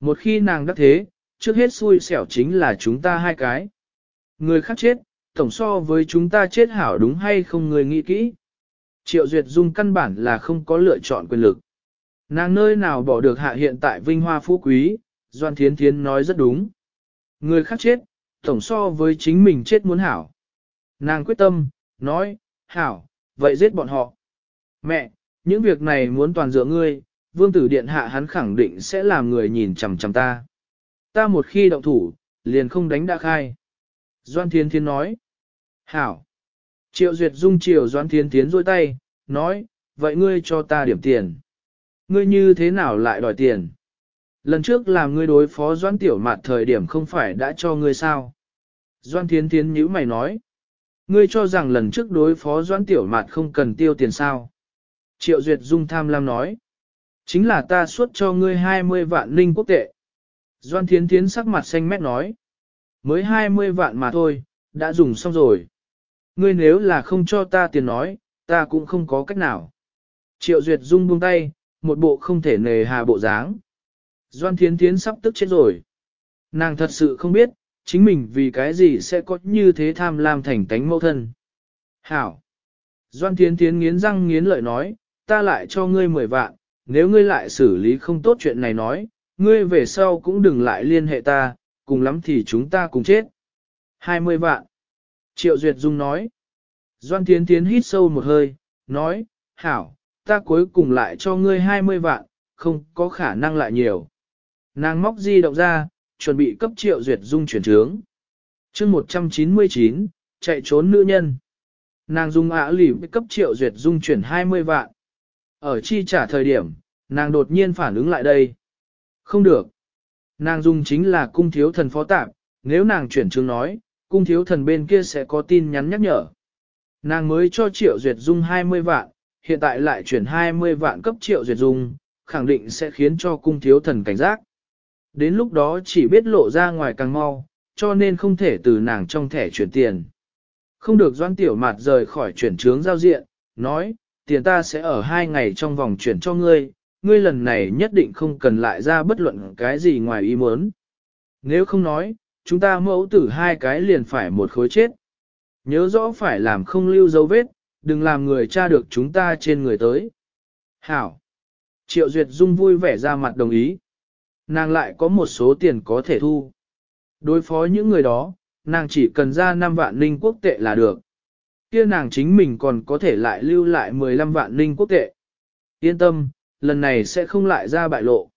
Một khi nàng đắc thế, trước hết xui xẻo chính là chúng ta hai cái. Người khác chết, tổng so với chúng ta chết hảo đúng hay không người nghĩ kỹ. Triệu Duyệt Dung căn bản là không có lựa chọn quyền lực. Nàng nơi nào bỏ được hạ hiện tại vinh hoa phú quý, Doan Thiến Thiến nói rất đúng. Người khác chết, tổng so với chính mình chết muốn hảo. Nàng quyết tâm, nói, hảo, vậy giết bọn họ. Mẹ, những việc này muốn toàn dựa ngươi, vương tử điện hạ hắn khẳng định sẽ làm người nhìn chằm chằm ta. Ta một khi động thủ, liền không đánh đã khai. Doan Thiên Thiên nói. Hảo. Triệu Duyệt Dung chiều Doan Thiên Thiên rôi tay, nói, vậy ngươi cho ta điểm tiền. Ngươi như thế nào lại đòi tiền? Lần trước làm ngươi đối phó Doan Tiểu Mạt thời điểm không phải đã cho ngươi sao? Doan Thiên Thiên nhíu mày nói. Ngươi cho rằng lần trước đối phó Doan Tiểu Mạt không cần tiêu tiền sao? Triệu Duyệt Dung tham lam nói. Chính là ta suốt cho ngươi 20 vạn linh quốc tệ. Doan Thiến Thiến sắc mặt xanh mét nói. Mới 20 vạn mà thôi, đã dùng xong rồi. Ngươi nếu là không cho ta tiền nói, ta cũng không có cách nào. Triệu Duyệt Dung buông tay, một bộ không thể nề hà bộ dáng. Doan Thiến Thiến sắp tức chết rồi. Nàng thật sự không biết, chính mình vì cái gì sẽ có như thế tham lam thành tánh mẫu thân. Hảo! Doan Thiến Thiến nghiến răng nghiến lợi nói, ta lại cho ngươi 10 vạn, nếu ngươi lại xử lý không tốt chuyện này nói, ngươi về sau cũng đừng lại liên hệ ta, cùng lắm thì chúng ta cùng chết. 20 vạn. Triệu Duyệt Dung nói. Doan Thiến Thiến hít sâu một hơi, nói, hảo, ta cuối cùng lại cho ngươi 20 vạn, không có khả năng lại nhiều. Nàng móc di động ra, chuẩn bị cấp Triệu Duyệt Dung chuyển trướng. chương 199, chạy trốn nữ nhân. Nàng dung ả lì cấp Triệu Duyệt Dung chuyển 20 vạn. Ở chi trả thời điểm, nàng đột nhiên phản ứng lại đây. Không được. Nàng dùng chính là cung thiếu thần phó tạp, nếu nàng chuyển chương nói, cung thiếu thần bên kia sẽ có tin nhắn nhắc nhở. Nàng mới cho triệu duyệt dung 20 vạn, hiện tại lại chuyển 20 vạn cấp triệu duyệt dung, khẳng định sẽ khiến cho cung thiếu thần cảnh giác. Đến lúc đó chỉ biết lộ ra ngoài càng mau, cho nên không thể từ nàng trong thẻ chuyển tiền. Không được doan tiểu mạt rời khỏi chuyển trướng giao diện, nói, tiền ta sẽ ở hai ngày trong vòng chuyển cho ngươi, ngươi lần này nhất định không cần lại ra bất luận cái gì ngoài ý muốn. Nếu không nói, chúng ta mẫu tử hai cái liền phải một khối chết. Nhớ rõ phải làm không lưu dấu vết, đừng làm người cha được chúng ta trên người tới. Hảo! Triệu Duyệt Dung vui vẻ ra mặt đồng ý. Nàng lại có một số tiền có thể thu. Đối phó những người đó, nàng chỉ cần ra 5 vạn linh quốc tệ là được. Kia nàng chính mình còn có thể lại lưu lại 15 vạn linh quốc tệ. Yên tâm, lần này sẽ không lại ra bại lộ.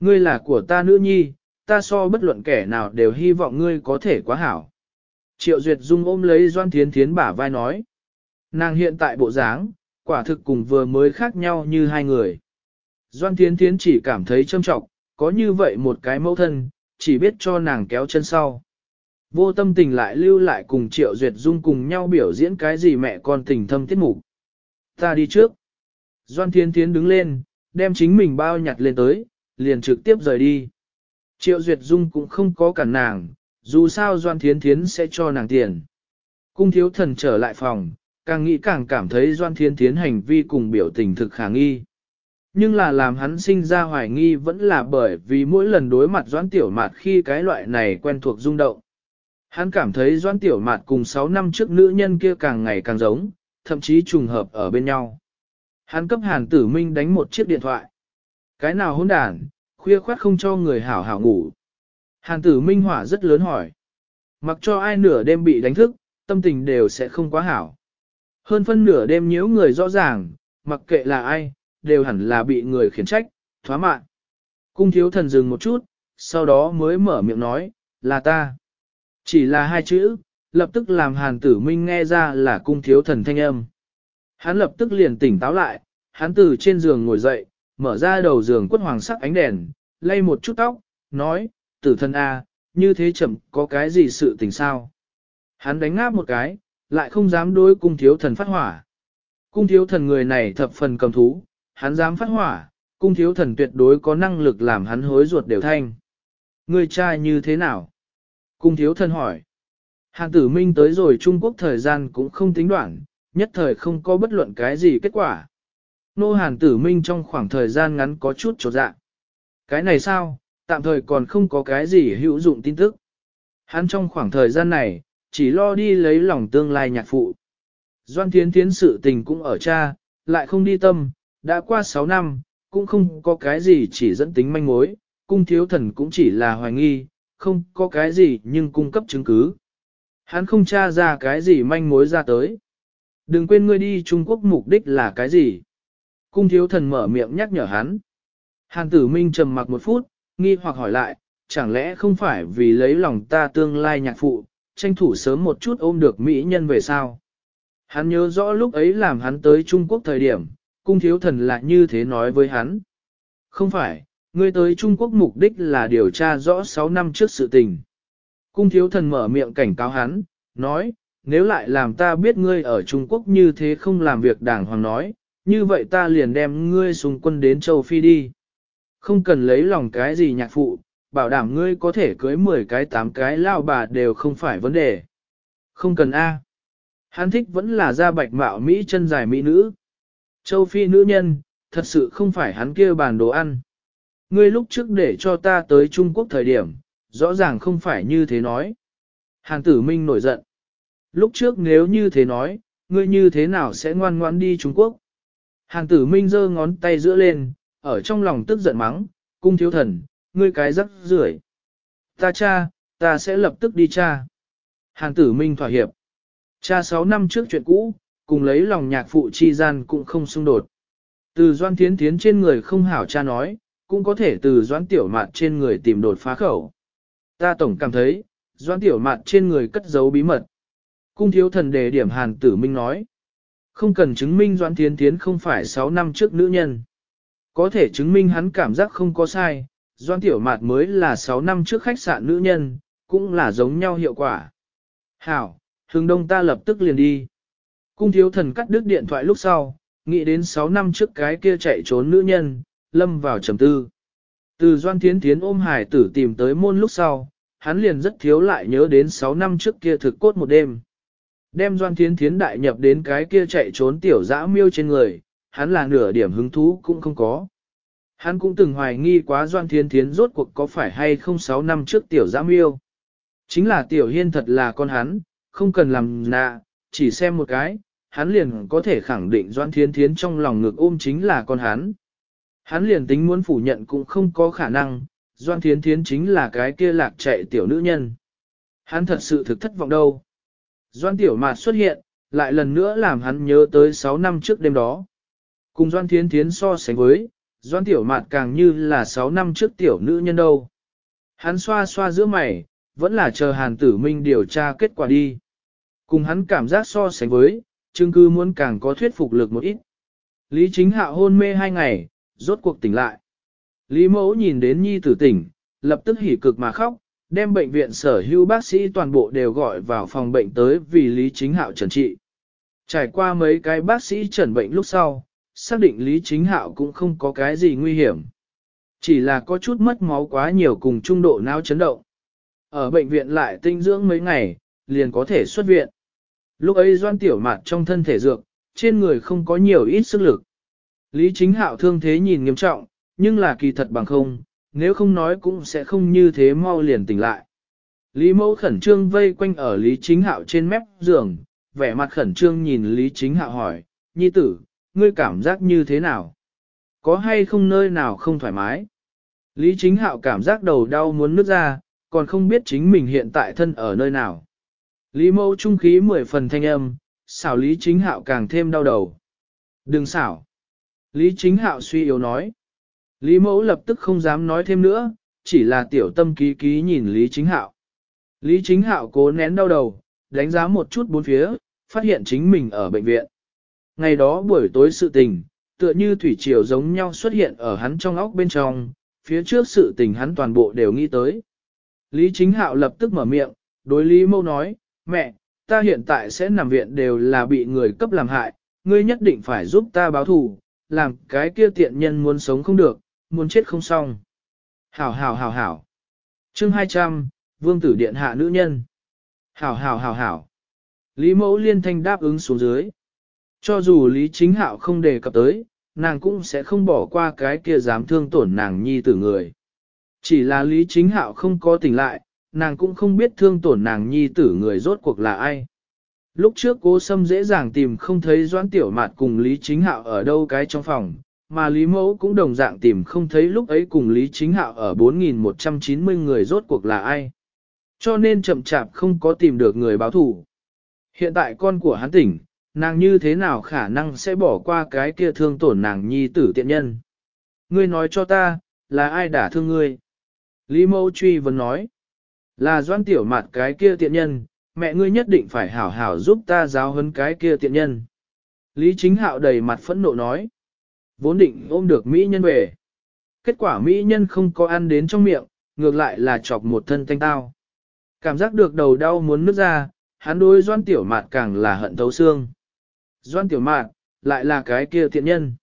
Ngươi là của ta nữ nhi, ta so bất luận kẻ nào đều hy vọng ngươi có thể quá hảo. Triệu Duyệt Dung ôm lấy Doan Thiến Thiến bả vai nói. Nàng hiện tại bộ dáng, quả thực cùng vừa mới khác nhau như hai người. Doan Thiến Thiến chỉ cảm thấy châm trọng, có như vậy một cái mẫu thân, chỉ biết cho nàng kéo chân sau. Vô tâm tình lại lưu lại cùng Triệu Duyệt Dung cùng nhau biểu diễn cái gì mẹ con tình thâm tiết mục. Ta đi trước. Doan Thiên Thiến đứng lên, đem chính mình bao nhặt lên tới, liền trực tiếp rời đi. Triệu Duyệt Dung cũng không có cản nàng, dù sao Doan Thiến Thiến sẽ cho nàng tiền. Cung thiếu thần trở lại phòng, càng nghĩ càng cảm thấy Doan Thiến Thiến hành vi cùng biểu tình thực khả nghi. Nhưng là làm hắn sinh ra hoài nghi vẫn là bởi vì mỗi lần đối mặt Doan Tiểu Mạt khi cái loại này quen thuộc rung động. Hắn cảm thấy Doan Tiểu Mạt cùng 6 năm trước nữ nhân kia càng ngày càng giống, thậm chí trùng hợp ở bên nhau. Hắn cấp Hàn Tử Minh đánh một chiếc điện thoại. Cái nào hỗn đàn, khuya khoát không cho người hảo hảo ngủ. Hàn Tử Minh hỏa rất lớn hỏi. Mặc cho ai nửa đêm bị đánh thức, tâm tình đều sẽ không quá hảo. Hơn phân nửa đêm nhiễu người rõ ràng, mặc kệ là ai, đều hẳn là bị người khiển trách, thoá mạn. Cung thiếu thần dừng một chút, sau đó mới mở miệng nói, là ta. Chỉ là hai chữ, lập tức làm hàn tử minh nghe ra là cung thiếu thần thanh âm. Hắn lập tức liền tỉnh táo lại, hắn từ trên giường ngồi dậy, mở ra đầu giường quất hoàng sắc ánh đèn, lay một chút tóc, nói, tử thân A, à, như thế chậm có cái gì sự tình sao. Hắn đánh ngáp một cái, lại không dám đối cung thiếu thần phát hỏa. Cung thiếu thần người này thập phần cầm thú, hắn dám phát hỏa, cung thiếu thần tuyệt đối có năng lực làm hắn hối ruột đều thanh. Người trai như thế nào? Cung thiếu thần hỏi. Hàn tử minh tới rồi Trung Quốc thời gian cũng không tính đoạn, nhất thời không có bất luận cái gì kết quả. Nô Hàn Tử Minh trong khoảng thời gian ngắn có chút trột dạ. Cái này sao, tạm thời còn không có cái gì hữu dụng tin tức. Hắn trong khoảng thời gian này, chỉ lo đi lấy lòng tương lai nhạc phụ. Doan Thiến Thiến sự tình cũng ở cha, lại không đi tâm, đã qua 6 năm, cũng không có cái gì chỉ dẫn tính manh mối, cung thiếu thần cũng chỉ là hoài nghi, không có cái gì nhưng cung cấp chứng cứ. Hắn không tra ra cái gì manh mối ra tới. Đừng quên ngươi đi Trung Quốc mục đích là cái gì. Cung thiếu thần mở miệng nhắc nhở hắn. Hàn tử minh trầm mặc một phút, nghi hoặc hỏi lại, chẳng lẽ không phải vì lấy lòng ta tương lai nhạc phụ, tranh thủ sớm một chút ôm được mỹ nhân về sao? Hắn nhớ rõ lúc ấy làm hắn tới Trung Quốc thời điểm, cung thiếu thần lại như thế nói với hắn. Không phải, ngươi tới Trung Quốc mục đích là điều tra rõ 6 năm trước sự tình. Cung thiếu thần mở miệng cảnh cáo hắn, nói, nếu lại làm ta biết ngươi ở Trung Quốc như thế không làm việc đàng hoàng nói, như vậy ta liền đem ngươi xung quân đến châu Phi đi. Không cần lấy lòng cái gì nhạc phụ, bảo đảm ngươi có thể cưới 10 cái 8 cái lao bà đều không phải vấn đề. Không cần A. Hắn thích vẫn là da bạch mạo Mỹ chân dài Mỹ nữ. Châu Phi nữ nhân, thật sự không phải hắn kia bàn đồ ăn. Ngươi lúc trước để cho ta tới Trung Quốc thời điểm, rõ ràng không phải như thế nói. Hàn tử minh nổi giận. Lúc trước nếu như thế nói, ngươi như thế nào sẽ ngoan ngoãn đi Trung Quốc? Hàn tử minh giơ ngón tay giữa lên, ở trong lòng tức giận mắng, cung thiếu thần, ngươi cái rắc rưởi. Ta cha, ta sẽ lập tức đi cha. Hàn tử minh thỏa hiệp. Cha 6 năm trước chuyện cũ, cùng lấy lòng nhạc phụ chi gian cũng không xung đột. Từ doan thiến thiến trên người không hảo cha nói, cũng có thể từ doan tiểu mạn trên người tìm đột phá khẩu. Ta tổng cảm thấy, doan tiểu mạn trên người cất giấu bí mật. Cung thiếu thần đề điểm hàn tử minh nói. Không cần chứng minh doan thiến thiến không phải 6 năm trước nữ nhân. Có thể chứng minh hắn cảm giác không có sai, doan tiểu mạt mới là 6 năm trước khách sạn nữ nhân, cũng là giống nhau hiệu quả. Hảo, hướng đông ta lập tức liền đi. Cung thiếu thần cắt đứt điện thoại lúc sau, nghĩ đến 6 năm trước cái kia chạy trốn nữ nhân, lâm vào trầm tư. Từ Doan Thiến Thiến ôm hải tử tìm tới môn lúc sau, hắn liền rất thiếu lại nhớ đến 6 năm trước kia thực cốt một đêm. Đem Doan Thiến Thiến đại nhập đến cái kia chạy trốn tiểu dã miêu trên người, hắn là nửa điểm hứng thú cũng không có. Hắn cũng từng hoài nghi quá Doan Thiến Thiến rốt cuộc có phải hay không 6 năm trước tiểu giã miêu. Chính là tiểu hiên thật là con hắn, không cần làm nạ, chỉ xem một cái, hắn liền có thể khẳng định Doan Thiến Thiến trong lòng ngực ôm chính là con hắn. Hắn liền tính muốn phủ nhận cũng không có khả năng, Doan Thiến Thiến chính là cái kia lạc chạy tiểu nữ nhân. Hắn thật sự thực thất vọng đâu. Doan Tiểu Mạt xuất hiện, lại lần nữa làm hắn nhớ tới 6 năm trước đêm đó. Cùng Doan Thiến Thiến so sánh với, Doan Tiểu Mạt càng như là 6 năm trước tiểu nữ nhân đâu. Hắn xoa xoa giữa mày, vẫn là chờ Hàn Tử Minh điều tra kết quả đi. Cùng hắn cảm giác so sánh với, chứng cứ muốn càng có thuyết phục lực một ít. Lý chính hạ hôn mê hai ngày, rốt cuộc tỉnh lại. Lý mẫu nhìn đến nhi tử tỉnh, lập tức hỉ cực mà khóc, đem bệnh viện sở hữu bác sĩ toàn bộ đều gọi vào phòng bệnh tới vì Lý Chính Hạo trần trị. Trải qua mấy cái bác sĩ trần bệnh lúc sau, xác định Lý Chính Hạo cũng không có cái gì nguy hiểm. Chỉ là có chút mất máu quá nhiều cùng trung độ não chấn động. Ở bệnh viện lại tinh dưỡng mấy ngày, liền có thể xuất viện. Lúc ấy doan tiểu mặt trong thân thể dược, trên người không có nhiều ít sức lực. Lý chính hạo thương thế nhìn nghiêm trọng, nhưng là kỳ thật bằng không, nếu không nói cũng sẽ không như thế mau liền tỉnh lại. Lý mẫu khẩn trương vây quanh ở Lý chính hạo trên mép giường, vẻ mặt khẩn trương nhìn Lý chính hạo hỏi, nhi tử, ngươi cảm giác như thế nào? Có hay không nơi nào không thoải mái? Lý chính hạo cảm giác đầu đau muốn nứt ra, còn không biết chính mình hiện tại thân ở nơi nào. Lý mẫu trung khí mười phần thanh âm, xảo Lý chính hạo càng thêm đau đầu. Đừng xảo. Lý chính hạo suy yếu nói. Lý mẫu lập tức không dám nói thêm nữa, chỉ là tiểu tâm ký ký nhìn Lý chính hạo. Lý chính hạo cố nén đau đầu, đánh giá một chút bốn phía, phát hiện chính mình ở bệnh viện. Ngày đó buổi tối sự tình, tựa như thủy triều giống nhau xuất hiện ở hắn trong óc bên trong, phía trước sự tình hắn toàn bộ đều nghĩ tới. Lý chính hạo lập tức mở miệng, đối Lý mẫu nói, mẹ, ta hiện tại sẽ nằm viện đều là bị người cấp làm hại, ngươi nhất định phải giúp ta báo thù, làm cái kia tiện nhân muốn sống không được, muốn chết không xong. Hảo hảo hảo hảo. chương 200, Vương tử điện hạ nữ nhân. Hảo hảo hảo hảo. Lý mẫu liên thanh đáp ứng xuống dưới. Cho dù Lý chính hạo không đề cập tới, nàng cũng sẽ không bỏ qua cái kia dám thương tổn nàng nhi tử người. Chỉ là Lý chính hạo không có tỉnh lại, nàng cũng không biết thương tổn nàng nhi tử người rốt cuộc là ai. Lúc trước cố sâm dễ dàng tìm không thấy doãn tiểu mạt cùng Lý Chính Hạo ở đâu cái trong phòng, mà Lý Mẫu cũng đồng dạng tìm không thấy lúc ấy cùng Lý Chính Hạo ở 4.190 người rốt cuộc là ai. Cho nên chậm chạp không có tìm được người báo thủ. Hiện tại con của hắn tỉnh, nàng như thế nào khả năng sẽ bỏ qua cái kia thương tổn nàng nhi tử tiện nhân. Ngươi nói cho ta, là ai đã thương ngươi? Lý Mẫu truy vấn nói, là doan tiểu mặt cái kia tiện nhân, mẹ ngươi nhất định phải hảo hảo giúp ta giáo huấn cái kia tiện nhân. Lý Chính Hạo đầy mặt phẫn nộ nói, vốn định ôm được Mỹ nhân về. Kết quả Mỹ nhân không có ăn đến trong miệng, ngược lại là chọc một thân tanh tao. Cảm giác được đầu đau muốn nứt ra, hắn đối doan tiểu mạt càng là hận thấu xương. Doan tiểu mạt, lại là cái kia thiện nhân.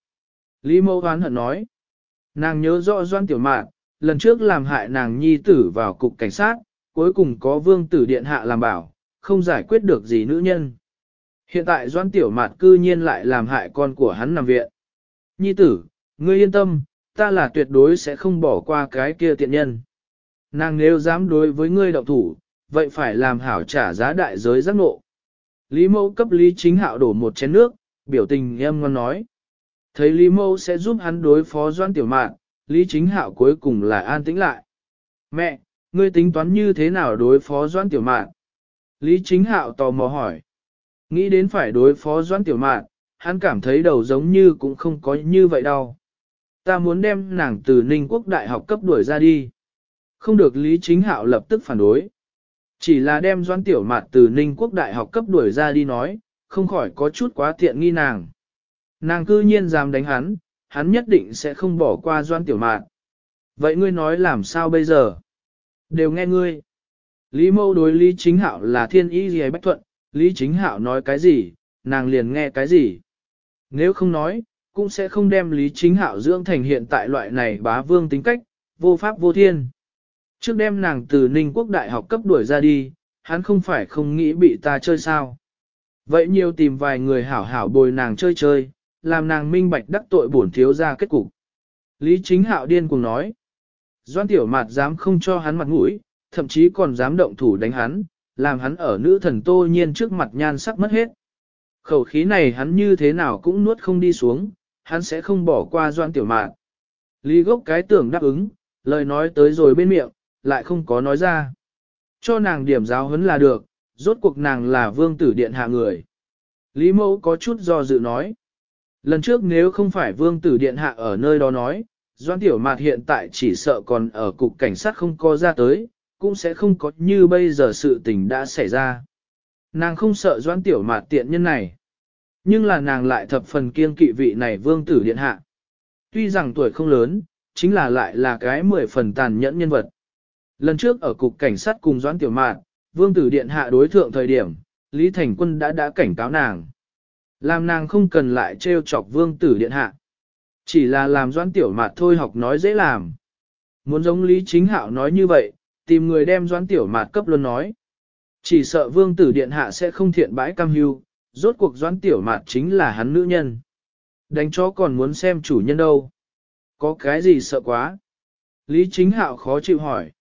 Lý mâu hoán hận nói. Nàng nhớ rõ doan tiểu mạt, lần trước làm hại nàng nhi tử vào cục cảnh sát, cuối cùng có vương tử điện hạ làm bảo, không giải quyết được gì nữ nhân. Hiện tại doan tiểu mạt cư nhiên lại làm hại con của hắn nằm viện. Nhi tử, ngươi yên tâm, ta là tuyệt đối sẽ không bỏ qua cái kia tiện nhân. Nàng nếu dám đối với ngươi động thủ, vậy phải làm hảo trả giá đại giới giác ngộ. Lý mẫu cấp Lý chính hạo đổ một chén nước, biểu tình em ngon nói. Thấy Lý mẫu sẽ giúp hắn đối phó doan tiểu mạn, Lý chính hạo cuối cùng là an tĩnh lại. Mẹ, ngươi tính toán như thế nào đối phó doan tiểu mạn? Lý chính hạo tò mò hỏi. Nghĩ đến phải đối phó doan tiểu mạn, hắn cảm thấy đầu giống như cũng không có như vậy đâu. Ta muốn đem nàng từ Ninh Quốc Đại học cấp đuổi ra đi. Không được Lý Chính Hạo lập tức phản đối. Chỉ là đem doan tiểu mạt từ Ninh Quốc Đại học cấp đuổi ra đi nói, không khỏi có chút quá tiện nghi nàng. Nàng cư nhiên dám đánh hắn, hắn nhất định sẽ không bỏ qua doan tiểu mạt. Vậy ngươi nói làm sao bây giờ? Đều nghe ngươi. Lý mâu đối Lý Chính Hạo là thiên ý gì bách thuận, Lý Chính Hạo nói cái gì, nàng liền nghe cái gì. Nếu không nói, cũng sẽ không đem Lý Chính Hạo dưỡng thành hiện tại loại này bá vương tính cách, vô pháp vô thiên. Trước đem nàng từ Ninh Quốc Đại học cấp đuổi ra đi, hắn không phải không nghĩ bị ta chơi sao. Vậy nhiều tìm vài người hảo hảo bồi nàng chơi chơi, làm nàng minh bạch đắc tội bổn thiếu ra kết cục. Lý chính hạo điên cùng nói. Doan tiểu mạt dám không cho hắn mặt mũi, thậm chí còn dám động thủ đánh hắn, làm hắn ở nữ thần tô nhiên trước mặt nhan sắc mất hết. Khẩu khí này hắn như thế nào cũng nuốt không đi xuống, hắn sẽ không bỏ qua doan tiểu Mạn. Lý gốc cái tưởng đáp ứng, lời nói tới rồi bên miệng, lại không có nói ra. Cho nàng điểm giáo huấn là được, rốt cuộc nàng là vương tử điện hạ người. Lý mẫu có chút do dự nói. Lần trước nếu không phải vương tử điện hạ ở nơi đó nói, Doan Tiểu Mạt hiện tại chỉ sợ còn ở cục cảnh sát không có ra tới, cũng sẽ không có như bây giờ sự tình đã xảy ra. Nàng không sợ Doan Tiểu Mạt tiện nhân này. Nhưng là nàng lại thập phần kiên kỵ vị này vương tử điện hạ. Tuy rằng tuổi không lớn, chính là lại là cái mười phần tàn nhẫn nhân vật. Lần trước ở cục cảnh sát cùng Doãn Tiểu Mạn, Vương Tử Điện hạ đối thượng thời điểm, Lý Thành Quân đã đã cảnh cáo nàng. Làm nàng không cần lại trêu chọc Vương Tử Điện hạ. Chỉ là làm Doãn Tiểu Mạn thôi học nói dễ làm. Muốn giống Lý Chính Hạo nói như vậy, tìm người đem Doãn Tiểu Mạn cấp luôn nói. Chỉ sợ Vương Tử Điện hạ sẽ không thiện bãi cam hưu, rốt cuộc Doãn Tiểu mạt chính là hắn nữ nhân. Đánh chó còn muốn xem chủ nhân đâu. Có cái gì sợ quá? Lý Chính Hạo khó chịu hỏi.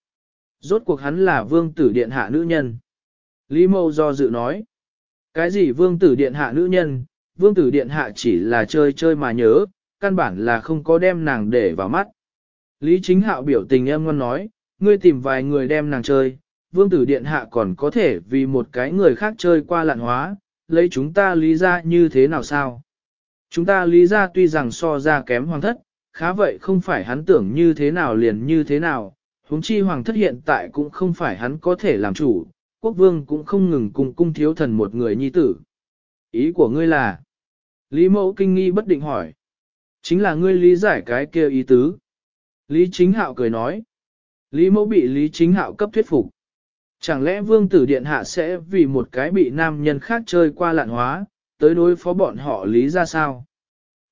Rốt cuộc hắn là vương tử điện hạ nữ nhân. Lý Mâu do dự nói. Cái gì vương tử điện hạ nữ nhân, vương tử điện hạ chỉ là chơi chơi mà nhớ, căn bản là không có đem nàng để vào mắt. Lý chính hạo biểu tình em ngon nói, ngươi tìm vài người đem nàng chơi, vương tử điện hạ còn có thể vì một cái người khác chơi qua lạn hóa, lấy chúng ta lý ra như thế nào sao? Chúng ta lý ra tuy rằng so ra kém hoàng thất, khá vậy không phải hắn tưởng như thế nào liền như thế nào, huống chi hoàng thất hiện tại cũng không phải hắn có thể làm chủ, quốc vương cũng không ngừng cùng cung thiếu thần một người nhi tử. Ý của ngươi là, Lý mẫu kinh nghi bất định hỏi, chính là ngươi lý giải cái kia ý tứ. Lý chính hạo cười nói, Lý mẫu bị Lý chính hạo cấp thuyết phục. Chẳng lẽ vương tử điện hạ sẽ vì một cái bị nam nhân khác chơi qua lạn hóa, tới đối phó bọn họ Lý ra sao?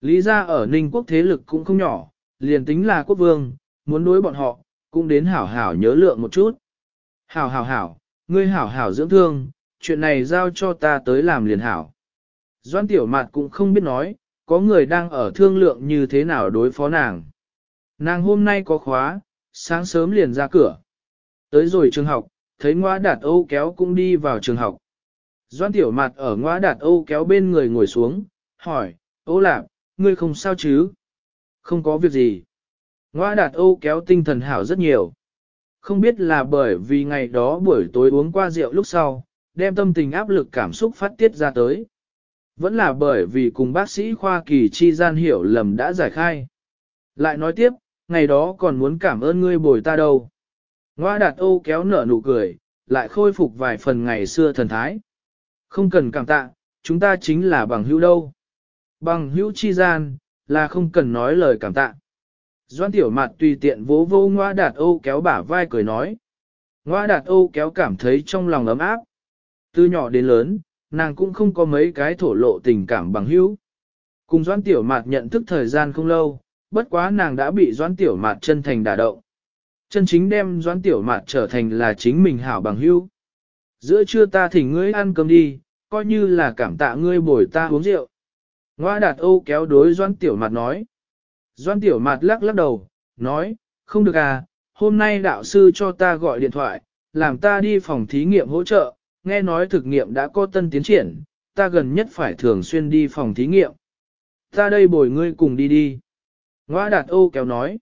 Lý ra ở Ninh quốc thế lực cũng không nhỏ, liền tính là quốc vương, muốn đối bọn họ, cũng đến hảo hảo nhớ lượng một chút. Hảo hảo hảo, ngươi hảo hảo dưỡng thương, chuyện này giao cho ta tới làm liền hảo. Doan tiểu mạt cũng không biết nói, có người đang ở thương lượng như thế nào đối phó nàng. Nàng hôm nay có khóa, sáng sớm liền ra cửa. Tới rồi trường học, thấy ngoa đạt Âu kéo cũng đi vào trường học. Doan tiểu mạt ở ngoa đạt Âu kéo bên người ngồi xuống, hỏi, Ô lạp, ngươi không sao chứ? Không có việc gì. Ngoa đạt Âu kéo tinh thần hảo rất nhiều. Không biết là bởi vì ngày đó buổi tối uống qua rượu lúc sau, đem tâm tình áp lực cảm xúc phát tiết ra tới. Vẫn là bởi vì cùng bác sĩ khoa kỳ chi gian hiểu lầm đã giải khai. Lại nói tiếp, ngày đó còn muốn cảm ơn ngươi bồi ta đâu. Ngoa đạt Âu kéo nở nụ cười, lại khôi phục vài phần ngày xưa thần thái. Không cần cảm tạ, chúng ta chính là bằng hữu đâu. Bằng hữu chi gian, là không cần nói lời cảm tạ. Doan tiểu mặt tùy tiện vỗ vô ngoa đạt Âu kéo bả vai cười nói. Ngoa đạt Âu kéo cảm thấy trong lòng ấm áp. Từ nhỏ đến lớn, nàng cũng không có mấy cái thổ lộ tình cảm bằng hữu. Cùng Doan Tiểu Mạt nhận thức thời gian không lâu, bất quá nàng đã bị Doan Tiểu Mạt chân thành đả động. Chân chính đem doãn Tiểu Mạt trở thành là chính mình hảo bằng hữu. Giữa trưa ta thỉnh ngươi ăn cơm đi, coi như là cảm tạ ngươi bồi ta uống rượu. Ngoa đạt Âu kéo đối doãn Tiểu Mạt nói. doãn Tiểu Mạt lắc lắc đầu, nói, không được à, hôm nay đạo sư cho ta gọi điện thoại, làm ta đi phòng thí nghiệm hỗ trợ, nghe nói thực nghiệm đã có tân tiến triển, ta gần nhất phải thường xuyên đi phòng thí nghiệm. Ta đây bồi ngươi cùng đi đi. Ngoa đạt Âu kéo nói.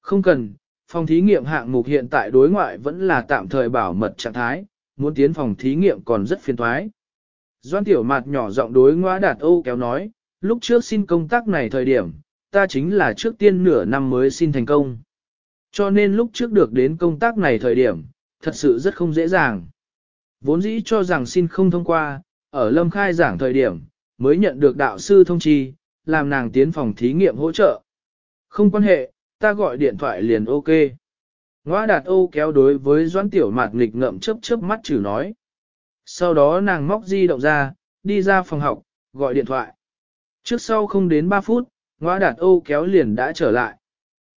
Không cần, phòng thí nghiệm hạng mục hiện tại đối ngoại vẫn là tạm thời bảo mật trạng thái, muốn tiến phòng thí nghiệm còn rất phiền thoái. Doan tiểu mặt nhỏ giọng đối ngoa đạt Âu kéo nói, lúc trước xin công tác này thời điểm, ta chính là trước tiên nửa năm mới xin thành công. Cho nên lúc trước được đến công tác này thời điểm, thật sự rất không dễ dàng. Vốn dĩ cho rằng xin không thông qua, ở lâm khai giảng thời điểm, mới nhận được đạo sư thông chi, làm nàng tiến phòng thí nghiệm hỗ trợ. Không quan hệ, ta gọi điện thoại liền ok. Ngoa đạt ô kéo đối với doãn tiểu mạt nghịch ngậm chớp chớp mắt chử nói. Sau đó nàng móc di động ra, đi ra phòng học, gọi điện thoại. Trước sau không đến 3 phút, ngoa đạt ô kéo liền đã trở lại.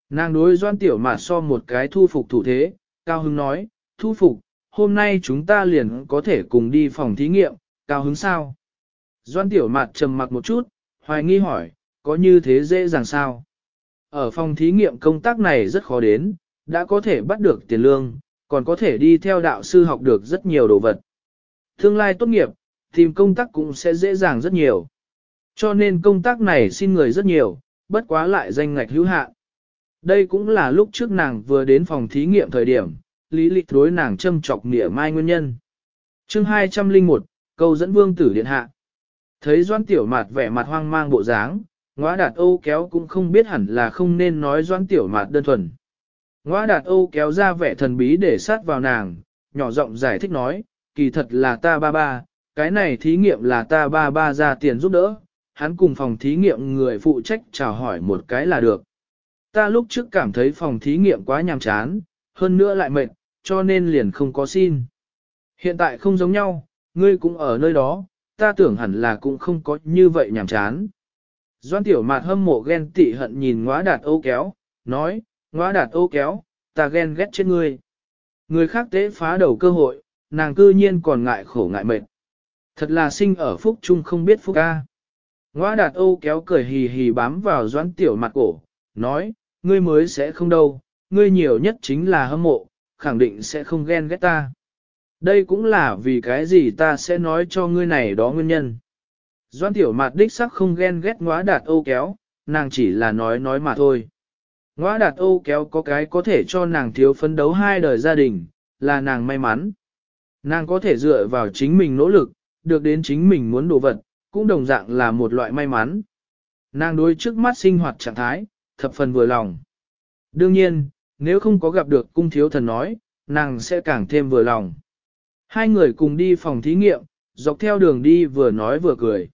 Nàng đối doan tiểu mạt so một cái thu phục thủ thế, cao hứng nói, thu phục, hôm nay chúng ta liền có thể cùng đi phòng thí nghiệm, cao hứng sao? Doan tiểu Mạt trầm mặc một chút, hoài nghi hỏi, có như thế dễ dàng sao? Ở phòng thí nghiệm công tác này rất khó đến, đã có thể bắt được tiền lương, còn có thể đi theo đạo sư học được rất nhiều đồ vật. Tương lai tốt nghiệp, tìm công tác cũng sẽ dễ dàng rất nhiều. Cho nên công tác này xin người rất nhiều, bất quá lại danh ngạch hữu hạn. Đây cũng là lúc trước nàng vừa đến phòng thí nghiệm thời điểm, lý lịch đối nàng châm chọc nịa mai nguyên nhân. chương 201, câu dẫn vương tử điện hạ. Thấy doan tiểu mạt vẻ mặt hoang mang bộ dáng, ngõa đạt âu kéo cũng không biết hẳn là không nên nói doãn tiểu mạt đơn thuần. Ngõa đạt âu kéo ra vẻ thần bí để sát vào nàng, nhỏ giọng giải thích nói, kỳ thật là ta ba ba, cái này thí nghiệm là ta ba ba ra tiền giúp đỡ, hắn cùng phòng thí nghiệm người phụ trách chào hỏi một cái là được. Ta lúc trước cảm thấy phòng thí nghiệm quá nhàm chán, hơn nữa lại mệt, cho nên liền không có xin. Hiện tại không giống nhau, ngươi cũng ở nơi đó, ta tưởng hẳn là cũng không có như vậy nhàm chán. Doan tiểu mạt hâm mộ ghen tị hận nhìn ngóa đạt ô kéo, nói, ngóa đạt ô kéo, ta ghen ghét chết ngươi. Người khác tế phá đầu cơ hội, nàng cư nhiên còn ngại khổ ngại mệt. Thật là sinh ở phúc chung không biết phúc ca. Ngoa đạt ô kéo cười hì hì bám vào Doãn tiểu mặt cổ, nói, ngươi mới sẽ không đâu, ngươi nhiều nhất chính là hâm mộ, khẳng định sẽ không ghen ghét ta. Đây cũng là vì cái gì ta sẽ nói cho ngươi này đó nguyên nhân. Doan tiểu mạt đích sắc không ghen ghét ngóa đạt ô kéo, nàng chỉ là nói nói mà thôi. Ngóa đạt ô kéo có cái có thể cho nàng thiếu phấn đấu hai đời gia đình, là nàng may mắn. Nàng có thể dựa vào chính mình nỗ lực, được đến chính mình muốn đồ vật, cũng đồng dạng là một loại may mắn. Nàng đối trước mắt sinh hoạt trạng thái, thập phần vừa lòng. Đương nhiên, nếu không có gặp được cung thiếu thần nói, nàng sẽ càng thêm vừa lòng. Hai người cùng đi phòng thí nghiệm, dọc theo đường đi vừa nói vừa cười.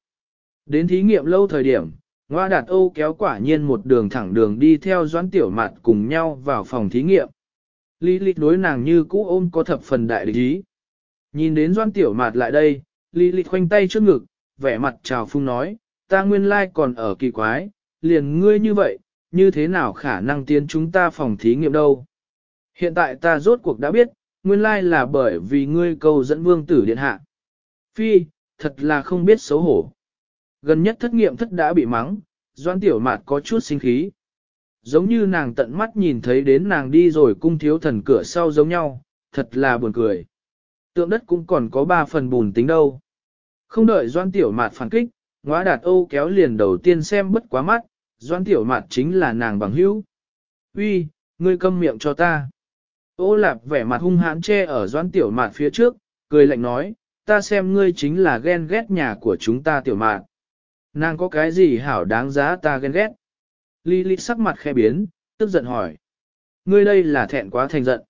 Đến thí nghiệm lâu thời điểm, Ngoa Đạt Âu kéo quả nhiên một đường thẳng đường đi theo doãn tiểu mạt cùng nhau vào phòng thí nghiệm. Lý lịch đối nàng như cũ ôm có thập phần đại lý. Nhìn đến doãn tiểu mạt lại đây, Lý lịch khoanh tay trước ngực, vẻ mặt trào phung nói, ta nguyên lai còn ở kỳ quái, liền ngươi như vậy, như thế nào khả năng tiến chúng ta phòng thí nghiệm đâu. Hiện tại ta rốt cuộc đã biết, nguyên lai là bởi vì ngươi câu dẫn vương tử điện hạ. Phi, thật là không biết xấu hổ. Gần nhất thất nghiệm thất đã bị mắng, doan tiểu mạt có chút sinh khí. Giống như nàng tận mắt nhìn thấy đến nàng đi rồi cung thiếu thần cửa sau giống nhau, thật là buồn cười. Tượng đất cũng còn có ba phần bùn tính đâu. Không đợi doan tiểu mạt phản kích, ngóa đạt âu kéo liền đầu tiên xem bất quá mắt, Doan tiểu mạt chính là nàng bằng hữu. Uy, ngươi câm miệng cho ta. Ô lạp vẻ mặt hung hãn che ở doan tiểu mạt phía trước, cười lạnh nói, ta xem ngươi chính là ghen ghét nhà của chúng ta tiểu mạt. Nàng có cái gì hảo đáng giá ta ghen ghét? Lý Lý sắc mặt khe biến, tức giận hỏi. Ngươi đây là thẹn quá thành giận.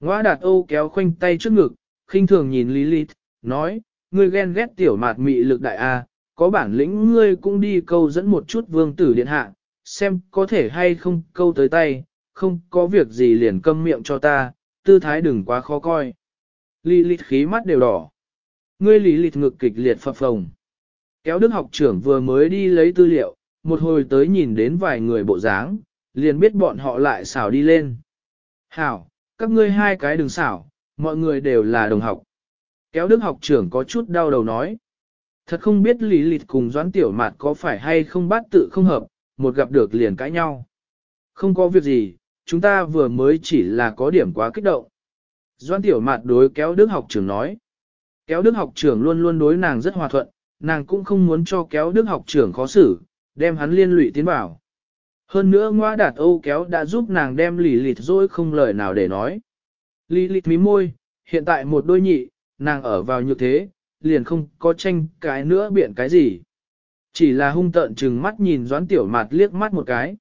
Ngoa đạt ô kéo khoanh tay trước ngực, khinh thường nhìn Lý Lý, nói, ngươi ghen ghét tiểu mạt mị lực đại A, có bản lĩnh ngươi cũng đi câu dẫn một chút vương tử điện hạ, xem có thể hay không câu tới tay, không có việc gì liền câm miệng cho ta, tư thái đừng quá khó coi. Lý Lý khí mắt đều đỏ. Ngươi Lý Lý ngực kịch liệt phập phồng. Kéo đức học trưởng vừa mới đi lấy tư liệu, một hồi tới nhìn đến vài người bộ dáng, liền biết bọn họ lại xảo đi lên. Hảo, các ngươi hai cái đừng xảo, mọi người đều là đồng học. Kéo đức học trưởng có chút đau đầu nói. Thật không biết lý lịch cùng doãn tiểu mạt có phải hay không bắt tự không hợp, một gặp được liền cãi nhau. Không có việc gì, chúng ta vừa mới chỉ là có điểm quá kích động. Doãn tiểu mạt đối kéo đức học trưởng nói. Kéo đức học trưởng luôn luôn đối nàng rất hòa thuận, nàng cũng không muốn cho kéo đức học trưởng khó xử, đem hắn liên lụy tiến vào. Hơn nữa ngoa đạt Âu kéo đã giúp nàng đem lì lịt rồi không lời nào để nói. Lì lịt mí môi, hiện tại một đôi nhị, nàng ở vào như thế, liền không có tranh cái nữa biện cái gì. Chỉ là hung tợn chừng mắt nhìn doãn tiểu mặt liếc mắt một cái.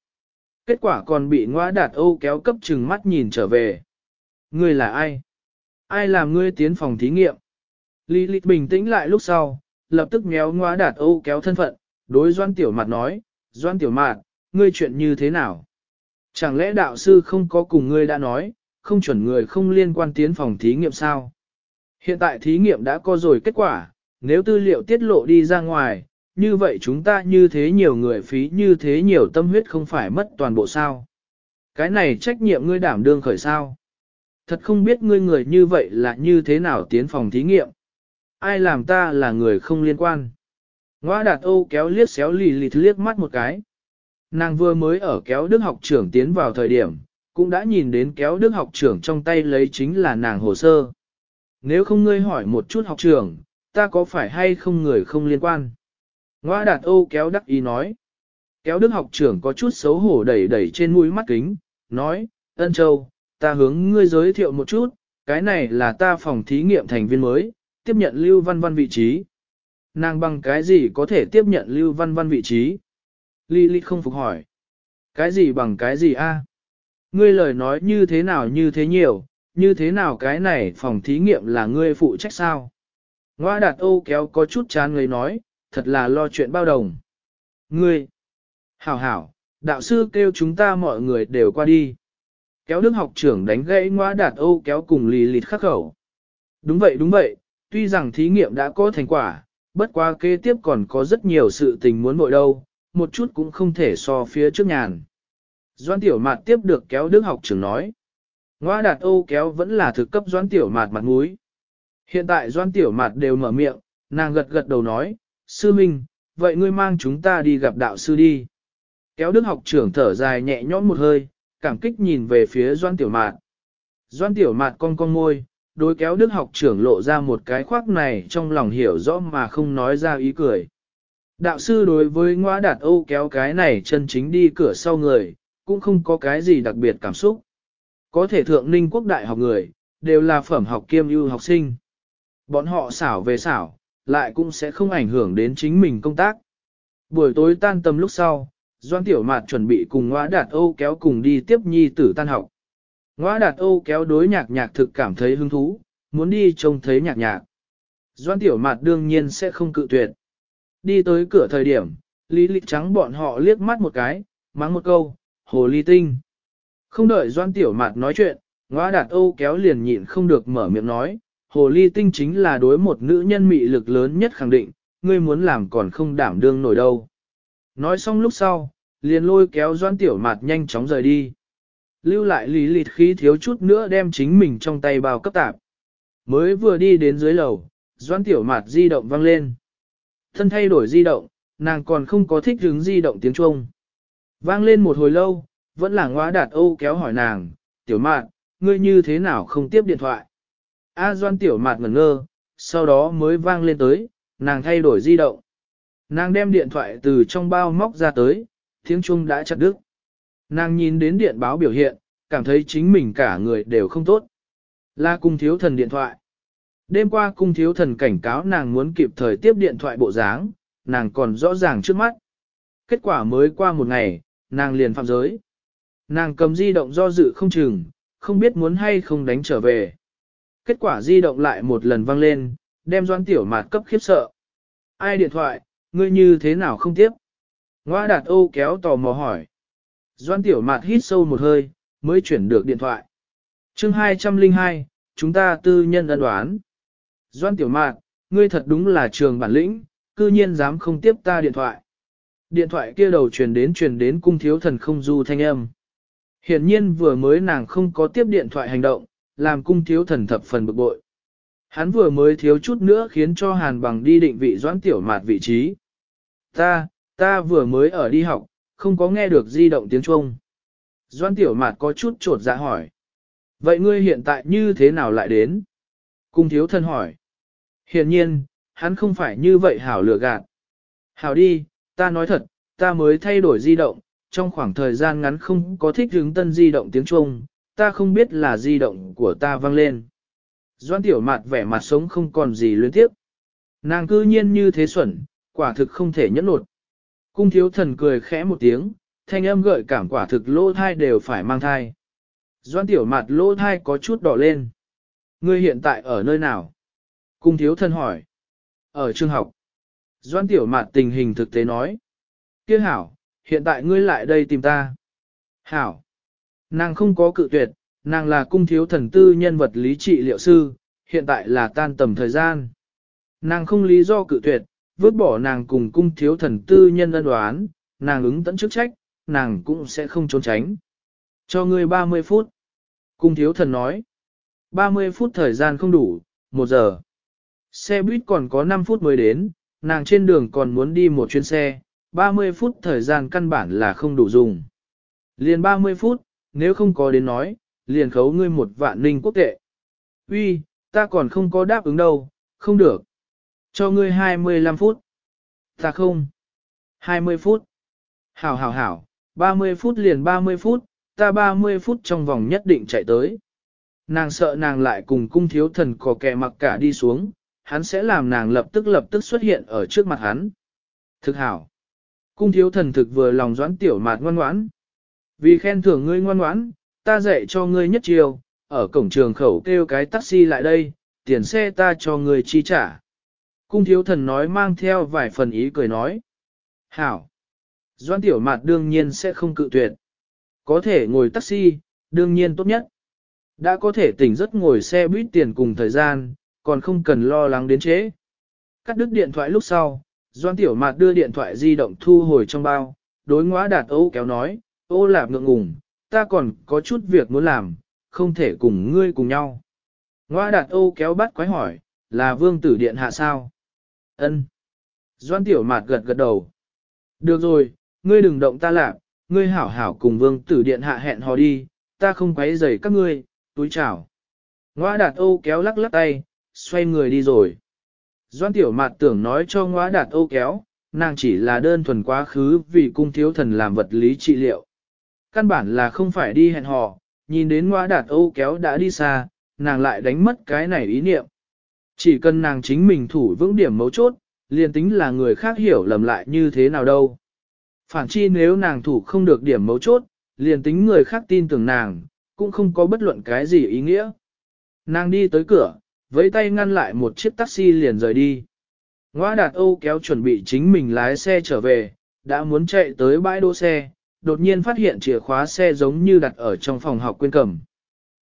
Kết quả còn bị ngoa đạt Âu kéo cấp chừng mắt nhìn trở về. Ngươi là ai? Ai làm ngươi tiến phòng thí nghiệm? Lý lịch bình tĩnh lại lúc sau, lập tức méo ngoá đạt Âu kéo thân phận, đối doan tiểu mặt nói, doan tiểu Mạt, ngươi chuyện như thế nào? Chẳng lẽ đạo sư không có cùng ngươi đã nói, không chuẩn người không liên quan tiến phòng thí nghiệm sao? Hiện tại thí nghiệm đã có rồi kết quả, nếu tư liệu tiết lộ đi ra ngoài, như vậy chúng ta như thế nhiều người phí như thế nhiều tâm huyết không phải mất toàn bộ sao? Cái này trách nhiệm ngươi đảm đương khởi sao? Thật không biết ngươi người như vậy là như thế nào tiến phòng thí nghiệm? Ai làm ta là người không liên quan? Ngoa đạt Âu kéo liếc xéo lì lì liếc mắt một cái. Nàng vừa mới ở kéo đức học trưởng tiến vào thời điểm, cũng đã nhìn đến kéo đức học trưởng trong tay lấy chính là nàng hồ sơ. Nếu không ngươi hỏi một chút học trưởng, ta có phải hay không người không liên quan? Ngoa đạt Âu kéo đắc ý nói. Kéo đức học trưởng có chút xấu hổ đẩy đẩy trên mũi mắt kính, nói, ân châu, ta hướng ngươi giới thiệu một chút, cái này là ta phòng thí nghiệm thành viên mới, tiếp nhận lưu văn văn vị trí. Nàng bằng cái gì có thể tiếp nhận Lưu Văn Văn vị trí? Lý Lý không phục hỏi. Cái gì bằng cái gì a? Ngươi lời nói như thế nào như thế nhiều, như thế nào cái này phòng thí nghiệm là ngươi phụ trách sao? Ngoa đạt ô kéo có chút chán người nói, thật là lo chuyện bao đồng. Ngươi! Hảo hảo, đạo sư kêu chúng ta mọi người đều qua đi. Kéo đức học trưởng đánh gãy ngoa đạt ô kéo cùng lì lịt khắc khẩu. Đúng vậy đúng vậy, tuy rằng thí nghiệm đã có thành quả, bất quá kế tiếp còn có rất nhiều sự tình muốn bội đâu, một chút cũng không thể so phía trước nhàn. Doan tiểu mạt tiếp được kéo đức học trưởng nói. Ngoa đạt ô kéo vẫn là thực cấp doan tiểu mạt mặt mũi. Hiện tại doan tiểu mạt đều mở miệng, nàng gật gật đầu nói, sư minh, vậy ngươi mang chúng ta đi gặp đạo sư đi. Kéo đức học trưởng thở dài nhẹ nhõm một hơi, cảm kích nhìn về phía doan tiểu mạt. Doan tiểu mạt con con môi, đối kéo đức học trưởng lộ ra một cái khoác này trong lòng hiểu rõ mà không nói ra ý cười. Đạo sư đối với ngõ đạt âu kéo cái này chân chính đi cửa sau người, cũng không có cái gì đặc biệt cảm xúc. Có thể thượng ninh quốc đại học người, đều là phẩm học kiêm ưu học sinh. Bọn họ xảo về xảo, lại cũng sẽ không ảnh hưởng đến chính mình công tác. Buổi tối tan tầm lúc sau, Doan Tiểu Mạt chuẩn bị cùng ngõ đạt Âu kéo cùng đi tiếp nhi tử tan học. Ngoa đạt Âu kéo đối nhạc nhạc thực cảm thấy hứng thú, muốn đi trông thấy nhạc nhạc. Doan tiểu mạt đương nhiên sẽ không cự tuyệt. Đi tới cửa thời điểm, lý lịch trắng bọn họ liếc mắt một cái, mắng một câu, hồ ly tinh. Không đợi doan tiểu mạt nói chuyện, ngoa đạt Âu kéo liền nhịn không được mở miệng nói, hồ ly tinh chính là đối một nữ nhân mị lực lớn nhất khẳng định, ngươi muốn làm còn không đảm đương nổi đâu. Nói xong lúc sau, liền lôi kéo doan tiểu mạt nhanh chóng rời đi. Lưu lại lý lịt khí thiếu chút nữa đem chính mình trong tay bao cấp tạp. Mới vừa đi đến dưới lầu, doan tiểu mạt di động vang lên. Thân thay đổi di động, nàng còn không có thích hứng di động tiếng Trung. Vang lên một hồi lâu, vẫn là ngóa đạt âu kéo hỏi nàng, tiểu mạt, ngươi như thế nào không tiếp điện thoại? A doan tiểu mạt ngẩn ngơ, sau đó mới vang lên tới, nàng thay đổi di động. Nàng đem điện thoại từ trong bao móc ra tới, tiếng chuông đã chặt đứt. Nàng nhìn đến điện báo biểu hiện, cảm thấy chính mình cả người đều không tốt. Là cung thiếu thần điện thoại. Đêm qua cung thiếu thần cảnh cáo nàng muốn kịp thời tiếp điện thoại bộ dáng, nàng còn rõ ràng trước mắt. Kết quả mới qua một ngày, nàng liền phạm giới. Nàng cầm di động do dự không chừng, không biết muốn hay không đánh trở về. Kết quả di động lại một lần vang lên, đem doan tiểu mạt cấp khiếp sợ. Ai điện thoại, ngươi như thế nào không tiếp? Ngoa đạt ô kéo tò mò hỏi. Doan tiểu mạt hít sâu một hơi, mới chuyển được điện thoại. chương 202, chúng ta tư nhân ân đoán. Doan tiểu mạt, ngươi thật đúng là trường bản lĩnh, cư nhiên dám không tiếp ta điện thoại. Điện thoại kia đầu truyền đến truyền đến cung thiếu thần không du thanh âm. Hiển nhiên vừa mới nàng không có tiếp điện thoại hành động, làm cung thiếu thần thập phần bực bội. Hắn vừa mới thiếu chút nữa khiến cho hàn bằng đi định vị doãn tiểu mạt vị trí. Ta, ta vừa mới ở đi học, không có nghe được di động tiếng Trung. Doan tiểu mạt có chút trột dạ hỏi. Vậy ngươi hiện tại như thế nào lại đến? Cung thiếu thân hỏi. Hiển nhiên, hắn không phải như vậy hảo lừa gạt. Hảo đi, ta nói thật, ta mới thay đổi di động, trong khoảng thời gian ngắn không có thích hướng tân di động tiếng Trung, ta không biết là di động của ta vang lên. Doan tiểu Mạt vẻ mặt sống không còn gì luyến tiếp. Nàng cư nhiên như thế xuẩn, quả thực không thể nhẫn nột. Cung thiếu thần cười khẽ một tiếng, thanh âm gợi cảm quả thực lỗ thai đều phải mang thai. Doan tiểu mặt lỗ thai có chút đỏ lên. Ngươi hiện tại ở nơi nào? Cung thiếu thần hỏi. Ở trường học. Doan tiểu mặt tình hình thực tế nói. Kia hảo, hiện tại ngươi lại đây tìm ta. Hảo. Nàng không có cự tuyệt, nàng là cung thiếu thần tư nhân vật lý trị liệu sư, hiện tại là tan tầm thời gian. Nàng không lý do cự tuyệt, vứt bỏ nàng cùng cung thiếu thần tư nhân ân đoán, nàng ứng tận chức trách, nàng cũng sẽ không trốn tránh. Cho ngươi 30 phút. Cung thiếu thần nói. 30 phút thời gian không đủ, 1 giờ. Xe buýt còn có 5 phút mới đến, nàng trên đường còn muốn đi một chuyến xe, 30 phút thời gian căn bản là không đủ dùng. Liền 30 phút, nếu không có đến nói, liền khấu ngươi một vạn ninh quốc tệ. Uy, ta còn không có đáp ứng đâu, không được. Cho ngươi 25 phút. Ta không. 20 phút. Hảo hảo hảo, 30 phút liền 30 phút, ta 30 phút trong vòng nhất định chạy tới. Nàng sợ nàng lại cùng cung thiếu thần có kẻ mặc cả đi xuống, hắn sẽ làm nàng lập tức lập tức xuất hiện ở trước mặt hắn. Thực hảo. Cung thiếu thần thực vừa lòng doãn tiểu mạt ngoan ngoãn. Vì khen thưởng ngươi ngoan ngoãn, ta dạy cho ngươi nhất chiều, ở cổng trường khẩu kêu cái taxi lại đây, tiền xe ta cho ngươi chi trả. Cung thiếu thần nói mang theo vài phần ý cười nói. Hảo. Doan tiểu mạt đương nhiên sẽ không cự tuyệt. Có thể ngồi taxi, đương nhiên tốt nhất. Đã có thể tỉnh giấc ngồi xe buýt tiền cùng thời gian, còn không cần lo lắng đến chế. Cắt đứt điện thoại lúc sau, Doan Tiểu Mạt đưa điện thoại di động thu hồi trong bao, đối ngóa đạt âu kéo nói, ô lạp ngượng ngùng, ta còn có chút việc muốn làm, không thể cùng ngươi cùng nhau. Ngoa đạt âu kéo bắt quái hỏi, là vương tử điện hạ sao? Ân. Doan Tiểu Mạt gật gật đầu. Được rồi, ngươi đừng động ta lạc, ngươi hảo hảo cùng vương tử điện hạ hẹn hò đi, ta không quấy rầy các ngươi, túi chào. Ngoa đạt âu kéo lắc lắc tay, xoay người đi rồi. Doan tiểu mạt tưởng nói cho ngoa đạt âu kéo, nàng chỉ là đơn thuần quá khứ vì cung thiếu thần làm vật lý trị liệu. Căn bản là không phải đi hẹn hò, nhìn đến ngoa đạt âu kéo đã đi xa, nàng lại đánh mất cái này ý niệm. Chỉ cần nàng chính mình thủ vững điểm mấu chốt, liền tính là người khác hiểu lầm lại như thế nào đâu. Phản chi nếu nàng thủ không được điểm mấu chốt, liền tính người khác tin tưởng nàng, cũng không có bất luận cái gì ý nghĩa. Nàng đi tới cửa, với tay ngăn lại một chiếc taxi liền rời đi. Ngoa đạt Âu kéo chuẩn bị chính mình lái xe trở về, đã muốn chạy tới bãi đỗ xe, đột nhiên phát hiện chìa khóa xe giống như đặt ở trong phòng học quên cầm.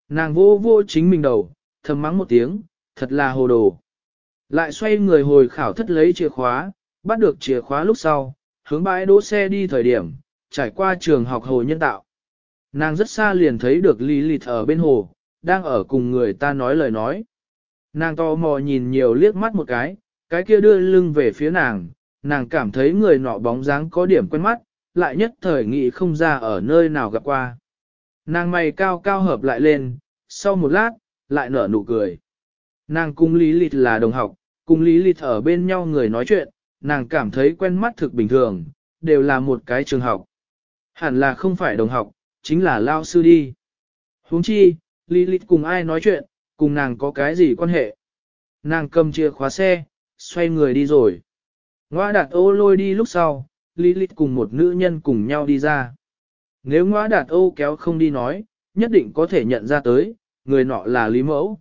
Nàng vô vô chính mình đầu, thầm mắng một tiếng, thật là hồ đồ. Lại xoay người hồi khảo thất lấy chìa khóa, bắt được chìa khóa lúc sau, hướng bãi đỗ xe đi thời điểm, trải qua trường học hồ nhân tạo. Nàng rất xa liền thấy được Lý Lịt ở bên hồ, đang ở cùng người ta nói lời nói. Nàng to mò nhìn nhiều liếc mắt một cái, cái kia đưa lưng về phía nàng, nàng cảm thấy người nọ bóng dáng có điểm quen mắt, lại nhất thời nghĩ không ra ở nơi nào gặp qua. Nàng mày cao cao hợp lại lên, sau một lát, lại nở nụ cười. Nàng cung Lý Lịt là đồng học, cùng Lý Lịt ở bên nhau người nói chuyện, nàng cảm thấy quen mắt thực bình thường, đều là một cái trường học. Hẳn là không phải đồng học, chính là lao sư đi. huống chi, lý lịt cùng ai nói chuyện, cùng nàng có cái gì quan hệ. Nàng cầm chìa khóa xe, xoay người đi rồi. Ngoa đạt ô lôi đi lúc sau, lý lịt cùng một nữ nhân cùng nhau đi ra. Nếu ngoa đạt ô kéo không đi nói, nhất định có thể nhận ra tới, người nọ là Lý Mẫu.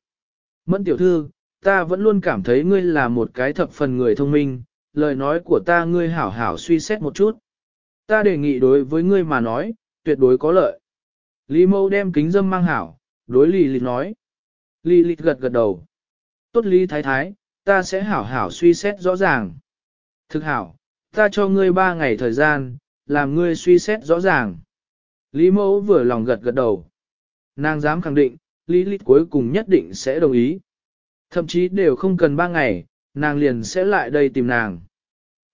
Mẫn tiểu thư, ta vẫn luôn cảm thấy ngươi là một cái thập phần người thông minh, lời nói của ta ngươi hảo hảo suy xét một chút. Ta đề nghị đối với ngươi mà nói, tuyệt đối có lợi. Lý mâu đem kính dâm mang hảo, đối lì lịt nói. Lý lịt gật gật đầu. Tốt Lý Thái Thái, ta sẽ hảo hảo suy xét rõ ràng. Thực hảo, ta cho ngươi ba ngày thời gian, làm ngươi suy xét rõ ràng. Lý Mẫu vừa lòng gật gật đầu. Nàng dám khẳng định, Lý Lịch cuối cùng nhất định sẽ đồng ý. Thậm chí đều không cần ba ngày, nàng liền sẽ lại đây tìm nàng.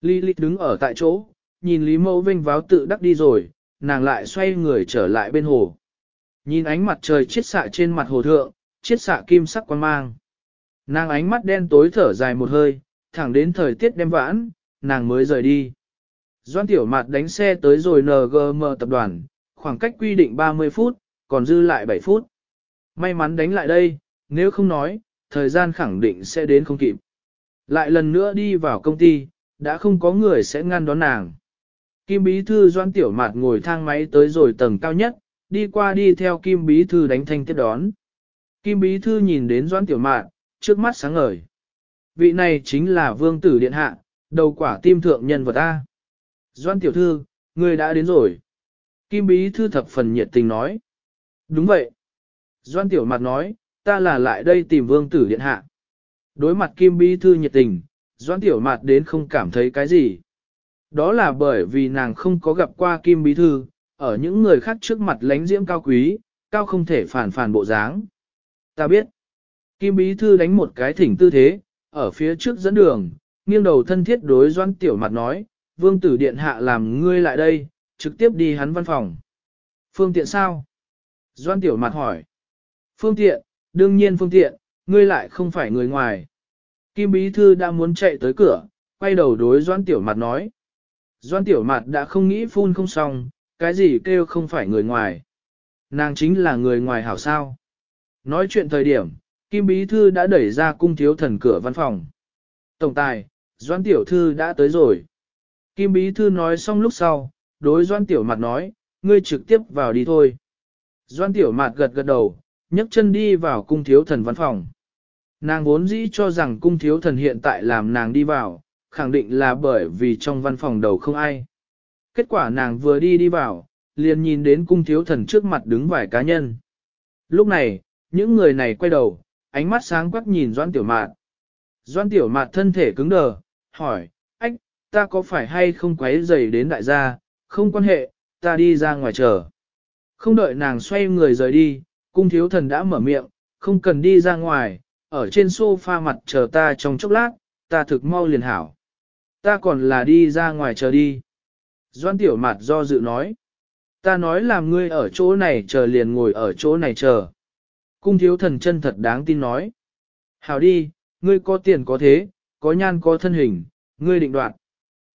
Lý Lịch đứng ở tại chỗ, nhìn Lý Mẫu vinh váo tự đắc đi rồi, nàng lại xoay người trở lại bên hồ. Nhìn ánh mặt trời chiết xạ trên mặt hồ thượng, chiết xạ kim sắc quan mang. Nàng ánh mắt đen tối thở dài một hơi, thẳng đến thời tiết đem vãn, nàng mới rời đi. Doan tiểu mặt đánh xe tới rồi NGM tập đoàn, khoảng cách quy định 30 phút, còn dư lại 7 phút. May mắn đánh lại đây, nếu không nói, thời gian khẳng định sẽ đến không kịp. Lại lần nữa đi vào công ty, đã không có người sẽ ngăn đón nàng. Kim Bí Thư Doan Tiểu Mạt ngồi thang máy tới rồi tầng cao nhất, đi qua đi theo Kim Bí Thư đánh thanh tiếp đón. Kim Bí Thư nhìn đến Doan Tiểu Mạt, trước mắt sáng ngời. Vị này chính là Vương Tử Điện Hạ, đầu quả tim thượng nhân vật A. Doan Tiểu Thư, người đã đến rồi. Kim Bí Thư thập phần nhiệt tình nói. Đúng vậy. Doan Tiểu Mạt nói, ta là lại đây tìm Vương Tử Điện Hạ. Đối mặt Kim Bí Thư nhiệt tình, Doan Tiểu Mạt đến không cảm thấy cái gì. Đó là bởi vì nàng không có gặp qua Kim Bí Thư, ở những người khác trước mặt lánh diễm cao quý, cao không thể phản phản bộ dáng. Ta biết, Kim Bí Thư đánh một cái thỉnh tư thế, ở phía trước dẫn đường, nghiêng đầu thân thiết đối Doan Tiểu Mặt nói, Vương Tử Điện Hạ làm ngươi lại đây, trực tiếp đi hắn văn phòng. Phương tiện sao? Doan Tiểu Mặt hỏi. Phương tiện, đương nhiên phương tiện, ngươi lại không phải người ngoài. Kim Bí Thư đã muốn chạy tới cửa, quay đầu đối Doan Tiểu Mặt nói. Doan tiểu mặt đã không nghĩ phun không xong, cái gì kêu không phải người ngoài. Nàng chính là người ngoài hảo sao. Nói chuyện thời điểm, Kim Bí Thư đã đẩy ra cung thiếu thần cửa văn phòng. Tổng tài, Doan Tiểu Thư đã tới rồi. Kim Bí Thư nói xong lúc sau, đối Doan Tiểu Mặt nói, ngươi trực tiếp vào đi thôi. Doan Tiểu Mặt gật gật đầu, nhấc chân đi vào cung thiếu thần văn phòng. Nàng vốn dĩ cho rằng cung thiếu thần hiện tại làm nàng đi vào, khẳng định là bởi vì trong văn phòng đầu không ai. Kết quả nàng vừa đi đi vào, liền nhìn đến cung thiếu thần trước mặt đứng vài cá nhân. Lúc này, những người này quay đầu, ánh mắt sáng quắc nhìn Doan Tiểu Mạt. Doan Tiểu Mạt thân thể cứng đờ, hỏi, ách, ta có phải hay không quấy rầy đến đại gia, không quan hệ, ta đi ra ngoài chờ. Không đợi nàng xoay người rời đi, cung thiếu thần đã mở miệng, không cần đi ra ngoài, ở trên sofa mặt chờ ta trong chốc lát, ta thực mau liền hảo. Ta còn là đi ra ngoài chờ đi. Doan tiểu mặt do dự nói. Ta nói làm ngươi ở chỗ này chờ liền ngồi ở chỗ này chờ. Cung thiếu thần chân thật đáng tin nói. Hảo đi, ngươi có tiền có thế, có nhan có thân hình, ngươi định đoạt.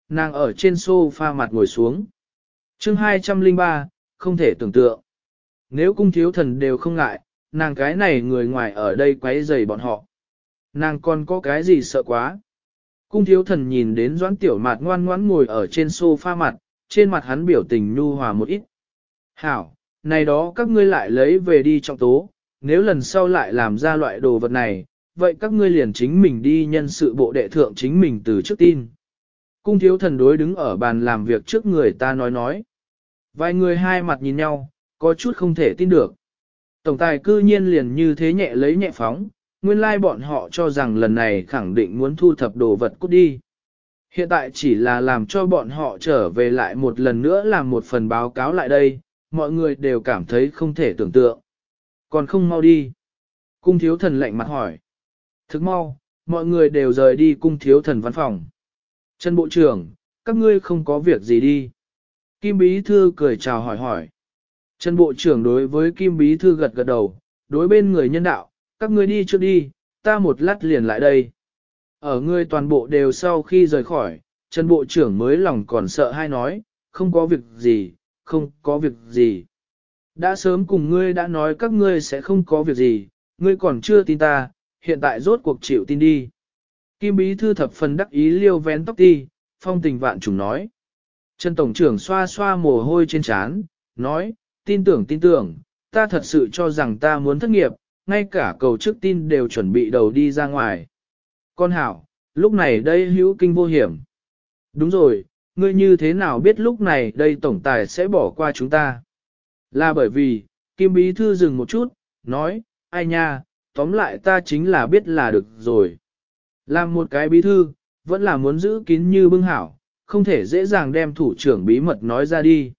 Nàng ở trên sofa mặt ngồi xuống. chương 203, không thể tưởng tượng. Nếu cung thiếu thần đều không ngại, nàng cái này người ngoài ở đây quấy rầy bọn họ. Nàng còn có cái gì sợ quá. Cung thiếu thần nhìn đến doãn tiểu mạt ngoan ngoãn ngồi ở trên sofa mặt, trên mặt hắn biểu tình nhu hòa một ít. Hảo, này đó các ngươi lại lấy về đi trọng tố, nếu lần sau lại làm ra loại đồ vật này, vậy các ngươi liền chính mình đi nhân sự bộ đệ thượng chính mình từ trước tin. Cung thiếu thần đối đứng ở bàn làm việc trước người ta nói nói. Vài người hai mặt nhìn nhau, có chút không thể tin được. Tổng tài cư nhiên liền như thế nhẹ lấy nhẹ phóng, nguyên lai bọn họ cho rằng lần này khẳng định muốn thu thập đồ vật cút đi. Hiện tại chỉ là làm cho bọn họ trở về lại một lần nữa làm một phần báo cáo lại đây, mọi người đều cảm thấy không thể tưởng tượng. Còn không mau đi. Cung thiếu thần lạnh mặt hỏi. Thức mau, mọi người đều rời đi cung thiếu thần văn phòng. Trần Bộ trưởng, các ngươi không có việc gì đi. Kim Bí Thư cười chào hỏi hỏi. Trần Bộ trưởng đối với Kim Bí Thư gật gật đầu, đối bên người nhân đạo, các ngươi đi trước đi, ta một lát liền lại đây. Ở ngươi toàn bộ đều sau khi rời khỏi, Trần Bộ trưởng mới lòng còn sợ hay nói, không có việc gì, không có việc gì. Đã sớm cùng ngươi đã nói các ngươi sẽ không có việc gì, ngươi còn chưa tin ta, hiện tại rốt cuộc chịu tin đi. Kim bí thư thập phần đắc ý liêu vén tóc ti, phong tình vạn trùng nói. Trần Tổng trưởng xoa xoa mồ hôi trên trán, nói, tin tưởng tin tưởng, ta thật sự cho rằng ta muốn thất nghiệp, ngay cả cầu trước tin đều chuẩn bị đầu đi ra ngoài. Con hảo, lúc này đây hữu kinh vô hiểm. Đúng rồi, ngươi như thế nào biết lúc này đây tổng tài sẽ bỏ qua chúng ta? Là bởi vì, Kim Bí Thư dừng một chút, nói, ai nha, tóm lại ta chính là biết là được rồi. Làm một cái bí thư, vẫn là muốn giữ kín như bưng hảo, không thể dễ dàng đem thủ trưởng bí mật nói ra đi.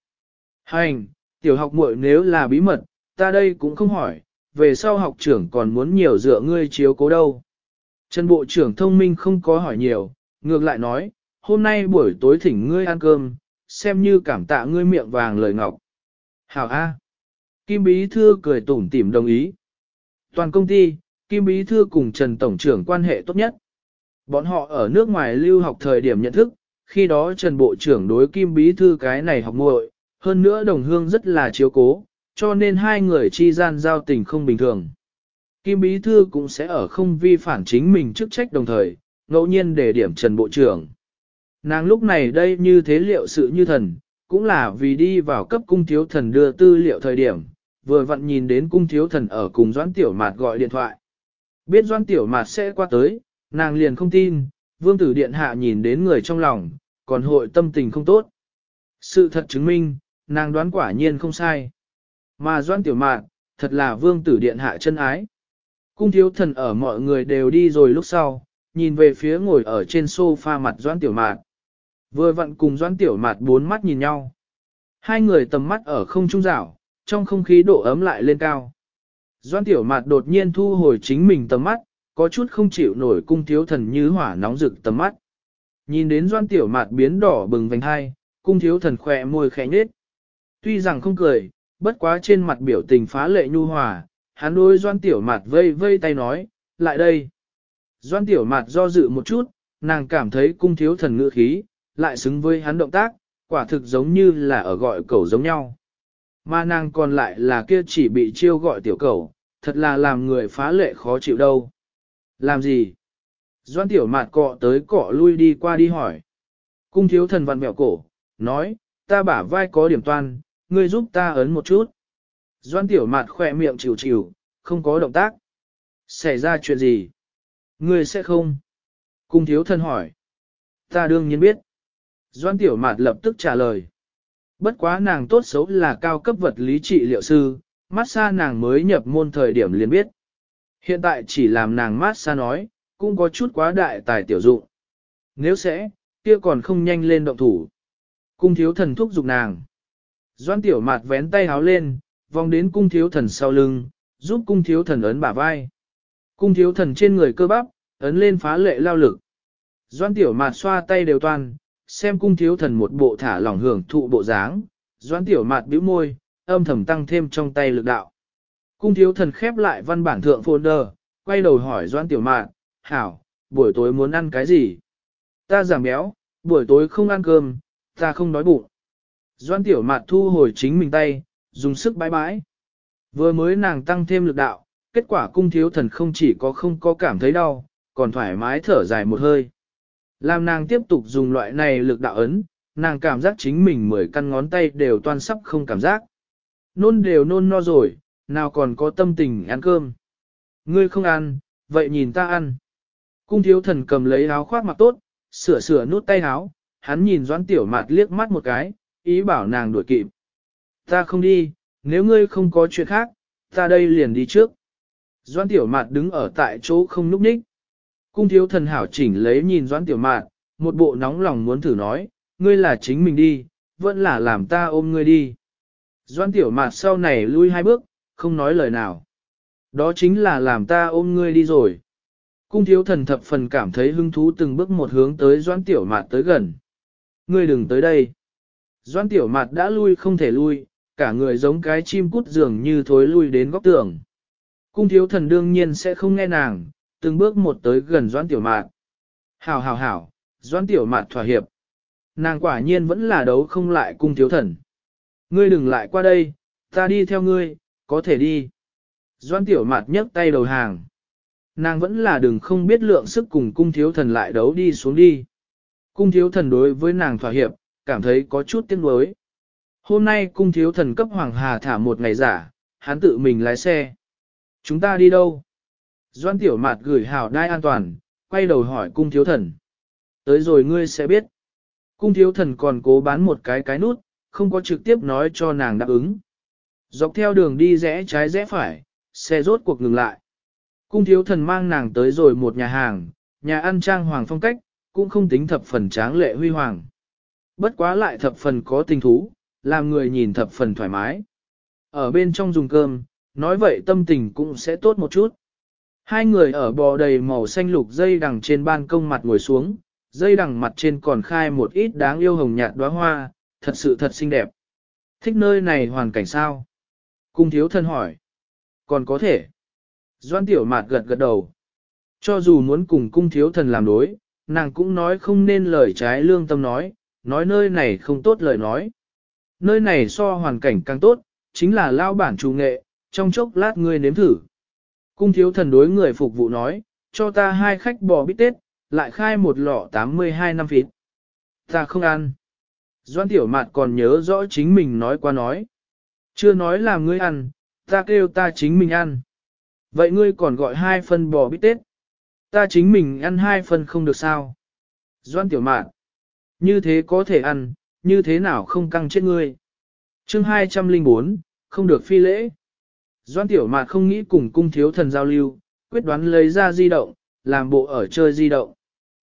Hành, tiểu học muội nếu là bí mật, ta đây cũng không hỏi, về sau học trưởng còn muốn nhiều dựa ngươi chiếu cố đâu. Trần Bộ trưởng thông minh không có hỏi nhiều, ngược lại nói, hôm nay buổi tối thỉnh ngươi ăn cơm, xem như cảm tạ ngươi miệng vàng lời ngọc. Hảo A. Kim Bí Thư cười tủm tỉm đồng ý. Toàn công ty, Kim Bí Thư cùng Trần Tổng trưởng quan hệ tốt nhất. Bọn họ ở nước ngoài lưu học thời điểm nhận thức, khi đó Trần Bộ trưởng đối Kim Bí Thư cái này học muội, hơn nữa đồng hương rất là chiếu cố, cho nên hai người chi gian giao tình không bình thường. Kim Bí Thư cũng sẽ ở không vi phản chính mình chức trách đồng thời, ngẫu nhiên để điểm Trần Bộ trưởng. Nàng lúc này đây như thế liệu sự như thần, cũng là vì đi vào cấp cung thiếu thần đưa tư liệu thời điểm, vừa vặn nhìn đến cung thiếu thần ở cùng Doãn Tiểu Mạt gọi điện thoại. Biết Doãn Tiểu Mạt sẽ qua tới, nàng liền không tin, vương tử điện hạ nhìn đến người trong lòng, còn hội tâm tình không tốt. Sự thật chứng minh, nàng đoán quả nhiên không sai. Mà Doãn Tiểu mạn thật là vương tử điện hạ chân ái. Cung thiếu thần ở mọi người đều đi rồi lúc sau, nhìn về phía ngồi ở trên sofa mặt Doãn Tiểu mạn, Vừa vặn cùng Doãn Tiểu Mạt bốn mắt nhìn nhau. Hai người tầm mắt ở không trung rảo, trong không khí độ ấm lại lên cao. Doãn Tiểu Mạt đột nhiên thu hồi chính mình tầm mắt, có chút không chịu nổi cung thiếu thần như hỏa nóng rực tầm mắt. Nhìn đến Doãn Tiểu Mạt biến đỏ bừng vành hai, cung thiếu thần khỏe môi khẽ nhếch. Tuy rằng không cười, bất quá trên mặt biểu tình phá lệ nhu hòa, hắn đối Doãn Tiểu Mạt vây vây tay nói, lại đây. Doãn Tiểu Mạt do dự một chút, nàng cảm thấy cung thiếu thần ngữ khí, lại xứng với hắn động tác, quả thực giống như là ở gọi cẩu giống nhau. Mà nàng còn lại là kia chỉ bị chiêu gọi tiểu cẩu, thật là làm người phá lệ khó chịu đâu. Làm gì? Doan tiểu mạt cọ tới cọ lui đi qua đi hỏi. Cung thiếu thần vặn mẹo cổ, nói, ta bả vai có điểm toan, ngươi giúp ta ấn một chút. Doan tiểu mạt khỏe miệng chịu chịu, không có động tác. Xảy ra chuyện gì? Ngươi sẽ không? Cung thiếu thân hỏi. Ta đương nhiên biết. Doan Tiểu Mạt lập tức trả lời. Bất quá nàng tốt xấu là cao cấp vật lý trị liệu sư, mát xa nàng mới nhập môn thời điểm liền biết. Hiện tại chỉ làm nàng mát xa nói, cũng có chút quá đại tài tiểu dụng. Nếu sẽ, kia còn không nhanh lên động thủ. Cung thiếu thần thúc giục nàng. Doan tiểu mạt vén tay háo lên, vòng đến cung thiếu thần sau lưng, giúp cung thiếu thần ấn bả vai. Cung thiếu thần trên người cơ bắp, ấn lên phá lệ lao lực. Doan tiểu mạt xoa tay đều toàn, xem cung thiếu thần một bộ thả lỏng hưởng thụ bộ dáng, doãn tiểu mạt bĩu môi, âm thầm tăng thêm trong tay lực đạo. Cung thiếu thần khép lại văn bản thượng folder, quay đầu hỏi doãn tiểu mạt, hảo, buổi tối muốn ăn cái gì? Ta giảm béo, buổi tối không ăn cơm, ta không đói bụng. Doãn tiểu mạt thu hồi chính mình tay, dùng sức bãi bãi. Vừa mới nàng tăng thêm lực đạo, kết quả cung thiếu thần không chỉ có không có cảm thấy đau, còn thoải mái thở dài một hơi. Làm nàng tiếp tục dùng loại này lực đạo ấn, nàng cảm giác chính mình mười căn ngón tay đều toan sắp không cảm giác. Nôn đều nôn no rồi, nào còn có tâm tình ăn cơm. Ngươi không ăn, vậy nhìn ta ăn. Cung thiếu thần cầm lấy áo khoác mặc tốt, sửa sửa nút tay áo, hắn nhìn doãn tiểu mạt liếc mắt một cái, ý bảo nàng đuổi kịp. Ta không đi, nếu ngươi không có chuyện khác, ta đây liền đi trước. Doãn tiểu mạt đứng ở tại chỗ không núp ních. Cung thiếu thần hảo chỉnh lấy nhìn doãn tiểu mạt, một bộ nóng lòng muốn thử nói, ngươi là chính mình đi, vẫn là làm ta ôm ngươi đi. Doãn tiểu mạt sau này lui hai bước, không nói lời nào. Đó chính là làm ta ôm ngươi đi rồi. Cung thiếu thần thập phần cảm thấy hứng thú từng bước một hướng tới doãn tiểu mạt tới gần. Ngươi đừng tới đây. Doãn tiểu mạn đã lui không thể lui, cả người giống cái chim cút dường như thối lui đến góc tường. Cung thiếu thần đương nhiên sẽ không nghe nàng, từng bước một tới gần Doãn Tiểu Mạt. Hảo hảo hảo, Doãn Tiểu Mạt thỏa hiệp. Nàng quả nhiên vẫn là đấu không lại cung thiếu thần. Ngươi đừng lại qua đây, ta đi theo ngươi, có thể đi. Doan tiểu mạt nhấc tay đầu hàng. Nàng vẫn là đừng không biết lượng sức cùng cung thiếu thần lại đấu đi xuống đi. Cung thiếu thần đối với nàng thỏa hiệp, cảm thấy có chút tiếc nuối. Hôm nay cung thiếu thần cấp Hoàng Hà thả một ngày giả, hắn tự mình lái xe. Chúng ta đi đâu? Doan tiểu mạt gửi hào đai an toàn, quay đầu hỏi cung thiếu thần. Tới rồi ngươi sẽ biết. Cung thiếu thần còn cố bán một cái cái nút, không có trực tiếp nói cho nàng đáp ứng. Dọc theo đường đi rẽ trái rẽ phải, xe rốt cuộc ngừng lại. Cung thiếu thần mang nàng tới rồi một nhà hàng, nhà ăn trang hoàng phong cách, cũng không tính thập phần tráng lệ huy hoàng. Bất quá lại thập phần có tình thú, làm người nhìn thập phần thoải mái. Ở bên trong dùng cơm, nói vậy tâm tình cũng sẽ tốt một chút. Hai người ở bò đầy màu xanh lục dây đằng trên ban công mặt ngồi xuống, dây đằng mặt trên còn khai một ít đáng yêu hồng nhạt đóa hoa, thật sự thật xinh đẹp. Thích nơi này hoàn cảnh sao? Cung thiếu thân hỏi. Còn có thể. Doan tiểu mạt gật gật đầu. Cho dù muốn cùng cung thiếu thần làm đối, nàng cũng nói không nên lời trái lương tâm nói, nói nơi này không tốt lời nói. Nơi này so hoàn cảnh càng tốt, chính là lao bản chủ nghệ, trong chốc lát ngươi nếm thử. Cung thiếu thần đối người phục vụ nói, cho ta hai khách bò bít tết, lại khai một lọ 82 năm phít. Ta không ăn. Doan tiểu mạt còn nhớ rõ chính mình nói qua nói. Chưa nói là ngươi ăn, ta kêu ta chính mình ăn. Vậy ngươi còn gọi hai phân bò bít tết. Ta chính mình ăn hai phân không được sao. Doan tiểu mạn. Như thế có thể ăn, như thế nào không căng chết ngươi. chương 204, không được phi lễ. Doan tiểu mạn không nghĩ cùng cung thiếu thần giao lưu, quyết đoán lấy ra di động, làm bộ ở chơi di động.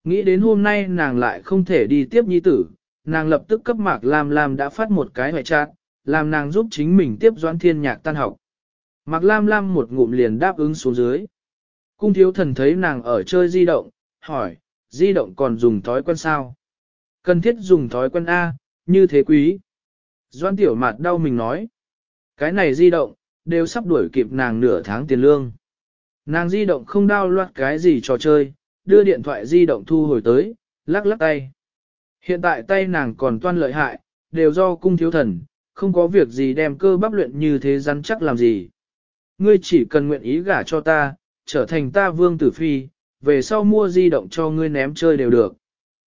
Nghĩ đến hôm nay nàng lại không thể đi tiếp nhi tử, nàng lập tức cấp mạc Lam Lam đã phát một cái hoại trạng, làm nàng giúp chính mình tiếp doãn thiên nhạc tan học. Mạc Lam Lam một ngụm liền đáp ứng xuống dưới. Cung thiếu thần thấy nàng ở chơi di động, hỏi, di động còn dùng thói quen sao? Cần thiết dùng thói quen A, như thế quý. Doan tiểu mạt đau mình nói. Cái này di động, đều sắp đuổi kịp nàng nửa tháng tiền lương. Nàng di động không đau loạt cái gì trò chơi, đưa điện thoại di động thu hồi tới, lắc lắc tay. Hiện tại tay nàng còn toan lợi hại, đều do cung thiếu thần, không có việc gì đem cơ bắp luyện như thế rắn chắc làm gì. Ngươi chỉ cần nguyện ý gả cho ta, trở thành ta vương tử phi, về sau mua di động cho ngươi ném chơi đều được.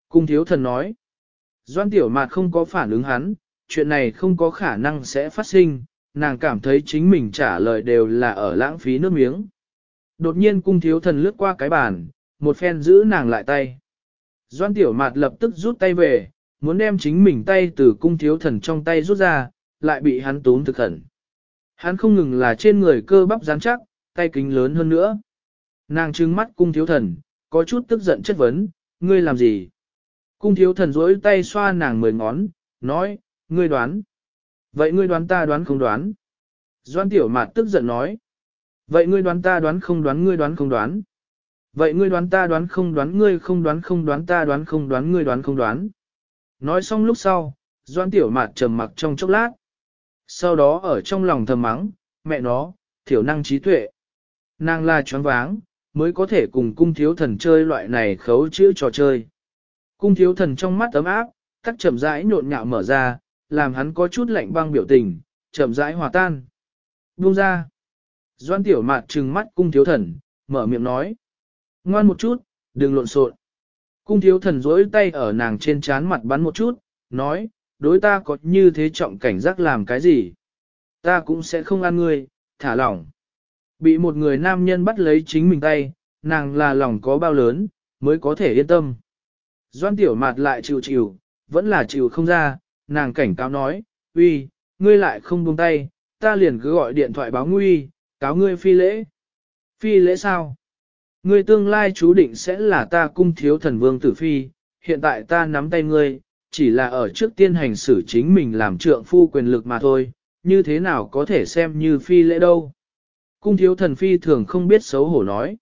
Cung thiếu thần nói, Doan tiểu mạt không có phản ứng hắn, chuyện này không có khả năng sẽ phát sinh, nàng cảm thấy chính mình trả lời đều là ở lãng phí nước miếng. Đột nhiên cung thiếu thần lướt qua cái bàn, một phen giữ nàng lại tay. Doan tiểu mạt lập tức rút tay về, muốn đem chính mình tay từ cung thiếu thần trong tay rút ra, lại bị hắn tốn thực khẩn. Hắn không ngừng là trên người cơ bắp rắn chắc, tay kính lớn hơn nữa. Nàng trừng mắt cung thiếu thần, có chút tức giận chất vấn, ngươi làm gì? Cung thiếu thần rỗi tay xoa nàng mười ngón, nói, ngươi đoán. Vậy ngươi đoán ta đoán không đoán? Doan tiểu mạt tức giận nói. Vậy ngươi đoán ta đoán không đoán ngươi đoán không đoán? Vậy ngươi đoán ta đoán không đoán ngươi không đoán không đoán ta đoán không đoán ngươi đoán không đoán? Nói xong lúc sau, Doan tiểu mạt trầm mặc trong chốc lát. Sau đó ở trong lòng thầm mắng, mẹ nó, thiểu năng trí tuệ. Nàng là choáng váng, mới có thể cùng cung thiếu thần chơi loại này khấu chữ trò chơi. Cung thiếu thần trong mắt ấm áp, tắc chậm rãi nhộn nhạo mở ra, làm hắn có chút lạnh băng biểu tình, chậm rãi hòa tan. Buông ra. Doan tiểu mạt trừng mắt cung thiếu thần, mở miệng nói. Ngoan một chút, đừng lộn xộn. Cung thiếu thần rỗi tay ở nàng trên trán mặt bắn một chút, nói, đối ta có như thế trọng cảnh giác làm cái gì? Ta cũng sẽ không ăn ngươi, thả lỏng. Bị một người nam nhân bắt lấy chính mình tay, nàng là lòng có bao lớn, mới có thể yên tâm. Doan tiểu mạt lại chịu chịu, vẫn là chịu không ra, nàng cảnh cáo nói, uy, ngươi lại không buông tay, ta liền cứ gọi điện thoại báo nguy, cáo ngươi phi lễ. Phi lễ sao? Ngươi tương lai chú định sẽ là ta cung thiếu thần vương tử phi, hiện tại ta nắm tay ngươi, chỉ là ở trước tiên hành xử chính mình làm trượng phu quyền lực mà thôi, như thế nào có thể xem như phi lễ đâu. Cung thiếu thần phi thường không biết xấu hổ nói.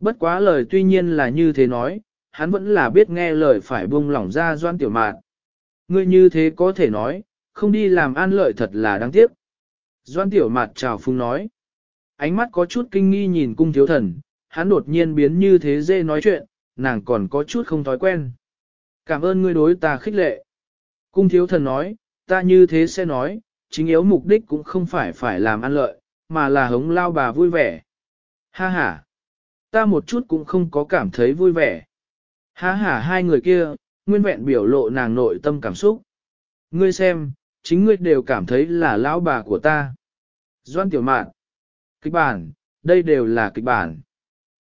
Bất quá lời tuy nhiên là như thế nói, hắn vẫn là biết nghe lời phải buông lỏng ra doan tiểu mạn. Ngươi như thế có thể nói, không đi làm an lợi thật là đáng tiếc. Doan tiểu mạt chào phung nói. Ánh mắt có chút kinh nghi nhìn cung thiếu thần, hắn đột nhiên biến như thế dê nói chuyện, nàng còn có chút không thói quen. Cảm ơn ngươi đối ta khích lệ. Cung thiếu thần nói, ta như thế sẽ nói, chính yếu mục đích cũng không phải phải làm ăn lợi, mà là hống lao bà vui vẻ. Ha ha, ta một chút cũng không có cảm thấy vui vẻ. Há hả hai người kia, nguyên vẹn biểu lộ nàng nội tâm cảm xúc. Ngươi xem, chính ngươi đều cảm thấy là lão bà của ta. Doan tiểu mạn, kịch bản, đây đều là kịch bản.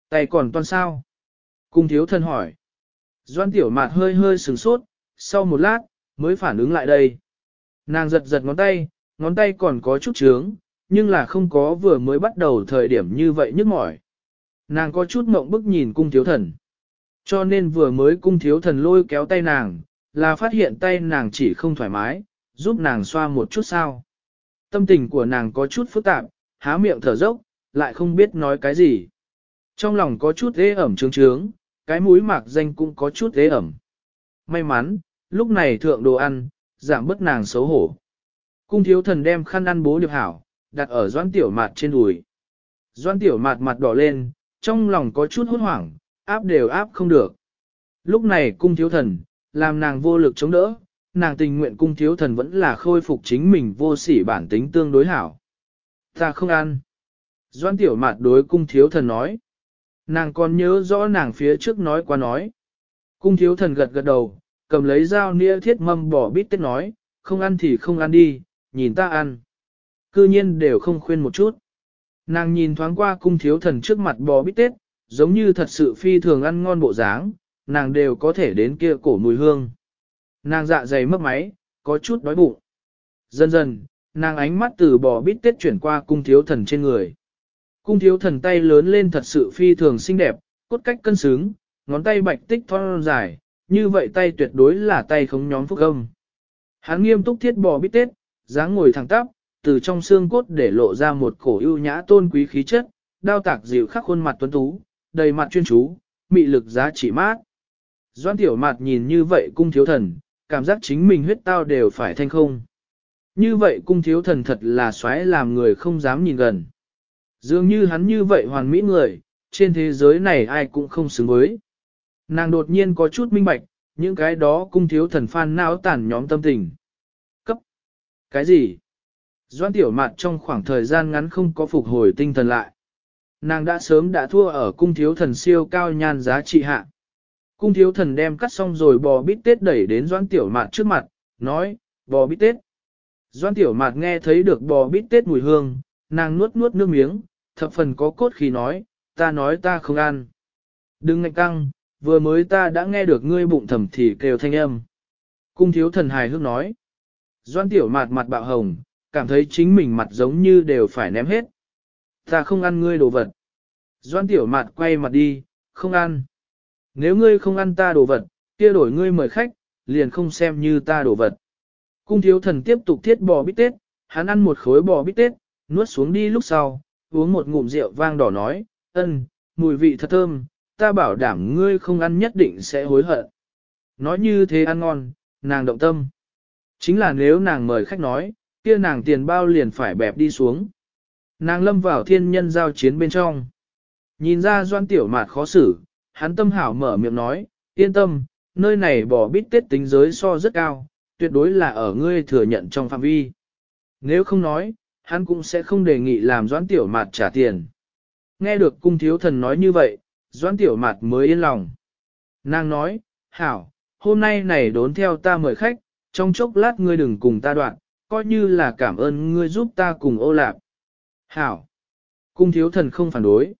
Tay còn toàn sao? Cung thiếu thân hỏi. Doan tiểu mạn hơi hơi sừng sốt, sau một lát, mới phản ứng lại đây. Nàng giật giật ngón tay, ngón tay còn có chút trướng, nhưng là không có vừa mới bắt đầu thời điểm như vậy nhức mỏi. Nàng có chút mộng bức nhìn cung thiếu thần. Cho nên vừa mới cung thiếu thần lôi kéo tay nàng, là phát hiện tay nàng chỉ không thoải mái, giúp nàng xoa một chút sao. Tâm tình của nàng có chút phức tạp, há miệng thở dốc, lại không biết nói cái gì. Trong lòng có chút ế ẩm trướng trướng, cái mũi mạc danh cũng có chút ế ẩm. May mắn, lúc này thượng đồ ăn, giảm bớt nàng xấu hổ. Cung thiếu thần đem khăn ăn bố điệp hảo, đặt ở doan tiểu mạt trên đùi. Doan tiểu mạt mặt đỏ lên, trong lòng có chút hốt hoảng, áp đều áp không được. Lúc này cung thiếu thần, làm nàng vô lực chống đỡ, nàng tình nguyện cung thiếu thần vẫn là khôi phục chính mình vô sỉ bản tính tương đối hảo. Ta không ăn. Doan tiểu mạt đối cung thiếu thần nói. Nàng còn nhớ rõ nàng phía trước nói qua nói. Cung thiếu thần gật gật đầu, cầm lấy dao nĩa thiết mâm bỏ bít tết nói, không ăn thì không ăn đi, nhìn ta ăn. Cư nhiên đều không khuyên một chút. Nàng nhìn thoáng qua cung thiếu thần trước mặt bò bít tết, giống như thật sự phi thường ăn ngon bộ dáng, nàng đều có thể đến kia cổ mùi hương. Nàng dạ dày mất máy, có chút đói bụng. Dần dần, nàng ánh mắt từ bò bít tết chuyển qua cung thiếu thần trên người. Cung thiếu thần tay lớn lên thật sự phi thường xinh đẹp, cốt cách cân xứng, ngón tay bạch tích thon dài, như vậy tay tuyệt đối là tay không nhóm phúc âm. Hắn nghiêm túc thiết bò bít tết, dáng ngồi thẳng tắp, từ trong xương cốt để lộ ra một cổ ưu nhã tôn quý khí chất, đao tạc dịu khắc khuôn mặt tuấn tú, đầy mặt chuyên chú, mị lực giá trị mát. Doan tiểu mặt nhìn như vậy cung thiếu thần, cảm giác chính mình huyết tao đều phải thanh không. Như vậy cung thiếu thần thật là xoáy làm người không dám nhìn gần. Dường như hắn như vậy hoàn mỹ người, trên thế giới này ai cũng không xứng với. Nàng đột nhiên có chút minh bạch, những cái đó cung thiếu thần phan não tản nhóm tâm tình. Cấp. Cái gì? Doan tiểu mặt trong khoảng thời gian ngắn không có phục hồi tinh thần lại. Nàng đã sớm đã thua ở cung thiếu thần siêu cao nhan giá trị hạ. Cung thiếu thần đem cắt xong rồi bò bít tết đẩy đến doan tiểu mạt trước mặt, nói, bò bít tết. Doan tiểu mạt nghe thấy được bò bít tết mùi hương, nàng nuốt nuốt nước miếng, thập phần có cốt khi nói, ta nói ta không ăn. Đừng ngạch căng, vừa mới ta đã nghe được ngươi bụng thầm thì kêu thanh âm. Cung thiếu thần hài hước nói. Doan tiểu mạt mặt bạo hồng, cảm thấy chính mình mặt giống như đều phải ném hết. Ta không ăn ngươi đồ vật. Doan tiểu mạt quay mặt đi, không ăn. Nếu ngươi không ăn ta đồ vật, kia đổi ngươi mời khách, liền không xem như ta đồ vật. Cung thiếu thần tiếp tục thiết bò bít tết, hắn ăn một khối bò bít tết, nuốt xuống đi lúc sau, uống một ngụm rượu vang đỏ nói, ân, mùi vị thật thơm, ta bảo đảm ngươi không ăn nhất định sẽ hối hận. Nói như thế ăn ngon, nàng động tâm. Chính là nếu nàng mời khách nói, kia nàng tiền bao liền phải bẹp đi xuống. Nàng lâm vào thiên nhân giao chiến bên trong. Nhìn ra doan tiểu mạt khó xử, hắn tâm hảo mở miệng nói, yên tâm, nơi này bỏ bít tết tính giới so rất cao, tuyệt đối là ở ngươi thừa nhận trong phạm vi. Nếu không nói, hắn cũng sẽ không đề nghị làm doan tiểu mạt trả tiền. Nghe được cung thiếu thần nói như vậy, doan tiểu mạt mới yên lòng. Nàng nói, hảo, hôm nay này đốn theo ta mời khách, trong chốc lát ngươi đừng cùng ta đoạn, coi như là cảm ơn ngươi giúp ta cùng ô lạp. Hảo! Cung thiếu thần không phản đối.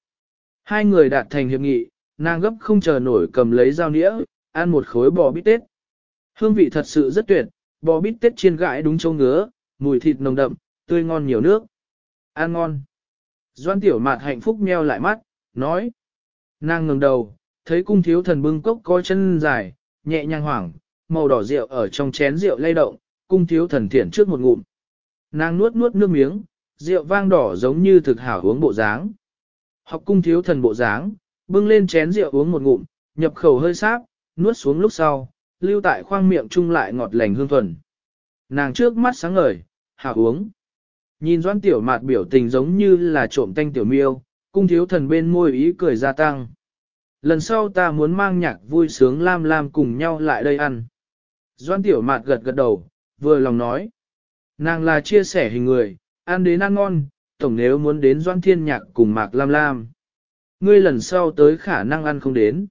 Hai người đạt thành hiệp nghị, nàng gấp không chờ nổi cầm lấy dao nĩa, ăn một khối bò bít tết. Hương vị thật sự rất tuyệt, bò bít tết chiên gãi đúng châu ngứa, mùi thịt nồng đậm, tươi ngon nhiều nước. Ăn ngon. Doan tiểu mạt hạnh phúc meo lại mắt, nói. Nàng ngừng đầu, thấy cung thiếu thần bưng cốc coi chân dài, nhẹ nhàng hoảng, màu đỏ rượu ở trong chén rượu lay động, cung thiếu thần thiện trước một ngụm. Nàng nuốt nuốt nước miếng, rượu vang đỏ giống như thực hảo uống bộ dáng. Học cung thiếu thần bộ dáng, bưng lên chén rượu uống một ngụm, nhập khẩu hơi sáp, nuốt xuống lúc sau, lưu tại khoang miệng chung lại ngọt lành hương thuần. Nàng trước mắt sáng ngời, hạ uống. Nhìn doan tiểu mạt biểu tình giống như là trộm tanh tiểu miêu, cung thiếu thần bên môi ý cười gia tăng. Lần sau ta muốn mang nhạc vui sướng lam lam cùng nhau lại đây ăn. Doan tiểu mạt gật gật đầu, vừa lòng nói. Nàng là chia sẻ hình người, ăn đến ăn ngon, tổng nếu muốn đến Doan Thiên Nhạc cùng Mạc Lam Lam. Ngươi lần sau tới khả năng ăn không đến.